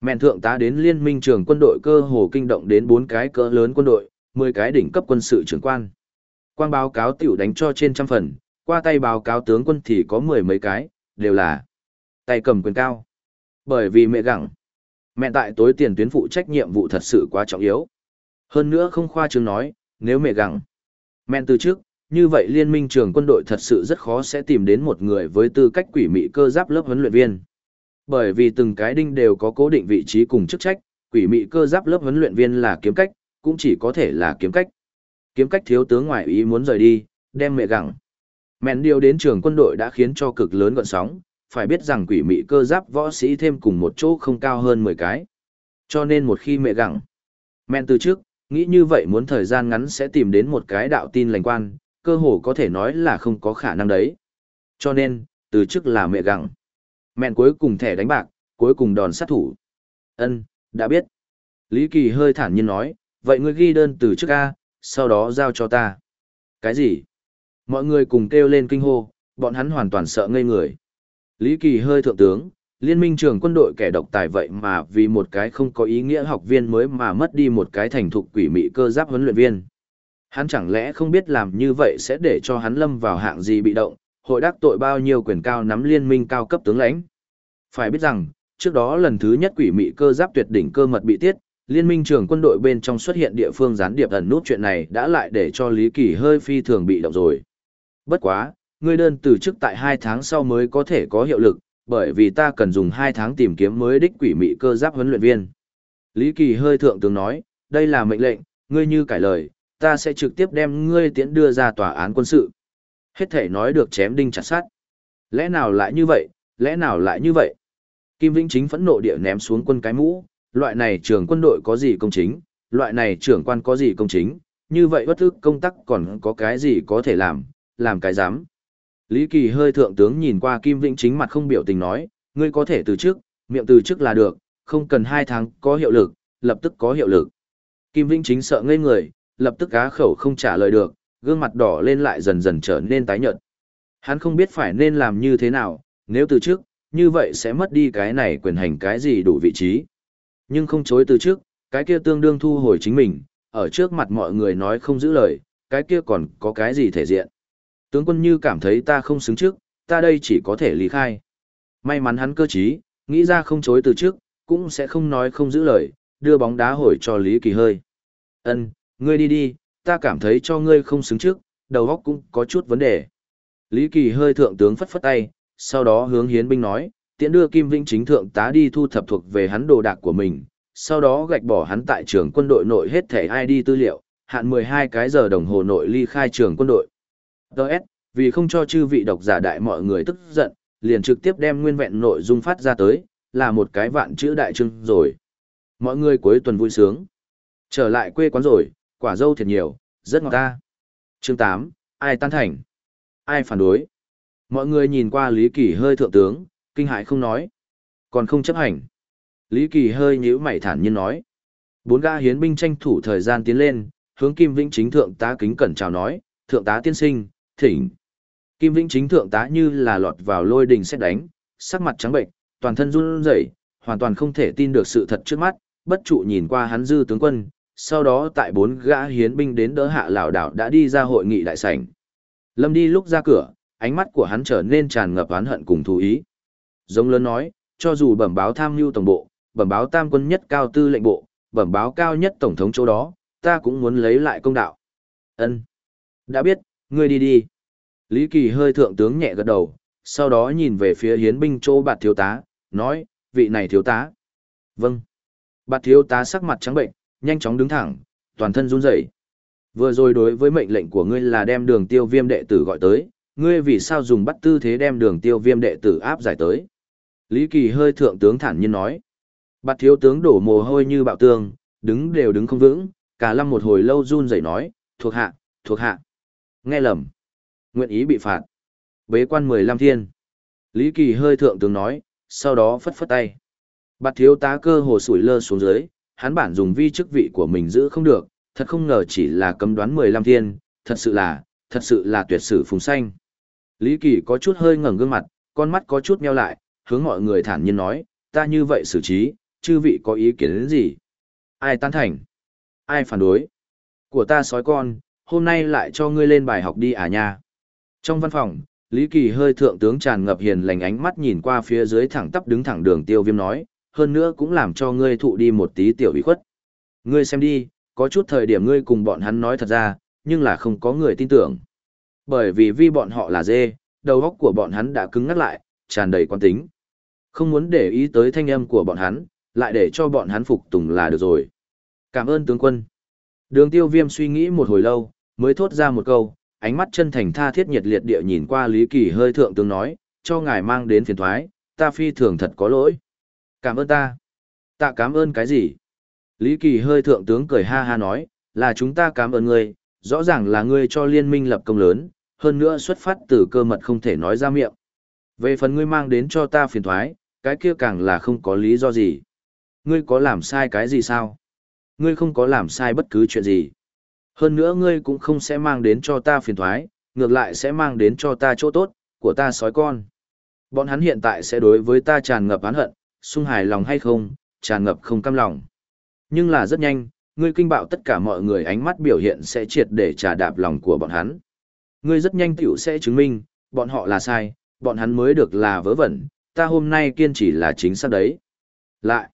Mẹn thượng tá đến liên minh trưởng quân đội cơ hồ kinh động đến bốn cái cỡ lớn quân đội, 10 cái đỉnh cấp quân sự trưởng quan. Quang báo cáo tiểu đánh cho trên trăm phần, qua tay báo cáo tướng quân thì có mười mấy cái, đều là tay cầm quyền cao. Bởi vì mẹ gặng, mẹ tại tối tiền tuyến phụ trách nhiệm vụ thật sự quá trọng yếu. Hơn nữa không khoa trương nói, nếu mẹ gặng, mẹ từ trước, như vậy liên minh trường quân đội thật sự rất khó sẽ tìm đến một người với tư cách quỷ mị cơ giáp lớp huấn luyện viên. Bởi vì từng cái đinh đều có cố định vị trí cùng chức trách, quỷ mị cơ giáp lớp huấn luyện viên là kiếm cách, cũng chỉ có thể là kiếm cách. Kiếm cách thiếu tướng ngoại ý muốn rời đi, đem mẹ gặng. Mẹn điều đến trường quân đội đã khiến cho cực lớn gọn sóng, phải biết rằng quỷ mị cơ giáp võ sĩ thêm cùng một chỗ không cao hơn 10 cái. Cho nên một khi mẹ gặng, mẹn từ trước, nghĩ như vậy muốn thời gian ngắn sẽ tìm đến một cái đạo tin lành quan, cơ hồ có thể nói là không có khả năng đấy. Cho nên, từ trước là mẹ gặng. Mẹn cuối cùng thẻ đánh bạc, cuối cùng đòn sát thủ. Ân, đã biết. Lý Kỳ hơi thản nhiên nói, vậy ngươi ghi đơn từ trước A, sau đó giao cho ta. Cái gì? Mọi người cùng kêu lên kinh hô, bọn hắn hoàn toàn sợ ngây người. Lý Kỳ hơi thượng tướng, liên minh trưởng quân đội kẻ độc tài vậy mà vì một cái không có ý nghĩa học viên mới mà mất đi một cái thành thục quỷ mị cơ giáp huấn luyện viên. Hắn chẳng lẽ không biết làm như vậy sẽ để cho hắn lâm vào hạng gì bị động, hội đắc tội bao nhiêu quyền cao nắm liên minh cao cấp tướng lãnh. Phải biết rằng, trước đó lần thứ nhất quỷ mị cơ giáp tuyệt đỉnh cơ mật bị tiết, liên minh trường quân đội bên trong xuất hiện địa phương gián điệp ẩn nút chuyện này đã lại để cho Lý Kỳ hơi phi thường bị động rồi. Bất quá, ngươi đơn từ chức tại 2 tháng sau mới có thể có hiệu lực, bởi vì ta cần dùng 2 tháng tìm kiếm mới đích quỷ mị cơ giáp huấn luyện viên. Lý Kỳ hơi thượng tướng nói, đây là mệnh lệnh, ngươi như cải lời, ta sẽ trực tiếp đem ngươi tiến đưa ra tòa án quân sự. Hết thể nói được chém đinh chặt sát. Lẽ nào lại như vậy, lẽ nào lại như vậy? Kim Vĩnh Chính phẫn nộ địa ném xuống quân cái mũ, loại này trưởng quân đội có gì công chính, loại này trưởng quan có gì công chính, như vậy bất ức công tác còn có cái gì có thể làm, làm cái dám. Lý Kỳ hơi thượng tướng nhìn qua Kim Vĩnh Chính mặt không biểu tình nói, ngươi có thể từ trước, miệng từ trước là được, không cần hai tháng có hiệu lực, lập tức có hiệu lực. Kim Vĩnh Chính sợ ngây người, lập tức cá khẩu không trả lời được, gương mặt đỏ lên lại dần dần trở nên tái nhợt. Hắn không biết phải nên làm như thế nào, nếu từ trước, như vậy sẽ mất đi cái này quyền hành cái gì đủ vị trí. Nhưng không chối từ trước, cái kia tương đương thu hồi chính mình, ở trước mặt mọi người nói không giữ lời, cái kia còn có cái gì thể diện. Tướng quân như cảm thấy ta không xứng trước, ta đây chỉ có thể lý khai. May mắn hắn cơ trí, nghĩ ra không chối từ trước, cũng sẽ không nói không giữ lời, đưa bóng đá hồi cho Lý Kỳ hơi. Ân, ngươi đi đi, ta cảm thấy cho ngươi không xứng trước, đầu óc cũng có chút vấn đề. Lý Kỳ hơi thượng tướng phất phất tay, sau đó hướng hiến binh nói, tiễn đưa Kim Vĩnh chính thượng tá đi thu thập thuộc về hắn đồ đạc của mình, sau đó gạch bỏ hắn tại trường quân đội nội hết thẻ ID tư liệu, hạn 12 cái giờ đồng hồ nội ly khai trường quân đội. Đợt, vì không cho chư vị độc giả đại mọi người tức giận, liền trực tiếp đem nguyên vẹn nội dung phát ra tới, là một cái vạn chữ đại trưng rồi. Mọi người cuối tuần vui sướng. Trở lại quê quán rồi, quả dâu thiệt nhiều, rất ngọt ta. Chương 8, ai tan thành? Ai phản đối? Mọi người nhìn qua Lý Kỳ hơi thượng tướng, kinh hại không nói. Còn không chấp hành. Lý Kỳ hơi nhíu mày thản nhiên nói. Bốn gã hiến binh tranh thủ thời gian tiến lên, hướng Kim Vĩnh Chính thượng tá kính cẩn chào nói, thượng tá tiên sinh, thỉnh. Kim Vĩnh Chính thượng tá như là lọt vào lôi đình xét đánh, sắc mặt trắng bệnh, toàn thân run rẩy, hoàn toàn không thể tin được sự thật trước mắt, bất trụ nhìn qua hắn dư tướng quân, sau đó tại bốn gã hiến binh đến đỡ hạ lão đảo đã đi ra hội nghị đại sảnh. Lâm đi lúc ra cửa, ánh mắt của hắn trở nên tràn ngập oán hận cùng thù ý. Giống lớn nói, cho dù bẩm báo tham mưu tổng bộ, bẩm báo tam quân nhất cao tư lệnh bộ, bẩm báo cao nhất tổng thống chỗ đó, ta cũng muốn lấy lại công đạo. Ân, Đã biết, ngươi đi đi. Lý Kỳ hơi thượng tướng nhẹ gật đầu, sau đó nhìn về phía hiến binh chỗ bạt thiếu tá, nói, vị này thiếu tá. Vâng. Bạt thiếu tá sắc mặt trắng bệnh, nhanh chóng đứng thẳng, toàn thân run rẩy. Vừa rồi đối với mệnh lệnh của ngươi là đem đường tiêu viêm đệ tử gọi tới, ngươi vì sao dùng bắt tư thế đem đường tiêu viêm đệ tử áp giải tới. Lý Kỳ hơi thượng tướng thản nhiên nói. Bạt thiếu tướng đổ mồ hôi như bạo tường, đứng đều đứng không vững, cả lâm một hồi lâu run rẩy nói, thuộc hạ, thuộc hạ. Nghe lầm. Nguyện ý bị phạt. Bế quan 15 thiên. Lý Kỳ hơi thượng tướng nói, sau đó phất phất tay. Bạt thiếu tá cơ hồ sủi lơ xuống dưới, hắn bản dùng vi chức vị của mình giữ không được, thật không ngờ chỉ là cấm đoán 15 thiên, thật sự là, thật sự là tuyệt sử phùng xanh. Lý Kỳ có chút hơi ngẩng gương mặt, con mắt có chút nheo lại, hướng mọi người thản nhiên nói, ta như vậy xử trí, chư vị có ý kiến đến gì? Ai tán thành? Ai phản đối? Của ta sói con, hôm nay lại cho ngươi lên bài học đi à nha. Trong văn phòng, Lý Kỳ hơi thượng tướng tràn ngập hiền lành ánh mắt nhìn qua phía dưới thẳng tắp đứng thẳng đường tiêu viêm nói, hơn nữa cũng làm cho ngươi thụ đi một tí tiểu bị khuất. Ngươi xem đi, có chút thời điểm ngươi cùng bọn hắn nói thật ra, nhưng là không có người tin tưởng. Bởi vì vì bọn họ là dê, đầu óc của bọn hắn đã cứng ngắt lại, tràn đầy quan tính. Không muốn để ý tới thanh âm của bọn hắn, lại để cho bọn hắn phục tùng là được rồi. Cảm ơn tướng quân. Đường tiêu viêm suy nghĩ một hồi lâu, mới thốt ra một câu, ánh mắt chân thành tha thiết nhiệt liệt địa nhìn qua Lý Kỳ hơi thượng tướng nói, cho ngài mang đến phiền thoái, ta phi thường thật có lỗi. Cảm ơn ta. Tạ cảm ơn cái gì? Lý Kỳ hơi thượng tướng cười ha ha nói, là chúng ta cảm ơn ngươi, rõ ràng là ngươi cho liên minh lập công lớn, hơn nữa xuất phát từ cơ mật không thể nói ra miệng. Về phần ngươi mang đến cho ta phiền thoái, cái kia càng là không có lý do gì. Ngươi có làm sai cái gì sao? Ngươi không có làm sai bất cứ chuyện gì. Hơn nữa ngươi cũng không sẽ mang đến cho ta phiền thoái, ngược lại sẽ mang đến cho ta chỗ tốt, của ta sói con. Bọn hắn hiện tại sẽ đối với ta tràn ngập oán hận, sung hài lòng hay không, tràn ngập không cam lòng. Nhưng là rất nhanh, ngươi kinh bạo tất cả mọi người ánh mắt biểu hiện sẽ triệt để trả đạp lòng của bọn hắn. Ngươi rất nhanh tiểu sẽ chứng minh, bọn họ là sai, bọn hắn mới được là vớ vẩn, ta hôm nay kiên trì là chính xác đấy. Lại,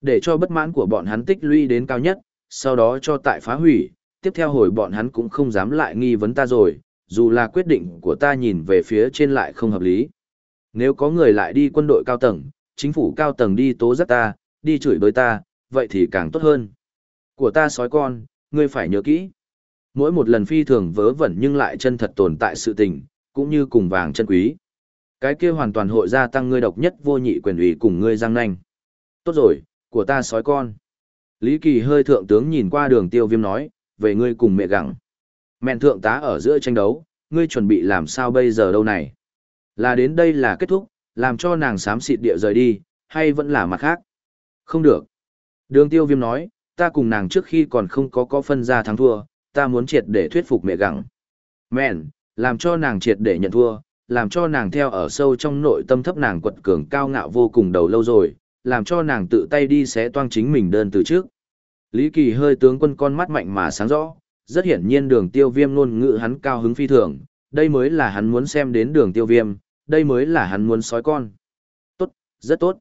để cho bất mãn của bọn hắn tích lũy đến cao nhất, sau đó cho tại phá hủy, tiếp theo hồi bọn hắn cũng không dám lại nghi vấn ta rồi, dù là quyết định của ta nhìn về phía trên lại không hợp lý. Nếu có người lại đi quân đội cao tầng, chính phủ cao tầng đi tố giác ta, đi chửi bới ta, vậy thì càng tốt hơn. Của ta sói con, ngươi phải nhớ kỹ. Mỗi một lần phi thường vớ vẩn nhưng lại chân thật tồn tại sự tình, cũng như cùng vàng chân quý. Cái kia hoàn toàn hội gia tăng ngươi độc nhất vô nhị quyền ủy cùng ngươi giang nanh. Tốt rồi, của ta sói con. Lý Kỳ hơi thượng tướng nhìn qua đường tiêu viêm nói, về ngươi cùng mẹ gặng. Mẹn thượng tá ở giữa tranh đấu, ngươi chuẩn bị làm sao bây giờ đâu này? Là đến đây là kết thúc, làm cho nàng xám xịt địa rời đi, hay vẫn là mặt khác? Không được. Đường tiêu viêm nói, ta cùng nàng trước khi còn không có có phân ra thắng thua, ta muốn triệt để thuyết phục mẹ gặng. Mẹn, làm cho nàng triệt để nhận thua, làm cho nàng theo ở sâu trong nội tâm thấp nàng quật cường cao ngạo vô cùng đầu lâu rồi, làm cho nàng tự tay đi xé toang chính mình đơn từ trước. Lý Kỳ hơi tướng quân con mắt mạnh mà sáng rõ, rất hiển nhiên đường tiêu viêm luôn ngự hắn cao hứng phi thường, đây mới là hắn muốn xem đến đường tiêu viêm, đây mới là hắn muốn sói con. Tốt, rất tốt.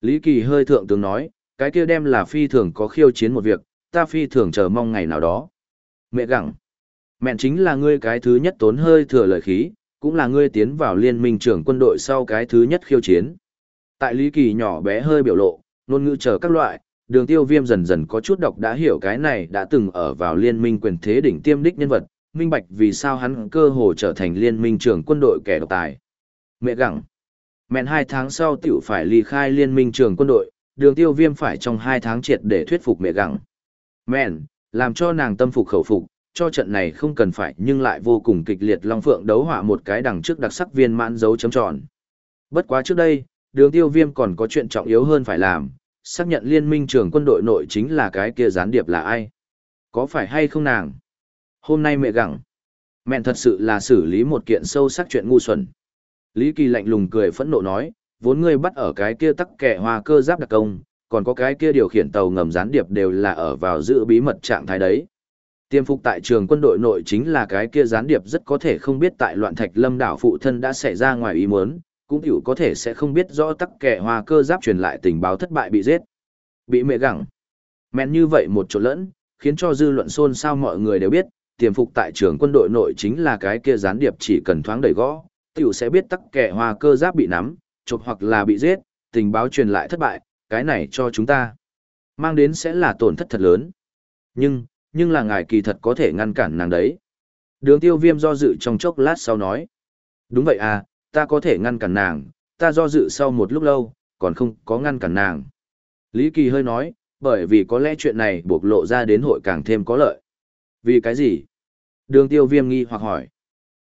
Lý Kỳ hơi thượng tướng nói, cái kia đem là phi thường có khiêu chiến một việc, ta phi thường chờ mong ngày nào đó. Mẹ gặng. Mẹ chính là ngươi cái thứ nhất tốn hơi thừa lời khí, cũng là ngươi tiến vào liên minh trưởng quân đội sau cái thứ nhất khiêu chiến. Tại Lý Kỳ nhỏ bé hơi biểu lộ, ngôn ngữ chờ các loại, đường tiêu viêm dần dần có chút độc đã hiểu cái này đã từng ở vào liên minh quyền thế đỉnh tiêm đích nhân vật, minh bạch vì sao hắn cơ hồ trở thành liên minh trưởng quân đội kẻ độc tài. Mẹ gặng. Mẹn hai tháng sau tiểu phải ly khai liên minh trưởng quân đội, đường tiêu viêm phải trong hai tháng triệt để thuyết phục mẹ gặng. Mẹn, làm cho nàng tâm phục khẩu phục, cho trận này không cần phải nhưng lại vô cùng kịch liệt long phượng đấu hỏa một cái đằng trước đặc sắc viên mãn dấu chấm tròn. Bất quá trước đây, đường tiêu viêm còn có chuyện trọng yếu hơn phải làm, xác nhận liên minh trưởng quân đội nội chính là cái kia gián điệp là ai. Có phải hay không nàng? Hôm nay mẹ gặng. Mẹ thật sự là xử lý một kiện sâu sắc chuyện ngu xuẩn. Lý Kỳ lạnh lùng cười phẫn nộ nói, vốn ngươi bắt ở cái kia tắc kẻ hoa cơ giáp đặc công, còn có cái kia điều khiển tàu ngầm gián điệp đều là ở vào giữ bí mật trạng thái đấy. Tiêm phục tại trường quân đội nội chính là cái kia gián điệp rất có thể không biết tại loạn thạch lâm đảo phụ thân đã xảy ra ngoài ý muốn, cũng hiểu có thể sẽ không biết rõ tắc kẻ hoa cơ giáp truyền lại tình báo thất bại bị giết. Bị mẹ gẳng. Mẹn như vậy một chỗ lẫn, khiến cho dư luận xôn xao mọi người đều biết, tiềm phục tại trường quân đội nội chính là cái kia gián điệp chỉ cần thoáng đẩy gõ, tiểu sẽ biết tắc kẻ hoa cơ giáp bị nắm, chụp hoặc là bị giết, tình báo truyền lại thất bại, cái này cho chúng ta mang đến sẽ là tổn thất thật lớn. Nhưng, nhưng là ngài kỳ thật có thể ngăn cản nàng đấy. Đường tiêu viêm do dự trong chốc lát sau nói. Đúng vậy à, ta có thể ngăn cản nàng, ta do dự sau một lúc lâu, còn không có ngăn cản nàng. Lý Kỳ hơi nói, bởi vì có lẽ chuyện này buộc lộ ra đến hội càng thêm có lợi. Vì cái gì? Đường tiêu viêm nghi hoặc hỏi.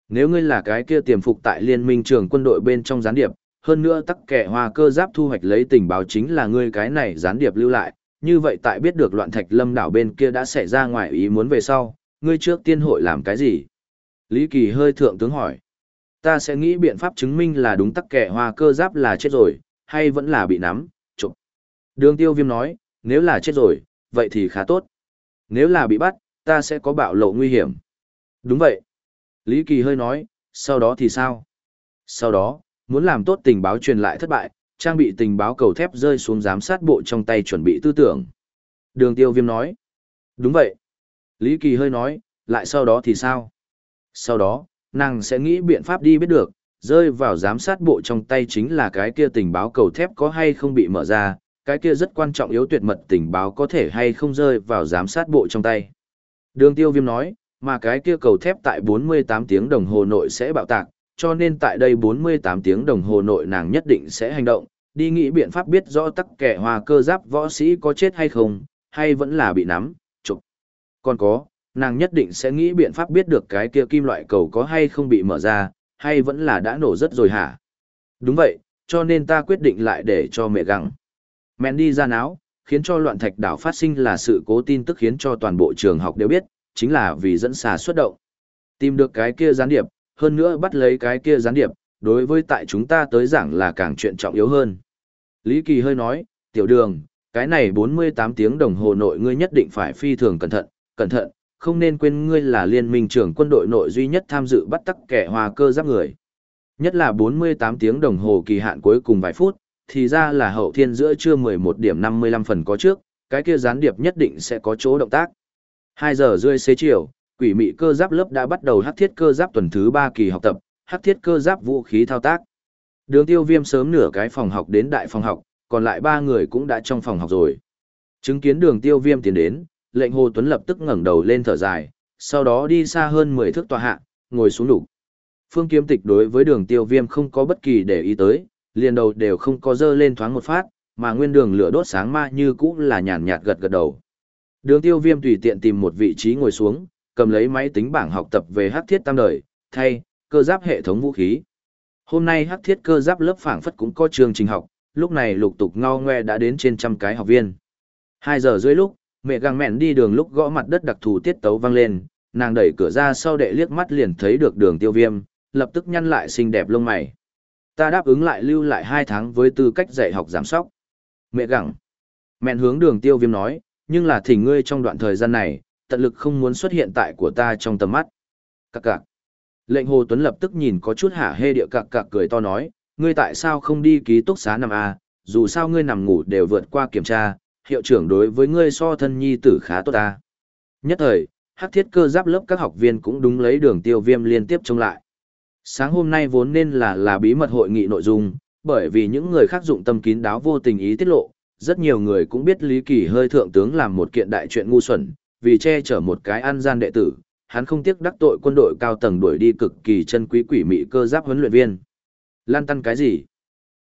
Nếu ngươi là cái kia tiềm phục tại liên minh trường quân đội bên trong gián điệp, hơn nữa tắc kẻ hoa cơ giáp thu hoạch lấy tình báo chính là ngươi cái này gián điệp lưu lại, như vậy tại biết được loạn thạch lâm đảo bên kia đã xảy ra ngoài ý muốn về sau, ngươi trước tiên hội làm cái gì? Lý Kỳ hơi thượng tướng hỏi. Ta sẽ nghĩ biện pháp chứng minh là đúng tắc kẻ hoa cơ giáp là chết rồi, hay vẫn là bị nắm, trộm. Đường tiêu viêm nói, nếu là chết rồi, vậy thì khá tốt. Nếu là bị bắt, ta sẽ có bạo lộ nguy hiểm. Đúng vậy. Lý Kỳ hơi nói, sau đó thì sao? Sau đó, muốn làm tốt tình báo truyền lại thất bại, trang bị tình báo cầu thép rơi xuống giám sát bộ trong tay chuẩn bị tư tưởng. Đường tiêu viêm nói. Đúng vậy. Lý Kỳ hơi nói, lại sau đó thì sao? Sau đó, nàng sẽ nghĩ biện pháp đi biết được, rơi vào giám sát bộ trong tay chính là cái kia tình báo cầu thép có hay không bị mở ra, cái kia rất quan trọng yếu tuyệt mật tình báo có thể hay không rơi vào giám sát bộ trong tay. Đường tiêu viêm nói, mà cái kia cầu thép tại 48 tiếng đồng hồ nội sẽ bạo tạc, cho nên tại đây 48 tiếng đồng hồ nội nàng nhất định sẽ hành động, đi nghĩ biện pháp biết rõ tắc kẻ hòa cơ giáp võ sĩ có chết hay không, hay vẫn là bị nắm, chụp. Còn có, nàng nhất định sẽ nghĩ biện pháp biết được cái kia kim loại cầu có hay không bị mở ra, hay vẫn là đã nổ rất rồi hả? Đúng vậy, cho nên ta quyết định lại để cho mẹ gặng. Mẹn đi ra náo, khiến cho loạn thạch đảo phát sinh là sự cố tin tức khiến cho toàn bộ trường học đều biết, chính là vì dẫn xà xuất động. Tìm được cái kia gián điệp, hơn nữa bắt lấy cái kia gián điệp, đối với tại chúng ta tới giảng là càng chuyện trọng yếu hơn. Lý Kỳ hơi nói, tiểu đường, cái này 48 tiếng đồng hồ nội ngươi nhất định phải phi thường cẩn thận, cẩn thận, không nên quên ngươi là liên minh trưởng quân đội nội duy nhất tham dự bắt tắc kẻ hòa cơ giáp người. Nhất là 48 tiếng đồng hồ kỳ hạn cuối cùng vài phút, thì ra là hậu thiên giữa trưa 11 điểm 55 phần có trước, cái kia gián điệp nhất định sẽ có chỗ động tác. 2 giờ rưỡi xế chiều, quỷ mị cơ giáp lớp đã bắt đầu hắc thiết cơ giáp tuần thứ 3 kỳ học tập, hắc thiết cơ giáp vũ khí thao tác. Đường tiêu viêm sớm nửa cái phòng học đến đại phòng học, còn lại ba người cũng đã trong phòng học rồi. Chứng kiến đường tiêu viêm tiến đến, lệnh Hồ Tuấn lập tức ngẩng đầu lên thở dài, sau đó đi xa hơn 10 thước tòa hạ, ngồi xuống đủ. Phương kiếm tịch đối với đường tiêu viêm không có bất kỳ để ý tới, liền đầu đều không có dơ lên thoáng một phát, mà nguyên đường lửa đốt sáng ma như cũ là nhàn nhạt gật gật đầu. Đường tiêu viêm tùy tiện tìm một vị trí ngồi xuống, cầm lấy máy tính bảng học tập về hắc thiết tam đời, thay, cơ giáp hệ thống vũ khí. Hôm nay hắc thiết cơ giáp lớp phảng phất cũng có chương trình học, lúc này lục tục ngao ngoe đã đến trên trăm cái học viên. Hai giờ dưới lúc, mẹ găng mẹn đi đường lúc gõ mặt đất đặc thù tiết tấu vang lên, nàng đẩy cửa ra sau đệ liếc mắt liền thấy được đường tiêu viêm, lập tức nhăn lại xinh đẹp lông mày. Ta đáp ứng lại lưu lại hai tháng với tư cách dạy học giám sóc. Mẹ gặng. Mẹn hướng đường tiêu viêm nói, nhưng là thỉnh ngươi trong đoạn thời gian này, tận lực không muốn xuất hiện tại của ta trong tầm mắt. Cạc cạc. Lệnh Hồ Tuấn lập tức nhìn có chút hả hê địa cạc cạc cười to nói, ngươi tại sao không đi ký túc xá nằm a dù sao ngươi nằm ngủ đều vượt qua kiểm tra, hiệu trưởng đối với ngươi so thân nhi tử khá tốt ta. Nhất thời, hắc thiết cơ giáp lớp các học viên cũng đúng lấy đường tiêu viêm liên tiếp trông lại. Sáng hôm nay vốn nên là là bí mật hội nghị nội dung, bởi vì những người khác dụng tâm kín đáo vô tình ý tiết lộ, rất nhiều người cũng biết Lý Kỳ hơi thượng tướng làm một kiện đại chuyện ngu xuẩn, vì che chở một cái ăn gian đệ tử, hắn không tiếc đắc tội quân đội cao tầng đuổi đi cực kỳ chân quý quỷ mị cơ giáp huấn luyện viên. Lan tăn cái gì?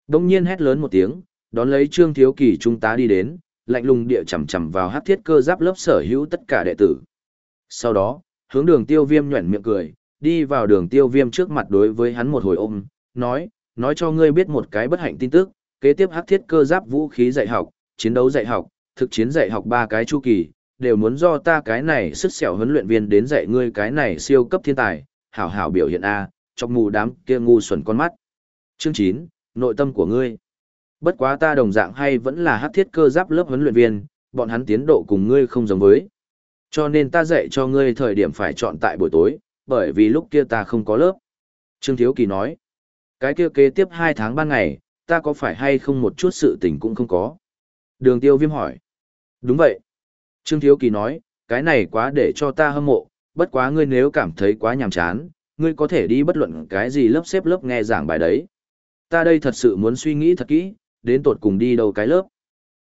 Đông nhiên hét lớn một tiếng, đón lấy Trương Thiếu Kỳ trung tá đi đến, lạnh lùng địa chầm chầm vào hát thiết cơ giáp lớp sở hữu tất cả đệ tử. Sau đó, hướng đường tiêu viêm nhuẩn miệng cười, đi vào đường tiêu viêm trước mặt đối với hắn một hồi ôm, nói, nói cho ngươi biết một cái bất hạnh tin tức, kế tiếp hát thiết cơ giáp vũ khí dạy học, chiến đấu dạy học, thực chiến dạy học ba cái chu kỳ, đều muốn do ta cái này sức sẹo huấn luyện viên đến dạy ngươi cái này siêu cấp thiên tài, hảo hảo biểu hiện A, chọc mù đám kia ngu xuẩn con mắt. Chương 9, nội tâm của ngươi. Bất quá ta đồng dạng hay vẫn là hắc thiết cơ giáp lớp huấn luyện viên, bọn hắn tiến độ cùng ngươi không giống với. Cho nên ta dạy cho ngươi thời điểm phải chọn tại buổi tối, bởi vì lúc kia ta không có lớp. Trương Thiếu Kỳ nói, cái kia kế tiếp 2 tháng ban ngày, ta có phải hay không một chút sự tình cũng không có. Đường tiêu viêm hỏi, đúng vậy. Trương Thiếu Kỳ nói, cái này quá để cho ta hâm mộ, bất quá ngươi nếu cảm thấy quá nhàm chán, ngươi có thể đi bất luận cái gì lớp xếp lớp nghe giảng bài đấy. Ta đây thật sự muốn suy nghĩ thật kỹ, đến tột cùng đi đâu cái lớp.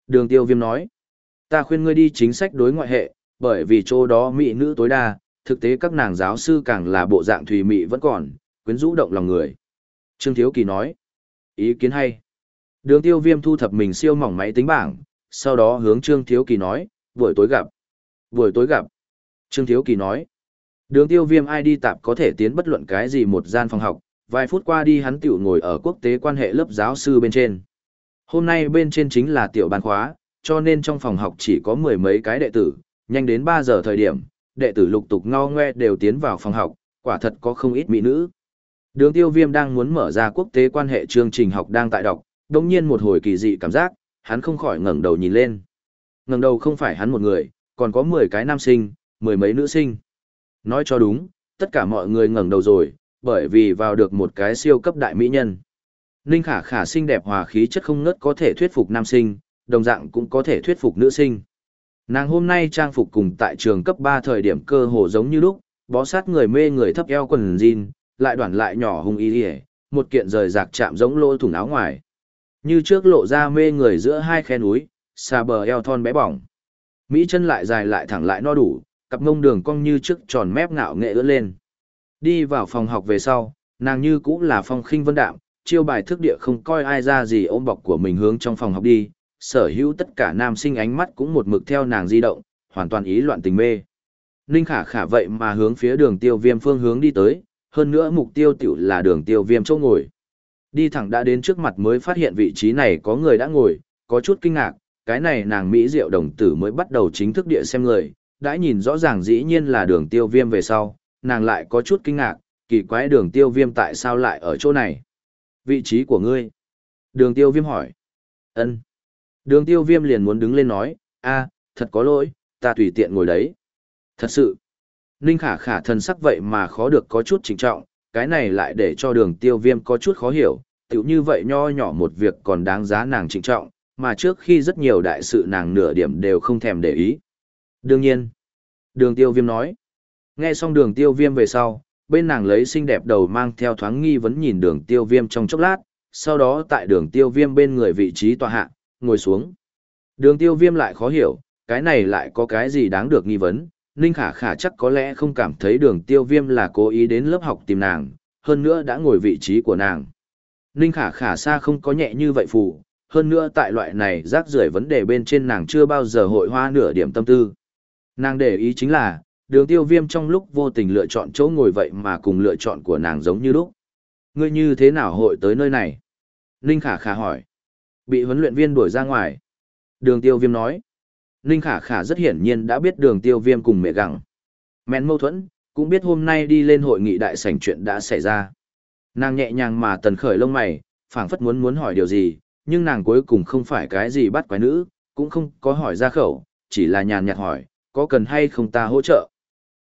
Đường tiêu viêm nói, ta khuyên ngươi đi chính sách đối ngoại hệ, bởi vì chỗ đó mỹ nữ tối đa, thực tế các nàng giáo sư càng là bộ dạng thùy mị vẫn còn, quyến rũ động lòng người. Trương Thiếu Kỳ nói, ý kiến hay. Đường tiêu viêm thu thập mình siêu mỏng máy tính bảng, sau đó hướng Trương Thiếu Kỳ nói, buổi tối gặp. Buổi tối gặp. Trương Thiếu Kỳ nói, đường tiêu viêm ai đi tạp có thể tiến bất luận cái gì một gian phòng học, vài phút qua đi hắn tiểu ngồi ở quốc tế quan hệ lớp giáo sư bên trên. Hôm nay bên trên chính là tiểu ban khóa, cho nên trong phòng học chỉ có mười mấy cái đệ tử, nhanh đến 3 giờ thời điểm, đệ tử lục tục ngo ngoe đều tiến vào phòng học, quả thật có không ít mỹ nữ. Đường tiêu viêm đang muốn mở ra quốc tế quan hệ chương trình học đang tại đọc, đồng nhiên một hồi kỳ dị cảm giác, hắn không khỏi ngẩng đầu nhìn lên ngẩng đầu không phải hắn một người, còn có 10 cái nam sinh, mười mấy nữ sinh. Nói cho đúng, tất cả mọi người ngẩng đầu rồi, bởi vì vào được một cái siêu cấp đại mỹ nhân. Ninh khả khả xinh đẹp hòa khí chất không ngớt có thể thuyết phục nam sinh, đồng dạng cũng có thể thuyết phục nữ sinh. Nàng hôm nay trang phục cùng tại trường cấp 3 thời điểm cơ hồ giống như lúc, bó sát người mê người thấp eo quần jean, lại đoạn lại nhỏ hung y hề, một kiện rời rạc chạm giống lỗ thủng áo ngoài. Như trước lộ ra mê người giữa hai khe núi, xa bờ eo thon bé bỏng. Mỹ chân lại dài lại thẳng lại no đủ, cặp ngông đường cong như trước tròn mép ngạo nghệ ưỡn lên. Đi vào phòng học về sau, nàng như cũng là phong khinh vân đạm, chiêu bài thức địa không coi ai ra gì ôm bọc của mình hướng trong phòng học đi, sở hữu tất cả nam sinh ánh mắt cũng một mực theo nàng di động, hoàn toàn ý loạn tình mê. Ninh khả khả vậy mà hướng phía đường tiêu viêm phương hướng đi tới, hơn nữa mục tiêu tiểu là đường tiêu viêm chỗ ngồi. Đi thẳng đã đến trước mặt mới phát hiện vị trí này có người đã ngồi, có chút kinh ngạc, cái này nàng Mỹ diệu đồng tử mới bắt đầu chính thức địa xem người, đã nhìn rõ ràng dĩ nhiên là đường tiêu viêm về sau, nàng lại có chút kinh ngạc, kỳ quái đường tiêu viêm tại sao lại ở chỗ này. Vị trí của ngươi. Đường tiêu viêm hỏi. ân Đường tiêu viêm liền muốn đứng lên nói, a thật có lỗi, ta tùy tiện ngồi đấy. Thật sự, Ninh khả khả thần sắc vậy mà khó được có chút trình trọng, cái này lại để cho đường tiêu viêm có chút khó hiểu, tiểu như vậy nho nhỏ một việc còn đáng giá nàng trịnh trọng, mà trước khi rất nhiều đại sự nàng nửa điểm đều không thèm để ý. Đương nhiên, đường tiêu viêm nói, nghe xong đường tiêu viêm về sau, bên nàng lấy xinh đẹp đầu mang theo thoáng nghi vấn nhìn đường tiêu viêm trong chốc lát, sau đó tại đường tiêu viêm bên người vị trí tòa hạ, ngồi xuống. Đường tiêu viêm lại khó hiểu, cái này lại có cái gì đáng được nghi vấn, Ninh Khả Khả chắc có lẽ không cảm thấy đường tiêu viêm là cố ý đến lớp học tìm nàng, hơn nữa đã ngồi vị trí của nàng. Ninh Khả Khả xa không có nhẹ như vậy phù, hơn nữa tại loại này rác rưởi vấn đề bên trên nàng chưa bao giờ hội hoa nửa điểm tâm tư. Nàng để ý chính là, đường tiêu viêm trong lúc vô tình lựa chọn chỗ ngồi vậy mà cùng lựa chọn của nàng giống như lúc. Ngươi như thế nào hội tới nơi này? Ninh Khả Khả hỏi. Bị huấn luyện viên đuổi ra ngoài. Đường tiêu viêm nói. Ninh Khả Khả rất hiển nhiên đã biết đường tiêu viêm cùng mẹ gặng. Mẹn mâu thuẫn, cũng biết hôm nay đi lên hội nghị đại sảnh chuyện đã xảy ra. Nàng nhẹ nhàng mà tần khởi lông mày, phảng phất muốn muốn hỏi điều gì, nhưng nàng cuối cùng không phải cái gì bắt quái nữ, cũng không có hỏi ra khẩu, chỉ là nhàn nhạt hỏi, có cần hay không ta hỗ trợ?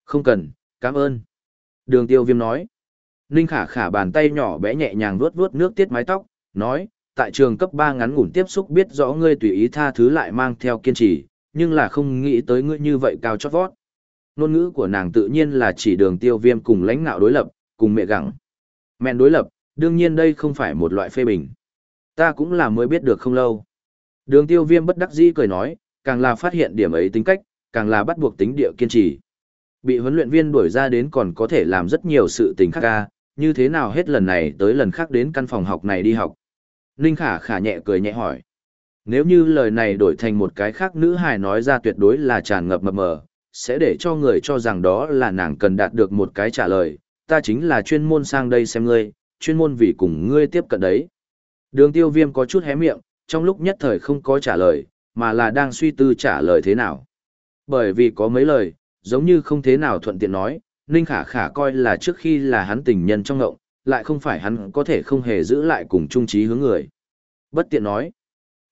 Không cần, cảm ơn. Đường tiêu viêm nói. Ninh khả khả bàn tay nhỏ bé nhẹ nhàng vuốt vuốt nước tiết mái tóc, nói, tại trường cấp 3 ngắn ngủn tiếp xúc biết rõ ngươi tùy ý tha thứ lại mang theo kiên trì, nhưng là không nghĩ tới ngươi như vậy cao chót vót. Nôn ngữ của nàng tự nhiên là chỉ đường tiêu viêm cùng lãnh ngạo đối lập, cùng mẹ gặng. Mẹn đối lập, đương nhiên đây không phải một loại phê bình. Ta cũng là mới biết được không lâu. Đường tiêu viêm bất đắc dĩ cười nói, càng là phát hiện điểm ấy tính cách, càng là bắt buộc tính địa kiên trì. Bị huấn luyện viên đuổi ra đến còn có thể làm rất nhiều sự tình khác ca, như thế nào hết lần này tới lần khác đến căn phòng học này đi học. Ninh khả khả nhẹ cười nhẹ hỏi. Nếu như lời này đổi thành một cái khác nữ hài nói ra tuyệt đối là tràn ngập mập mờ, sẽ để cho người cho rằng đó là nàng cần đạt được một cái trả lời, ta chính là chuyên môn sang đây xem ngươi, chuyên môn vì cùng ngươi tiếp cận đấy. Đường tiêu viêm có chút hé miệng, trong lúc nhất thời không có trả lời, mà là đang suy tư trả lời thế nào. Bởi vì có mấy lời, giống như không thế nào thuận tiện nói, Ninh Khả Khả coi là trước khi là hắn tình nhân trong ngộng, lại không phải hắn có thể không hề giữ lại cùng trung trí hướng người. Bất tiện nói.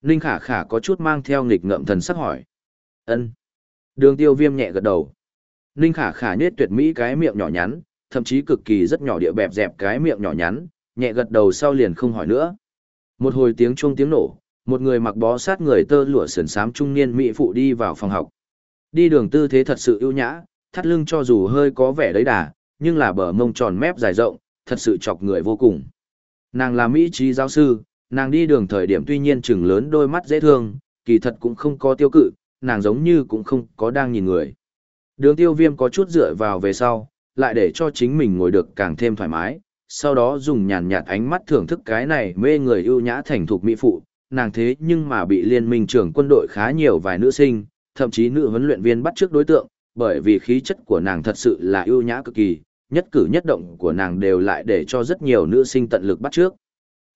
Ninh Khả Khả có chút mang theo nghịch ngợm thần sắc hỏi. ân Đường tiêu viêm nhẹ gật đầu. Ninh Khả Khả nhết tuyệt mỹ cái miệng nhỏ nhắn, thậm chí cực kỳ rất nhỏ địa bẹp dẹp cái miệng nhỏ nhắn, nhẹ gật đầu sau liền không hỏi nữa. Một hồi tiếng chuông tiếng nổ, một người mặc bó sát người tơ lụa sườn xám trung niên mỹ phụ đi vào phòng học. Đi đường tư thế thật sự ưu nhã, thắt lưng cho dù hơi có vẻ đấy đà, nhưng là bờ mông tròn mép dài rộng, thật sự chọc người vô cùng. Nàng là mỹ trí giáo sư, nàng đi đường thời điểm tuy nhiên chừng lớn đôi mắt dễ thương, kỳ thật cũng không có tiêu cự, nàng giống như cũng không có đang nhìn người. Đường tiêu viêm có chút dựa vào về sau, lại để cho chính mình ngồi được càng thêm thoải mái, sau đó dùng nhàn nhạt ánh mắt thưởng thức cái này mê người ưu nhã thành thục mỹ phụ, nàng thế nhưng mà bị liên minh trưởng quân đội khá nhiều vài nữ sinh, thậm chí nữ huấn luyện viên bắt trước đối tượng, bởi vì khí chất của nàng thật sự là ưu nhã cực kỳ, nhất cử nhất động của nàng đều lại để cho rất nhiều nữ sinh tận lực bắt trước.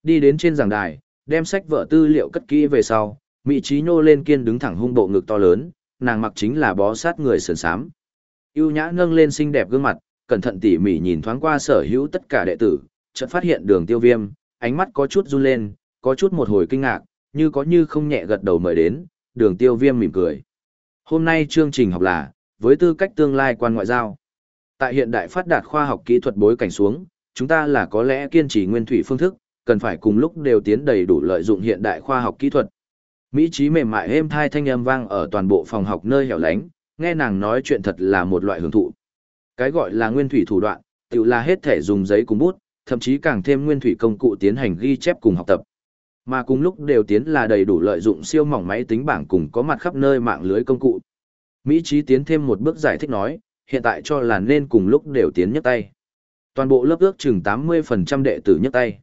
Đi đến trên giảng đài, đem sách vở tư liệu cất kỹ về sau, Mỹ Trí nhô lên kiên đứng thẳng hung bộ ngực to lớn, nàng mặc chính là bó sát người sườn sám. ưu nhã nâng lên xinh đẹp gương mặt, cẩn thận tỉ mỉ nhìn thoáng qua sở hữu tất cả đệ tử, chợt phát hiện đường tiêu viêm, ánh mắt có chút run lên, có chút một hồi kinh ngạc, như có như không nhẹ gật đầu mời đến, đường tiêu viêm mỉm cười. Hôm nay chương trình học là, với tư cách tương lai quan ngoại giao. Tại hiện đại phát đạt khoa học kỹ thuật bối cảnh xuống, chúng ta là có lẽ kiên trì nguyên thủy phương thức, cần phải cùng lúc đều tiến đầy đủ lợi dụng hiện đại khoa học kỹ thuật. Mỹ trí mềm mại êm thai thanh âm vang ở toàn bộ phòng học nơi hẻo lánh, nghe nàng nói chuyện thật là một loại hưởng thụ. Cái gọi là nguyên thủy thủ đoạn, tự là hết thể dùng giấy cùng bút, thậm chí càng thêm nguyên thủy công cụ tiến hành ghi chép cùng học tập. Mà cùng lúc đều tiến là đầy đủ lợi dụng siêu mỏng máy tính bảng cùng có mặt khắp nơi mạng lưới công cụ. Mỹ trí tiến thêm một bước giải thích nói, hiện tại cho là nên cùng lúc đều tiến nhấc tay. Toàn bộ lớp ước chừng 80% đệ tử nhấc tay.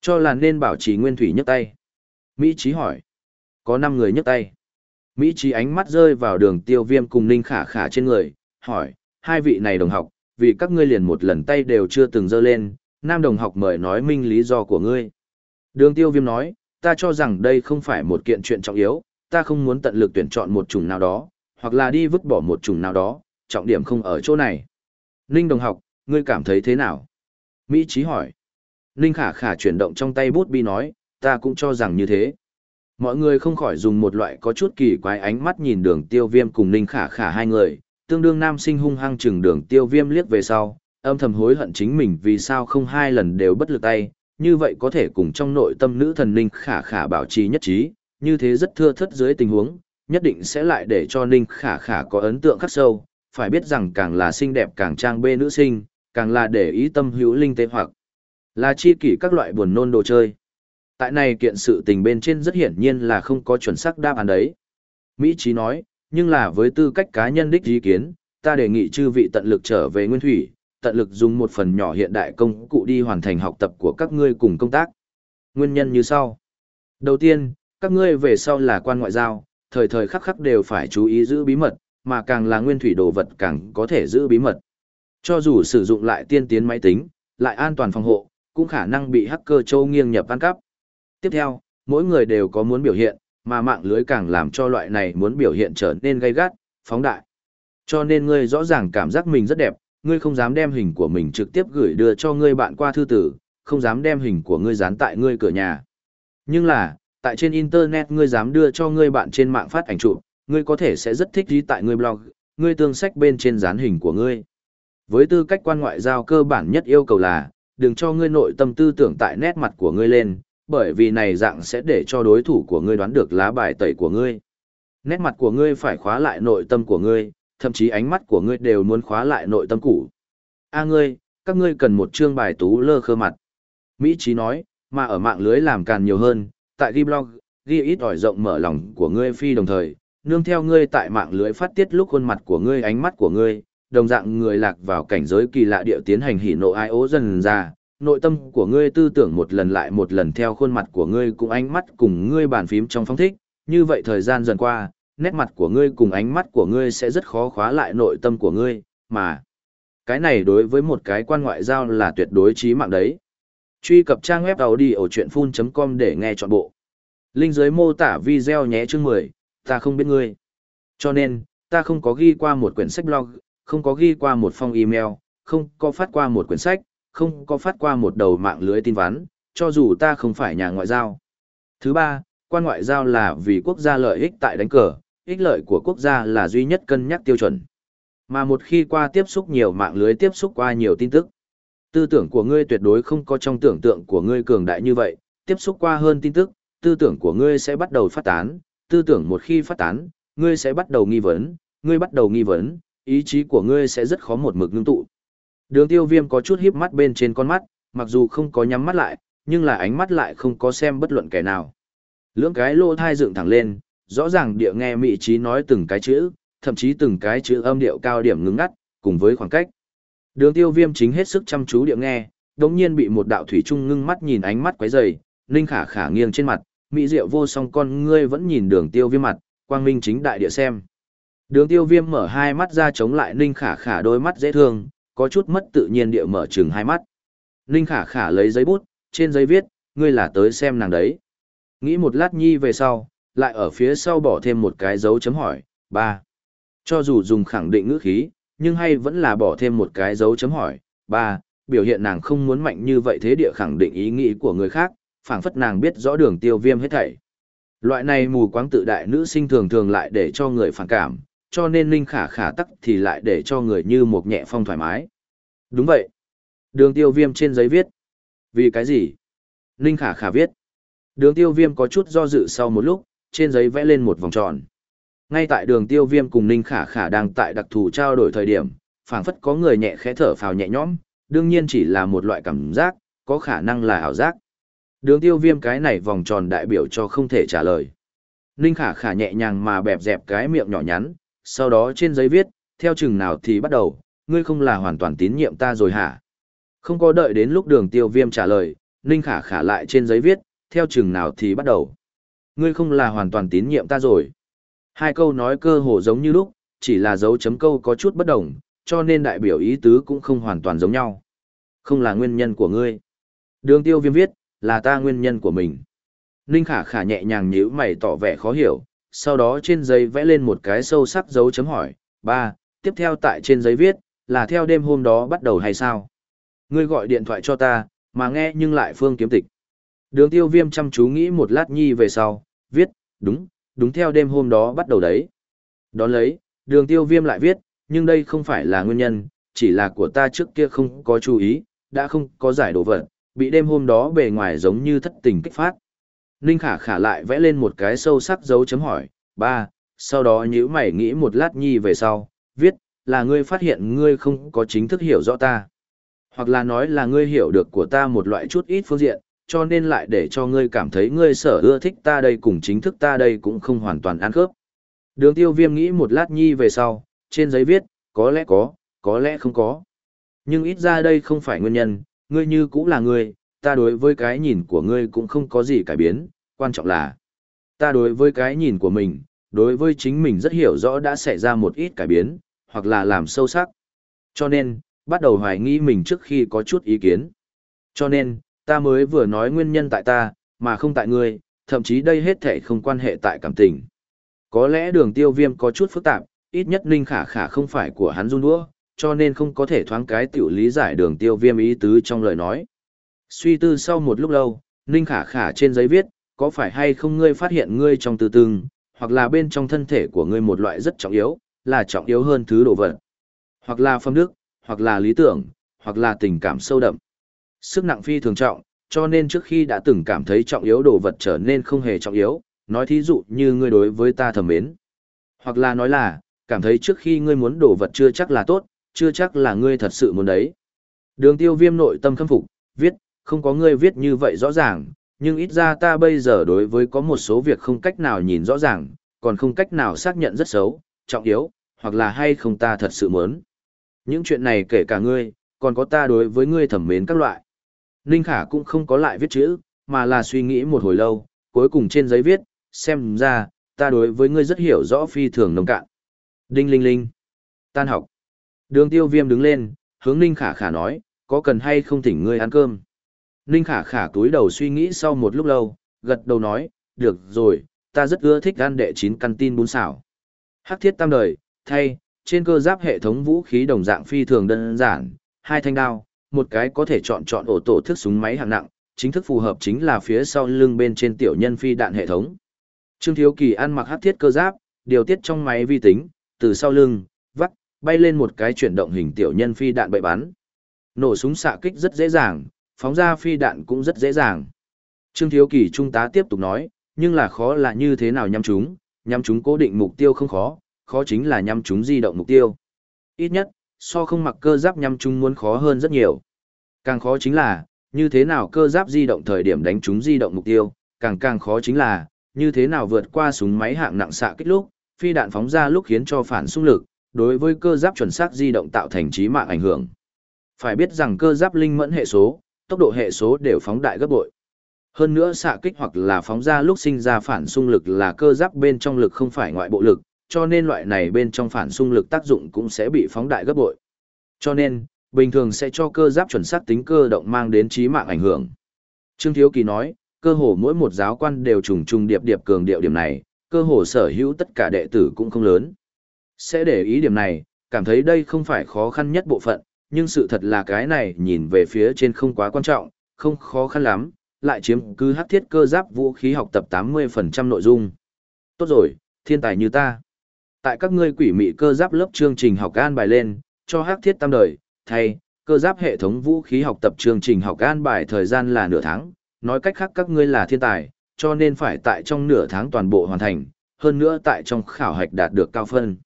Cho là nên bảo trì nguyên thủy nhấc tay. Mỹ trí hỏi. Có 5 người nhấc tay. Mỹ trí ánh mắt rơi vào đường tiêu viêm cùng ninh khả khả trên người, hỏi, hai vị này đồng học, vì các ngươi liền một lần tay đều chưa từng dơ lên, nam đồng học mời nói minh lý do của ngươi. Đường tiêu viêm nói, ta cho rằng đây không phải một kiện chuyện trọng yếu, ta không muốn tận lực tuyển chọn một chủng nào đó, hoặc là đi vứt bỏ một chủng nào đó, trọng điểm không ở chỗ này. Ninh đồng học, ngươi cảm thấy thế nào? Mỹ Chí hỏi. Ninh khả khả chuyển động trong tay bút bi nói, ta cũng cho rằng như thế. Mọi người không khỏi dùng một loại có chút kỳ quái ánh mắt nhìn đường tiêu viêm cùng Ninh khả khả hai người, tương đương nam sinh hung hăng chừng đường tiêu viêm liếc về sau, âm thầm hối hận chính mình vì sao không hai lần đều bất lực tay, như vậy có thể cùng trong nội tâm nữ thần Ninh khả khả bảo trì nhất trí, như thế rất thưa thất dưới tình huống, nhất định sẽ lại để cho Ninh khả khả có ấn tượng khắc sâu, phải biết rằng càng là xinh đẹp càng trang bê nữ sinh, càng là để ý tâm hữu linh tế hoặc là chi kỷ các loại buồn nôn đồ chơi. Tại này kiện sự tình bên trên rất hiển nhiên là không có chuẩn xác đáp án đấy. Mỹ Chí nói, nhưng là với tư cách cá nhân đích ý kiến, ta đề nghị chư vị tận lực trở về nguyên thủy, tận lực dùng một phần nhỏ hiện đại công cụ đi hoàn thành học tập của các ngươi cùng công tác. Nguyên nhân như sau. Đầu tiên, các ngươi về sau là quan ngoại giao, thời thời khắc khắc đều phải chú ý giữ bí mật, mà càng là nguyên thủy đồ vật càng có thể giữ bí mật. Cho dù sử dụng lại tiên tiến máy tính, lại an toàn phòng hộ, cũng khả năng bị hacker châu nghiêng nhập ăn cắp. Tiếp theo, mỗi người đều có muốn biểu hiện, mà mạng lưới càng làm cho loại này muốn biểu hiện trở nên gay gắt, phóng đại. Cho nên ngươi rõ ràng cảm giác mình rất đẹp, ngươi không dám đem hình của mình trực tiếp gửi đưa cho ngươi bạn qua thư tử, không dám đem hình của ngươi dán tại ngươi cửa nhà. Nhưng là, tại trên internet ngươi dám đưa cho ngươi bạn trên mạng phát ảnh chụp, ngươi có thể sẽ rất thích ý tại ngươi blog, ngươi tương sách bên trên dán hình của ngươi. Với tư cách quan ngoại giao cơ bản nhất yêu cầu là, đừng cho ngươi nội tâm tư tưởng tại nét mặt của ngươi lên, bởi vì này dạng sẽ để cho đối thủ của ngươi đoán được lá bài tẩy của ngươi. Nét mặt của ngươi phải khóa lại nội tâm của ngươi, thậm chí ánh mắt của ngươi đều muốn khóa lại nội tâm cũ. A ngươi, các ngươi cần một chương bài tú lơ khơ mặt. Mỹ Chí nói, mà ở mạng lưới làm càng nhiều hơn, tại ghi blog, ghi ít ỏi rộng mở lòng của ngươi phi đồng thời, nương theo ngươi tại mạng lưới phát tiết lúc khuôn mặt của ngươi ánh mắt của ngươi, đồng dạng người lạc vào cảnh giới kỳ lạ địa tiến hành hỉ nộ ai ố dần ra, nội tâm của ngươi tư tưởng một lần lại một lần theo khuôn mặt của ngươi cùng ánh mắt cùng ngươi bàn phím trong phong thích, như vậy thời gian dần qua, nét mặt của ngươi cùng ánh mắt của ngươi sẽ rất khó khóa lại nội tâm của ngươi, mà cái này đối với một cái quan ngoại giao là tuyệt đối chí mạng đấy. Truy cập trang web audio chuyện com để nghe trọn bộ. Linh dưới mô tả video nhé chương 10, ta không biết ngươi. Cho nên, ta không có ghi qua một quyển sách blog, không có ghi qua một phong email, không có phát qua một quyển sách, không có phát qua một đầu mạng lưới tin vắn, cho dù ta không phải nhà ngoại giao. Thứ ba, quan ngoại giao là vì quốc gia lợi ích tại đánh cờ, ích lợi của quốc gia là duy nhất cân nhắc tiêu chuẩn. Mà một khi qua tiếp xúc nhiều mạng lưới tiếp xúc qua nhiều tin tức, tư tưởng của ngươi tuyệt đối không có trong tưởng tượng của ngươi cường đại như vậy, tiếp xúc qua hơn tin tức, tư tưởng của ngươi sẽ bắt đầu phát tán, tư tưởng một khi phát tán, ngươi sẽ bắt đầu nghi vấn, ngươi bắt đầu nghi vấn, ý chí của ngươi sẽ rất khó một mực ngưng tụ. Đường tiêu viêm có chút híp mắt bên trên con mắt, mặc dù không có nhắm mắt lại, nhưng là ánh mắt lại không có xem bất luận kẻ nào. Lưỡng cái lô thai dựng thẳng lên, rõ ràng địa nghe mị trí nói từng cái chữ, thậm chí từng cái chữ âm điệu cao điểm ngứng ngắt, cùng với khoảng cách. Đường tiêu viêm chính hết sức chăm chú địa nghe, đống nhiên bị một đạo thủy trung ngưng mắt nhìn ánh mắt quấy dày, ninh khả khả nghiêng trên mặt, mỹ diệu vô song con ngươi vẫn nhìn đường tiêu viêm mặt, quang minh chính đại địa xem. Đường tiêu viêm mở hai mắt ra chống lại ninh khả khả đôi mắt dễ thương, có chút mất tự nhiên địa mở chừng hai mắt. Ninh khả khả lấy giấy bút, trên giấy viết, ngươi là tới xem nàng đấy. Nghĩ một lát nhi về sau, lại ở phía sau bỏ thêm một cái dấu chấm hỏi, ba. Cho dù dùng khẳng định ngữ khí, nhưng hay vẫn là bỏ thêm một cái dấu chấm hỏi, ba, biểu hiện nàng không muốn mạnh như vậy thế địa khẳng định ý nghĩ của người khác, phảng phất nàng biết rõ đường tiêu viêm hết thảy. Loại này mù quáng tự đại nữ sinh thường thường lại để cho người phản cảm, cho nên Ninh Khả Khả tắc thì lại để cho người như một nhẹ phong thoải mái. Đúng vậy. Đường tiêu viêm trên giấy viết. Vì cái gì? Ninh Khả Khả viết. Đường tiêu viêm có chút do dự sau một lúc, trên giấy vẽ lên một vòng tròn. Ngay tại đường tiêu viêm cùng Ninh Khả Khả đang tại đặc thù trao đổi thời điểm, phảng phất có người nhẹ khẽ thở phào nhẹ nhõm, đương nhiên chỉ là một loại cảm giác, có khả năng là ảo giác. Đường tiêu viêm cái này vòng tròn đại biểu cho không thể trả lời. Ninh Khả Khả nhẹ nhàng mà bẹp dẹp cái miệng nhỏ nhắn, sau đó trên giấy viết, theo chừng nào thì bắt đầu, ngươi không là hoàn toàn tín nhiệm ta rồi hả? Không có đợi đến lúc đường tiêu viêm trả lời, Ninh Khả Khả lại trên giấy viết, theo chừng nào thì bắt đầu. Ngươi không là hoàn toàn tín nhiệm ta rồi. Hai câu nói cơ hồ giống như lúc, chỉ là dấu chấm câu có chút bất đồng, cho nên đại biểu ý tứ cũng không hoàn toàn giống nhau. Không là nguyên nhân của ngươi. Đường tiêu viêm viết, là ta nguyên nhân của mình. Ninh khả khả nhẹ nhàng nhíu mày tỏ vẻ khó hiểu, sau đó trên giấy vẽ lên một cái sâu sắc dấu chấm hỏi. Ba, tiếp theo tại trên giấy viết, là theo đêm hôm đó bắt đầu hay sao? Ngươi gọi điện thoại cho ta, mà nghe nhưng lại phương kiếm tịch. Đường tiêu viêm chăm chú nghĩ một lát nhi về sau, viết, đúng, đúng theo đêm hôm đó bắt đầu đấy. Đón lấy, đường tiêu viêm lại viết, nhưng đây không phải là nguyên nhân, chỉ là của ta trước kia không có chú ý, đã không có giải đồ vật, bị đêm hôm đó bề ngoài giống như thất tình kích phát. Ninh khả khả lại vẽ lên một cái sâu sắc dấu chấm hỏi, ba, sau đó nhíu mày nghĩ một lát nhi về sau, viết, là ngươi phát hiện ngươi không có chính thức hiểu rõ ta. Hoặc là nói là ngươi hiểu được của ta một loại chút ít phương diện, cho nên lại để cho ngươi cảm thấy ngươi sở ưa thích ta đây cùng chính thức ta đây cũng không hoàn toàn ăn khớp. Đường tiêu viêm nghĩ một lát nhi về sau, trên giấy viết, có lẽ có, có lẽ không có. Nhưng ít ra đây không phải nguyên nhân, ngươi như cũng là ngươi, ta đối với cái nhìn của ngươi cũng không có gì cải biến, quan trọng là ta đối với cái nhìn của mình, đối với chính mình rất hiểu rõ đã xảy ra một ít cải biến, hoặc là làm sâu sắc. Cho nên, bắt đầu hoài nghi mình trước khi có chút ý kiến. Cho nên, ta mới vừa nói nguyên nhân tại ta, mà không tại ngươi, thậm chí đây hết thể không quan hệ tại cảm tình. Có lẽ đường tiêu viêm có chút phức tạp, ít nhất Ninh Khả Khả không phải của hắn run đũa, cho nên không có thể thoáng cái tiểu lý giải đường tiêu viêm ý tứ trong lời nói. Suy tư sau một lúc lâu, Ninh Khả Khả trên giấy viết, có phải hay không ngươi phát hiện ngươi trong tư tương, hoặc là bên trong thân thể của ngươi một loại rất trọng yếu, là trọng yếu hơn thứ đồ vật. Hoặc là phong đức, hoặc là lý tưởng, hoặc là tình cảm sâu đậm. Sức nặng phi thường trọng, cho nên trước khi đã từng cảm thấy trọng yếu đồ vật trở nên không hề trọng yếu, nói thí dụ như ngươi đối với ta thầm mến. Hoặc là nói là, cảm thấy trước khi ngươi muốn đồ vật chưa chắc là tốt, chưa chắc là ngươi thật sự muốn đấy. Đường tiêu viêm nội tâm khâm phục, viết, không có ngươi viết như vậy rõ ràng, nhưng ít ra ta bây giờ đối với có một số việc không cách nào nhìn rõ ràng, còn không cách nào xác nhận rất xấu, trọng yếu, hoặc là hay không ta thật sự muốn. Những chuyện này kể cả ngươi, còn có ta đối với ngươi thẩm mến các loại. Ninh Khả cũng không có lại viết chữ, mà là suy nghĩ một hồi lâu, cuối cùng trên giấy viết, xem ra, ta đối với ngươi rất hiểu rõ phi thường nông cạn. Đinh linh linh. Tan học. Đường tiêu viêm đứng lên, hướng Ninh Khả Khả nói, có cần hay không thỉnh ngươi ăn cơm. Ninh Khả Khả túi đầu suy nghĩ sau một lúc lâu, gật đầu nói, được rồi, ta rất ưa thích ăn đệ chín căn tin bún xào. Hắc thiết tam đời, thay, trên cơ giáp hệ thống vũ khí đồng dạng phi thường đơn giản, hai thanh đao, một cái có thể chọn chọn ổ tổ thức súng máy hạng nặng, chính thức phù hợp chính là phía sau lưng bên trên tiểu nhân phi đạn hệ thống. Trương Thiếu Kỳ ăn mặc hắc thiết cơ giáp, điều tiết trong máy vi tính, từ sau lưng, vắt, bay lên một cái chuyển động hình tiểu nhân phi đạn bậy bắn. Nổ súng xạ kích rất dễ dàng, phóng ra phi đạn cũng rất dễ dàng. Trương Thiếu Kỳ trung tá tiếp tục nói, nhưng là khó là như thế nào nhắm chúng, nhắm chúng cố định mục tiêu không khó, khó chính là nhắm chúng di động mục tiêu. Ít nhất, so không mặc cơ giáp nhắm chúng muốn khó hơn rất nhiều. Càng khó chính là, như thế nào cơ giáp di động thời điểm đánh chúng di động mục tiêu, càng càng khó chính là, như thế nào vượt qua súng máy hạng nặng xạ kích lúc, phi đạn phóng ra lúc khiến cho phản xung lực, đối với cơ giáp chuẩn xác di động tạo thành trí mạng ảnh hưởng. Phải biết rằng cơ giáp linh mẫn hệ số, tốc độ hệ số đều phóng đại gấp bội. Hơn nữa xạ kích hoặc là phóng ra lúc sinh ra phản xung lực là cơ giáp bên trong lực không phải ngoại bộ lực, cho nên loại này bên trong phản xung lực tác dụng cũng sẽ bị phóng đại gấp bội. Cho nên, bình thường sẽ cho cơ giáp chuẩn xác tính cơ động mang đến trí mạng ảnh hưởng. Trương Thiếu Kỳ nói, cơ hồ mỗi một giáo quan đều trùng trùng điệp điệp cường điệu điểm này, cơ hồ sở hữu tất cả đệ tử cũng không lớn. Sẽ để ý điểm này, cảm thấy đây không phải khó khăn nhất bộ phận, nhưng sự thật là cái này nhìn về phía trên không quá quan trọng, không khó khăn lắm, lại chiếm cứ hắc thiết cơ giáp vũ khí học tập 80% nội dung. Tốt rồi, thiên tài như ta. Tại các ngươi quỷ mị cơ giáp lớp chương trình học an bài lên, cho hắc thiết tam đời, thay, cơ giáp hệ thống vũ khí học tập chương trình học an bài thời gian là nửa tháng, nói cách khác các ngươi là thiên tài, cho nên phải tại trong nửa tháng toàn bộ hoàn thành, hơn nữa tại trong khảo hạch đạt được cao phân.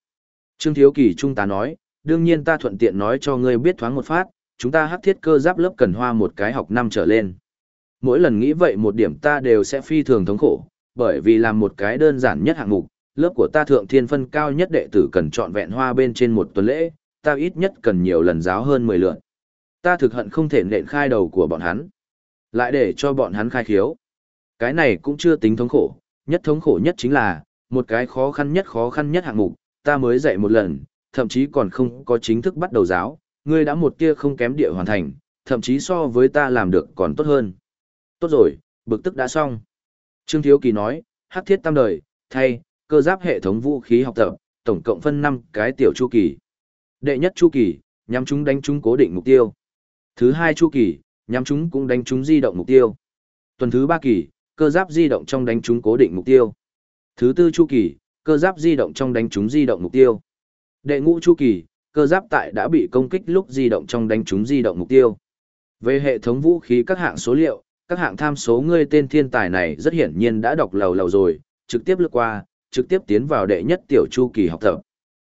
Trương Thiếu Kỳ Trung tá nói, đương nhiên ta thuận tiện nói cho ngươi biết thoáng một phát, chúng ta hắc thiết cơ giáp lớp cần hoa một cái học năm trở lên. Mỗi lần nghĩ vậy một điểm ta đều sẽ phi thường thống khổ, bởi vì làm một cái đơn giản nhất hạng mục, lớp của ta thượng thiên phân cao nhất đệ tử cần chọn vẹn hoa bên trên một tuần lễ, ta ít nhất cần nhiều lần giáo hơn 10 lượt. Ta thực hận không thể nện khai đầu của bọn hắn, lại để cho bọn hắn khai khiếu. Cái này cũng chưa tính thống khổ, nhất thống khổ nhất chính là, một cái khó khăn nhất khó khăn nhất hạng mục, ta mới dạy một lần, thậm chí còn không có chính thức bắt đầu giáo, ngươi đã một tia không kém địa hoàn thành, thậm chí so với ta làm được còn tốt hơn. Tốt rồi, bực tức đã xong. Trương Thiếu Kỳ nói, hắc thiết tam đời, thay, cơ giáp hệ thống vũ khí học tập, tổng cộng phân 5 cái tiểu chu kỳ. Đệ nhất chu kỳ, nhắm chúng đánh chúng cố định mục tiêu. Thứ hai chu kỳ, nhắm chúng cũng đánh chúng di động mục tiêu. Tuần thứ ba kỳ, cơ giáp di động trong đánh chúng cố định mục tiêu. Thứ tư chu kỳ, cơ giáp di động trong đánh chúng di động mục tiêu. Đệ ngũ chu kỳ, cơ giáp tại đã bị công kích lúc di động trong đánh trúng di động mục tiêu. Về hệ thống vũ khí các hạng số liệu, các hạng tham số ngươi tên thiên tài này rất hiển nhiên đã đọc lầu lầu rồi, trực tiếp lướt qua, trực tiếp tiến vào đệ nhất tiểu chu kỳ học tập.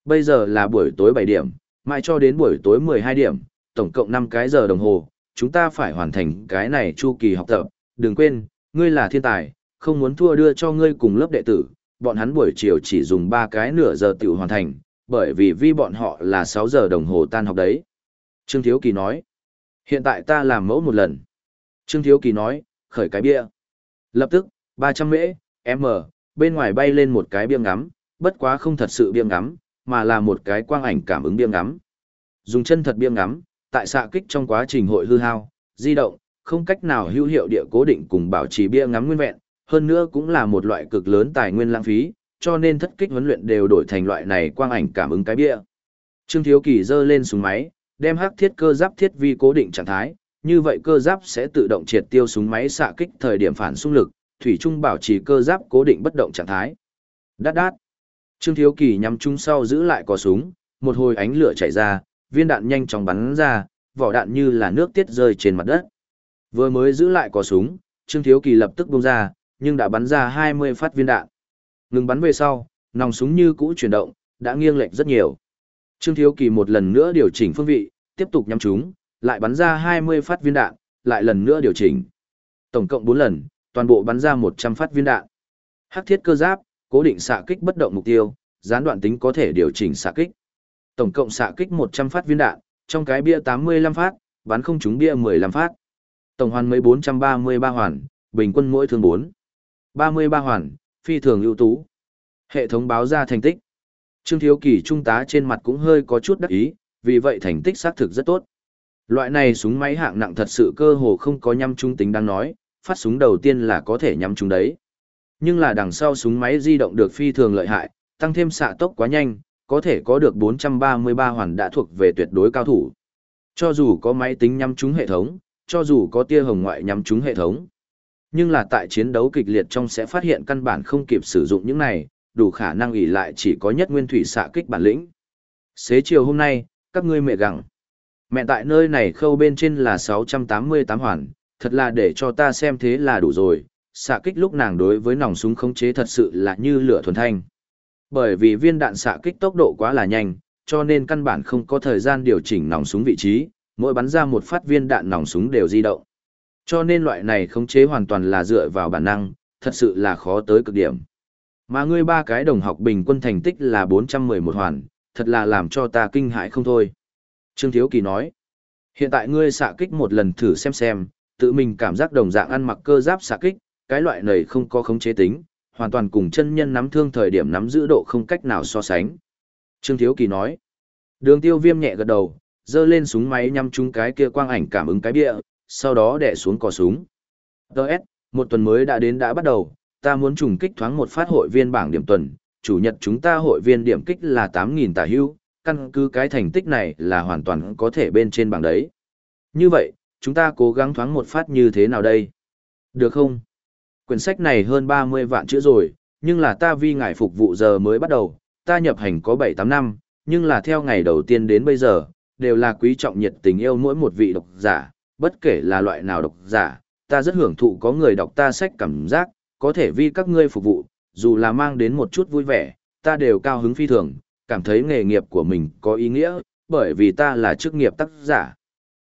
Bây giờ là buổi tối 7 điểm, mãi cho đến buổi tối 12 điểm, tổng cộng 5 cái giờ đồng hồ, chúng ta phải hoàn thành cái này chu kỳ học tập. Đừng quên, ngươi là thiên tài, không muốn thua đưa cho ngươi cùng lớp đệ tử, bọn hắn buổi chiều chỉ dùng 3 cái nửa giờ tiểu hoàn thành, bởi vì vi bọn họ là 6 giờ đồng hồ tan học đấy. Trương Thiếu Kỳ nói, hiện tại ta làm mẫu một lần. Trương Thiếu Kỳ nói, khởi cái bia. Lập tức, 300 mễ, m, bên ngoài bay lên một cái bia ngắm, bất quá không thật sự bia ngắm, mà là một cái quang ảnh cảm ứng bia ngắm. Dùng chân thật bia ngắm, tại xạ kích trong quá trình hội hư hao, di động, không cách nào hữu hiệu địa cố định cùng bảo trì bia ngắm nguyên vẹn, hơn nữa cũng là một loại cực lớn tài nguyên lãng phí, cho nên thất kích huấn luyện đều đổi thành loại này quang ảnh cảm ứng cái bia. Trương Thiếu Kỳ giơ lên súng máy, đem hắc thiết cơ giáp thiết vi cố định trạng thái, như vậy cơ giáp sẽ tự động triệt tiêu súng máy xạ kích thời điểm phản xung lực, thủy trung bảo trì cơ giáp cố định bất động trạng thái. Đát đát. Trương Thiếu Kỳ nhắm trúng sau giữ lại cò súng, một hồi ánh lửa chảy ra, viên đạn nhanh chóng bắn ra, vỏ đạn như là nước tiết rơi trên mặt đất. Vừa mới giữ lại cò súng, Trương Thiếu Kỳ lập tức bung ra, nhưng đã bắn ra 20 phát viên đạn. Ngừng bắn về sau, nòng súng như cũ chuyển động, đã nghiêng lệch rất nhiều. Trương Thiếu Kỳ một lần nữa điều chỉnh phương vị, tiếp tục nhắm chúng, lại bắn ra 20 phát viên đạn, lại lần nữa điều chỉnh. Tổng cộng 4 lần, toàn bộ bắn ra 100 phát viên đạn. Hắc thiết cơ giáp, cố định xạ kích bất động mục tiêu, gián đoạn tính có thể điều chỉnh xạ kích. Tổng cộng xạ kích 100 phát viên đạn, trong cái bia 85 phát, bắn không trúng bia 15 phát. Tổng hoàn mấy 433 hoàn, bình quân mỗi thương 4. 33 hoàn, phi thường ưu tú. Hệ thống báo ra thành tích. Trương Thiếu Kỳ trung tá trên mặt cũng hơi có chút đắc ý, vì vậy thành tích xác thực rất tốt. Loại này súng máy hạng nặng thật sự cơ hồ không có nhắm trung tính đang nói, phát súng đầu tiên là có thể nhắm trúng đấy. Nhưng là đằng sau súng máy di động được phi thường lợi hại, tăng thêm xạ tốc quá nhanh, có thể có được 433 hoàn đã thuộc về tuyệt đối cao thủ. Cho dù có máy tính nhắm trúng hệ thống, cho dù có tia hồng ngoại nhắm trúng hệ thống. Nhưng là tại chiến đấu kịch liệt trong sẽ phát hiện căn bản không kịp sử dụng những này, đủ khả năng ỷ lại chỉ có nhất nguyên thủy xạ kích bản lĩnh. Xế chiều hôm nay, các ngươi mẹ gặng. Mẹ tại nơi này khâu bên trên là 688 hoàn, thật là để cho ta xem thế là đủ rồi, xạ kích lúc nàng đối với nòng súng khống chế thật sự là như lửa thuần thanh. Bởi vì viên đạn xạ kích tốc độ quá là nhanh, cho nên căn bản không có thời gian điều chỉnh nòng súng vị trí, mỗi bắn ra một phát viên đạn nòng súng đều di động. Cho nên loại này khống chế hoàn toàn là dựa vào bản năng, thật sự là khó tới cực điểm. Mà ngươi ba cái đồng học bình quân thành tích là 411 hoàn, thật là làm cho ta kinh hãi không thôi. Trương Thiếu Kỳ nói, hiện tại ngươi xạ kích một lần thử xem xem, tự mình cảm giác đồng dạng ăn mặc cơ giáp xạ kích, cái loại này không có khống chế tính, hoàn toàn cùng chân nhân nắm thương thời điểm nắm giữ độ không cách nào so sánh. Trương Thiếu Kỳ nói, đường tiêu viêm nhẹ gật đầu, dơ lên súng máy nhắm trúng cái kia quang ảnh cảm ứng cái bịa, sau đó đẻ xuống cò súng. Đợt, một tuần mới đã đến đã bắt đầu, ta muốn trùng kích thoáng một phát hội viên bảng điểm tuần, chủ nhật chúng ta hội viên điểm kích là 8.000 tả hưu, căn cứ cái thành tích này là hoàn toàn có thể bên trên bảng đấy. Như vậy, chúng ta cố gắng thoáng một phát như thế nào đây? Được không? Quyển sách này hơn 30 vạn chữ rồi, nhưng là ta vì ngài phục vụ giờ mới bắt đầu, ta nhập hành có 7-8 năm, nhưng là theo ngày đầu tiên đến bây giờ, đều là quý trọng nhiệt tình yêu mỗi một vị độc giả, bất kể là loại nào độc giả, ta rất hưởng thụ có người đọc ta sách cảm giác, có thể vì các ngươi phục vụ, dù là mang đến một chút vui vẻ, ta đều cao hứng phi thường, cảm thấy nghề nghiệp của mình có ý nghĩa, bởi vì ta là chức nghiệp tác giả.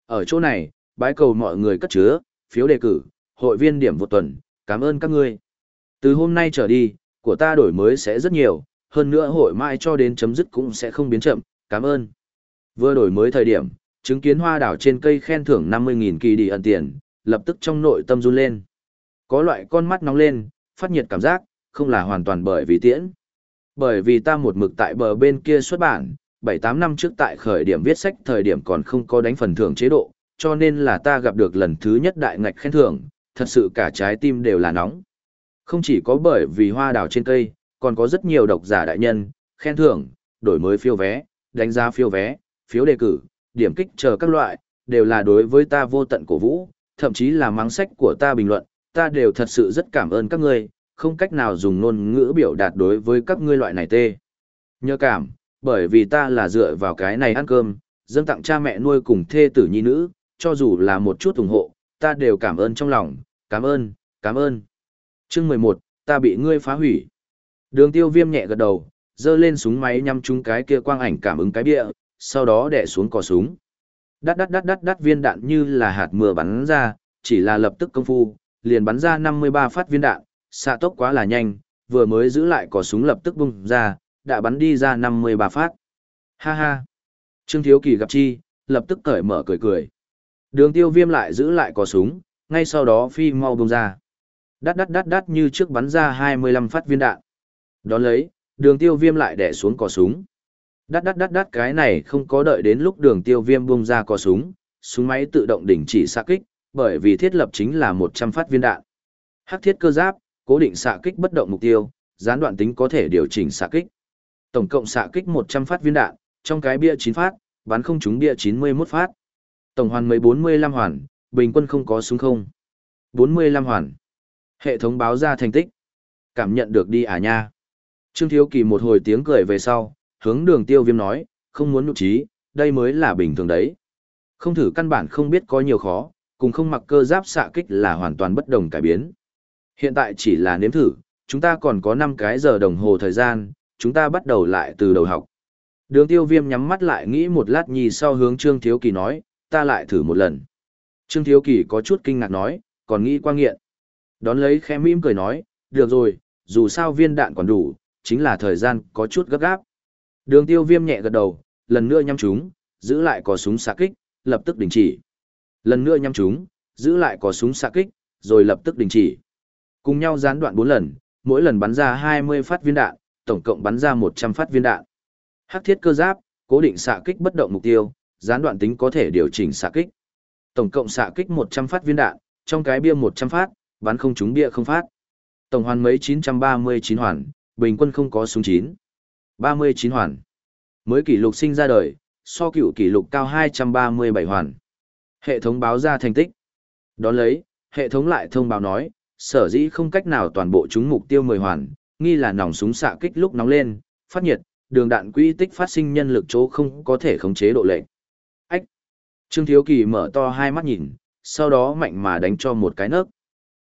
Ở chỗ này, bái cầu mọi người cất chứa, phiếu đề cử, hội viên điểm vụ tuần, cảm ơn các ngươi. Từ hôm nay trở đi, của ta đổi mới sẽ rất nhiều, hơn nữa hội mai cho đến chấm dứt cũng sẽ không biến chậm, cảm ơn. Vừa đổi mới thời điểm, chứng kiến hoa đảo trên cây khen thưởng 50.000 kỳ đi ẩn tiền, lập tức trong nội tâm run lên. Có loại con mắt nóng lên, phát nhiệt cảm giác, không là hoàn toàn bởi vì tiễn. Bởi vì ta một mực tại bờ bên kia xuất bản, 7-8 năm trước tại khởi điểm viết sách thời điểm còn không có đánh phần thưởng chế độ, cho nên là ta gặp được lần thứ nhất đại ngạch khen thưởng, thật sự cả trái tim đều là nóng. Không chỉ có bởi vì hoa đào trên cây, còn có rất nhiều độc giả đại nhân, khen thưởng, đổi mới phiếu vé, đánh giá phiếu vé, phiếu đề cử, điểm kích chờ các loại, đều là đối với ta vô tận cổ vũ, thậm chí là mắng sách của ta bình luận, ta đều thật sự rất cảm ơn các ngươi, không cách nào dùng ngôn ngữ biểu đạt đối với các ngươi loại này tê. Nhớ cảm, bởi vì ta là dựa vào cái này ăn cơm, dâng tặng cha mẹ nuôi cùng thê tử nhi nữ, cho dù là một chút ủng hộ, ta đều cảm ơn trong lòng, cảm ơn, cảm ơn. Chương 11, ta bị ngươi phá hủy. Đường tiêu viêm nhẹ gật đầu, dơ lên súng máy nhắm trúng cái kia quang ảnh cảm ứng cái bịa sau đó đẻ xuống cò súng. Đắt đắt đắt đắt đắt viên đạn như là hạt mưa bắn ra, chỉ là lập tức công phu, liền bắn ra 53 phát viên đạn, xạ tốc quá là nhanh, vừa mới giữ lại cò súng lập tức bung ra, đã bắn đi ra 53 phát. Ha ha. Trương Thiếu Kỳ gặp chi, lập tức cởi mở cười cười. Đường tiêu viêm lại giữ lại cò súng, ngay sau đó phi mau bung ra. Đắt đắt đắt đắt như trước bắn ra 25 phát viên đạn. Đón lấy, đường tiêu viêm lại đẻ xuống cò súng. Đắt đắt đắt đắt cái này không có đợi đến lúc đường tiêu viêm bung ra cò súng, súng máy tự động đỉnh chỉ xạ kích, bởi vì thiết lập chính là 100 phát viên đạn. Hắc thiết cơ giáp, cố định xạ kích bất động mục tiêu, gián đoạn tính có thể điều chỉnh xạ kích. Tổng cộng xạ kích 100 phát viên đạn, trong cái bia 9 phát, bắn không trúng bia 91 phát. Tổng hoàn 145 hoàn, bình quân không có súng không. 45 hoàn. Hệ thống báo ra thành tích. Cảm nhận được đi à nha. Trương Thiếu Kỳ một hồi tiếng cười về sau, hướng đường tiêu viêm nói, không muốn nụ trí, đây mới là bình thường đấy. Không thử căn bản không biết có nhiều khó, cùng không mặc cơ giáp xạ kích là hoàn toàn bất đồng cải biến. Hiện tại chỉ là nếm thử, chúng ta còn có 5 cái giờ đồng hồ thời gian, chúng ta bắt đầu lại từ đầu học. Đường tiêu viêm nhắm mắt lại nghĩ một lát nhì sau hướng Trương Thiếu Kỳ nói, ta lại thử một lần. Trương Thiếu Kỳ có chút kinh ngạc nói, còn nghĩ qua nghiện. Đón lấy khẽ mỉm cười nói, được rồi, dù sao viên đạn còn đủ, chính là thời gian có chút gấp gáp. Đường tiêu viêm nhẹ gật đầu, lần nữa nhắm chúng, giữ lại có súng xạ kích, lập tức đình chỉ. Lần nữa nhắm chúng, giữ lại có súng xạ kích, rồi lập tức đình chỉ. Cùng nhau gián đoạn 4 lần, mỗi lần bắn ra 20 phát viên đạn, tổng cộng bắn ra 100 phát viên đạn. Hắc thiết cơ giáp, cố định xạ kích bất động mục tiêu, gián đoạn tính có thể điều chỉnh xạ kích. Tổng cộng xạ kích 100 phát viên đạn, trong cái bia 100 phát, bắn không trúng bia không phát. Tổng hoàn mấy 939 hoàn, bình quân không có súng 9. 39 hoàn. Mới kỷ lục sinh ra đời, so cựu kỷ lục cao 237 hoàn. Hệ thống báo ra thành tích. Đón lấy, hệ thống lại thông báo nói, sở dĩ không cách nào toàn bộ chúng mục tiêu 10 hoàn, nghi là nòng súng xạ kích lúc nóng lên, phát nhiệt, đường đạn quỹ tích phát sinh nhân lực chỗ không có thể khống chế độ lệnh. Ách! Trương Thiếu Kỳ mở to hai mắt nhìn, sau đó mạnh mà đánh cho một cái nấc.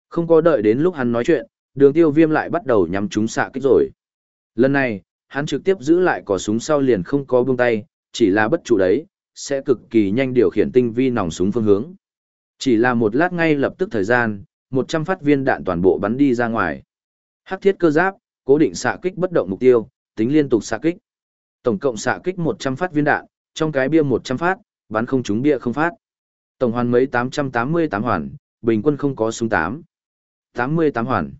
Không có đợi đến lúc hắn nói chuyện, đường tiêu viêm lại bắt đầu nhắm chúng xạ kích rồi. Lần này, hắn trực tiếp giữ lại cò súng sau liền không có buông tay, chỉ là bất chủ đấy, sẽ cực kỳ nhanh điều khiển tinh vi nòng súng phương hướng. Chỉ là một lát ngay lập tức thời gian, 100 phát viên đạn toàn bộ bắn đi ra ngoài. Hắc thiết cơ giáp, cố định xạ kích bất động mục tiêu, tính liên tục xạ kích. Tổng cộng xạ kích 100 phát viên đạn, trong cái bia 100 phát, bắn không trúng bia không phát. Tổng hoàn mấy 888 hoàn, bình quân không có súng 8. 88 hoàn.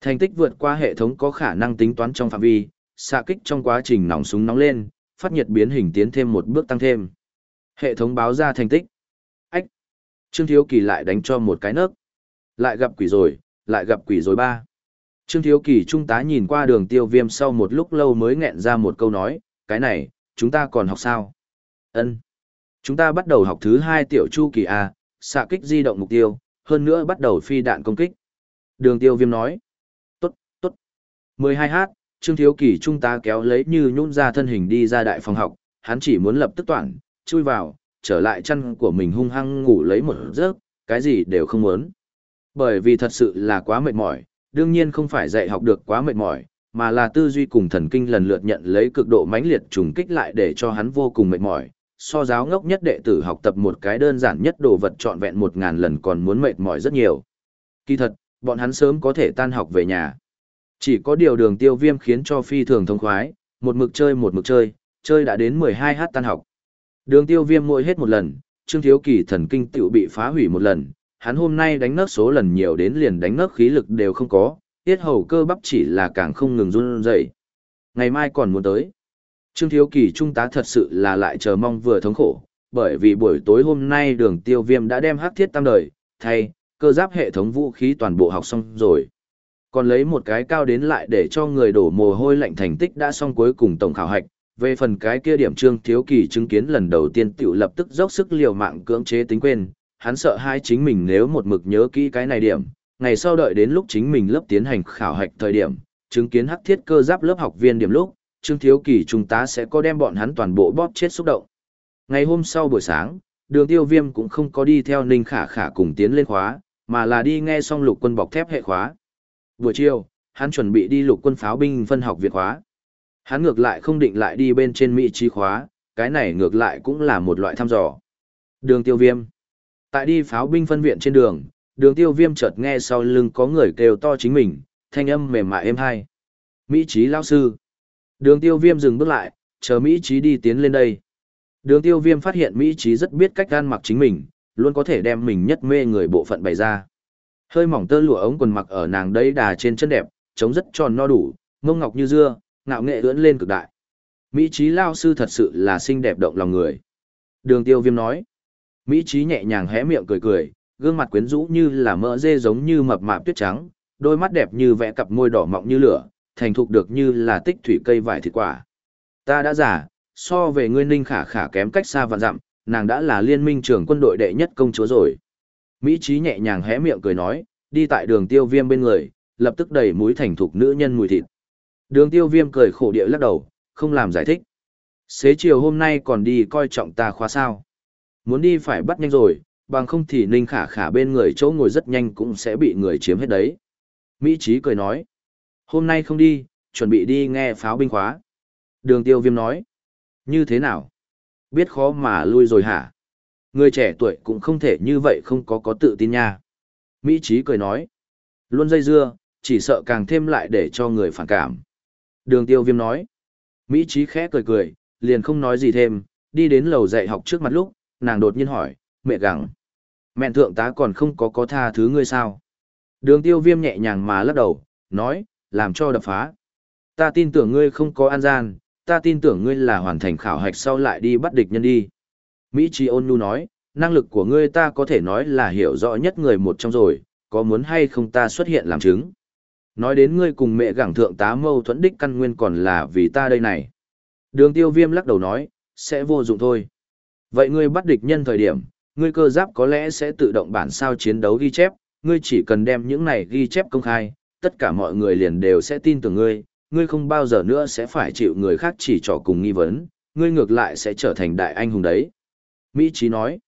Thành tích vượt qua hệ thống có khả năng tính toán trong phạm vi, xạ kích trong quá trình nòng súng nóng lên, phát nhiệt biến hình tiến thêm một bước tăng thêm. Hệ thống báo ra thành tích. Ách. Trương Thiếu Kỳ lại đánh cho một cái nấc. Lại gặp quỷ rồi, lại gặp quỷ rồi ba. Trương Thiếu Kỳ trung tá nhìn qua đường tiêu viêm sau một lúc lâu mới nghẹn ra một câu nói, cái này, chúng ta còn học sao? ân Chúng ta bắt đầu học thứ hai tiểu chu kỳ A, xạ kích di động mục tiêu, hơn nữa bắt đầu phi đạn công kích. Đường tiêu viêm nói, tốt, tốt. 12h, Trương Thiếu Kỳ trung tá kéo lấy như nhún ra thân hình đi ra đại phòng học, hắn chỉ muốn lập tức toản, chui vào, trở lại chăn của mình hung hăng ngủ lấy một giấc, cái gì đều không muốn. Bởi vì thật sự là quá mệt mỏi, đương nhiên không phải dạy học được quá mệt mỏi, mà là tư duy cùng thần kinh lần lượt nhận lấy cực độ mãnh liệt trùng kích lại để cho hắn vô cùng mệt mỏi. So giáo ngốc nhất đệ tử học tập một cái đơn giản nhất đồ vật trọn vẹn một ngàn lần còn muốn mệt mỏi rất nhiều. Kỳ thật, bọn hắn sớm có thể tan học về nhà. Chỉ có điều đường tiêu viêm khiến cho phi thường thông khoái, một mực chơi một mực chơi, chơi đã đến 12h tan học. Đường tiêu viêm mỗi hết một lần, Trương Thiếu Kỳ thần kinh tiểu bị phá hủy một lần, hắn hôm nay đánh nấc số lần nhiều đến liền đánh nấc khí lực đều không có, tiết hầu cơ bắp chỉ là càng không ngừng run rẩy. Ngày mai còn muốn tới. Trương Thiếu Kỳ trung tá thật sự là lại chờ mong vừa thống khổ, bởi vì buổi tối hôm nay đường tiêu viêm đã đem hắc thiết tam đời, thay, cơ giáp hệ thống vũ khí toàn bộ học xong rồi. Còn lấy một cái cao đến lại để cho người đổ mồ hôi lạnh thành tích đã xong cuối cùng tổng khảo hạch, về phần cái kia điểm Trương Thiếu Kỳ chứng kiến lần đầu tiên tiểu lập tức dốc sức liều mạng cưỡng chế tính quên, hắn sợ hai chính mình nếu một mực nhớ kỹ cái này điểm, ngày sau đợi đến lúc chính mình lớp tiến hành khảo hạch thời điểm, chứng kiến hắc thiết cơ giáp lớp học viên điểm lúc, Trương Thiếu Kỳ chúng ta sẽ có đem bọn hắn toàn bộ bóp chết xúc động. Ngày hôm sau buổi sáng, đường tiêu viêm cũng không có đi theo Ninh Khả Khả cùng tiến lên khóa, mà là đi nghe xong lục quân bọc thép hệ khóa. Buổi chiều, hắn chuẩn bị đi lục quân pháo binh phân học viện khóa. Hắn ngược lại không định lại đi bên trên Mỹ trí khóa, cái này ngược lại cũng là một loại thăm dò. Đường tiêu viêm. Tại đi pháo binh phân viện trên đường, đường tiêu viêm chợt nghe sau lưng có người kêu to chính mình, thanh âm mềm mại êm hai. Mỹ trí lao sư. Đường tiêu viêm dừng bước lại, chờ Mỹ trí đi tiến lên đây. Đường tiêu viêm phát hiện Mỹ trí rất biết cách gan mặc chính mình, luôn có thể đem mình nhất mê người bộ phận bày ra. Hơi mỏng tơ lụa ống quần mặc ở nàng đấy đà trên chân đẹp, trống rất tròn no đủ, mông ngọc như dưa, ngạo nghệ ưỡn lên cực đại. Mỹ trí lao sư thật sự là xinh đẹp động lòng người. Đường tiêu viêm nói. Mỹ trí nhẹ nhàng hé miệng cười cười, gương mặt quyến rũ như là mỡ dê giống như mập mạp tuyết trắng, đôi mắt đẹp như vẽ cặp môi đỏ mọng như lửa, thành thục được như là tích thủy cây vải thịt quả. Ta đã giả, so về ngươi ninh khả khả kém cách xa vạn dặm, nàng đã là liên minh trưởng quân đội đệ nhất công chúa rồi. Mỹ trí nhẹ nhàng hé miệng cười nói, đi tại đường tiêu viêm bên người, lập tức đẩy mũi thành thục nữ nhân mùi thịt. Đường tiêu viêm cười khổ địa lắc đầu, không làm giải thích. Xế chiều hôm nay còn đi coi trọng ta khóa sao. Muốn đi phải bắt nhanh rồi, bằng không thì Ninh Khả Khả bên người chỗ ngồi rất nhanh cũng sẽ bị người chiếm hết đấy. Mỹ Trí cười nói, hôm nay không đi, chuẩn bị đi nghe pháo binh khóa. Đường tiêu viêm nói, như thế nào? Biết khó mà lui rồi hả? Người trẻ tuổi cũng không thể như vậy không có có tự tin nha. Mỹ Trí cười nói, luôn dây dưa, chỉ sợ càng thêm lại để cho người phản cảm. Đường tiêu viêm nói, Mỹ Trí khẽ cười cười, liền không nói gì thêm, đi đến lầu dạy học trước mặt lúc, nàng đột nhiên hỏi, mẹ gặng. mẹn thượng tá còn không có có tha thứ ngươi sao? Đường tiêu viêm nhẹ nhàng mà lắc đầu, nói, làm cho đập phá. Ta tin tưởng ngươi không có an gian, ta tin tưởng ngươi là hoàn thành khảo hạch sau lại đi bắt địch nhân đi. Mỹ Chi ôn nhu nói, năng lực của ngươi ta có thể nói là hiểu rõ nhất người một trong rồi, có muốn hay không ta xuất hiện làm chứng. Nói đến ngươi cùng mẹ gẳng thượng tá mâu thuẫn đích căn nguyên còn là vì ta đây này. Đường tiêu viêm lắc đầu nói, sẽ vô dụng thôi. Vậy ngươi bắt địch nhân thời điểm, ngươi cơ giáp có lẽ sẽ tự động bản sao chiến đấu ghi chép, ngươi chỉ cần đem những này ghi chép công khai, tất cả mọi người liền đều sẽ tin tưởng ngươi, ngươi không bao giờ nữa sẽ phải chịu người khác chỉ trỏ cùng nghi vấn, ngươi ngược lại sẽ trở thành đại anh hùng đấy. Mỹ Chí nói,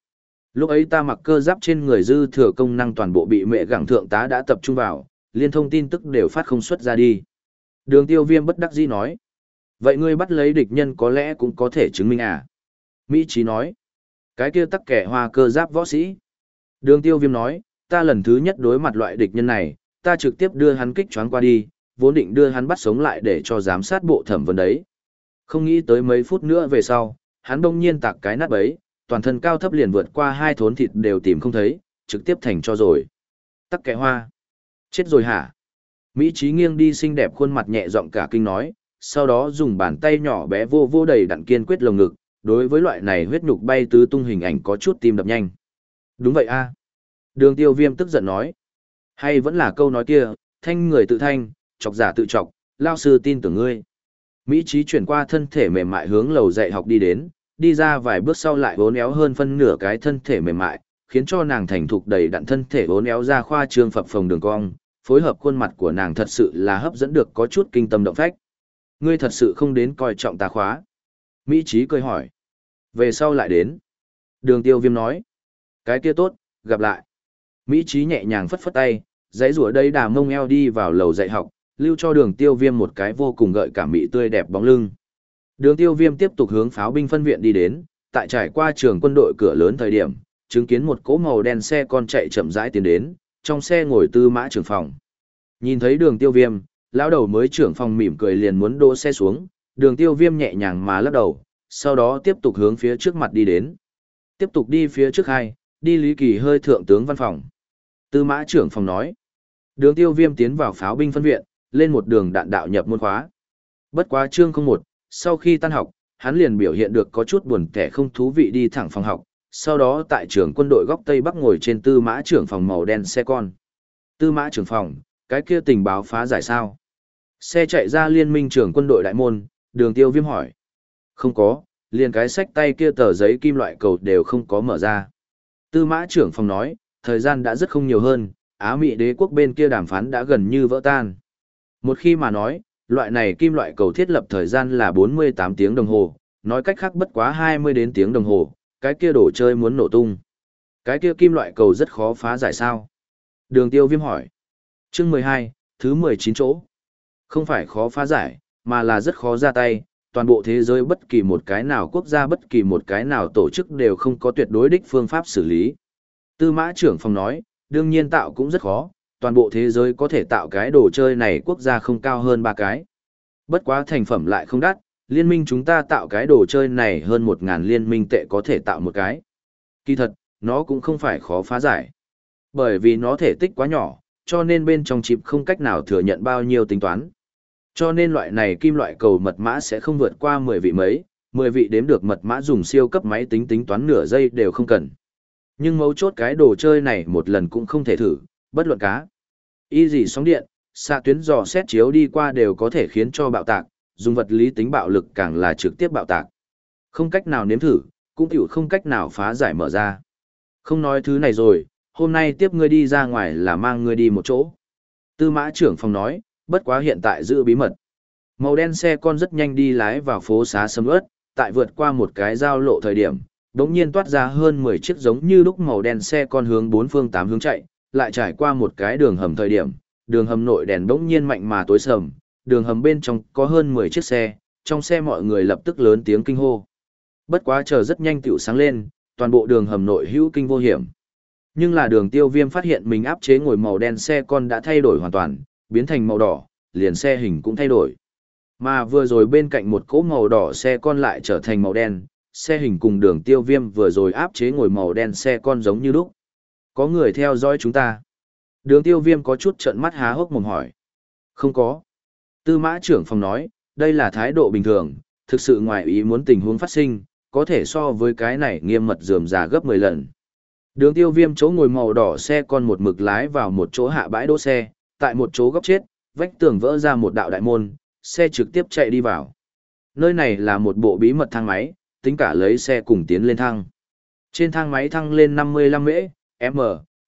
lúc ấy ta mặc cơ giáp trên người dư thừa công năng toàn bộ bị mẹ gẳng thượng tá đã tập trung vào, liên thông tin tức đều phát không xuất ra đi. Đường tiêu viêm bất đắc dĩ nói, vậy ngươi bắt lấy địch nhân có lẽ cũng có thể chứng minh à? Mỹ Chí nói, cái kia tắc kẻ hoa cơ giáp võ sĩ. Đường tiêu viêm nói, ta lần thứ nhất đối mặt loại địch nhân này, ta trực tiếp đưa hắn kích choáng qua đi, vốn định đưa hắn bắt sống lại để cho giám sát bộ thẩm vấn đấy. Không nghĩ tới mấy phút nữa về sau, hắn đông nhiên tạc cái nát bấy, toàn thân cao thấp liền vượt qua hai thốn thịt đều tìm không thấy, trực tiếp thành cho rồi. Tắc kẻ hoa. Chết rồi hả? Mỹ trí nghiêng đi xinh đẹp khuôn mặt nhẹ giọng cả kinh nói, sau đó dùng bàn tay nhỏ bé vô vô đầy đặn kiên quyết lồng ngực, đối với loại này huyết nhục bay tứ tung hình ảnh có chút tim đập nhanh. Đúng vậy a Đường tiêu viêm tức giận nói. Hay vẫn là câu nói kia, thanh người tự thanh, chọc giả tự chọc, lao sư tin tưởng ngươi. Mỹ trí chuyển qua thân thể mềm mại hướng lầu dạy học đi đến, đi ra vài bước sau lại vốn éo hơn phân nửa cái thân thể mềm mại, khiến cho nàng thành thục đầy đặn thân thể vốn éo ra khoa trương phập phồng đường cong, phối hợp khuôn mặt của nàng thật sự là hấp dẫn được có chút kinh tâm động phách. Ngươi thật sự không đến coi trọng ta khóa. Mỹ trí cười hỏi. Về sau lại đến. Đường tiêu viêm nói. Cái kia tốt, gặp lại. Mỹ trí nhẹ nhàng phất phất tay, dãy rùa đây đà mông eo đi vào lầu dạy học, lưu cho đường tiêu viêm một cái vô cùng gợi cảm mỹ tươi đẹp bóng lưng. Đường tiêu viêm tiếp tục hướng pháo binh phân viện đi đến, tại trải qua trường quân đội cửa lớn thời điểm, chứng kiến một cỗ màu đen xe con chạy chậm rãi tiến đến, trong xe ngồi tư mã trưởng phòng. Nhìn thấy đường tiêu viêm, lão đầu mới trưởng phòng mỉm cười liền muốn đỗ xe xuống, đường tiêu viêm nhẹ nhàng mà lắc đầu, sau đó tiếp tục hướng phía trước mặt đi đến. Tiếp tục đi phía trước hai, đi Lý Kỳ hơi thượng tướng văn phòng. Tư mã trưởng phòng nói. Đường tiêu viêm tiến vào pháo binh phân viện, lên một đường đạn đạo nhập môn khóa. Bất quá chương không một, sau khi tan học, hắn liền biểu hiện được có chút buồn kẻ không thú vị đi thẳng phòng học, sau đó tại trường quân đội góc Tây Bắc ngồi trên tư mã trưởng phòng màu đen xe con. Tư mã trưởng phòng, cái kia tình báo phá giải sao? Xe chạy ra liên minh trưởng quân đội đại môn, đường tiêu viêm hỏi. Không có, liền cái sách tay kia tờ giấy kim loại cầu đều không có mở ra. Tư mã trưởng phòng nói, thời gian đã rất không nhiều hơn, Á Mỹ đế quốc bên kia đàm phán đã gần như vỡ tan. Một khi mà nói, loại này kim loại cầu thiết lập thời gian là 48 tiếng đồng hồ, nói cách khác bất quá 20 đến tiếng đồng hồ, cái kia đồ chơi muốn nổ tung. Cái kia kim loại cầu rất khó phá giải sao? Đường tiêu viêm hỏi. Chương 12, thứ 19 chỗ. Không phải khó phá giải, mà là rất khó ra tay, toàn bộ thế giới bất kỳ một cái nào quốc gia bất kỳ một cái nào tổ chức đều không có tuyệt đối đích phương pháp xử lý. Tư mã trưởng phòng nói, đương nhiên tạo cũng rất khó, toàn bộ thế giới có thể tạo cái đồ chơi này quốc gia không cao hơn ba cái. Bất quá thành phẩm lại không đắt, liên minh chúng ta tạo cái đồ chơi này hơn một ngàn liên minh tệ có thể tạo một cái. Kỳ thật, nó cũng không phải khó phá giải. Bởi vì nó thể tích quá nhỏ, cho nên bên trong chip không cách nào thừa nhận bao nhiêu tính toán. Cho nên loại này kim loại cầu mật mã sẽ không vượt qua 10 vị mấy, 10 vị đếm được mật mã dùng siêu cấp máy tính tính toán nửa giây đều không cần. Nhưng mấu chốt cái đồ chơi này một lần cũng không thể thử, bất luận cá. Y gì sóng điện, xạ tuyến dò xét chiếu đi qua đều có thể khiến cho bạo tạc, dùng vật lý tính bạo lực càng là trực tiếp bạo tạc. Không cách nào nếm thử, cũng tiểu không cách nào phá giải mở ra. Không nói thứ này rồi, hôm nay tiếp ngươi đi ra ngoài là mang ngươi đi một chỗ. Tư mã trưởng phòng nói, bất quá hiện tại giữ bí mật. Màu đen xe con rất nhanh đi lái vào phố xá sầm ướt, tại vượt qua một cái giao lộ thời điểm, đống nhiên toát ra hơn 10 chiếc giống như lúc màu đen xe con hướng bốn phương tám hướng chạy, lại trải qua một cái đường hầm thời điểm, đường hầm nội đèn bỗng nhiên mạnh mà tối sầm, đường hầm bên trong có hơn 10 chiếc xe, trong xe mọi người lập tức lớn tiếng kinh hô. Bất quá chờ rất nhanh tiểu sáng lên, toàn bộ đường hầm nội hữu kinh vô hiểm. Nhưng là đường tiêu viêm phát hiện mình áp chế ngồi màu đen xe con đã thay đổi hoàn toàn, biến thành màu đỏ, liền xe hình cũng thay đổi. Mà vừa rồi bên cạnh một cỗ màu đỏ xe con lại trở thành màu đen, xe hình cùng đường tiêu viêm vừa rồi áp chế ngồi màu đen xe con giống như lúc. Có người theo dõi chúng ta. Đường tiêu viêm có chút trận mắt há hốc mồm hỏi. Không có. Tư mã trưởng phòng nói, đây là thái độ bình thường, thực sự ngoài ý muốn tình huống phát sinh, có thể so với cái này nghiêm mật dườm già gấp 10 lần. Đường tiêu viêm chỗ ngồi màu đỏ xe con một mực lái vào một chỗ hạ bãi đỗ xe, tại một chỗ góc chết, vách tường vỡ ra một đạo đại môn, xe trực tiếp chạy đi vào. Nơi này là một bộ bí mật thang máy, tính cả lấy xe cùng tiến lên thang. Trên thang máy thăng lên 55 mễ, m,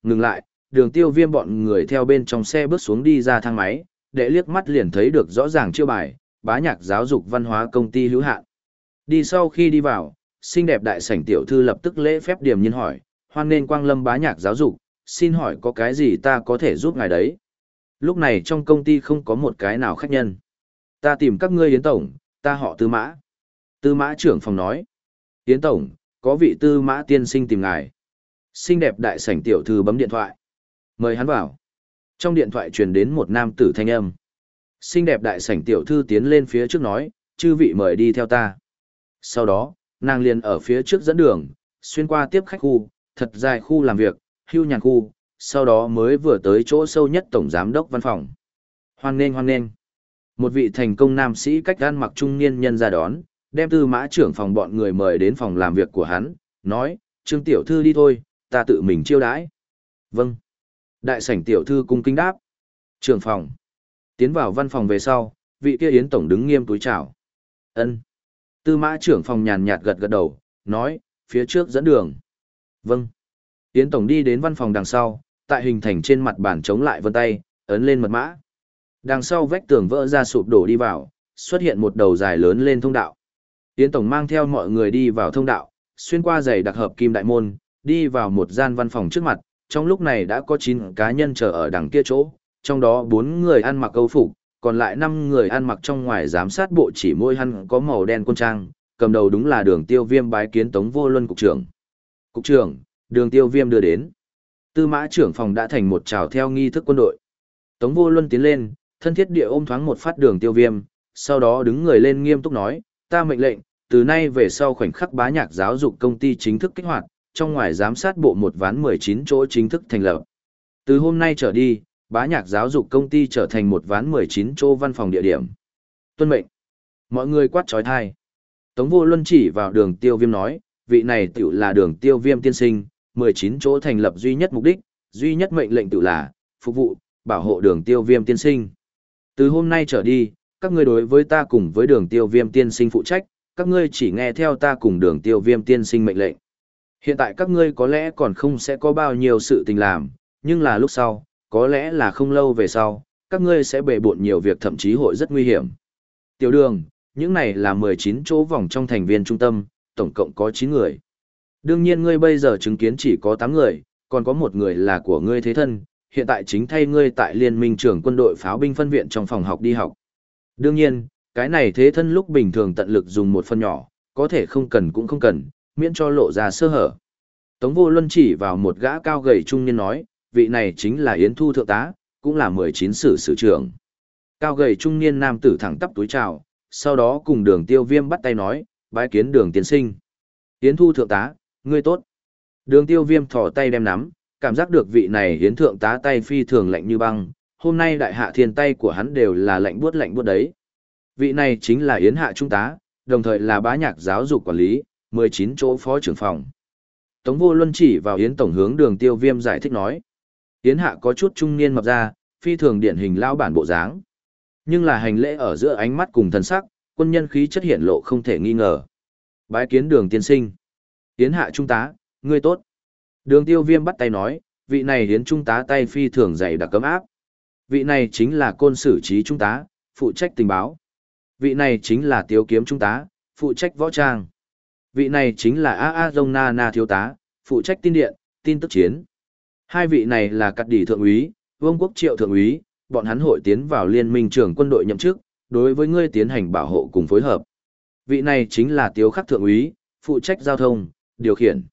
ngừng lại, đường tiêu viêm bọn người theo bên trong xe bước xuống đi ra thang máy, để liếc mắt liền thấy được rõ ràng chiêu bài, bá nhạc giáo dục văn hóa công ty hữu hạn. Đi sau khi đi vào, xinh đẹp đại sảnh tiểu thư lập tức lễ phép điểm nhiên hỏi, hoan nên quang lâm bá nhạc giáo dục, xin hỏi có cái gì ta có thể giúp ngài đấy. Lúc này trong công ty không có một cái nào khách nhân. Ta tìm các ngươi Yến Tổng, ta họ Tư Mã. Tư Mã trưởng phòng nói. Yến Tổng, có vị Tư Mã tiên sinh tìm ngài. Xinh đẹp đại sảnh tiểu thư bấm điện thoại. Mời hắn vào. Trong điện thoại truyền đến một nam tử thanh âm. Xinh đẹp đại sảnh tiểu thư tiến lên phía trước nói, chư vị mời đi theo ta. Sau đó, nàng liền ở phía trước dẫn đường, xuyên qua tiếp khách khu, thật dài khu làm việc, hưu nhàn khu, sau đó mới vừa tới chỗ sâu nhất tổng giám đốc văn phòng. Hoan nghênh hoan nghênh. Một vị thành công nam sĩ cách gan mặc trung niên nhân ra đón, đem tư mã trưởng phòng bọn người mời đến phòng làm việc của hắn, nói, Trương Tiểu Thư đi thôi, ta tự mình chiêu đãi. Vâng. Đại sảnh Tiểu Thư cung kính đáp. Trưởng phòng. Tiến vào văn phòng về sau, vị kia Yến Tổng đứng nghiêm túi chào. ân Tư mã trưởng phòng nhàn nhạt gật gật đầu, nói, phía trước dẫn đường. Vâng. Yến Tổng đi đến văn phòng đằng sau, tại hình thành trên mặt bàn chống lại vân tay, ấn lên mật mã. Đằng sau vách tường vỡ ra sụp đổ đi vào, xuất hiện một đầu dài lớn lên thông đạo. Yến Tổng mang theo mọi người đi vào thông đạo, xuyên qua giày đặc hợp kim đại môn, đi vào một gian văn phòng trước mặt, trong lúc này đã có 9 cá nhân chờ ở đằng kia chỗ, trong đó 4 người ăn mặc câu phục, còn lại 5 người ăn mặc trong ngoài giám sát bộ chỉ môi hắn có màu đen quân trang, cầm đầu đúng là đường tiêu viêm bái kiến Tống Vô Luân Cục trưởng. Cục trưởng, đường tiêu viêm đưa đến. Tư mã trưởng phòng đã thành một trào theo nghi thức quân đội. Tống Vô Luân tiến lên, thân thiết địa ôm thoáng một phát đường tiêu viêm, sau đó đứng người lên nghiêm túc nói, ta mệnh lệnh, từ nay về sau khoảnh khắc bá nhạc giáo dục công ty chính thức kích hoạt, trong ngoài giám sát bộ một ván 19 chỗ chính thức thành lập. Từ hôm nay trở đi, bá nhạc giáo dục công ty trở thành một ván 19 chỗ văn phòng địa điểm. Tuân mệnh. Mọi người quát trói thai. Tống vô luân chỉ vào đường tiêu viêm nói, vị này tiểu là đường tiêu viêm tiên sinh, 19 chỗ thành lập duy nhất mục đích, duy nhất mệnh lệnh tự là, phục vụ, bảo hộ đường tiêu viêm tiên sinh. Từ hôm nay trở đi, các ngươi đối với ta cùng với đường tiêu viêm tiên sinh phụ trách, các ngươi chỉ nghe theo ta cùng đường tiêu viêm tiên sinh mệnh lệnh. Hiện tại các ngươi có lẽ còn không sẽ có bao nhiêu sự tình làm, nhưng là lúc sau, có lẽ là không lâu về sau, các ngươi sẽ bề bộn nhiều việc thậm chí hội rất nguy hiểm. Tiểu đường, những này là 19 chỗ vòng trong thành viên trung tâm, tổng cộng có 9 người. Đương nhiên ngươi bây giờ chứng kiến chỉ có 8 người, còn có một người là của ngươi thế thân, hiện tại chính thay ngươi tại liên minh trưởng quân đội pháo binh phân viện trong phòng học đi học. Đương nhiên, cái này thế thân lúc bình thường tận lực dùng một phần nhỏ, có thể không cần cũng không cần, miễn cho lộ ra sơ hở. Tống vô luân chỉ vào một gã cao gầy trung niên nói, vị này chính là Yến Thu Thượng tá, cũng là 19 sử sử trưởng. Cao gầy trung niên nam tử thẳng tắp túi chào, sau đó cùng đường tiêu viêm bắt tay nói, bái kiến đường tiến sinh. Yến Thu Thượng tá, ngươi tốt. Đường tiêu viêm thỏ tay đem nắm, cảm giác được vị này Yến Thượng tá tay phi thường lạnh như băng, hôm nay đại hạ thiên tay của hắn đều là lạnh buốt lạnh buốt đấy. Vị này chính là Yến Hạ Trung tá, đồng thời là bá nhạc giáo dục quản lý, 19 chỗ phó trưởng phòng. Tống vô luân chỉ vào Yến Tổng hướng đường tiêu viêm giải thích nói. Yến Hạ có chút trung niên mập ra, phi thường điển hình lao bản bộ dáng. Nhưng là hành lễ ở giữa ánh mắt cùng thần sắc, quân nhân khí chất hiện lộ không thể nghi ngờ. Bái kiến đường tiên sinh. Yến Hạ Trung tá, ngươi tốt. Đường tiêu viêm bắt tay nói, vị này Yến Trung tá tay phi thường dày đặc cấm áp. Vị này chính là côn sử trí Trung tá, phụ trách tình báo. Vị này chính là Tiếu Kiếm Trung tá, phụ trách võ trang. Vị này chính là A A Dông Na Na thiếu tá, phụ trách tin điện, tin tức chiến. Hai vị này là cắt đỉ thượng úy, vương quốc triệu thượng úy, bọn hắn hội tiến vào liên minh trưởng quân đội nhậm chức, đối với ngươi tiến hành bảo hộ cùng phối hợp. Vị này chính là Tiếu Khắc thượng úy, phụ trách giao thông, điều khiển.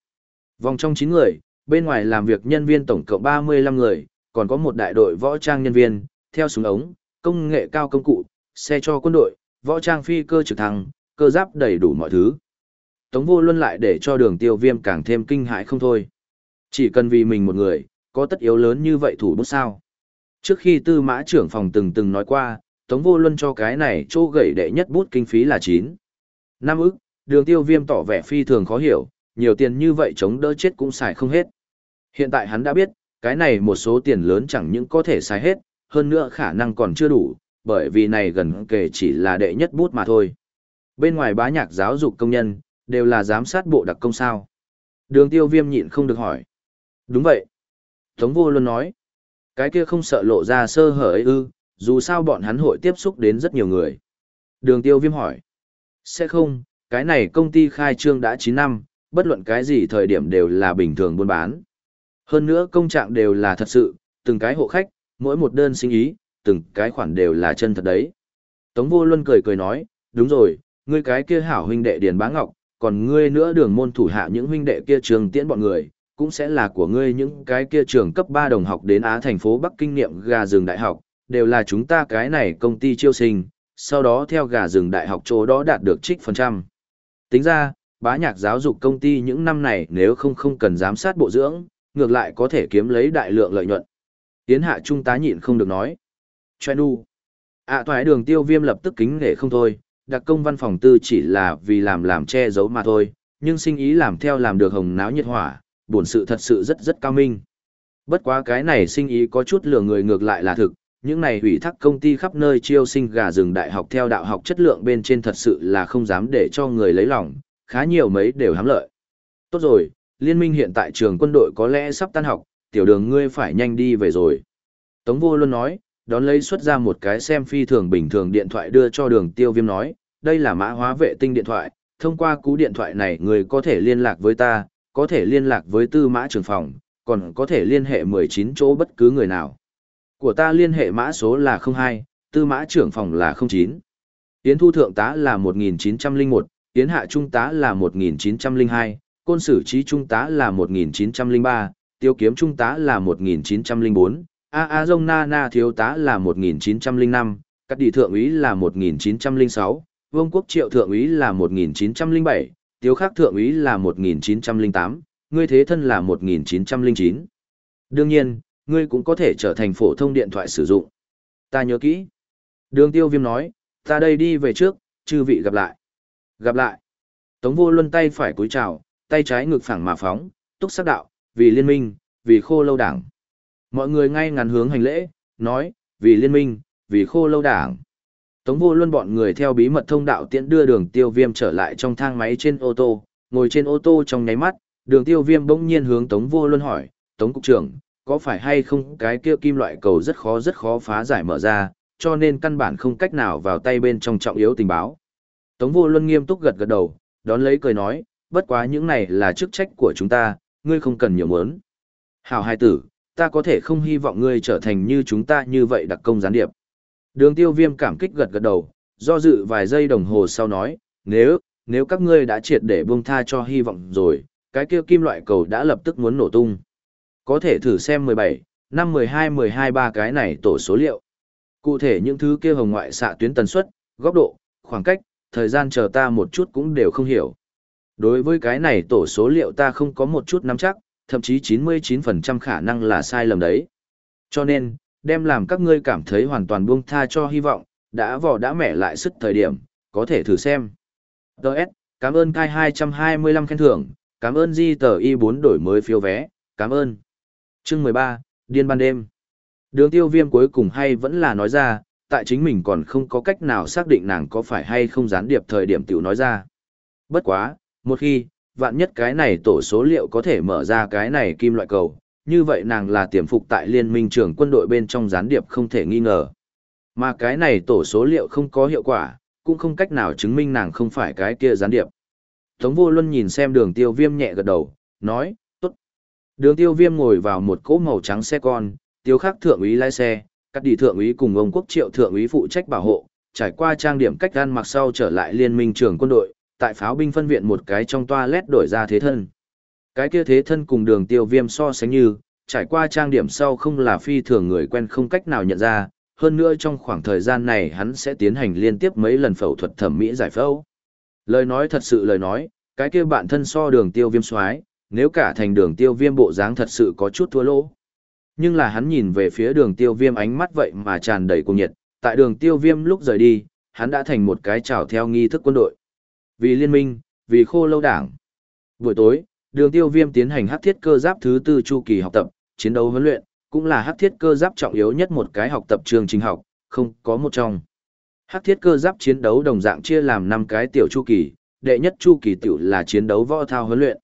Vòng trong chín người, bên ngoài làm việc nhân viên tổng cộng 35 người, còn có một đại đội võ trang nhân viên, theo súng ống, công nghệ cao công cụ, xe cho quân đội, võ trang phi cơ trực thăng, cơ giáp đầy đủ mọi thứ. Tống vô luân lại để cho đường tiêu viêm càng thêm kinh hãi không thôi. Chỉ cần vì mình một người, có tất yếu lớn như vậy thủ bút sao. Trước khi tư mã trưởng phòng từng từng nói qua, Tống vô luân cho cái này chỗ gậy đệ nhất bút kinh phí là 9. Năm ức, đường tiêu viêm tỏ vẻ phi thường khó hiểu, nhiều tiền như vậy chống đỡ chết cũng xài không hết. Hiện tại hắn đã biết, cái này một số tiền lớn chẳng những có thể xài hết, hơn nữa khả năng còn chưa đủ, bởi vì này gần kể chỉ là đệ nhất bút mà thôi. Bên ngoài bá nhạc giáo dục công nhân, đều là giám sát bộ đặc công sao. Đường tiêu viêm nhịn không được hỏi. Đúng vậy. Tống vô luôn nói. Cái kia không sợ lộ ra sơ hở ấy ư, dù sao bọn hắn hội tiếp xúc đến rất nhiều người. Đường tiêu viêm hỏi. Sẽ không, cái này công ty khai trương đã 9 năm, bất luận cái gì thời điểm đều là bình thường buôn bán. Hơn nữa công trạng đều là thật sự, từng cái hộ khách, mỗi một đơn sinh ý, từng cái khoản đều là chân thật đấy. Tống vô luân cười cười nói, đúng rồi, ngươi cái kia hảo huynh đệ Điền Bá Ngọc, còn ngươi nữa đường môn thủ hạ những huynh đệ kia trường tiễn bọn người, cũng sẽ là của ngươi những cái kia trường cấp 3 đồng học đến Á thành phố Bắc Kinh niệm gà rừng đại học, đều là chúng ta cái này công ty chiêu sinh, sau đó theo gà rừng đại học chỗ đó đạt được trích phần trăm. Tính ra, bá nhạc giáo dục công ty những năm này nếu không không cần giám sát bộ dưỡng, ngược lại có thể kiếm lấy đại lượng lợi nhuận. Tiến hạ trung tá nhịn không được nói. Choe nu. ạ à, đường tiêu viêm lập tức kính nể không thôi, đặc công văn phòng tư chỉ là vì làm làm che giấu mà thôi, nhưng sinh ý làm theo làm được hồng náo nhiệt hỏa, buồn sự thật sự rất rất cao minh. Bất quá cái này sinh ý có chút lừa người ngược lại là thực, những này hủy thác công ty khắp nơi chiêu sinh gà rừng đại học theo đạo học chất lượng bên trên thật sự là không dám để cho người lấy lòng, khá nhiều mấy đều hám lợi. Tốt rồi, liên minh hiện tại trường quân đội có lẽ sắp tan học, tiểu đường ngươi phải nhanh đi về rồi. Tống vô luôn nói, đón lấy xuất ra một cái xem phi thường bình thường điện thoại đưa cho đường tiêu viêm nói, đây là mã hóa vệ tinh điện thoại, thông qua cú điện thoại này người có thể liên lạc với ta, có thể liên lạc với tư mã trường phòng, còn có thể liên hệ 19 chỗ bất cứ người nào. Của ta liên hệ mã số là 02, tư mã trưởng phòng là 09. Yến thu thượng tá là 1901, Yến hạ trung tá là 1902, côn sử trí trung tá là 1903, tiêu kiếm trung tá là 1904, A A Dông Na Na thiếu tá là 1905, các đi thượng úy là 1906, vương quốc triệu thượng úy là 1907, Tiếu khắc thượng úy là 1908, ngươi thế thân là 1909. Đương nhiên, ngươi cũng có thể trở thành phổ thông điện thoại sử dụng. Ta nhớ kỹ. Đường tiêu viêm nói, ta đây đi về trước, chư vị gặp lại. Gặp lại. Tống vô luân tay phải cúi chào, tay trái ngực phẳng mà phóng, túc sắc đạo, vì liên minh, vì khô lâu đảng. Mọi người ngay ngắn hướng hành lễ, nói, vì liên minh, vì khô lâu đảng. Tống vô luân bọn người theo bí mật thông đạo tiễn đưa đường tiêu viêm trở lại trong thang máy trên ô tô, ngồi trên ô tô trong nháy mắt, đường tiêu viêm bỗng nhiên hướng Tống vô luân hỏi, Tống cục trưởng, có phải hay không cái kia kim loại cầu rất khó rất khó phá giải mở ra, cho nên căn bản không cách nào vào tay bên trong trọng yếu tình báo. Tống vô luân nghiêm túc gật gật đầu, đón lấy cười nói, bất quá những này là chức trách của chúng ta, ngươi không cần nhiều mớn. Hảo hai tử, ta có thể không hy vọng ngươi trở thành như chúng ta như vậy đặc công gián điệp. Đường tiêu viêm cảm kích gật gật đầu, do dự vài giây đồng hồ sau nói, nếu, nếu các ngươi đã triệt để buông tha cho hy vọng rồi, cái kia kim loại cầu đã lập tức muốn nổ tung. Có thể thử xem 17, năm 12 12 ba cái này tổ số liệu. Cụ thể những thứ kia hồng ngoại xạ tuyến tần suất, góc độ, khoảng cách, thời gian chờ ta một chút cũng đều không hiểu. Đối với cái này tổ số liệu ta không có một chút nắm chắc, thậm chí 99% khả năng là sai lầm đấy. Cho nên, đem làm các ngươi cảm thấy hoàn toàn buông tha cho hy vọng, đã vỏ đã mẻ lại sức thời điểm, có thể thử xem. Đợt, cảm ơn Kai 225 khen thưởng, cảm ơn Di tờ Y4 đổi mới phiếu vé, cảm ơn. Chương 13, Điên ban đêm. Đường tiêu viêm cuối cùng hay vẫn là nói ra, tại chính mình còn không có cách nào xác định nàng có phải hay không gián điệp thời điểm tiểu nói ra. Bất quá, một khi, vạn nhất cái này tổ số liệu có thể mở ra cái này kim loại cầu, như vậy nàng là tiềm phục tại liên minh trưởng quân đội bên trong gián điệp không thể nghi ngờ. Mà cái này tổ số liệu không có hiệu quả, cũng không cách nào chứng minh nàng không phải cái kia gián điệp. Tống vô luân nhìn xem đường tiêu viêm nhẹ gật đầu, nói, tốt. Đường tiêu viêm ngồi vào một cỗ màu trắng xe con, tiêu khắc thượng úy lái xe, các đi thượng úy cùng ông quốc triệu thượng úy phụ trách bảo hộ, trải qua trang điểm cách gan mặc sau trở lại liên minh trưởng quân đội, tại pháo binh phân viện một cái trong toa lét đổi ra thế thân. Cái kia thế thân cùng đường tiêu viêm so sánh như, trải qua trang điểm sau không là phi thường người quen không cách nào nhận ra, hơn nữa trong khoảng thời gian này hắn sẽ tiến hành liên tiếp mấy lần phẫu thuật thẩm mỹ giải phẫu. Lời nói thật sự lời nói, cái kia bạn thân so đường tiêu viêm xoái, nếu cả thành đường tiêu viêm bộ dáng thật sự có chút thua lỗ. Nhưng là hắn nhìn về phía đường tiêu viêm ánh mắt vậy mà tràn đầy cùng nhiệt, tại đường tiêu viêm lúc rời đi, hắn đã thành một cái trào theo nghi thức quân đội. Vì liên minh, vì khô lâu đảng. Buổi tối, đường tiêu viêm tiến hành hắc thiết cơ giáp thứ tư chu kỳ học tập, chiến đấu huấn luyện, cũng là hắc thiết cơ giáp trọng yếu nhất một cái học tập trường trình học, không có một trong. Hắc thiết cơ giáp chiến đấu đồng dạng chia làm 5 cái tiểu chu kỳ, đệ nhất chu kỳ tiểu là chiến đấu võ thao huấn luyện.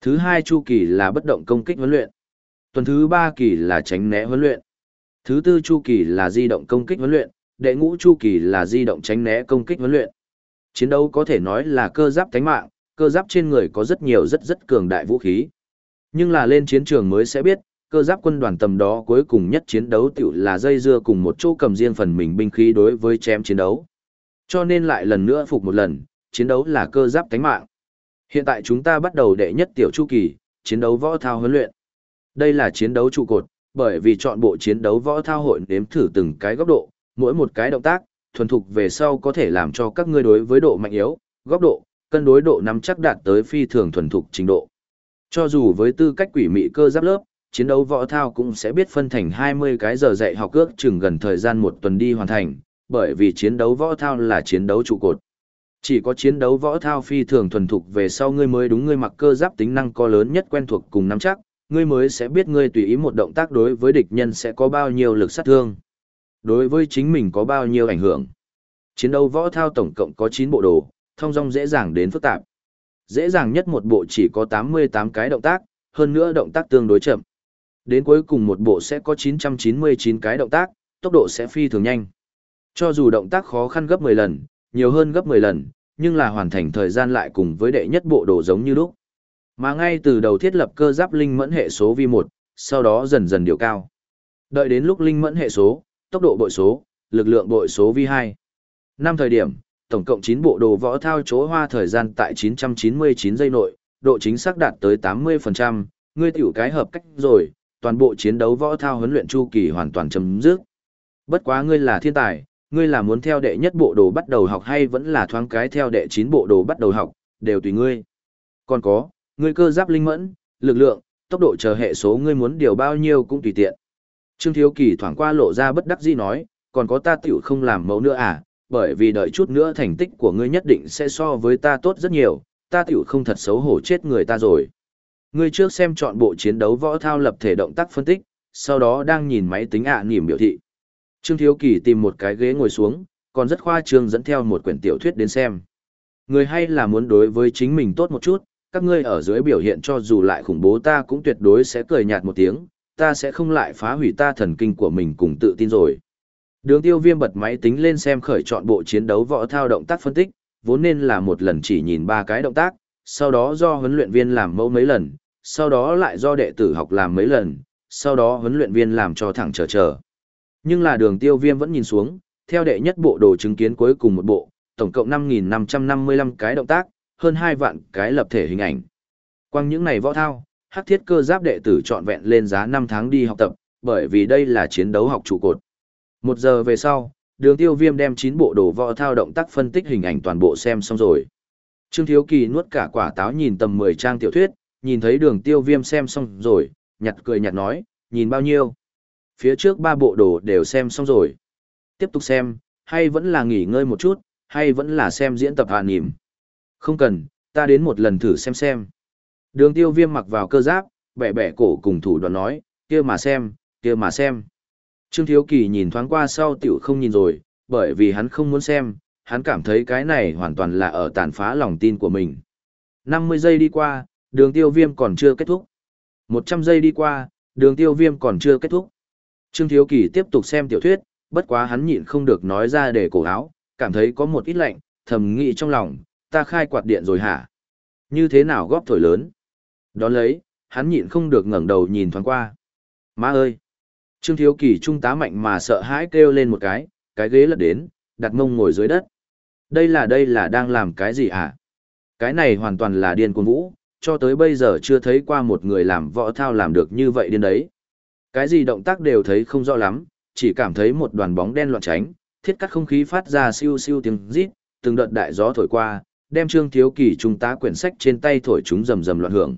Thứ hai chu kỳ là bất động công kích huấn luyện. Tuần thứ ba kỳ là tránh né huấn luyện. Thứ tư chu kỳ là di động công kích huấn luyện, đệ ngũ chu kỳ là di động tránh né công kích huấn luyện. Chiến đấu có thể nói là cơ giáp thánh mạng, cơ giáp trên người có rất nhiều rất rất cường đại vũ khí. Nhưng là lên chiến trường mới sẽ biết, cơ giáp quân đoàn tầm đó cuối cùng nhất chiến đấu tiểu là dây dưa cùng một chỗ cầm riêng phần mình binh khí đối với chém chiến đấu. Cho nên lại lần nữa phục một lần, chiến đấu là cơ giáp thánh mạng. Hiện tại chúng ta bắt đầu đệ nhất tiểu chu kỳ, chiến đấu võ thao huấn luyện. Đây là chiến đấu trụ cột, bởi vì chọn bộ chiến đấu võ thao hội nếm thử từng cái góc độ, mỗi một cái động tác, thuần thục về sau có thể làm cho các ngươi đối với độ mạnh yếu, góc độ, cân đối độ nắm chắc đạt tới phi thường thuần thục trình độ. Cho dù với tư cách quỷ mị cơ giáp lớp, chiến đấu võ thao cũng sẽ biết phân thành 20 cái giờ dạy học ước chừng gần thời gian một tuần đi hoàn thành, bởi vì chiến đấu võ thao là chiến đấu trụ cột. Chỉ có chiến đấu võ thao phi thường thuần thục về sau ngươi mới đúng ngươi mặc cơ giáp tính năng có lớn nhất quen thuộc cùng nắm chắc, ngươi mới sẽ biết ngươi tùy ý một động tác đối với địch nhân sẽ có bao nhiêu lực sát thương. Đối với chính mình có bao nhiêu ảnh hưởng. Chiến đấu võ thao tổng cộng có 9 bộ đồ, thông dong dễ dàng đến phức tạp. Dễ dàng nhất một bộ chỉ có 88 cái động tác, hơn nữa động tác tương đối chậm. Đến cuối cùng một bộ sẽ có 999 cái động tác, tốc độ sẽ phi thường nhanh. Cho dù động tác khó khăn gấp 10 lần, nhiều hơn gấp 10 lần, nhưng là hoàn thành thời gian lại cùng với đệ nhất bộ đồ giống như lúc. Mà ngay từ đầu thiết lập cơ giáp linh mẫn hệ số vi 1, sau đó dần dần điều cao. Đợi đến lúc linh mẫn hệ số, tốc độ bội số, lực lượng bội số v2, Năm thời điểm, tổng cộng 9 bộ đồ võ thao chố hoa thời gian tại 999 giây nội, độ chính xác đạt tới 80%, ngươi tiểu cái hợp cách rồi, toàn bộ chiến đấu võ thao huấn luyện chu kỳ hoàn toàn chấm dứt. Bất quá ngươi là thiên tài, ngươi là muốn theo đệ nhất bộ đồ bắt đầu học hay vẫn là thoáng cái theo đệ 9 bộ đồ bắt đầu học, đều tùy ngươi. Còn có, ngươi cơ giáp linh mẫn, lực lượng, tốc độ chờ hệ số ngươi muốn điều bao nhiêu cũng tùy tiện. Trương Thiếu Kỳ thoảng qua lộ ra bất đắc dĩ nói, còn có ta tiểu không làm mẫu nữa à, bởi vì đợi chút nữa thành tích của ngươi nhất định sẽ so với ta tốt rất nhiều, ta tiểu không thật xấu hổ chết người ta rồi. Ngươi trước xem chọn bộ chiến đấu võ thao lập thể động tác phân tích, sau đó đang nhìn máy tính ạ à niềm biểu thị. Trương Thiếu Kỳ tìm một cái ghế ngồi xuống, còn rất khoa trương dẫn theo một quyển tiểu thuyết đến xem. Người hay là muốn đối với chính mình tốt một chút, các ngươi ở dưới biểu hiện cho dù lại khủng bố ta cũng tuyệt đối sẽ cười nhạt một tiếng, ta sẽ không lại phá hủy ta thần kinh của mình cùng tự tin rồi. Đường tiêu viêm bật máy tính lên xem khởi chọn bộ chiến đấu võ thao động tác phân tích, vốn nên là một lần chỉ nhìn ba cái động tác, sau đó do huấn luyện viên làm mẫu mấy lần, sau đó lại do đệ tử học làm mấy lần, sau đó huấn luyện viên làm cho thẳng chờ chờ. Nhưng là đường tiêu viêm vẫn nhìn xuống, theo đệ nhất bộ đồ chứng kiến cuối cùng một bộ, tổng cộng 5.555 cái động tác, hơn 2 vạn cái lập thể hình ảnh. Quang những này võ thao, hắc thiết cơ giáp đệ tử chọn vẹn lên giá 5 tháng đi học tập, bởi vì đây là chiến đấu học trụ cột. Một giờ về sau, đường tiêu viêm đem 9 bộ đồ võ thao động tác phân tích hình ảnh toàn bộ xem xong rồi. Trương Thiếu Kỳ nuốt cả quả táo nhìn tầm 10 trang tiểu thuyết, nhìn thấy đường tiêu viêm xem xong rồi, nhặt cười nhặt nói, nhìn bao nhiêu. Phía trước ba bộ đồ đều xem xong rồi. Tiếp tục xem, hay vẫn là nghỉ ngơi một chút, hay vẫn là xem diễn tập hạ nìm. Không cần, ta đến một lần thử xem xem. Đường tiêu viêm mặc vào cơ giáp, bẻ bẻ cổ cùng thủ đoàn nói, kia mà xem, kia mà xem. Trương Thiếu Kỳ nhìn thoáng qua sau tiểu không nhìn rồi, bởi vì hắn không muốn xem, hắn cảm thấy cái này hoàn toàn là ở tàn phá lòng tin của mình. 50 giây đi qua, đường tiêu viêm còn chưa kết thúc. 100 giây đi qua, đường tiêu viêm còn chưa kết thúc. Trương Thiếu Kỳ tiếp tục xem tiểu thuyết, bất quá hắn nhịn không được nói ra để cổ áo, cảm thấy có một ít lạnh, thầm nghĩ trong lòng, ta khai quạt điện rồi hả? Như thế nào góp thổi lớn? Đón lấy, hắn nhịn không được ngẩng đầu nhìn thoáng qua. Má ơi! Trương Thiếu Kỳ trung tá mạnh mà sợ hãi kêu lên một cái, cái ghế lật đến, đặt mông ngồi dưới đất. Đây là đây là đang làm cái gì hả? Cái này hoàn toàn là điên cuồng vũ, cho tới bây giờ chưa thấy qua một người làm võ thao làm được như vậy điên đấy. Cái gì động tác đều thấy không rõ lắm, chỉ cảm thấy một đoàn bóng đen loạn tránh, thiết cắt không khí phát ra siêu siêu tiếng rít, từng đợt đại gió thổi qua, đem Trương Thiếu Kỳ trung tá quyển sách trên tay thổi chúng rầm rầm loạn hưởng.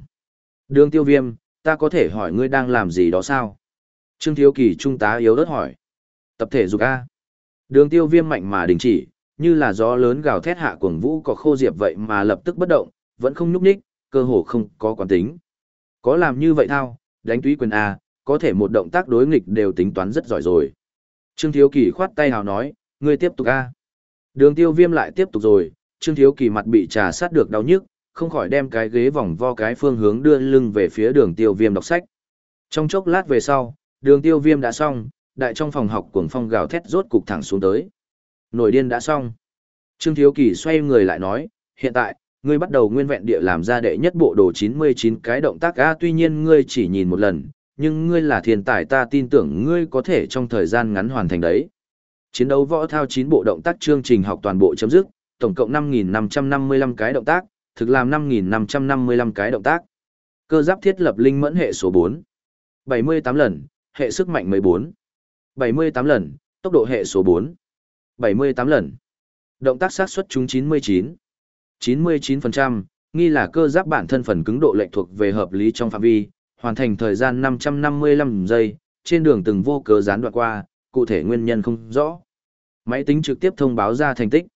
Đường Tiêu Viêm, ta có thể hỏi ngươi đang làm gì đó sao? Trương Thiếu Kỳ trung tá yếu ớt hỏi. Tập thể dục A. Đường Tiêu Viêm mạnh mà đình chỉ, như là gió lớn gào thét hạ cuồng vũ có khô diệp vậy mà lập tức bất động, vẫn không nhúc nhích, cơ hồ không có quán tính. Có làm như vậy thao, đánh túy quyền A, có thể một động tác đối nghịch đều tính toán rất giỏi rồi. Trương Thiếu Kỳ khoát tay hào nói, ngươi tiếp tục a. Đường tiêu viêm lại tiếp tục rồi, Trương Thiếu Kỳ mặt bị trà sát được đau nhức, không khỏi đem cái ghế vòng vo cái phương hướng đưa lưng về phía đường tiêu viêm đọc sách. Trong chốc lát về sau, đường tiêu viêm đã xong, đại trong phòng học cuồng phong gào thét rốt cục thẳng xuống tới. Nổi điên đã xong. Trương Thiếu Kỳ xoay người lại nói, hiện tại, ngươi bắt đầu nguyên vẹn địa làm ra đệ nhất bộ đồ 99 cái động tác a tuy nhiên ngươi chỉ nhìn một lần, nhưng ngươi là thiên tài ta tin tưởng ngươi có thể trong thời gian ngắn hoàn thành đấy. Chiến đấu võ thao 9 bộ động tác chương trình học toàn bộ chấm dứt, tổng cộng 5.555 cái động tác, thực làm 5.555 cái động tác. Cơ giáp thiết lập linh mẫn hệ số 4. 78 lần, hệ sức mạnh 14. 78 lần, tốc độ hệ số 4. 78 lần. Động tác sát xuất chúng 99. 99%, nghi là cơ giáp bản thân phần cứng độ lệch thuộc về hợp lý trong phạm vi, hoàn thành thời gian 555 giây, trên đường từng vô cớ gián đoạn qua, cụ thể nguyên nhân không rõ. Máy tính trực tiếp thông báo ra thành tích.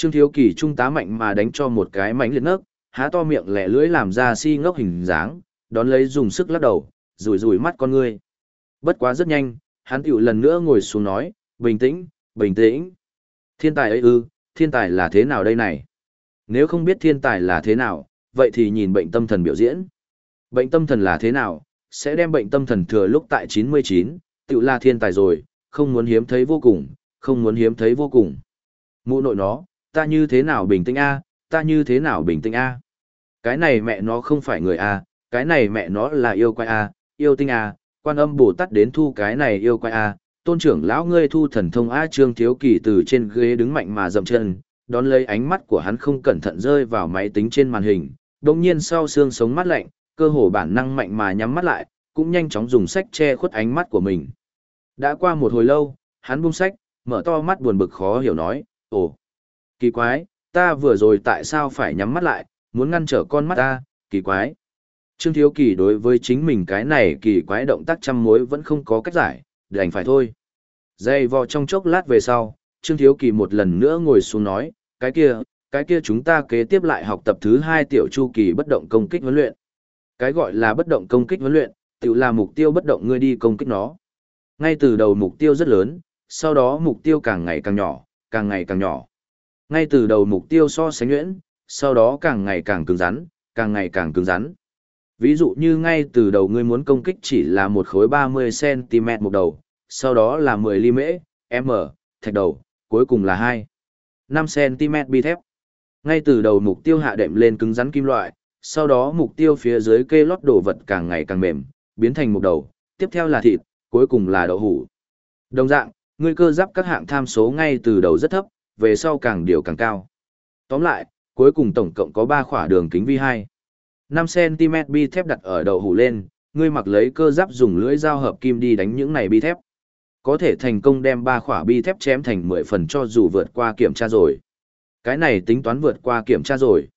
Trương Thiếu Kỳ trung tá mạnh mà đánh cho một cái mảnh liệt ngốc, há to miệng lẻ lưỡi làm ra si ngốc hình dáng, đón lấy dùng sức lắc đầu, rủi rủi mắt con ngươi. Bất quá rất nhanh, hắn tiểu lần nữa ngồi xuống nói, bình tĩnh, bình tĩnh. Thiên tài ấy ư, thiên tài là thế nào đây này? Nếu không biết thiên tài là thế nào, vậy thì nhìn bệnh tâm thần biểu diễn. Bệnh tâm thần là thế nào, sẽ đem bệnh tâm thần thừa lúc tại 99, tiểu là thiên tài rồi, không muốn hiếm thấy vô cùng, không muốn hiếm thấy vô cùng. Mụ nội nó, ta như thế nào bình tĩnh a, ta như thế nào bình tĩnh a. Cái này mẹ nó không phải người a, cái này mẹ nó là yêu quái a, yêu tinh a, quan âm Bồ Tát đến thu cái này yêu quái a, tôn trưởng lão ngươi thu thần thông a trương thiếu kỳ từ trên ghế đứng mạnh mà dậm chân, đón lấy ánh mắt của hắn không cẩn thận rơi vào máy tính trên màn hình, đồng nhiên sau xương sống mắt lạnh, cơ hồ bản năng mạnh mà nhắm mắt lại, cũng nhanh chóng dùng sách che khuất ánh mắt của mình. Đã qua một hồi lâu, hắn buông sách, mở to mắt buồn bực khó hiểu nói, ồ, kỳ quái, ta vừa rồi tại sao phải nhắm mắt lại, muốn ngăn trở con mắt ta, kỳ quái. Trương Thiếu Kỳ đối với chính mình cái này kỳ quái động tác trăm mối vẫn không có cách giải, đành phải thôi. Dây vò trong chốc lát về sau, Trương Thiếu Kỳ một lần nữa ngồi xuống nói, cái kia, cái kia chúng ta kế tiếp lại học tập thứ hai tiểu chu kỳ bất động công kích huấn luyện. Cái gọi là bất động công kích huấn luyện, tự là mục tiêu bất động ngươi đi công kích nó. Ngay từ đầu mục tiêu rất lớn, sau đó mục tiêu càng ngày càng nhỏ, càng ngày càng nhỏ. Ngay từ đầu mục tiêu so sánh nhuyễn, sau đó càng ngày càng cứng rắn, càng ngày càng cứng rắn. Ví dụ như ngay từ đầu ngươi muốn công kích chỉ là một khối 30cm một đầu, sau đó là 10 ly mễ, m, thạch đầu, cuối cùng là 2. 5cm bi thép. Ngay từ đầu mục tiêu hạ đệm lên cứng rắn kim loại, sau đó mục tiêu phía dưới kê lót đồ vật càng ngày càng mềm, biến thành một đầu, tiếp theo là thịt, cuối cùng là đậu hủ. Đồng dạng, ngươi cơ giáp các hạng tham số ngay từ đầu rất thấp, về sau càng điều càng cao. Tóm lại, cuối cùng tổng cộng có 3 khỏa đường kính vi 2. 5cm bi thép đặt ở đầu hủ lên, ngươi mặc lấy cơ giáp dùng lưỡi dao hợp kim đi đánh những này bi thép. Có thể thành công đem ba khỏa bi thép chém thành 10 phần cho dù vượt qua kiểm tra rồi. Cái này tính toán vượt qua kiểm tra rồi.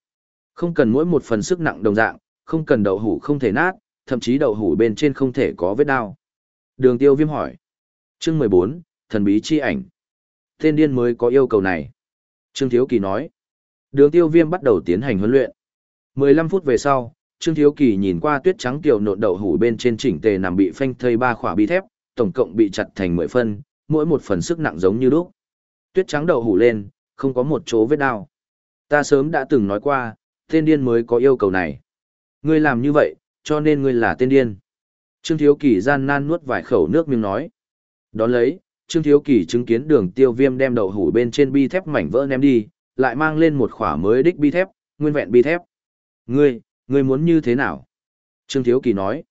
Không cần mỗi một phần sức nặng đồng dạng, không cần đậu hủ không thể nát, thậm chí đậu hủ bên trên không thể có vết đao. Đường tiêu viêm hỏi. Chương 14, thần bí chi ảnh. Tên điên mới có yêu cầu này. Trương Thiếu Kỳ nói. Đường tiêu viêm bắt đầu tiến hành huấn luyện. 15 phút về sau, Trương Thiếu Kỳ nhìn qua tuyết trắng tiểu nộn đậu hủ bên trên chỉnh tề nằm bị phanh thây ba khỏa bi thép, tổng cộng bị chặt thành 10 phân, mỗi một phần sức nặng giống như đúc. Tuyết trắng đậu hủ lên, không có một chỗ vết đau. Ta sớm đã từng nói qua, tên điên mới có yêu cầu này. Ngươi làm như vậy, cho nên ngươi là tên điên. Trương Thiếu Kỳ gian nan nuốt vài khẩu nước miếng nói. Đón lấy, Trương Thiếu Kỳ chứng kiến đường tiêu viêm đem đậu hủ bên trên bi thép mảnh vỡ ném đi, lại mang lên một khỏa mới đích bi thép, nguyên vẹn bi thép. Ngươi, ngươi muốn như thế nào? Trương Thiếu Kỳ nói.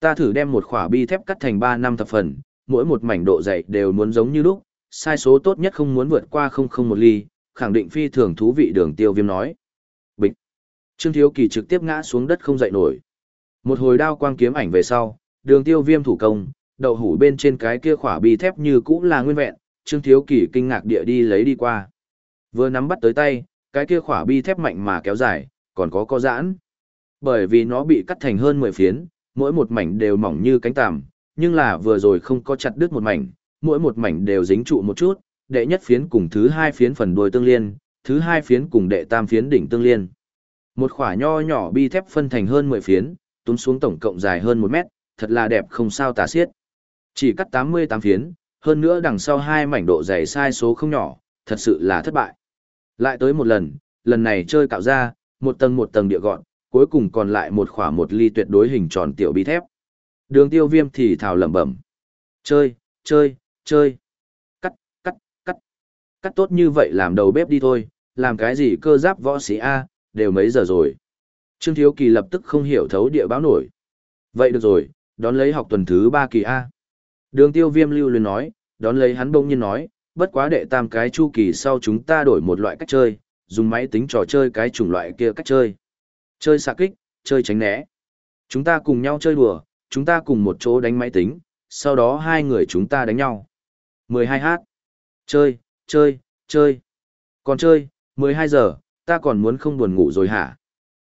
Ta thử đem một khỏa bi thép cắt thành 3 năm thập phần, mỗi một mảnh độ dày đều muốn giống như lúc, sai số tốt nhất không muốn vượt qua 001 ly, khẳng định phi thường thú vị đường tiêu viêm nói. Bịch. Trương Thiếu Kỳ trực tiếp ngã xuống đất không dậy nổi. Một hồi đao quang kiếm ảnh về sau, đường tiêu viêm thủ công, đậu hủ bên trên cái kia khỏa bi thép như cũ là nguyên vẹn, Trương Thiếu Kỳ kinh ngạc địa đi lấy đi qua. Vừa nắm bắt tới tay, cái kia khỏa bi thép mạnh mà kéo dài, còn có co giãn. Bởi vì nó bị cắt thành hơn 10 phiến, mỗi một mảnh đều mỏng như cánh tằm, nhưng là vừa rồi không có chặt đứt một mảnh, mỗi một mảnh đều dính trụ một chút, đệ nhất phiến cùng thứ hai phiến phần đuôi tương liên, thứ hai phiến cùng đệ tam phiến đỉnh tương liên. Một khỏa nho nhỏ bi thép phân thành hơn 10 phiến, túm xuống tổng cộng dài hơn 1 mét, thật là đẹp không sao tả xiết. Chỉ cắt 88 phiến, hơn nữa đằng sau hai mảnh độ dày sai số không nhỏ, thật sự là thất bại. Lại tới một lần, lần này chơi cạo ra, một tầng một tầng địa gọn, cuối cùng còn lại một khỏa một ly tuyệt đối hình tròn tiểu bi thép. Đường tiêu viêm thì thào lẩm bẩm. Chơi, chơi, chơi. Cắt, cắt, cắt. Cắt tốt như vậy làm đầu bếp đi thôi, làm cái gì cơ giáp võ sĩ A, đều mấy giờ rồi. Trương Thiếu Kỳ lập tức không hiểu thấu địa báo nổi. Vậy được rồi, đón lấy học tuần thứ ba kỳ A. Đường tiêu viêm lưu luyến nói, đón lấy hắn bỗng nhiên nói, bất quá đệ tam cái chu kỳ sau chúng ta đổi một loại cách chơi, dùng máy tính trò chơi cái chủng loại kia cách chơi. Chơi xạ kích, chơi tránh né. Chúng ta cùng nhau chơi đùa, chúng ta cùng một chỗ đánh máy tính, sau đó hai người chúng ta đánh nhau. 12h. Chơi, chơi, chơi. Còn chơi, 12 giờ, ta còn muốn không buồn ngủ rồi hả?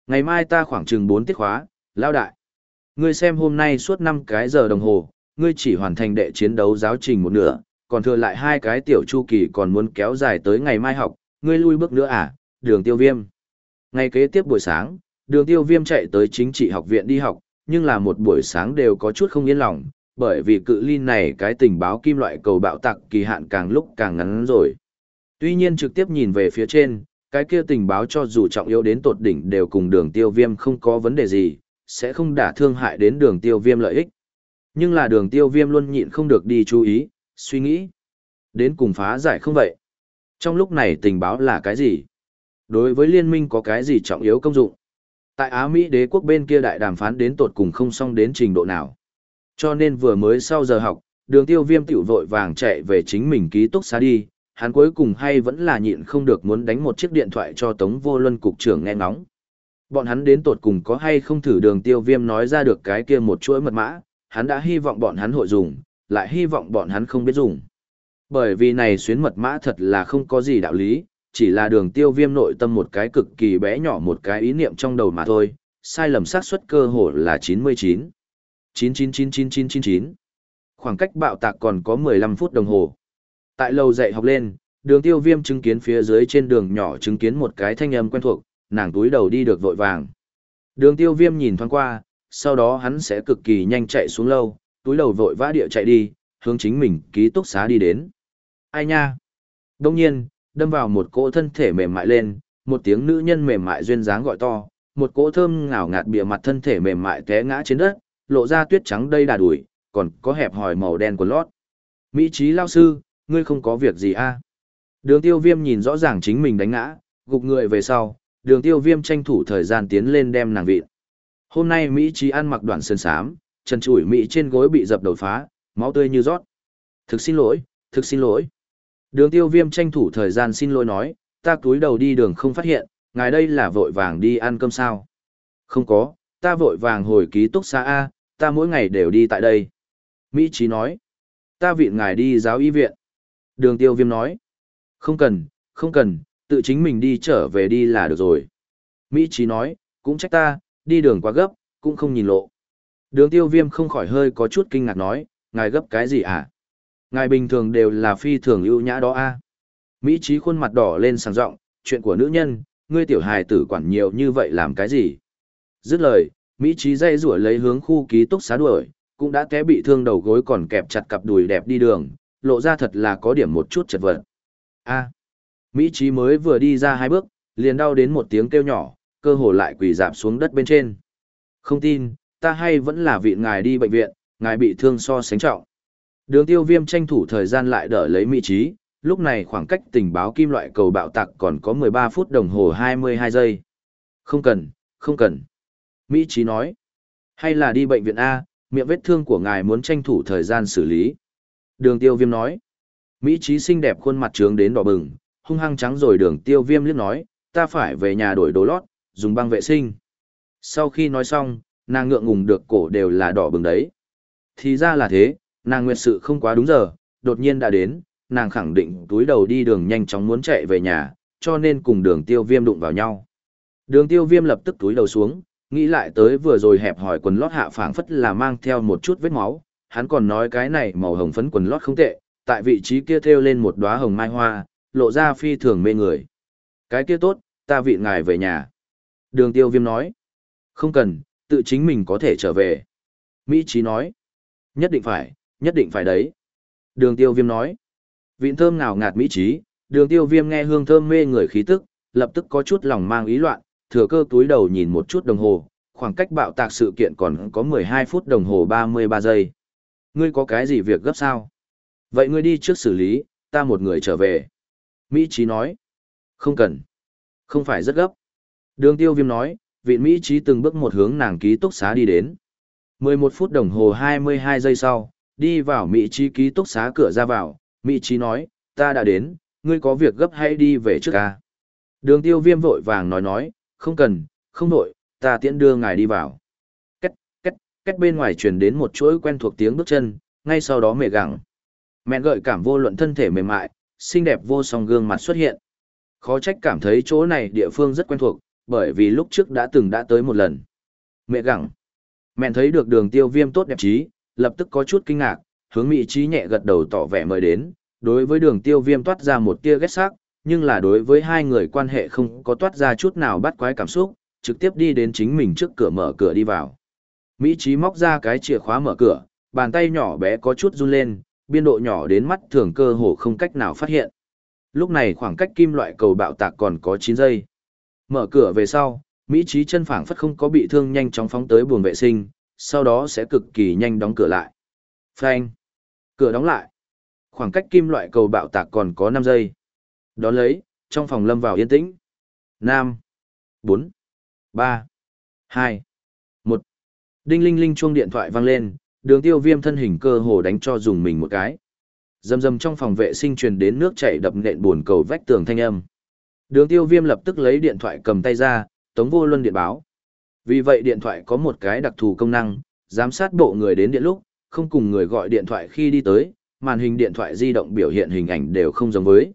Ngày mai ta khoảng chừng 4 tiết khóa, lao đại. Ngươi xem hôm nay suốt 5 cái giờ đồng hồ, ngươi chỉ hoàn thành đệ chiến đấu giáo trình một nửa, còn thừa lại hai cái tiểu chu kỳ còn muốn kéo dài tới ngày mai học, ngươi lui bước nữa à, đường tiêu viêm. Ngày kế tiếp buổi sáng, đường tiêu viêm chạy tới chính trị học viện đi học, nhưng là một buổi sáng đều có chút không yên lòng, bởi vì cự ly này cái tình báo kim loại cầu bạo tặc kỳ hạn càng lúc càng ngắn rồi. Tuy nhiên trực tiếp nhìn về phía trên, cái kia tình báo cho dù trọng yếu đến tột đỉnh đều cùng đường tiêu viêm không có vấn đề gì, sẽ không đả thương hại đến đường tiêu viêm lợi ích. Nhưng là đường tiêu viêm luôn nhịn không được đi chú ý, suy nghĩ. Đến cùng phá giải không vậy? Trong lúc này tình báo là cái gì? Đối với liên minh có cái gì trọng yếu công dụng? Tại Á Mỹ đế quốc bên kia đại đàm phán đến tột cùng không xong đến trình độ nào? Cho nên vừa mới sau giờ học, đường tiêu viêm tiểu vội vàng chạy về chính mình ký túc xá đi, hắn cuối cùng hay vẫn là nhịn không được muốn đánh một chiếc điện thoại cho Tống Vô Luân cục trưởng nghe ngóng. Bọn hắn đến tột cùng có hay không thử đường tiêu viêm nói ra được cái kia một chuỗi mật mã, hắn đã hy vọng bọn hắn hội dùng, lại hy vọng bọn hắn không biết dùng. Bởi vì này xuyến mật mã thật là không có gì đạo lý, chỉ là đường tiêu viêm nội tâm một cái cực kỳ bé nhỏ một cái ý niệm trong đầu mà thôi, sai lầm xác suất cơ hồ là 99. 999999. Khoảng cách bạo tạc còn có 15 phút đồng hồ. Tại lầu dạy học lên, đường tiêu viêm chứng kiến phía dưới trên đường nhỏ chứng kiến một cái thanh âm quen thuộc, nàng túi đầu đi được vội vàng. Đường tiêu viêm nhìn thoáng qua, sau đó hắn sẽ cực kỳ nhanh chạy xuống lâu, túi đầu vội vã địa chạy đi, hướng chính mình ký túc xá đi đến. Ai nha? Đông nhiên, đâm vào một cỗ thân thể mềm mại lên, một tiếng nữ nhân mềm mại duyên dáng gọi to, một cỗ thơm ngào ngạt bìa mặt thân thể mềm mại té ngã trên đất, lộ ra tuyết trắng đây đà đuổi, còn có hẹp hòi màu đen của lót. Mỹ trí lao sư, ngươi không có việc gì a à? Đường tiêu viêm nhìn rõ ràng chính mình đánh ngã, gục người về sau, đường tiêu viêm tranh thủ thời gian tiến lên đem nàng vịt. Hôm nay Mỹ trí ăn mặc đoạn sơn sám, chân trụi Mỹ trên gối bị dập đầu phá, máu tươi như rót. Thực xin lỗi, thực xin lỗi. Đường tiêu viêm tranh thủ thời gian xin lỗi nói, ta túi đầu đi đường không phát hiện, ngài đây là vội vàng đi ăn cơm sao. Không có, ta vội vàng hồi ký túc xa A, ta mỗi ngày đều đi tại đây. Mỹ trí nói, ta vịn ngài đi giáo y viện. Đường tiêu viêm nói, không cần, không cần, tự chính mình đi trở về đi là được rồi. Mỹ trí nói, cũng trách ta, đi đường quá gấp, cũng không nhìn lộ. Đường tiêu viêm không khỏi hơi có chút kinh ngạc nói, ngài gấp cái gì à? Ngài bình thường đều là phi thường ưu nhã đó a Mỹ trí khuôn mặt đỏ lên sàng rộng, chuyện của nữ nhân, ngươi tiểu hài tử quản nhiều như vậy làm cái gì? Dứt lời, Mỹ trí dây rủa lấy hướng khu ký túc xá đuổi, cũng đã té bị thương đầu gối còn kẹp chặt cặp đùi đẹp đi đường, lộ ra thật là có điểm một chút chật vật. A. Mỹ trí mới vừa đi ra hai bước, liền đau đến một tiếng kêu nhỏ, cơ hồ lại quỳ dạp xuống đất bên trên. Không tin, ta hay vẫn là vị ngài đi bệnh viện, ngài bị thương so sánh trọng. Đường tiêu viêm tranh thủ thời gian lại đỡ lấy Mỹ trí, lúc này khoảng cách tình báo kim loại cầu bạo tạc còn có 13 phút đồng hồ 22 giây. Không cần, không cần. Mỹ trí nói. Hay là đi bệnh viện A, miệng vết thương của ngài muốn tranh thủ thời gian xử lý. Đường tiêu viêm nói. Mỹ trí xinh đẹp khuôn mặt trướng đến đỏ bừng, hung hăng trắng rồi đường tiêu viêm liếc nói, ta phải về nhà đổi đồ lót, dùng băng vệ sinh. Sau khi nói xong, nàng ngượng ngùng được cổ đều là đỏ bừng đấy. Thì ra là thế, nàng nguyệt sự không quá đúng giờ, đột nhiên đã đến, nàng khẳng định túi đầu đi đường nhanh chóng muốn chạy về nhà, cho nên cùng đường tiêu viêm đụng vào nhau. Đường tiêu viêm lập tức túi đầu xuống, nghĩ lại tới vừa rồi hẹp hỏi quần lót hạ phảng phất là mang theo một chút vết máu, hắn còn nói cái này màu hồng phấn quần lót không tệ, tại vị trí kia thêu lên một đóa hồng mai hoa, lộ ra phi thường mê người. Cái kia tốt, ta vị ngài về nhà. Đường tiêu viêm nói, không cần, tự chính mình có thể trở về. Mỹ Trí nói. Nhất định phải, nhất định phải đấy. Đường tiêu viêm nói. Vịn thơm ngào ngạt Mỹ Trí, đường tiêu viêm nghe hương thơm mê người khí tức, lập tức có chút lòng mang ý loạn, thừa cơ túi đầu nhìn một chút đồng hồ, khoảng cách bạo tạc sự kiện còn có 12 phút đồng hồ 33 giây. Ngươi có cái gì việc gấp sao? Vậy ngươi đi trước xử lý, ta một người trở về. Mỹ Trí nói. Không cần. Không phải rất gấp. Đường tiêu viêm nói, vị Mỹ Trí từng bước một hướng nàng ký túc xá đi đến. 11 phút đồng hồ 22 giây sau, đi vào Mỹ Trí ký túc xá cửa ra vào, Mỹ Trí nói, ta đã đến, ngươi có việc gấp hay đi về trước ca. Đường tiêu viêm vội vàng nói nói, không cần, không nội, ta tiễn đưa ngài đi vào. Cách, cách, cách bên ngoài truyền đến một chuỗi quen thuộc tiếng bước chân, ngay sau đó mẹ gặng. Mẹ gợi cảm vô luận thân thể mềm mại, xinh đẹp vô song gương mặt xuất hiện. Khó trách cảm thấy chỗ này địa phương rất quen thuộc, bởi vì lúc trước đã từng đã tới một lần. Mẹ gặng. Mẹ thấy được đường tiêu viêm tốt đẹp trí, lập tức có chút kinh ngạc, hướng mỹ trí nhẹ gật đầu tỏ vẻ mời đến, đối với đường tiêu viêm toát ra một tia ghét sắc, nhưng là đối với hai người quan hệ không có toát ra chút nào bắt quái cảm xúc, trực tiếp đi đến chính mình trước cửa mở cửa đi vào. Mỹ trí móc ra cái chìa khóa mở cửa, bàn tay nhỏ bé có chút run lên, biên độ nhỏ đến mắt thường cơ hồ không cách nào phát hiện. Lúc này khoảng cách kim loại cầu bạo tạc còn có 9 giây. Mở cửa về sau, Mỹ trí chân phảng phất không có bị thương nhanh chóng phóng tới buồng vệ sinh, sau đó sẽ cực kỳ nhanh đóng cửa lại. Phanh. Cửa đóng lại. Khoảng cách kim loại cầu bạo tạc còn có 5 giây. Đón lấy, trong phòng lâm vào yên tĩnh. 5, 4, 3, 2, 1. Đinh linh linh chuông điện thoại vang lên, đường tiêu viêm thân hình cơ hồ đánh cho dùng mình một cái. Dầm dầm trong phòng vệ sinh truyền đến nước chảy đập nện buồn cầu vách tường thanh âm. Đường tiêu viêm lập tức lấy điện thoại cầm tay ra, tống vô luân điện báo. Vì vậy điện thoại có một cái đặc thù công năng, giám sát bộ người đến điện lúc, không cùng người gọi điện thoại khi đi tới, màn hình điện thoại di động biểu hiện hình ảnh đều không giống với.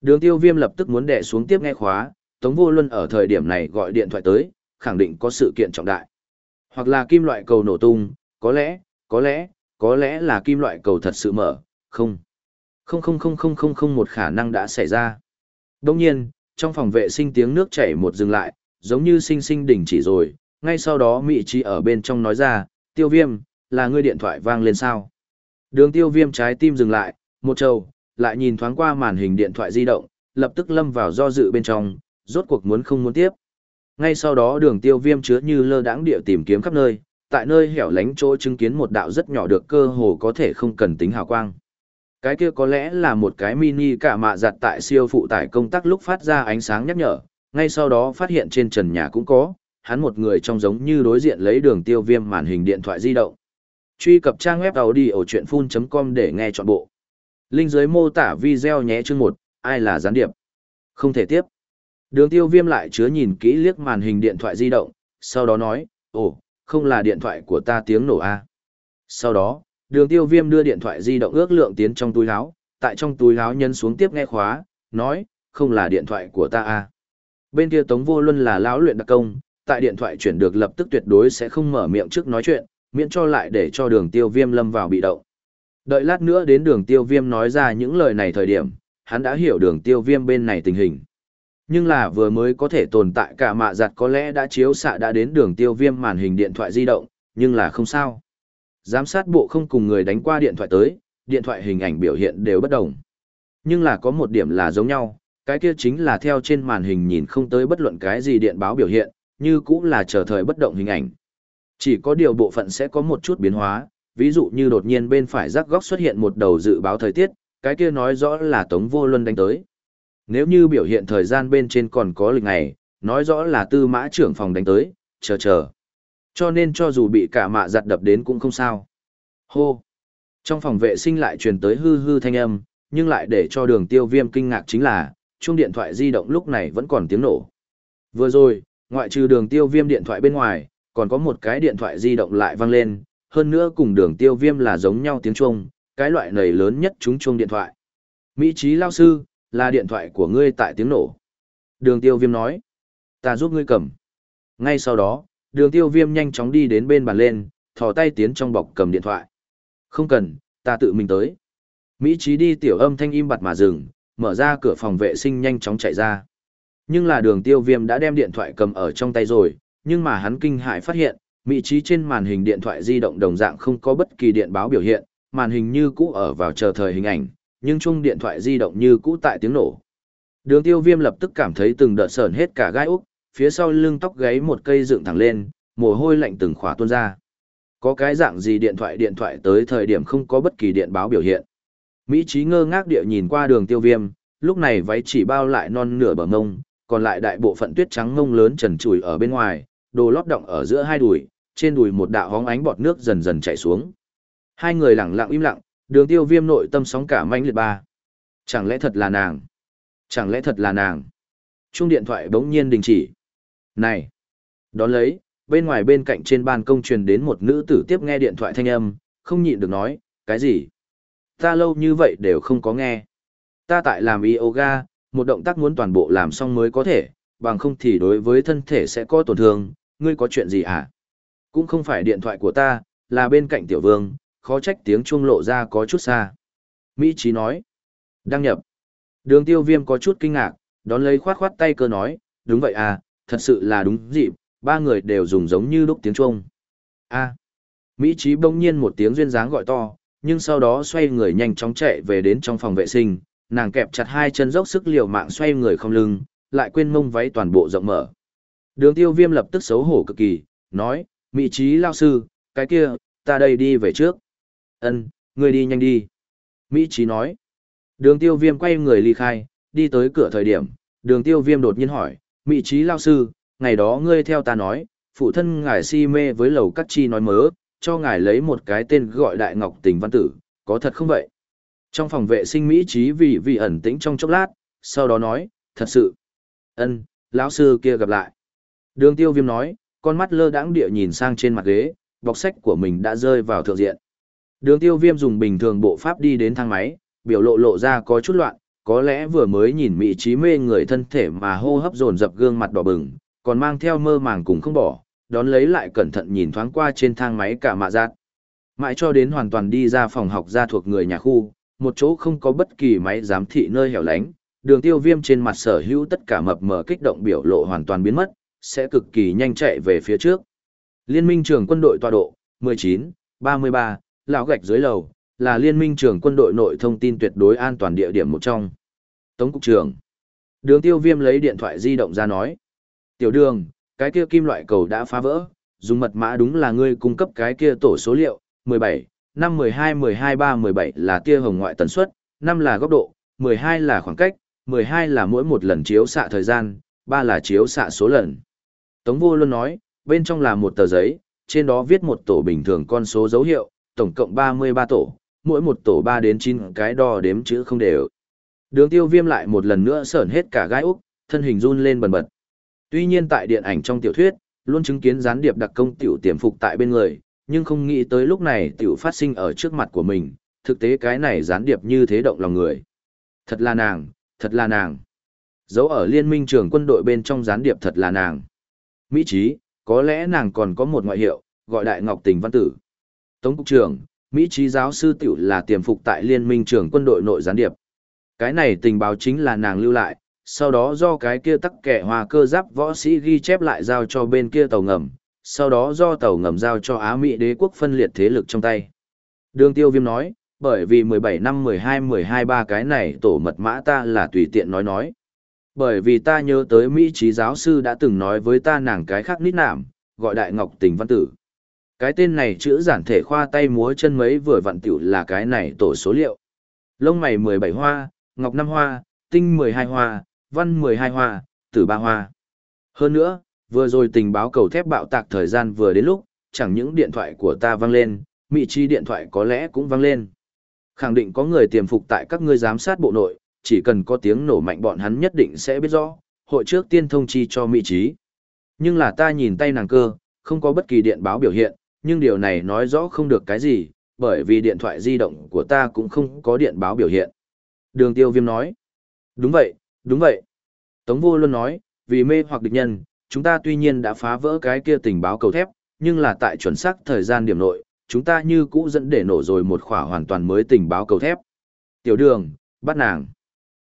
Đường tiêu viêm lập tức muốn đẻ xuống tiếp nghe khóa, Tống Vô Luân ở thời điểm này gọi điện thoại tới, khẳng định có sự kiện trọng đại. Hoặc là kim loại cầu nổ tung, có lẽ, có lẽ, có lẽ là kim loại cầu thật sự mở, không. Không không không không không không một khả năng đã xảy ra. Đồng nhiên, trong phòng vệ sinh tiếng nước chảy một dừng lại, giống như sinh sinh đỉnh chỉ rồi, ngay sau đó Mị Chi ở bên trong nói ra, tiêu viêm, là ngươi điện thoại vang lên sao. Đường tiêu viêm trái tim dừng lại, một trầu, lại nhìn thoáng qua màn hình điện thoại di động, lập tức lâm vào do dự bên trong, rốt cuộc muốn không muốn tiếp. Ngay sau đó đường tiêu viêm chứa như lơ đãng địa tìm kiếm khắp nơi, tại nơi hẻo lánh chỗ chứng kiến một đạo rất nhỏ được cơ hồ có thể không cần tính hào quang. Cái kia có lẽ là một cái mini cả mạ giặt tại siêu phụ tải công tác lúc phát ra ánh sáng nhắc nhở, ngay sau đó phát hiện trên trần nhà cũng có, hắn một người trong giống như đối diện lấy đường tiêu viêm màn hình điện thoại di động. Truy cập trang web audio chuyện full.com để nghe trọn bộ. Linh dưới mô tả video nhé chương một, ai là gián điệp? Không thể tiếp. Đường tiêu viêm lại chứa nhìn kỹ liếc màn hình điện thoại di động, sau đó nói, ồ, không là điện thoại của ta tiếng nổ a à? Sau đó, đường tiêu viêm đưa điện thoại di động ước lượng tiến trong túi áo, tại trong túi áo nhân xuống tiếp nghe khóa, nói, không là điện thoại của ta à? Bên kia Tống Vô Luân là lão luyện đặc công, tại điện thoại chuyển được lập tức tuyệt đối sẽ không mở miệng trước nói chuyện, miễn cho lại để cho đường tiêu viêm lâm vào bị động. Đợi lát nữa đến đường tiêu viêm nói ra những lời này thời điểm, hắn đã hiểu đường tiêu viêm bên này tình hình. Nhưng là vừa mới có thể tồn tại cả mạ giặt có lẽ đã chiếu xạ đã đến đường tiêu viêm màn hình điện thoại di động, nhưng là không sao. Giám sát bộ không cùng người đánh qua điện thoại tới, điện thoại hình ảnh biểu hiện đều bất đồng. Nhưng là có một điểm là giống nhau, cái kia chính là theo trên màn hình nhìn không tới bất luận cái gì điện báo biểu hiện, như cũng là chờ thời bất động hình ảnh. Chỉ có điều bộ phận sẽ có một chút biến hóa, ví dụ như đột nhiên bên phải rắc góc xuất hiện một đầu dự báo thời tiết, cái kia nói rõ là Tống Vô Luân đánh tới. Nếu như biểu hiện thời gian bên trên còn có lịch ngày, nói rõ là tư mã trưởng phòng đánh tới, chờ chờ. Cho nên cho dù bị cả mạ giặt đập đến cũng không sao. Hô! Trong phòng vệ sinh lại truyền tới hư hư thanh âm, nhưng lại để cho đường tiêu viêm kinh ngạc chính là, chuông điện thoại di động lúc này vẫn còn tiếng nổ. Vừa rồi, ngoại trừ đường tiêu viêm điện thoại bên ngoài, còn có một cái điện thoại di động lại vang lên, hơn nữa cùng đường tiêu viêm là giống nhau tiếng chuông, cái loại này lớn nhất chúng chuông điện thoại. Mỹ trí lao sư, là điện thoại của ngươi tại tiếng nổ. Đường tiêu viêm nói, ta giúp ngươi cầm. Ngay sau đó, đường tiêu viêm nhanh chóng đi đến bên bàn lên, thò tay tiến trong bọc cầm điện thoại. Không cần, ta tự mình tới. Mỹ trí đi tiểu âm thanh im bặt mà dừng, mở ra cửa phòng vệ sinh nhanh chóng chạy ra. Nhưng là đường tiêu viêm đã đem điện thoại cầm ở trong tay rồi, nhưng mà hắn kinh hại phát hiện, Mỹ trí trên màn hình điện thoại di động đồng dạng không có bất kỳ điện báo biểu hiện, màn hình như cũ ở vào chờ thời hình ảnh, nhưng chung điện thoại di động như cũ tại tiếng nổ. Đường tiêu viêm lập tức cảm thấy từng đợt sờn hết cả gai úc, phía sau lưng tóc gáy một cây dựng thẳng lên, mồ hôi lạnh từng khỏa tuôn ra. Có cái dạng gì điện thoại điện thoại tới thời điểm không có bất kỳ điện báo biểu hiện. Mỹ trí ngơ ngác địa nhìn qua đường tiêu viêm, lúc này váy chỉ bao lại non nửa bờ ngông, còn lại đại bộ phận tuyết trắng ngông lớn trần trùi ở bên ngoài, đồ lót động ở giữa hai đùi, trên đùi một đạo hóng ánh bọt nước dần dần chảy xuống. Hai người lặng lặng im lặng, đường tiêu viêm nội tâm sóng cả manh liệt ba. Chẳng lẽ thật là nàng? Chẳng lẽ thật là nàng? Chuông điện thoại bỗng nhiên đình chỉ. Này! Đón lấy, bên ngoài bên cạnh trên ban công truyền đến một nữ tử tiếp nghe điện thoại thanh âm, không nhịn được nói, cái gì? Ta lâu như vậy đều không có nghe. Ta tại làm yoga, một động tác muốn toàn bộ làm xong mới có thể, bằng không thì đối với thân thể sẽ có tổn thương, ngươi có chuyện gì à? Cũng không phải điện thoại của ta, là bên cạnh tiểu vương, khó trách tiếng chuông lộ ra có chút xa. Mỹ Chí nói, đăng nhập. Đường tiêu viêm có chút kinh ngạc, đón lấy khoát khoát tay cơ nói, đúng vậy à, thật sự là đúng dịp, ba người đều dùng giống như đúc tiếng chuông. a Mỹ Chí bỗng nhiên một tiếng duyên dáng gọi to, nhưng sau đó xoay người nhanh chóng chạy về đến trong phòng vệ sinh, nàng kẹp chặt hai chân dốc sức liều mạng xoay người không lưng, lại quên mông váy toàn bộ rộng mở. Đường tiêu viêm lập tức xấu hổ cực kỳ, nói, Mỹ trí lao sư, cái kia, ta đây đi về trước. ân người đi nhanh đi. Mỹ trí nói. Đường tiêu viêm quay người ly khai, đi tới cửa thời điểm, đường tiêu viêm đột nhiên hỏi, Mỹ trí lao sư, ngày đó ngươi theo ta nói, phụ thân ngài si mê với lầu cắt chi nói mớ, cho ngài lấy một cái tên gọi đại ngọc tình văn tử, có thật không vậy? Trong phòng vệ sinh Mỹ trí vì vì ẩn tĩnh trong chốc lát, sau đó nói, thật sự. ân lão sư kia gặp lại. Đường tiêu viêm nói, con mắt lơ đãng địa nhìn sang trên mặt ghế, bọc sách của mình đã rơi vào thượng diện. Đường tiêu viêm dùng bình thường bộ pháp đi đến thang máy, biểu lộ lộ ra có chút loạn, có lẽ vừa mới nhìn Mỹ trí mê người thân thể mà hô hấp dồn dập gương mặt đỏ bừng, còn mang theo mơ màng cùng không bỏ, đón lấy lại cẩn thận nhìn thoáng qua trên thang máy cả mạ giác. Mãi cho đến hoàn toàn đi ra phòng học ra thuộc người nhà khu, một chỗ không có bất kỳ máy giám thị nơi hẻo lánh, đường tiêu viêm trên mặt sở hữu tất cả mập mờ kích động biểu lộ hoàn toàn biến mất, sẽ cực kỳ nhanh chạy về phía trước. Liên minh trưởng quân đội tọa độ, 19, 33, lão gạch dưới lầu, là liên minh trưởng quân đội nội thông tin tuyệt đối an toàn địa điểm một trong. Tống cục trưởng. Đường tiêu viêm lấy điện thoại di động ra nói. Tiểu đường, cái kia kim loại cầu đã phá vỡ, dùng mật mã đúng là ngươi cung cấp cái kia tổ số liệu, 17, 5 12 12 3 17 là tia hồng ngoại tần suất, 5 là góc độ, 12 là khoảng cách, 12 là mỗi một lần chiếu xạ thời gian, 3 là chiếu xạ số lần. Tống vô luôn nói, bên trong là một tờ giấy, trên đó viết một tổ bình thường con số dấu hiệu, tổng cộng 33 tổ, mỗi một tổ 3 đến 9 cái đo đếm chữ không đều. Đường tiêu viêm lại một lần nữa sởn hết cả gai úc, thân hình run lên bần bật. Tuy nhiên tại điện ảnh trong tiểu thuyết, luôn chứng kiến gián điệp đặc công tiểu tiềm phục tại bên người, nhưng không nghĩ tới lúc này tiểu phát sinh ở trước mặt của mình, thực tế cái này gián điệp như thế động lòng người. Thật là nàng, thật là nàng. Dấu ở liên minh trường quân đội bên trong gián điệp thật là nàng. Mỹ trí, có lẽ nàng còn có một ngoại hiệu, gọi đại ngọc tình văn tử. Tống cục trưởng, Mỹ trí giáo sư tiểu là tiềm phục tại liên minh trưởng quân đội nội gián điệp. Cái này tình báo chính là nàng lưu lại, sau đó do cái kia tắc kẻ hòa cơ giáp võ sĩ ghi chép lại giao cho bên kia tàu ngầm, sau đó do tàu ngầm giao cho Á Mỹ đế quốc phân liệt thế lực trong tay. Đường tiêu viêm nói, bởi vì 17 năm 12 12 ba cái này tổ mật mã ta là tùy tiện nói nói. Bởi vì ta nhớ tới Mỹ trí giáo sư đã từng nói với ta nàng cái khác nít nảm, gọi đại ngọc tình văn tử. Cái tên này chữ giản thể khoa tay múa chân mấy vừa vặn tiểu là cái này tổ số liệu. Lông mày 17 hoa, ngọc 5 hoa, tinh 12 hoa, văn 12 hoa, tử 3 hoa. Hơn nữa, vừa rồi tình báo cầu thép bạo tạc thời gian vừa đến lúc, chẳng những điện thoại của ta vang lên, Mỹ chi điện thoại có lẽ cũng vang lên. Khẳng định có người tiềm phục tại các ngươi giám sát bộ nội, chỉ cần có tiếng nổ mạnh bọn hắn nhất định sẽ biết rõ, hội trước tiên thông chi cho Mỹ trí. Nhưng là ta nhìn tay nàng cơ, không có bất kỳ điện báo biểu hiện, nhưng điều này nói rõ không được cái gì, bởi vì điện thoại di động của ta cũng không có điện báo biểu hiện. Đường tiêu viêm nói. Đúng vậy, đúng vậy. Tống vô luôn nói, vì mê hoặc địch nhân, chúng ta tuy nhiên đã phá vỡ cái kia tình báo cầu thép, nhưng là tại chuẩn xác thời gian điểm nội, chúng ta như cũ dẫn để nổ rồi một khỏa hoàn toàn mới tình báo cầu thép. Tiểu đường, bắt nàng.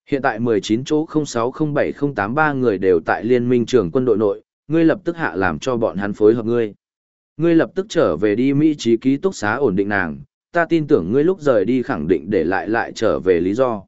Hiện tại 19 chỗ 0607083 người đều tại liên minh trưởng quân đội nội, ngươi lập tức hạ làm cho bọn hắn phối hợp ngươi. Ngươi lập tức trở về đi Mỹ trí ký túc xá ổn định nàng, ta tin tưởng ngươi lúc rời đi khẳng định để lại lại trở về lý do.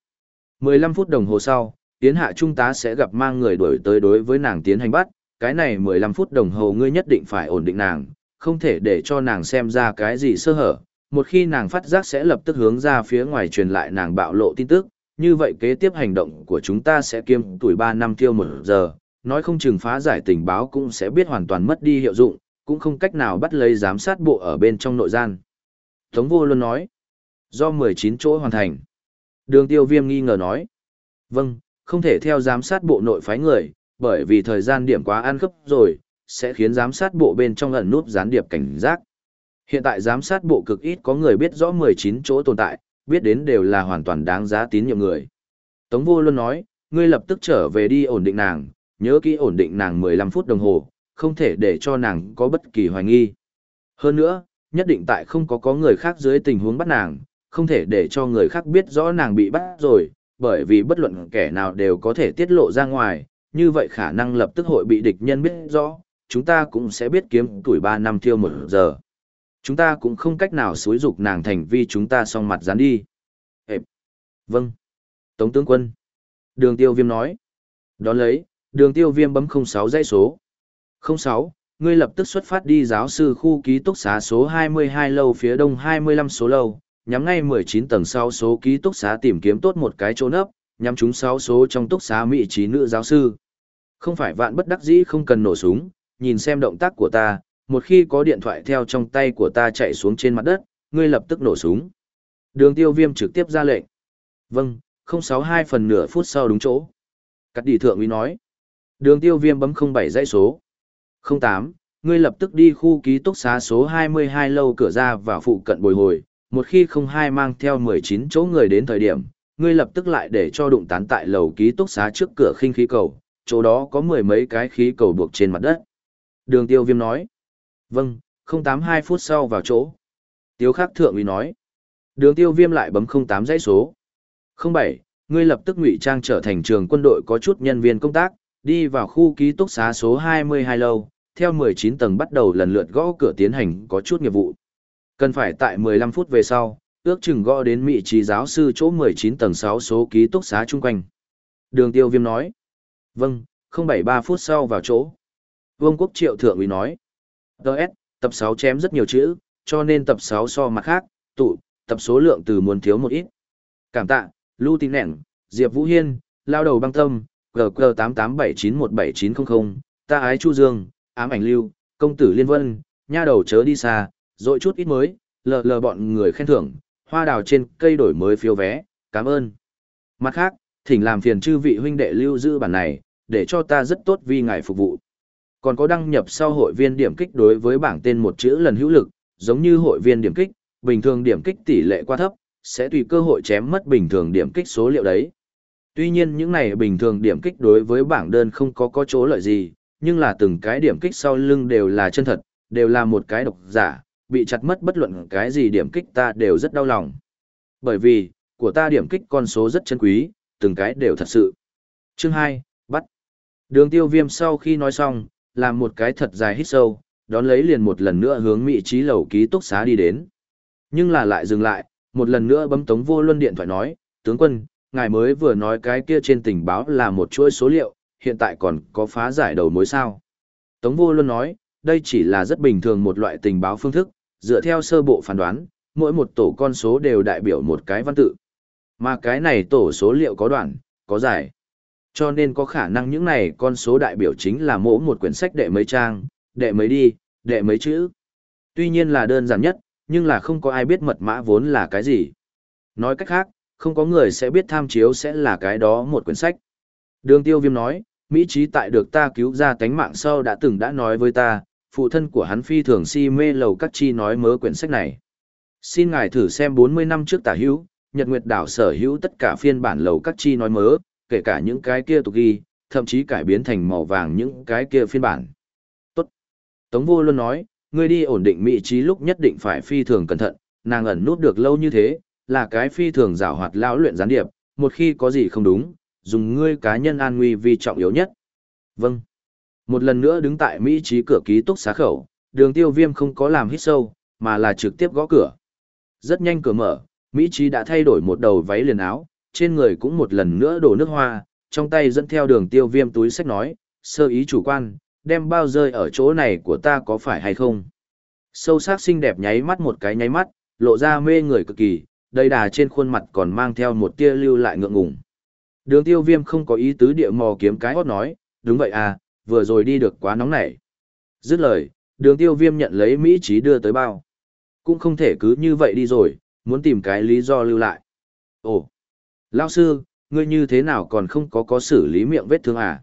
15 phút đồng hồ sau, tiến hạ trung tá sẽ gặp mang người đuổi tới đối với nàng tiến hành bắt, cái này 15 phút đồng hồ ngươi nhất định phải ổn định nàng, không thể để cho nàng xem ra cái gì sơ hở, một khi nàng phát giác sẽ lập tức hướng ra phía ngoài truyền lại nàng bạo lộ tin tức, như vậy kế tiếp hành động của chúng ta sẽ kiêm tuổi 3 năm tiêu một giờ, nói không chừng phá giải tình báo cũng sẽ biết hoàn toàn mất đi hiệu dụng, cũng không cách nào bắt lấy giám sát bộ ở bên trong nội gian. Tống vô luôn nói, do 19 chỗ hoàn thành. Đường tiêu viêm nghi ngờ nói, vâng, không thể theo giám sát bộ nội phái người, bởi vì thời gian điểm quá ăn khớp rồi, sẽ khiến giám sát bộ bên trong ẩn nút gián điệp cảnh giác. Hiện tại giám sát bộ cực ít có người biết rõ 19 chỗ tồn tại, biết đến đều là hoàn toàn đáng giá tín nhiệm người. Tống vô luôn nói, ngươi lập tức trở về đi ổn định nàng, nhớ kỹ ổn định nàng 15 phút đồng hồ, không thể để cho nàng có bất kỳ hoài nghi. Hơn nữa, nhất định tại không có có người khác dưới tình huống bắt nàng, không thể để cho người khác biết rõ nàng bị bắt rồi, bởi vì bất luận kẻ nào đều có thể tiết lộ ra ngoài, như vậy khả năng lập tức hội bị địch nhân biết rõ, chúng ta cũng sẽ biết kiếm tuổi 3 năm tiêu một giờ. Chúng ta cũng không cách nào xúi dục nàng thành vi chúng ta song mặt dán đi. Ê! Vâng. Tống tướng quân. Đường tiêu viêm nói. Đón lấy, đường tiêu viêm bấm 06 dãy số. 06, ngươi lập tức xuất phát đi giáo sư khu ký túc xá số 22 lâu phía đông 25 số lâu, nhắm ngay 19 tầng sau số ký túc xá tìm kiếm tốt một cái chỗ nấp, nhắm chúng 6 số trong túc xá mỹ trí nữ giáo sư. Không phải vạn bất đắc dĩ không cần nổ súng, nhìn xem động tác của ta, một khi có điện thoại theo trong tay của ta chạy xuống trên mặt đất, ngươi lập tức nổ súng. Đường tiêu viêm trực tiếp ra lệnh. Vâng, 062 phần nửa phút sau đúng chỗ. Cắt đi thượng uy nói. Đường tiêu viêm bấm 07 dãy số. 08, ngươi lập tức đi khu ký túc xá số 22 lâu cửa ra vào phụ cận bồi hồi. Một khi 02 mang theo 19 chỗ người đến thời điểm, ngươi lập tức lại để cho đụng tán tại lầu ký túc xá trước cửa khinh khí cầu, chỗ đó có mười mấy cái khí cầu buộc trên mặt đất. Đường tiêu viêm nói. Vâng, 082 phút sau vào chỗ. Tiếu khắc thượng uy nói. Đường tiêu viêm lại bấm 08 dãy số. 07, ngươi lập tức ngụy trang trở thành trường quân đội có chút nhân viên công tác, đi vào khu ký túc xá số 22 lâu, theo 19 tầng bắt đầu lần lượt gõ cửa tiến hành có chút nghiệp vụ. Cần phải tại 15 phút về sau, ước chừng gõ đến vị trí giáo sư chỗ 19 tầng 6 số ký túc xá chung quanh. Đường tiêu viêm nói. Vâng, 073 phút sau vào chỗ. Vương quốc triệu thượng úy nói. Đợt, tập 6 chém rất nhiều chữ, cho nên tập 6 so mặt khác, tụ, tập số lượng từ muốn thiếu một ít. Cảm tạ, Lưu Tín Nẻn, Diệp Vũ Hiên, Lao đầu băng tâm, GQ887917900 ta ái Chu Dương, ám ảnh lưu, công tử liên vân, nha đầu chớ đi xa, rồi chút ít mới, lờ lờ bọn người khen thưởng, hoa đào trên cây đổi mới phiếu vé, cảm ơn. Mặt khác, thỉnh làm phiền chư vị huynh đệ lưu giữ bản này, để cho ta rất tốt vì ngài phục vụ. Còn có đăng nhập sau hội viên điểm kích đối với bảng tên một chữ lần hữu lực, giống như hội viên điểm kích, bình thường điểm kích tỷ lệ quá thấp, sẽ tùy cơ hội chém mất bình thường điểm kích số liệu đấy. Tuy nhiên những này bình thường điểm kích đối với bảng đơn không có có chỗ lợi gì, nhưng là từng cái điểm kích sau lưng đều là chân thật, đều là một cái độc giả, bị chặt mất bất luận cái gì điểm kích ta đều rất đau lòng. Bởi vì, của ta điểm kích con số rất chân quý, từng cái đều thật sự. Chương 2, bắt. Đường tiêu viêm sau khi nói xong, làm một cái thật dài hít sâu, đón lấy liền một lần nữa hướng Mỹ trí lầu ký túc xá đi đến. Nhưng là lại dừng lại, một lần nữa bấm tống vô luân điện thoại nói, tướng quân, ngài mới vừa nói cái kia trên tình báo là một chuỗi số liệu, hiện tại còn có phá giải đầu mối sao. Tống vô luôn nói, đây chỉ là rất bình thường một loại tình báo phương thức, dựa theo sơ bộ phán đoán, mỗi một tổ con số đều đại biểu một cái văn tự. Mà cái này tổ số liệu có đoạn, có giải. Cho nên có khả năng những này con số đại biểu chính là mỗi một quyển sách đệ mấy trang, đệ mấy đi, đệ mấy chữ. Tuy nhiên là đơn giản nhất, nhưng là không có ai biết mật mã vốn là cái gì. Nói cách khác, không có người sẽ biết tham chiếu sẽ là cái đó một quyển sách. Đường tiêu viêm nói, Mỹ trí tại được ta cứu ra tánh mạng sau đã từng đã nói với ta, phụ thân của hắn phi thường si mê lầu các chi nói mớ quyển sách này. Xin ngài thử xem 40 năm trước tả hữu, Nhật Nguyệt đảo sở hữu tất cả phiên bản lầu các chi nói mớ, kể cả những cái kia tục ghi, thậm chí cải biến thành màu vàng những cái kia phiên bản. Tốt. Tống vô luôn nói, ngươi đi ổn định mỹ trí lúc nhất định phải phi thường cẩn thận, nàng ẩn nút được lâu như thế, là cái phi thường rào hoạt lão luyện gián điệp, một khi có gì không đúng, dùng ngươi cá nhân an nguy vì trọng yếu nhất. Vâng. Một lần nữa đứng tại Mỹ trí cửa ký túc xá khẩu, đường tiêu viêm không có làm hít sâu, mà là trực tiếp gõ cửa. Rất nhanh cửa mở, Mỹ Trí đã thay đổi một đầu váy liền áo, trên người cũng một lần nữa đổ nước hoa, trong tay dẫn theo đường tiêu viêm túi sách nói, sơ ý chủ quan, đem bao rơi ở chỗ này của ta có phải hay không? Sâu sắc xinh đẹp nháy mắt một cái nháy mắt, lộ ra mê người cực kỳ, đầy đà trên khuôn mặt còn mang theo một tia lưu lại ngượng ngùng. Đường tiêu viêm không có ý tứ địa mò kiếm cái hót nói, đúng vậy à, vừa rồi đi được quá nóng nảy. Dứt lời, đường tiêu viêm nhận lấy Mỹ trí đưa tới bao. Cũng không thể cứ như vậy đi rồi, muốn tìm cái lý do lưu lại. Ồ, lao sư, ngươi như thế nào còn không có có xử lý miệng vết thương à?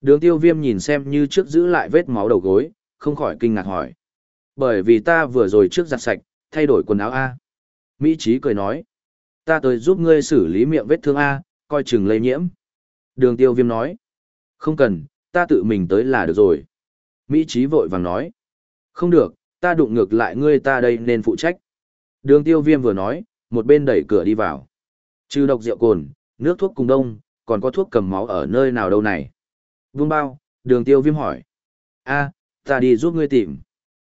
Đường tiêu viêm nhìn xem như trước giữ lại vết máu đầu gối, không khỏi kinh ngạc hỏi. Bởi vì ta vừa rồi trước giặt sạch, thay đổi quần áo A. Mỹ Trí cười nói. Ta tới giúp ngươi xử lý miệng vết thương A, coi chừng lây nhiễm. Đường tiêu viêm nói. Không cần, ta tự mình tới là được rồi. Mỹ Trí vội vàng nói. Không được, ta đụng ngược lại ngươi ta đây nên phụ trách. Đường tiêu viêm vừa nói, một bên đẩy cửa đi vào. Trừ độc rượu cồn, nước thuốc cùng đông, còn có thuốc cầm máu ở nơi nào đâu này. Vương bao, đường tiêu viêm hỏi. a ta đi giúp ngươi tìm.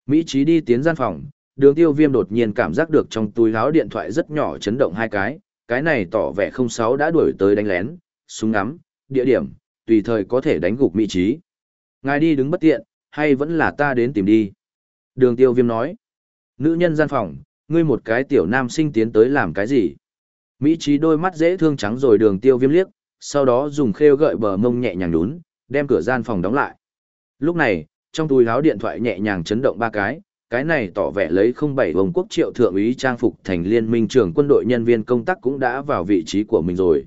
Mỹ Trí đi tiến gian phòng, đường tiêu viêm đột nhiên cảm giác được trong túi áo điện thoại rất nhỏ chấn động hai cái, cái này tỏ vẻ không sáu đã đuổi tới đánh lén, súng ngắm, địa điểm, tùy thời có thể đánh gục Mỹ Trí. Ngài đi đứng bất tiện, hay vẫn là ta đến tìm đi. Đường tiêu viêm nói. Nữ nhân gian phòng, ngươi một cái tiểu nam sinh tiến tới làm cái gì? Mỹ Trí đôi mắt dễ thương trắng rồi đường tiêu viêm liếc, sau đó dùng khêu gợi bờ mông nhẹ nhàng nhún, đem cửa gian phòng đóng lại. Lúc này, trong túi áo điện thoại nhẹ nhàng chấn động ba cái, cái này tỏ vẻ lấy không bảy vòng quốc triệu thượng úy trang phục thành liên minh trưởng quân đội nhân viên công tác cũng đã vào vị trí của mình rồi.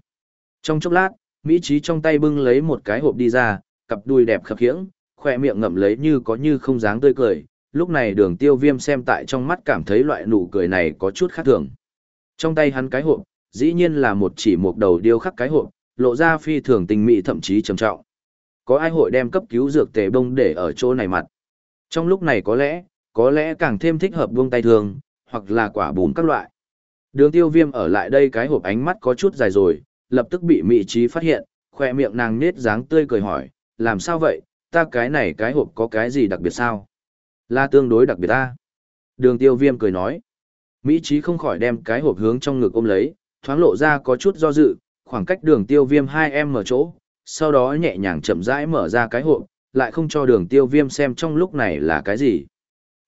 Trong chốc lát, Mỹ Trí trong tay bưng lấy một cái hộp đi ra, cặp đuôi đẹp khập khiễng, khoe miệng ngậm lấy như có như không dáng tươi cười. Lúc này đường tiêu viêm xem tại trong mắt cảm thấy loại nụ cười này có chút khác thường. Trong tay hắn cái hộp, dĩ nhiên là một chỉ một đầu điêu khắc cái hộp, lộ ra phi thường tình mỹ thậm chí trầm trọng. Có ai hội đem cấp cứu dược tề bông để ở chỗ này mặt. Trong lúc này có lẽ, có lẽ càng thêm thích hợp buông tay thường, hoặc là quả bùn các loại. Đường tiêu viêm ở lại đây cái hộp ánh mắt có chút dài rồi, lập tức bị mị trí phát hiện, khoe miệng nàng nết dáng tươi cười hỏi, làm sao vậy, ta cái này cái hộp có cái gì đặc biệt sao? Là tương đối đặc biệt ta. Đường tiêu viêm cười nói. Mỹ trí không khỏi đem cái hộp hướng trong ngực ôm lấy, thoáng lộ ra có chút do dự, khoảng cách đường tiêu viêm 2 em mở chỗ, sau đó nhẹ nhàng chậm rãi mở ra cái hộp, lại không cho đường tiêu viêm xem trong lúc này là cái gì.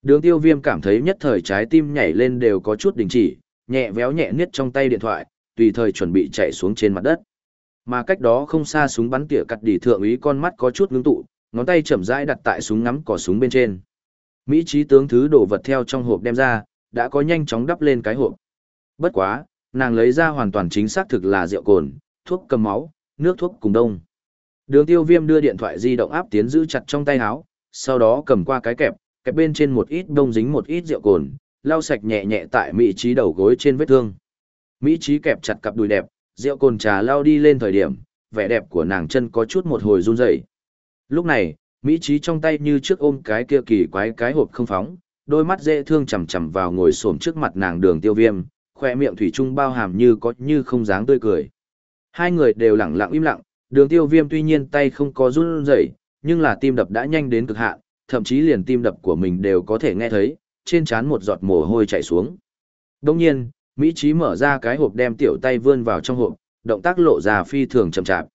Đường tiêu viêm cảm thấy nhất thời trái tim nhảy lên đều có chút đình chỉ, nhẹ véo nhẹ niết trong tay điện thoại, tùy thời chuẩn bị chạy xuống trên mặt đất. Mà cách đó không xa súng bắn tỉa cắt đỉ thượng úy con mắt có chút ngưng tụ, ngón tay chậm rãi đặt tại súng ngắm cỏ súng bên trên. Mỹ trí tướng thứ đồ vật theo trong hộp đem ra, đã có nhanh chóng đắp lên cái hộp. Bất quá, nàng lấy ra hoàn toàn chính xác thực là rượu cồn, thuốc cầm máu, nước thuốc cùng đông. Đường tiêu viêm đưa điện thoại di động áp tiến giữ chặt trong tay áo, sau đó cầm qua cái kẹp, kẹp bên trên một ít đông dính một ít rượu cồn, lau sạch nhẹ nhẹ tại Mỹ trí đầu gối trên vết thương. Mỹ trí kẹp chặt cặp đùi đẹp, rượu cồn trà lau đi lên thời điểm, vẻ đẹp của nàng chân có chút một hồi run rẩy. Lúc này, Mỹ trí trong tay như trước ôm cái kia kỳ quái cái hộp không phóng, đôi mắt dễ thương chằm chằm vào ngồi xổm trước mặt nàng đường tiêu viêm, khoe miệng thủy chung bao hàm như có như không dáng tươi cười. Hai người đều lặng lặng im lặng, đường tiêu viêm tuy nhiên tay không có run rẩy nhưng là tim đập đã nhanh đến cực hạn, thậm chí liền tim đập của mình đều có thể nghe thấy, trên trán một giọt mồ hôi chảy xuống. Đồng nhiên, Mỹ Trí mở ra cái hộp đem tiểu tay vươn vào trong hộp, động tác lộ ra phi thường chậm chạp.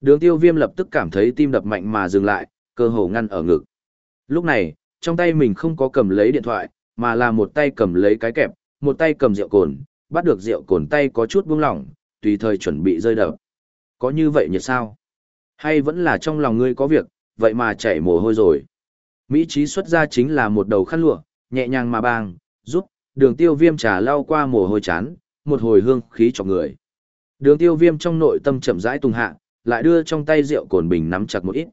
Đường tiêu viêm lập tức cảm thấy tim đập mạnh mà dừng lại, cơ hồ ngăn ở ngực. Lúc này, trong tay mình không có cầm lấy điện thoại, mà là một tay cầm lấy cái kẹp, một tay cầm rượu cồn, bắt được rượu cồn tay có chút buông lỏng, tùy thời chuẩn bị rơi đập. Có như vậy nhiệt sao? Hay vẫn là trong lòng ngươi có việc, vậy mà chảy mồ hôi rồi. Mỹ trí xuất ra chính là một đầu khăn lụa, nhẹ nhàng mà bàng, giúp, đường tiêu viêm trà lao qua mồ hôi chán, một hồi hương khí cho người. Đường tiêu viêm trong nội tâm chậm rãi tung hạ, lại đưa trong tay rượu cồn bình nắm chặt một ít.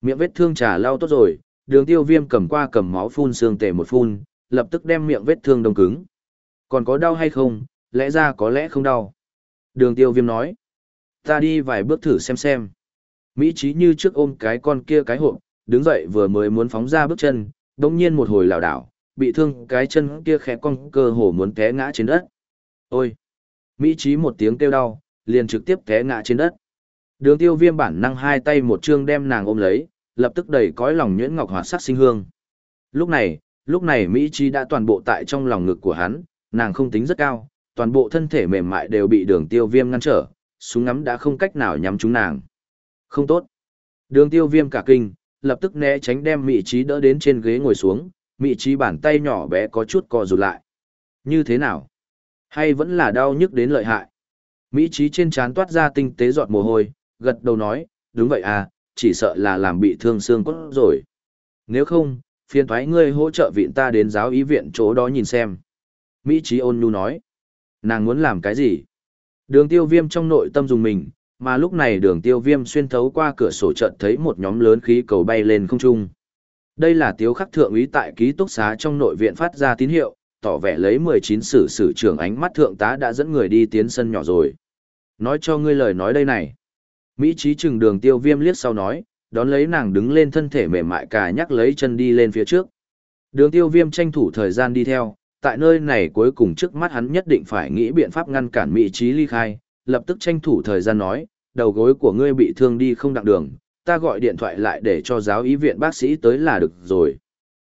Miệng vết thương trà lao tốt rồi, đường tiêu viêm cầm qua cầm máu phun xương tề một phun, lập tức đem miệng vết thương đông cứng. Còn có đau hay không, lẽ ra có lẽ không đau. Đường tiêu viêm nói. Ta đi vài bước thử xem xem. Mỹ trí như trước ôm cái con kia cái hộp, đứng dậy vừa mới muốn phóng ra bước chân, đồng nhiên một hồi lảo đảo, bị thương cái chân kia khẽ cong cơ hồ muốn té ngã trên đất. Ôi! Mỹ trí một tiếng kêu đau, liền trực tiếp té ngã trên đất. Đường tiêu viêm bản năng hai tay một chương đem nàng ôm lấy, lập tức đẩy cõi lòng nhuyễn ngọc hoạt sắc sinh hương. Lúc này, lúc này Mỹ trí đã toàn bộ tại trong lòng ngực của hắn, nàng không tính rất cao, toàn bộ thân thể mềm mại đều bị đường tiêu viêm ngăn trở, súng ngắm đã không cách nào nhắm trúng nàng. Không tốt. Đường tiêu viêm cả kinh, lập tức né tránh đem Mỹ Trí đỡ đến trên ghế ngồi xuống, Mỹ Trí bàn tay nhỏ bé có chút co rụt lại. Như thế nào? Hay vẫn là đau nhức đến lợi hại? Mỹ Trí trên trán toát ra tinh tế giọt mồ hôi, gật đầu nói, đúng vậy à, chỉ sợ là làm bị thương xương cốt rồi. Nếu không, phiền thoái ngươi hỗ trợ viện ta đến giáo ý viện chỗ đó nhìn xem. Mỹ Trí ôn nhu nói, nàng muốn làm cái gì? Đường tiêu viêm trong nội tâm dùng mình, mà lúc này đường tiêu viêm xuyên thấu qua cửa sổ trận thấy một nhóm lớn khí cầu bay lên không trung. Đây là tiếu khắc thượng úy tại ký túc xá trong nội viện phát ra tín hiệu, tỏ vẻ lấy 19 sử sử trưởng ánh mắt thượng tá đã dẫn người đi tiến sân nhỏ rồi. Nói cho ngươi lời nói đây này. Mỹ trí trừng đường tiêu viêm liếc sau nói, đón lấy nàng đứng lên thân thể mềm mại cả nhắc lấy chân đi lên phía trước. Đường tiêu viêm tranh thủ thời gian đi theo, tại nơi này cuối cùng trước mắt hắn nhất định phải nghĩ biện pháp ngăn cản Mỹ trí ly khai, lập tức tranh thủ thời gian nói, đầu gối của ngươi bị thương đi không đặng đường, ta gọi điện thoại lại để cho giáo ý viện bác sĩ tới là được rồi.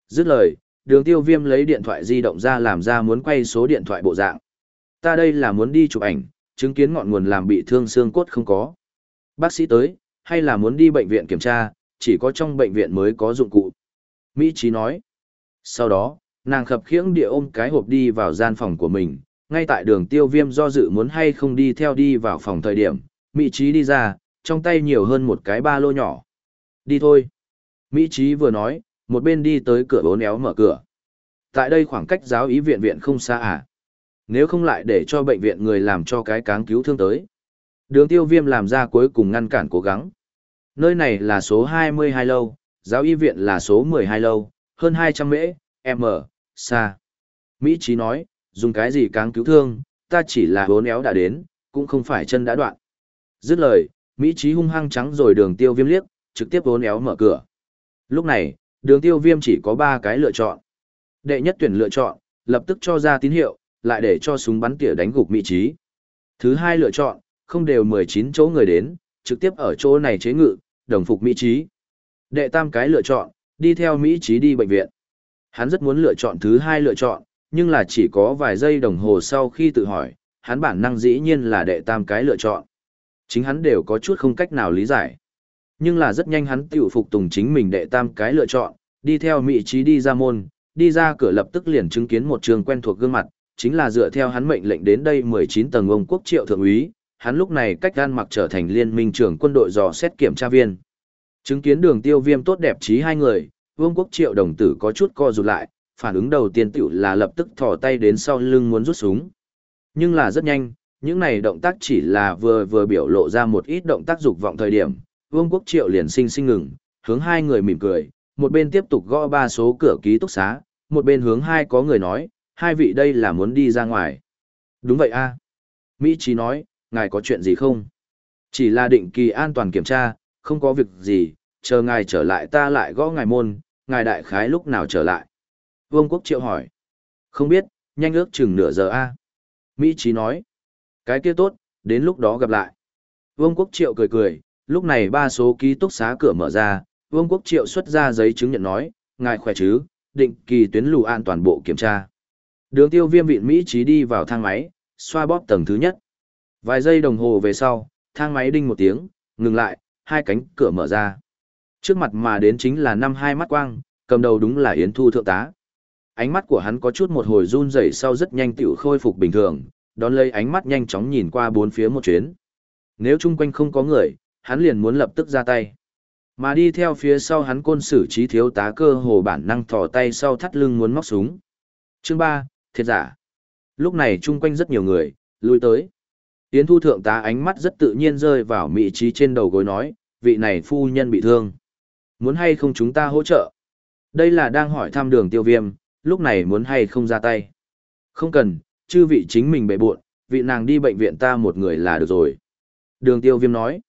Dứt lời, đường tiêu viêm lấy điện thoại di động ra làm ra muốn quay số điện thoại bộ dạng. Ta đây là muốn đi chụp ảnh, chứng kiến ngọn nguồn làm bị thương xương cốt không có. Bác sĩ tới, hay là muốn đi bệnh viện kiểm tra, chỉ có trong bệnh viện mới có dụng cụ. Mỹ Trí nói. Sau đó, nàng khập khiễng địa ôm cái hộp đi vào gian phòng của mình, ngay tại đường tiêu viêm do dự muốn hay không đi theo đi vào phòng thời điểm, Mỹ Trí đi ra, trong tay nhiều hơn một cái ba lô nhỏ. Đi thôi. Mỹ Trí vừa nói, một bên đi tới cửa bốn éo mở cửa. Tại đây khoảng cách giáo ý viện viện không xa à. Nếu không lại để cho bệnh viện người làm cho cái cáng cứu thương tới. Đường tiêu viêm làm ra cuối cùng ngăn cản cố gắng. Nơi này là số 22 lâu, giáo y viện là số 12 lâu, hơn 200 mễ, m, xa. Mỹ Trí nói, dùng cái gì cáng cứu thương, ta chỉ là bốn éo đã đến, cũng không phải chân đã đoạn. Dứt lời, Mỹ Trí hung hăng trắng rồi đường tiêu viêm liếc, trực tiếp bốn éo mở cửa. Lúc này, đường tiêu viêm chỉ có ba cái lựa chọn. Đệ nhất tuyển lựa chọn, lập tức cho ra tín hiệu, lại để cho súng bắn tỉa đánh gục Mỹ Trí. Thứ hai lựa chọn, không đều 19 chỗ người đến, trực tiếp ở chỗ này chế ngự, đồng phục Mỹ Trí. Đệ tam cái lựa chọn, đi theo Mỹ Trí đi bệnh viện. Hắn rất muốn lựa chọn thứ hai lựa chọn, nhưng là chỉ có vài giây đồng hồ sau khi tự hỏi, hắn bản năng dĩ nhiên là đệ tam cái lựa chọn. Chính hắn đều có chút không cách nào lý giải. Nhưng là rất nhanh hắn tiểu phục tùng chính mình đệ tam cái lựa chọn, đi theo Mị Trí đi ra môn, đi ra cửa lập tức liền chứng kiến một trường quen thuộc gương mặt, chính là dựa theo hắn mệnh lệnh đến đây 19 tầng ông quốc triệu thượng úy, hắn lúc này cách gan mặc trở thành liên minh trưởng quân đội dò xét kiểm tra viên. Chứng kiến đường tiêu viêm tốt đẹp trí hai người, vương quốc triệu đồng tử có chút co rụt lại, phản ứng đầu tiên tiểu là lập tức thò tay đến sau lưng muốn rút súng. Nhưng là rất nhanh, những này động tác chỉ là vừa vừa biểu lộ ra một ít động tác dục vọng thời điểm, vương quốc triệu liền sinh sinh ngừng, hướng hai người mỉm cười, một bên tiếp tục gõ ba số cửa ký túc xá, một bên hướng hai có người nói, hai vị đây là muốn đi ra ngoài. Đúng vậy a Mỹ Trí nói, ngài có chuyện gì không? Chỉ là định kỳ an toàn kiểm tra, không có việc gì, chờ ngài trở lại ta lại gõ ngài môn, ngài đại khái lúc nào trở lại. Vương quốc triệu hỏi. Không biết, nhanh ước chừng nửa giờ a Mỹ Trí nói. Cái kia tốt, đến lúc đó gặp lại. Vương quốc triệu cười cười, lúc này ba số ký túc xá cửa mở ra, Vương quốc triệu xuất ra giấy chứng nhận nói, ngài khỏe chứ, định kỳ tuyến lù an toàn bộ kiểm tra. Đường tiêu viêm vịn Mỹ Trí đi vào thang máy, xoa bóp tầng thứ nhất. Vài giây đồng hồ về sau, thang máy đinh một tiếng, ngừng lại, hai cánh cửa mở ra. Trước mặt mà đến chính là năm hai mắt quang, cầm đầu đúng là Yến Thu thượng tá. Ánh mắt của hắn có chút một hồi run rẩy sau rất nhanh tiểu khôi phục bình thường, đón lấy ánh mắt nhanh chóng nhìn qua bốn phía một chuyến. Nếu chung quanh không có người, hắn liền muốn lập tức ra tay. Mà đi theo phía sau hắn côn sử trí thiếu tá cơ hồ bản năng thò tay sau thắt lưng muốn móc súng. Chương 3, thiệt giả. Lúc này chung quanh rất nhiều người, lui tới. Yến Thu Thượng tá ánh mắt rất tự nhiên rơi vào vị trí trên đầu gối nói, vị này phu nhân bị thương. Muốn hay không chúng ta hỗ trợ? Đây là đang hỏi thăm đường tiêu viêm, lúc này muốn hay không ra tay. Không cần, chư vị chính mình bệ buộn, vị nàng đi bệnh viện ta một người là được rồi. Đường tiêu viêm nói,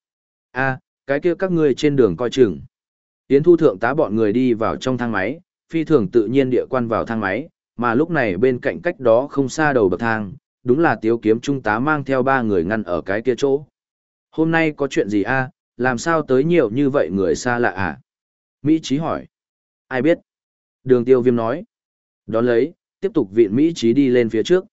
a cái kia các ngươi trên đường coi chừng. Yến Thu Thượng tá bọn người đi vào trong thang máy, phi thường tự nhiên địa quan vào thang máy, mà lúc này bên cạnh cách đó không xa đầu bậc thang, đúng là tiếu kiếm trung tá mang theo ba người ngăn ở cái kia chỗ. Hôm nay có chuyện gì a làm sao tới nhiều như vậy người xa lạ à? Mỹ Trí hỏi. Ai biết? Đường tiêu viêm nói. Đón lấy, tiếp tục viện Mỹ trí đi lên phía trước.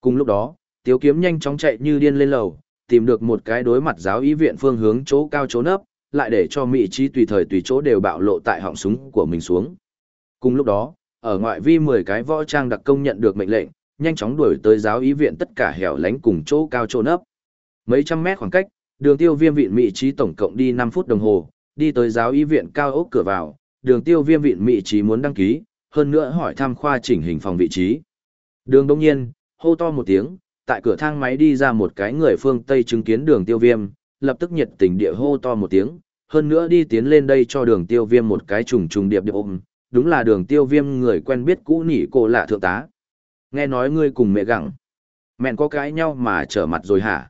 Cùng lúc đó, tiếu kiếm nhanh chóng chạy như điên lên lầu, tìm được một cái đối mặt giáo ý viện phương hướng chỗ cao chỗ nấp, lại để cho Mỹ trí tùy thời tùy chỗ đều bạo lộ tại họng súng của mình xuống. Cùng lúc đó, ở ngoại vi 10 cái võ trang đặc công nhận được mệnh lệnh, nhanh chóng đuổi tới giáo ý viện tất cả hẻo lánh cùng chỗ cao chỗ nấp. Mấy trăm mét khoảng cách, đường tiêu viêm viện Mỹ trí tổng cộng đi 5 phút đồng hồ, đi tới giáo ý viện cao ốc cửa vào, đường tiêu viêm viện Mỹ trí muốn đăng ký, hơn nữa hỏi thăm khoa chỉnh hình phòng vị trí. Đường đông nhiên, hô to một tiếng, tại cửa thang máy đi ra một cái người phương Tây chứng kiến đường tiêu viêm, lập tức nhiệt tình địa hô to một tiếng, hơn nữa đi tiến lên đây cho đường tiêu viêm một cái trùng trùng điệp điệp ôm, đúng là đường tiêu viêm người quen biết cũ nỉ cô lạ thượng tá. Nghe nói ngươi cùng mẹ gặng, mẹn có cái nhau mà trở mặt rồi hả?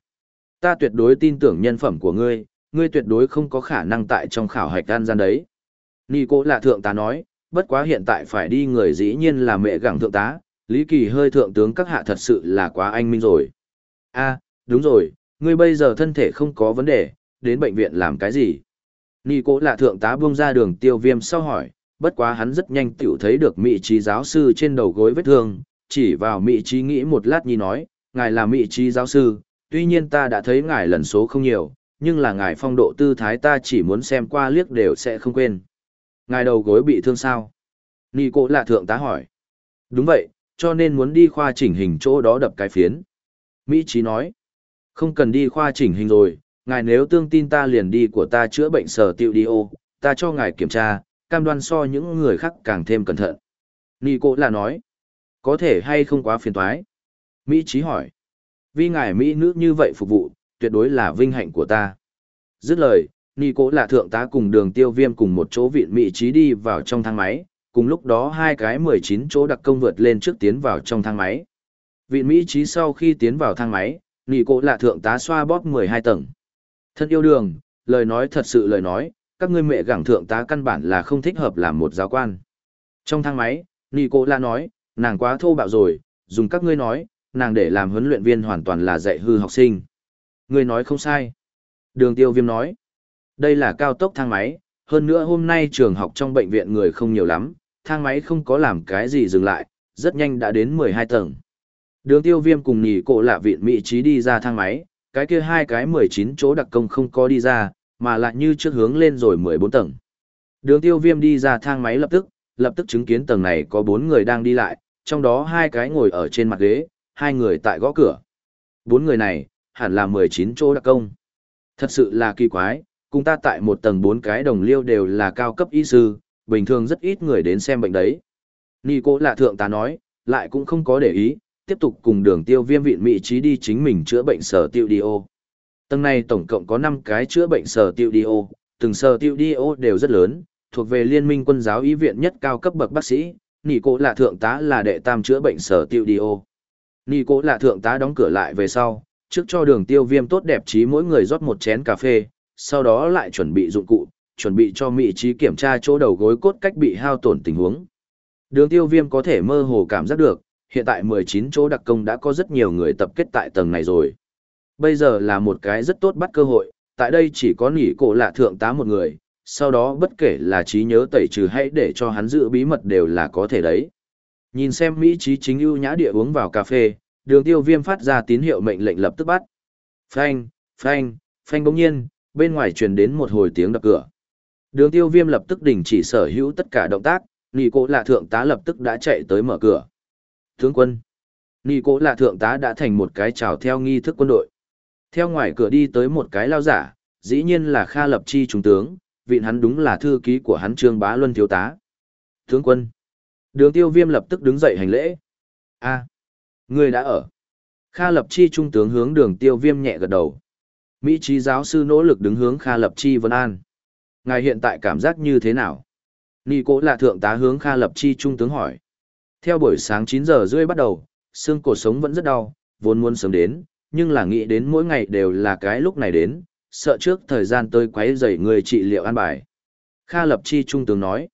Ta tuyệt đối tin tưởng nhân phẩm của ngươi, ngươi tuyệt đối không có khả năng tại trong khảo hạch gan gian đấy. Nỉ cô lạ thượng tá nói, bất quá hiện tại phải đi người dĩ nhiên là mẹ gặng thượng tá, Lý Kỳ hơi thượng tướng các hạ thật sự là quá anh minh rồi. a đúng rồi, ngươi bây giờ thân thể không có vấn đề, đến bệnh viện làm cái gì? Nì cố là thượng tá buông ra đường tiêu viêm sau hỏi, bất quá hắn rất nhanh tiểu thấy được Mỹ trí giáo sư trên đầu gối vết thương, chỉ vào Mỹ trí nghĩ một lát nhi nói, ngài là Mỹ trí giáo sư, tuy nhiên ta đã thấy ngài lần số không nhiều, nhưng là ngài phong độ tư thái ta chỉ muốn xem qua liếc đều sẽ không quên. Ngài đầu gối bị thương sao? Nì cố lạ thượng tá hỏi. Đúng vậy, cho nên muốn đi khoa chỉnh hình chỗ đó đập cái phiến. Mỹ trí nói, không cần đi khoa chỉnh hình rồi, ngài nếu tương tin ta liền đi của ta chữa bệnh sở tiệu đi ô, ta cho ngài kiểm tra, cam đoan so những người khác càng thêm cẩn thận. Nì Cố là nói, có thể hay không quá phiền toái. Mỹ trí hỏi, vì ngài Mỹ nữ như vậy phục vụ, tuyệt đối là vinh hạnh của ta. Dứt lời, Nì cố là thượng tá cùng đường tiêu viêm cùng một chỗ viện Mỹ trí đi vào trong thang máy, cùng lúc đó hai cái 19 chỗ đặc công vượt lên trước tiến vào trong thang máy. Viện Mỹ trí sau khi tiến vào thang máy, Nì cố là thượng tá xoa bóp 12 tầng. Thân yêu đường, lời nói thật sự lời nói, các ngươi mẹ gẳng thượng tá căn bản là không thích hợp làm một giáo quan. Trong thang máy, Nico la nói, nàng quá thô bạo rồi, dùng các ngươi nói, nàng để làm huấn luyện viên hoàn toàn là dạy hư học sinh. Ngươi nói không sai. Đường tiêu viêm nói, đây là cao tốc thang máy, hơn nữa hôm nay trường học trong bệnh viện người không nhiều lắm, thang máy không có làm cái gì dừng lại, rất nhanh đã đến 12 tầng. Đường tiêu viêm cùng nhì cổ lạ viện Mỹ trí đi ra thang máy, cái kia hai cái 19 chỗ đặc công không có đi ra, mà lại như trước hướng lên rồi 14 tầng. Đường tiêu viêm đi ra thang máy lập tức, lập tức chứng kiến tầng này có 4 người đang đi lại, trong đó hai cái ngồi ở trên mặt ghế, hai người tại gõ cửa. Bốn người này, hẳn là 19 chỗ đặc công. Thật sự là kỳ quái, cùng ta tại một tầng bốn cái đồng liêu đều là cao cấp y sư, bình thường rất ít người đến xem bệnh đấy. Nì cố lạ thượng tá nói, lại cũng không có để ý, tiếp tục cùng đường tiêu viêm vịn mỹ trí đi chính mình chữa bệnh sở tiêu đi ô. Tầng này tổng cộng có 5 cái chữa bệnh sở tiêu đi ô, từng sở tiêu đi ô đều rất lớn, thuộc về liên minh quân giáo y viện nhất cao cấp bậc bác sĩ, nỉ cố lạ thượng tá là đệ tam chữa bệnh sở tiêu đi ô. Nỉ cố lạ thượng tá đóng cửa lại về sau, trước cho đường tiêu viêm tốt đẹp trí mỗi người rót một chén cà phê, sau đó lại chuẩn bị dụng cụ, chuẩn bị cho mỹ trí kiểm tra chỗ đầu gối cốt cách bị hao tổn tình huống. Đường tiêu viêm có thể mơ hồ cảm giác được, hiện tại 19 chỗ đặc công đã có rất nhiều người tập kết tại tầng này rồi. Bây giờ là một cái rất tốt bắt cơ hội, tại đây chỉ có nỉ cổ lạ thượng tá một người, sau đó bất kể là trí nhớ tẩy trừ hay để cho hắn giữ bí mật đều là có thể đấy. Nhìn xem Mỹ trí chính ưu nhã địa uống vào cà phê, đường tiêu viêm phát ra tín hiệu mệnh lệnh lập tức bắt. Phanh, phanh, phanh bỗng nhiên, bên ngoài truyền đến một hồi tiếng đập cửa. Đường tiêu viêm lập tức đình chỉ sở hữu tất cả động tác, Nì cổ lạ thượng tá lập tức đã chạy tới mở cửa. Tướng quân. Nì cố Lạ thượng tá đã thành một cái chào theo nghi thức quân đội. Theo ngoài cửa đi tới một cái lao giả, dĩ nhiên là Kha Lập Chi trung tướng, vịn hắn đúng là thư ký của hắn Trương Bá Luân thiếu tá. Tướng quân. Đường tiêu viêm lập tức đứng dậy hành lễ. a à, người đã ở. Kha Lập Chi trung tướng hướng đường tiêu viêm nhẹ gật đầu. Mỹ trí giáo sư nỗ lực đứng hướng Kha Lập Chi Vân An. Ngài hiện tại cảm giác như thế nào? Nì cố là thượng tá hướng Kha Lập Chi trung tướng hỏi. Theo buổi sáng 9 giờ rưỡi bắt đầu, xương cổ sống vẫn rất đau, vốn muốn sớm đến, nhưng là nghĩ đến mỗi ngày đều là cái lúc này đến, sợ trước thời gian tôi quấy rầy người trị liệu an bài. Kha Lập Chi Trung tướng nói.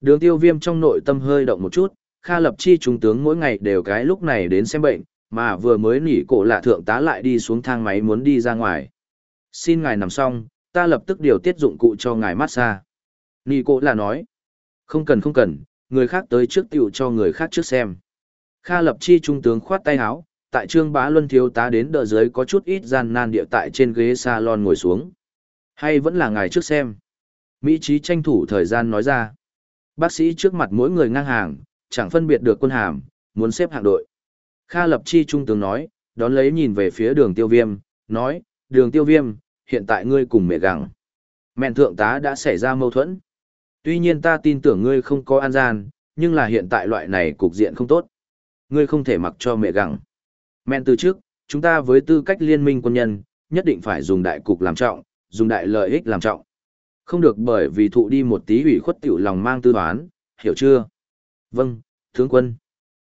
Đường tiêu viêm trong nội tâm hơi động một chút, Kha Lập Chi Trung tướng mỗi ngày đều cái lúc này đến xem bệnh, mà vừa mới nỉ cổ là thượng tá lại đi xuống thang máy muốn đi ra ngoài. Xin ngài nằm xong, ta lập tức điều tiết dụng cụ cho ngài massage. Nỉ cô là nói. Không cần không cần, người khác tới trước tiểu cho người khác trước xem. Kha Lập Chi trung tướng khoát tay háo, tại Trương Bá Luân thiếu tá đến đỡ dưới có chút ít gian nan địa tại trên ghế salon ngồi xuống. Hay vẫn là ngài trước xem. Mỹ trí tranh thủ thời gian nói ra. Bác sĩ trước mặt mỗi người ngang hàng, chẳng phân biệt được quân hàm, muốn xếp hạng đội. Kha Lập Chi trung tướng nói, đón lấy nhìn về phía đường tiêu viêm, nói, đường tiêu viêm, hiện tại ngươi cùng mẹ gặng. Mẹn thượng tá đã xảy ra mâu thuẫn. Tuy nhiên ta tin tưởng ngươi không có an gian, nhưng là hiện tại loại này cục diện không tốt. Ngươi không thể mặc cho mẹ gặng. Mẹn từ trước, chúng ta với tư cách liên minh quân nhân, nhất định phải dùng đại cục làm trọng, dùng đại lợi ích làm trọng. Không được bởi vì thụ đi một tí ủy khuất tiểu lòng mang tư toán, hiểu chưa? Vâng, tướng quân.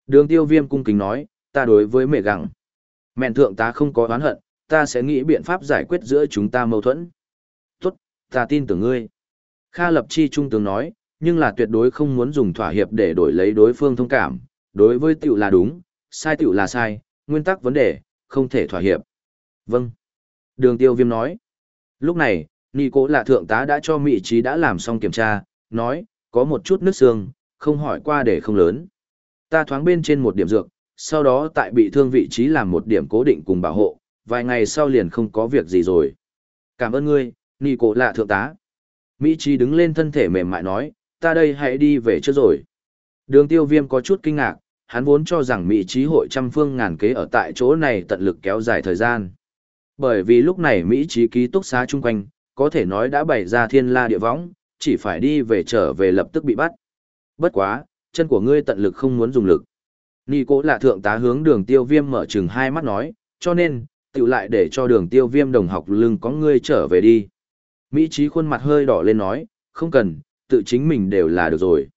Đường tiêu viêm cung kính nói, ta đối với mẹ gặng. Mẹn thượng ta không có oán hận, ta sẽ nghĩ biện pháp giải quyết giữa chúng ta mâu thuẫn. Tốt, ta tin tưởng ngươi. Kha lập chi trung tướng nói, nhưng là tuyệt đối không muốn dùng thỏa hiệp để đổi lấy đối phương thông cảm. Đối với tiểu là đúng, sai tiểu là sai, nguyên tắc vấn đề, không thể thỏa hiệp. Vâng. Đường tiêu viêm nói. Lúc này, Nị cố là thượng tá đã cho Mỹ trí đã làm xong kiểm tra, nói, có một chút nước xương, không hỏi qua để không lớn. Ta thoáng bên trên một điểm dược, sau đó tại bị thương vị trí làm một điểm cố định cùng bảo hộ, vài ngày sau liền không có việc gì rồi. Cảm ơn ngươi, nì cổ lạ thượng tá. Mỹ trí đứng lên thân thể mềm mại nói, ta đây hãy đi về trước rồi. Đường tiêu viêm có chút kinh ngạc, hắn vốn cho rằng Mỹ trí hội trăm phương ngàn kế ở tại chỗ này tận lực kéo dài thời gian. Bởi vì lúc này Mỹ trí ký túc xá chung quanh, có thể nói đã bày ra thiên la địa võng, chỉ phải đi về trở về lập tức bị bắt. Bất quá, chân của ngươi tận lực không muốn dùng lực. Nì cố là thượng tá hướng đường tiêu viêm mở chừng hai mắt nói, cho nên, tự lại để cho đường tiêu viêm đồng học lưng có ngươi trở về đi. Mỹ trí khuôn mặt hơi đỏ lên nói, không cần, tự chính mình đều là được rồi.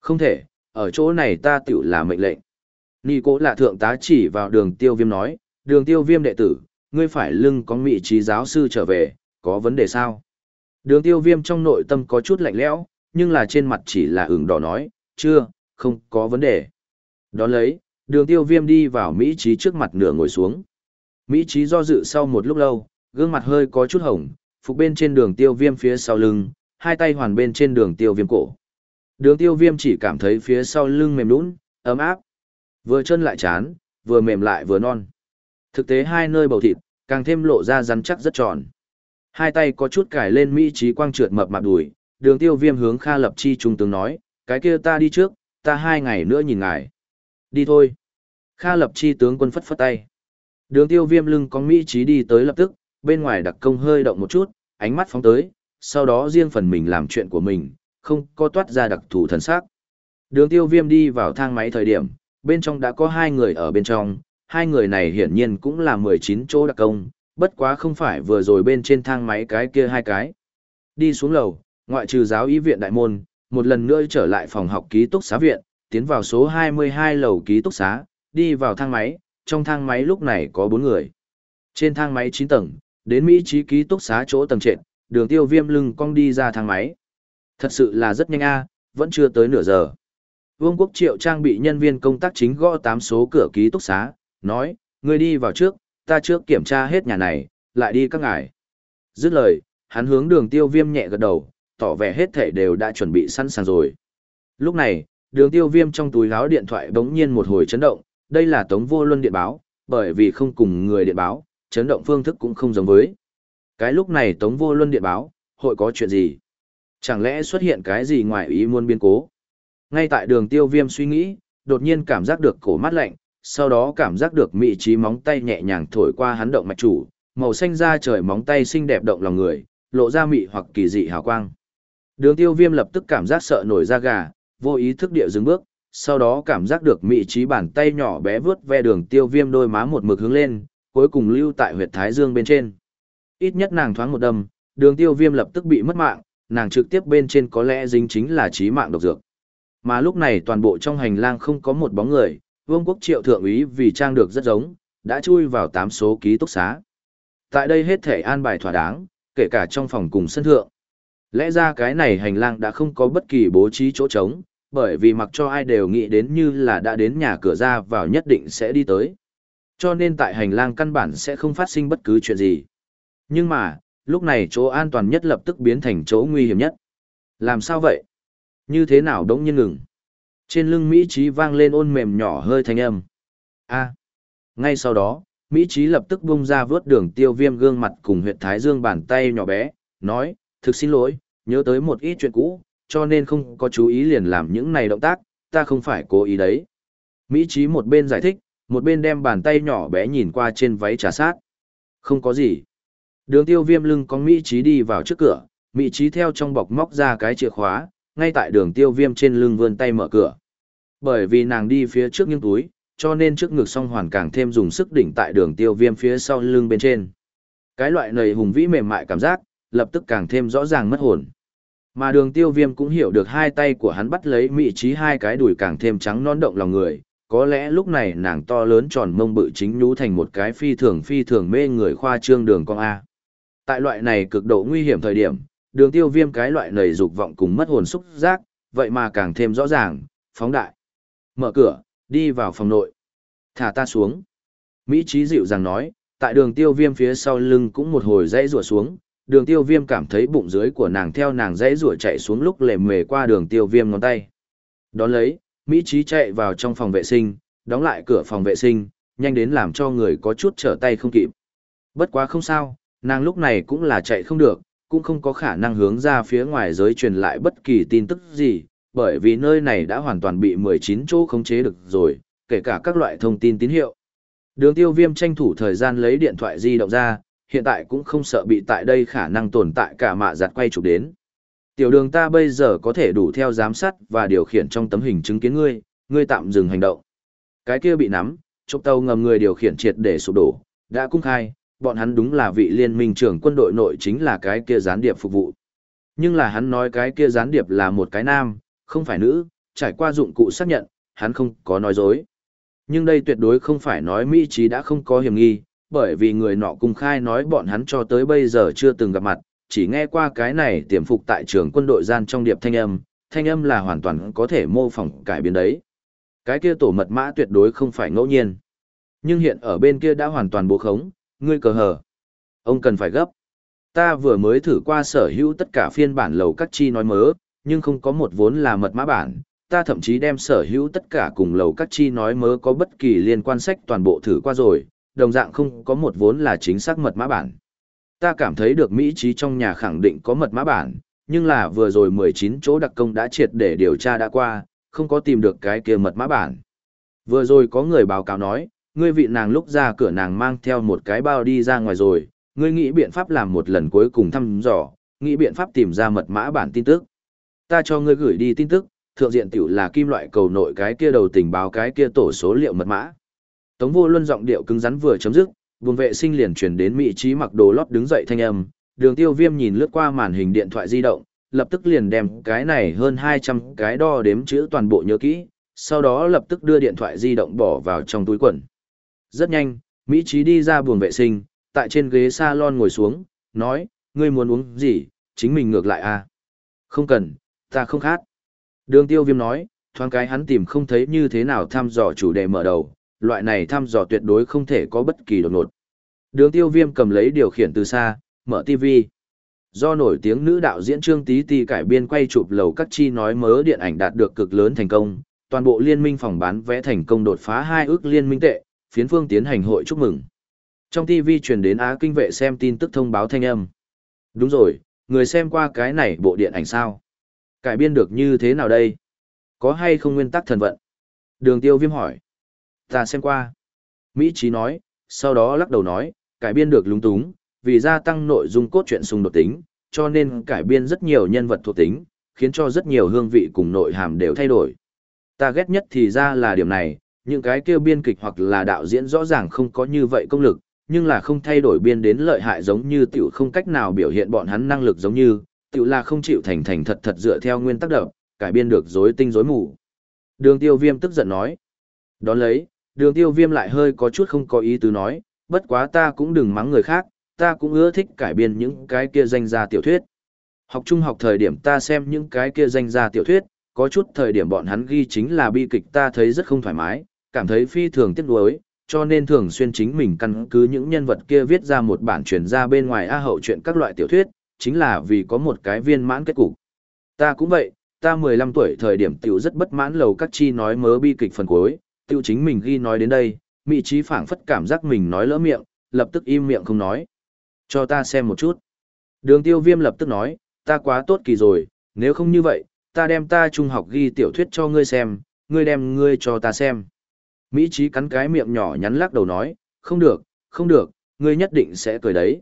Không thể, ở chỗ này ta tự là mệnh lệnh. Nì cố là thượng tá chỉ vào đường tiêu viêm nói, đường tiêu viêm đệ tử, ngươi phải lưng có Mỹ trí giáo sư trở về, có vấn đề sao? Đường tiêu viêm trong nội tâm có chút lạnh lẽo, nhưng là trên mặt chỉ là ửng đỏ nói, chưa, không có vấn đề. Đón lấy, đường tiêu viêm đi vào Mỹ trí trước mặt nửa ngồi xuống. Mỹ trí do dự sau một lúc lâu, gương mặt hơi có chút hồng, phục bên trên đường tiêu viêm phía sau lưng, hai tay hoàn bên trên đường tiêu viêm cổ. Đường tiêu viêm chỉ cảm thấy phía sau lưng mềm nũng, ấm áp. Vừa chân lại chán, vừa mềm lại vừa non. Thực tế hai nơi bầu thịt, càng thêm lộ ra rắn chắc rất tròn. Hai tay có chút cải lên Mỹ trí quang trượt mập mạp đùi, đường tiêu viêm hướng Kha Lập Chi trung tướng nói, cái kia ta đi trước, ta hai ngày nữa nhìn ngài. Đi thôi. Kha Lập Chi tướng quân phất phất tay. Đường tiêu viêm lưng có Mỹ trí đi tới lập tức, bên ngoài đặc công hơi động một chút, ánh mắt phóng tới, sau đó riêng phần mình làm chuyện của mình, không có toát ra đặc thù thần sắc. Đường tiêu viêm đi vào thang máy thời điểm, bên trong đã có hai người ở bên trong, hai người này hiển nhiên cũng là 19 chỗ đặc công, bất quá không phải vừa rồi bên trên thang máy cái kia hai cái. Đi xuống lầu, ngoại trừ giáo y viện đại môn, một lần nữa trở lại phòng học ký túc xá viện, tiến vào số 22 lầu ký túc xá, đi vào thang máy, trong thang máy lúc này có bốn người. Trên thang máy 9 tầng, đến Mỹ trí ký túc xá chỗ tầng trệt, đường tiêu viêm lưng cong đi ra thang máy. Thật sự là rất nhanh a vẫn chưa tới nửa giờ. Vương quốc triệu trang bị nhân viên công tác chính gõ 8 số cửa ký túc xá, nói, người đi vào trước, ta trước kiểm tra hết nhà này, lại đi các ngài. Dứt lời, hắn hướng đường tiêu viêm nhẹ gật đầu, tỏ vẻ hết thể đều đã chuẩn bị sẵn sàng rồi. Lúc này, đường tiêu viêm trong túi áo điện thoại bỗng nhiên một hồi chấn động, đây là tống vô luân điện báo, bởi vì không cùng người điện báo, chấn động phương thức cũng không giống với. Cái lúc này tống vô luân điện báo, hội có chuyện gì? Chẳng lẽ xuất hiện cái gì ngoài ý muốn biến cố? Ngay tại đường tiêu viêm suy nghĩ, đột nhiên cảm giác được cổ mát lạnh, sau đó cảm giác được mị trí móng tay nhẹ nhàng thổi qua hắn động mạch chủ, màu xanh da trời móng tay xinh đẹp động lòng người, lộ ra mị hoặc kỳ dị hào quang. Đường tiêu viêm lập tức cảm giác sợ nổi da gà, vô ý thức địa dừng bước, sau đó cảm giác được mị trí bàn tay nhỏ bé vướt ve đường tiêu viêm đôi má một mực hướng lên, cuối cùng lưu tại huyệt thái dương bên trên. Ít nhất nàng thoáng một đâm, đường tiêu viêm lập tức bị mất mạng, nàng trực tiếp bên trên có lẽ dính chính là trí mạng độc dược. Mà lúc này toàn bộ trong hành lang không có một bóng người, vương quốc triệu thượng úy vì trang được rất giống, đã chui vào tám số ký túc xá. Tại đây hết thể an bài thỏa đáng, kể cả trong phòng cùng sân thượng. Lẽ ra cái này hành lang đã không có bất kỳ bố trí chỗ trống, bởi vì mặc cho ai đều nghĩ đến như là đã đến nhà cửa ra vào nhất định sẽ đi tới. Cho nên tại hành lang căn bản sẽ không phát sinh bất cứ chuyện gì. Nhưng mà, lúc này chỗ an toàn nhất lập tức biến thành chỗ nguy hiểm nhất. Làm sao vậy? Như thế nào đống nhiên ngừng? Trên lưng Mỹ Trí vang lên ôn mềm nhỏ hơi thanh âm. A. Ngay sau đó, Mỹ Trí lập tức bung ra vớt đường tiêu viêm gương mặt cùng huyệt thái dương bàn tay nhỏ bé, nói, thực xin lỗi, nhớ tới một ít chuyện cũ, cho nên không có chú ý liền làm những này động tác, ta không phải cố ý đấy. Mỹ Trí một bên giải thích, một bên đem bàn tay nhỏ bé nhìn qua trên váy trà sát. Không có gì. Đường tiêu viêm lưng có Mỹ Trí đi vào trước cửa, Mỹ Trí theo trong bọc móc ra cái chìa khóa, ngay tại đường tiêu viêm trên lưng vươn tay mở cửa. Bởi vì nàng đi phía trước nghiêng túi, cho nên trước ngực song hoàn càng thêm dùng sức đỉnh tại đường tiêu viêm phía sau lưng bên trên. Cái loại nầy hùng vĩ mềm mại cảm giác, lập tức càng thêm rõ ràng mất hồn. Mà đường tiêu viêm cũng hiểu được hai tay của hắn bắt lấy mị trí hai cái đùi càng thêm trắng non động lòng người, có lẽ lúc này nàng to lớn tròn mông bự chính nhú thành một cái phi thường phi thường mê người khoa trương đường con A. Tại loại này cực độ nguy hiểm thời điểm, đường tiêu viêm cái loại nầy dục vọng cùng mất hồn xúc giác, vậy mà càng thêm rõ ràng, phóng đại. Mở cửa, đi vào phòng nội. Thả ta xuống. Mỹ trí dịu dàng nói, tại đường tiêu viêm phía sau lưng cũng một hồi dãy rùa xuống, đường tiêu viêm cảm thấy bụng dưới của nàng theo nàng dãy rủa chạy xuống lúc lề mề qua đường tiêu viêm ngón tay. Đón lấy, Mỹ trí chạy vào trong phòng vệ sinh, đóng lại cửa phòng vệ sinh, nhanh đến làm cho người có chút trở tay không kịp. Bất quá không sao, nàng lúc này cũng là chạy không được, cũng không có khả năng hướng ra phía ngoài giới truyền lại bất kỳ tin tức gì, bởi vì nơi này đã hoàn toàn bị 19 chỗ khống chế được rồi, kể cả các loại thông tin tín hiệu. Đường tiêu viêm tranh thủ thời gian lấy điện thoại di động ra, hiện tại cũng không sợ bị tại đây khả năng tồn tại cả mạ giặt quay chụp đến. Tiểu đường ta bây giờ có thể đủ theo giám sát và điều khiển trong tấm hình chứng kiến ngươi, ngươi tạm dừng hành động. Cái kia bị nắm, chụp tàu ngầm người điều khiển triệt để sụp đổ, đã cung khai, bọn hắn đúng là vị liên minh trưởng quân đội nội chính là cái kia gián điệp phục vụ. Nhưng là hắn nói cái kia gián điệp là một cái nam, không phải nữ, trải qua dụng cụ xác nhận, hắn không có nói dối. Nhưng đây tuyệt đối không phải nói Mỹ trí đã không có hiểm nghi, bởi vì người nọ cung khai nói bọn hắn cho tới bây giờ chưa từng gặp mặt, chỉ nghe qua cái này tiềm phục tại trường quân đội gian trong điệp thanh âm, thanh âm là hoàn toàn có thể mô phỏng cải biến đấy. Cái kia tổ mật mã tuyệt đối không phải ngẫu nhiên. Nhưng hiện ở bên kia đã hoàn toàn bố khống, ngươi cờ hờ. Ông cần phải gấp. Ta vừa mới thử qua sở hữu tất cả phiên bản lầu các chi nói mớ, nhưng không có một vốn là mật mã bản. Ta thậm chí đem sở hữu tất cả cùng lầu các chi nói mớ có bất kỳ liên quan sách toàn bộ thử qua rồi, đồng dạng không có một vốn là chính xác mật mã bản. Ta cảm thấy được Mỹ trí trong nhà khẳng định có mật mã bản, nhưng là vừa rồi 19 chỗ đặc công đã triệt để điều tra đã qua, không có tìm được cái kia mật mã bản. Vừa rồi có người báo cáo nói, ngươi vị nàng lúc ra cửa nàng mang theo một cái bao đi ra ngoài rồi, ngươi nghĩ biện pháp làm một lần cuối cùng thăm dò, nghĩ biện pháp tìm ra mật mã bản tin tức. Ta cho ngươi gửi đi tin tức, thượng diện tiểu là kim loại cầu nội cái kia đầu tình báo cái kia tổ số liệu mật mã. Tống vô luân giọng điệu cứng rắn vừa chấm dứt, vùng vệ sinh liền chuyển đến mỹ trí mặc đồ lót đứng dậy thanh âm, đường tiêu viêm nhìn lướt qua màn hình điện thoại di động, lập tức liền đem cái này hơn 200 cái đo đếm chữ toàn bộ nhớ kỹ, sau đó lập tức đưa điện thoại di động bỏ vào trong túi quần. Rất nhanh, Mỹ Trí đi ra buồng vệ sinh, tại trên ghế salon ngồi xuống, nói, ngươi muốn uống gì, chính mình ngược lại à. Không cần, ta không khát. Đường tiêu viêm nói, thoáng cái hắn tìm không thấy như thế nào thăm dò chủ đề mở đầu, loại này thăm dò tuyệt đối không thể có bất kỳ đột ngột. Đường tiêu viêm cầm lấy điều khiển từ xa, mở TV. Do nổi tiếng nữ đạo diễn Trương Tí Tì cải biên quay chụp lầu các chi nói mớ điện ảnh đạt được cực lớn thành công, toàn bộ liên minh phòng bán vẽ thành công đột phá hai ước liên minh tệ, phiến phương tiến hành hội chúc mừng. Trong TV truyền đến Á Kinh vệ xem tin tức thông báo thanh âm. Đúng rồi, người xem qua cái này bộ điện ảnh sao? Cải biên được như thế nào đây? Có hay không nguyên tắc thần vận? Đường tiêu viêm hỏi. Ta xem qua. Mỹ Trí nói, sau đó lắc đầu nói, cải biên được lúng túng, vì gia tăng nội dung cốt truyện xung đột tính, cho nên cải biên rất nhiều nhân vật thuộc tính, khiến cho rất nhiều hương vị cùng nội hàm đều thay đổi. Ta ghét nhất thì ra là điểm này, những cái kêu biên kịch hoặc là đạo diễn rõ ràng không có như vậy công lực, nhưng là không thay đổi biên đến lợi hại giống như tiểu không cách nào biểu hiện bọn hắn năng lực giống như, tiểu là không chịu thành thành thật thật dựa theo nguyên tắc đập, cải biên được rối tinh rối mù. Đường tiêu viêm tức giận nói. Đón lấy, đường tiêu viêm lại hơi có chút không có ý tứ nói, bất quá ta cũng đừng mắng người khác, ta cũng ưa thích cải biên những cái kia danh gia tiểu thuyết. Học trung học thời điểm ta xem những cái kia danh gia tiểu thuyết, có chút thời điểm bọn hắn ghi chính là bi kịch ta thấy rất không thoải mái, cảm thấy phi thường tiếc nuối, cho nên thường xuyên chính mình căn cứ những nhân vật kia viết ra một bản truyền ra bên ngoài A hậu chuyện các loại tiểu thuyết, chính là vì có một cái viên mãn kết cục. Ta cũng vậy, ta 15 tuổi thời điểm tiểu rất bất mãn lầu các chi nói mớ bi kịch phần cuối, tiểu chính mình ghi nói đến đây, Mỹ trí phảng phất cảm giác mình nói lỡ miệng, lập tức im miệng không nói. Cho ta xem một chút. Đường tiêu viêm lập tức nói, ta quá tốt kỳ rồi, nếu không như vậy, ta đem ta trung học ghi tiểu thuyết cho ngươi xem, ngươi đem ngươi cho ta xem. Mỹ trí cắn cái miệng nhỏ nhắn lắc đầu nói, không được, không được, ngươi nhất định sẽ cười đấy.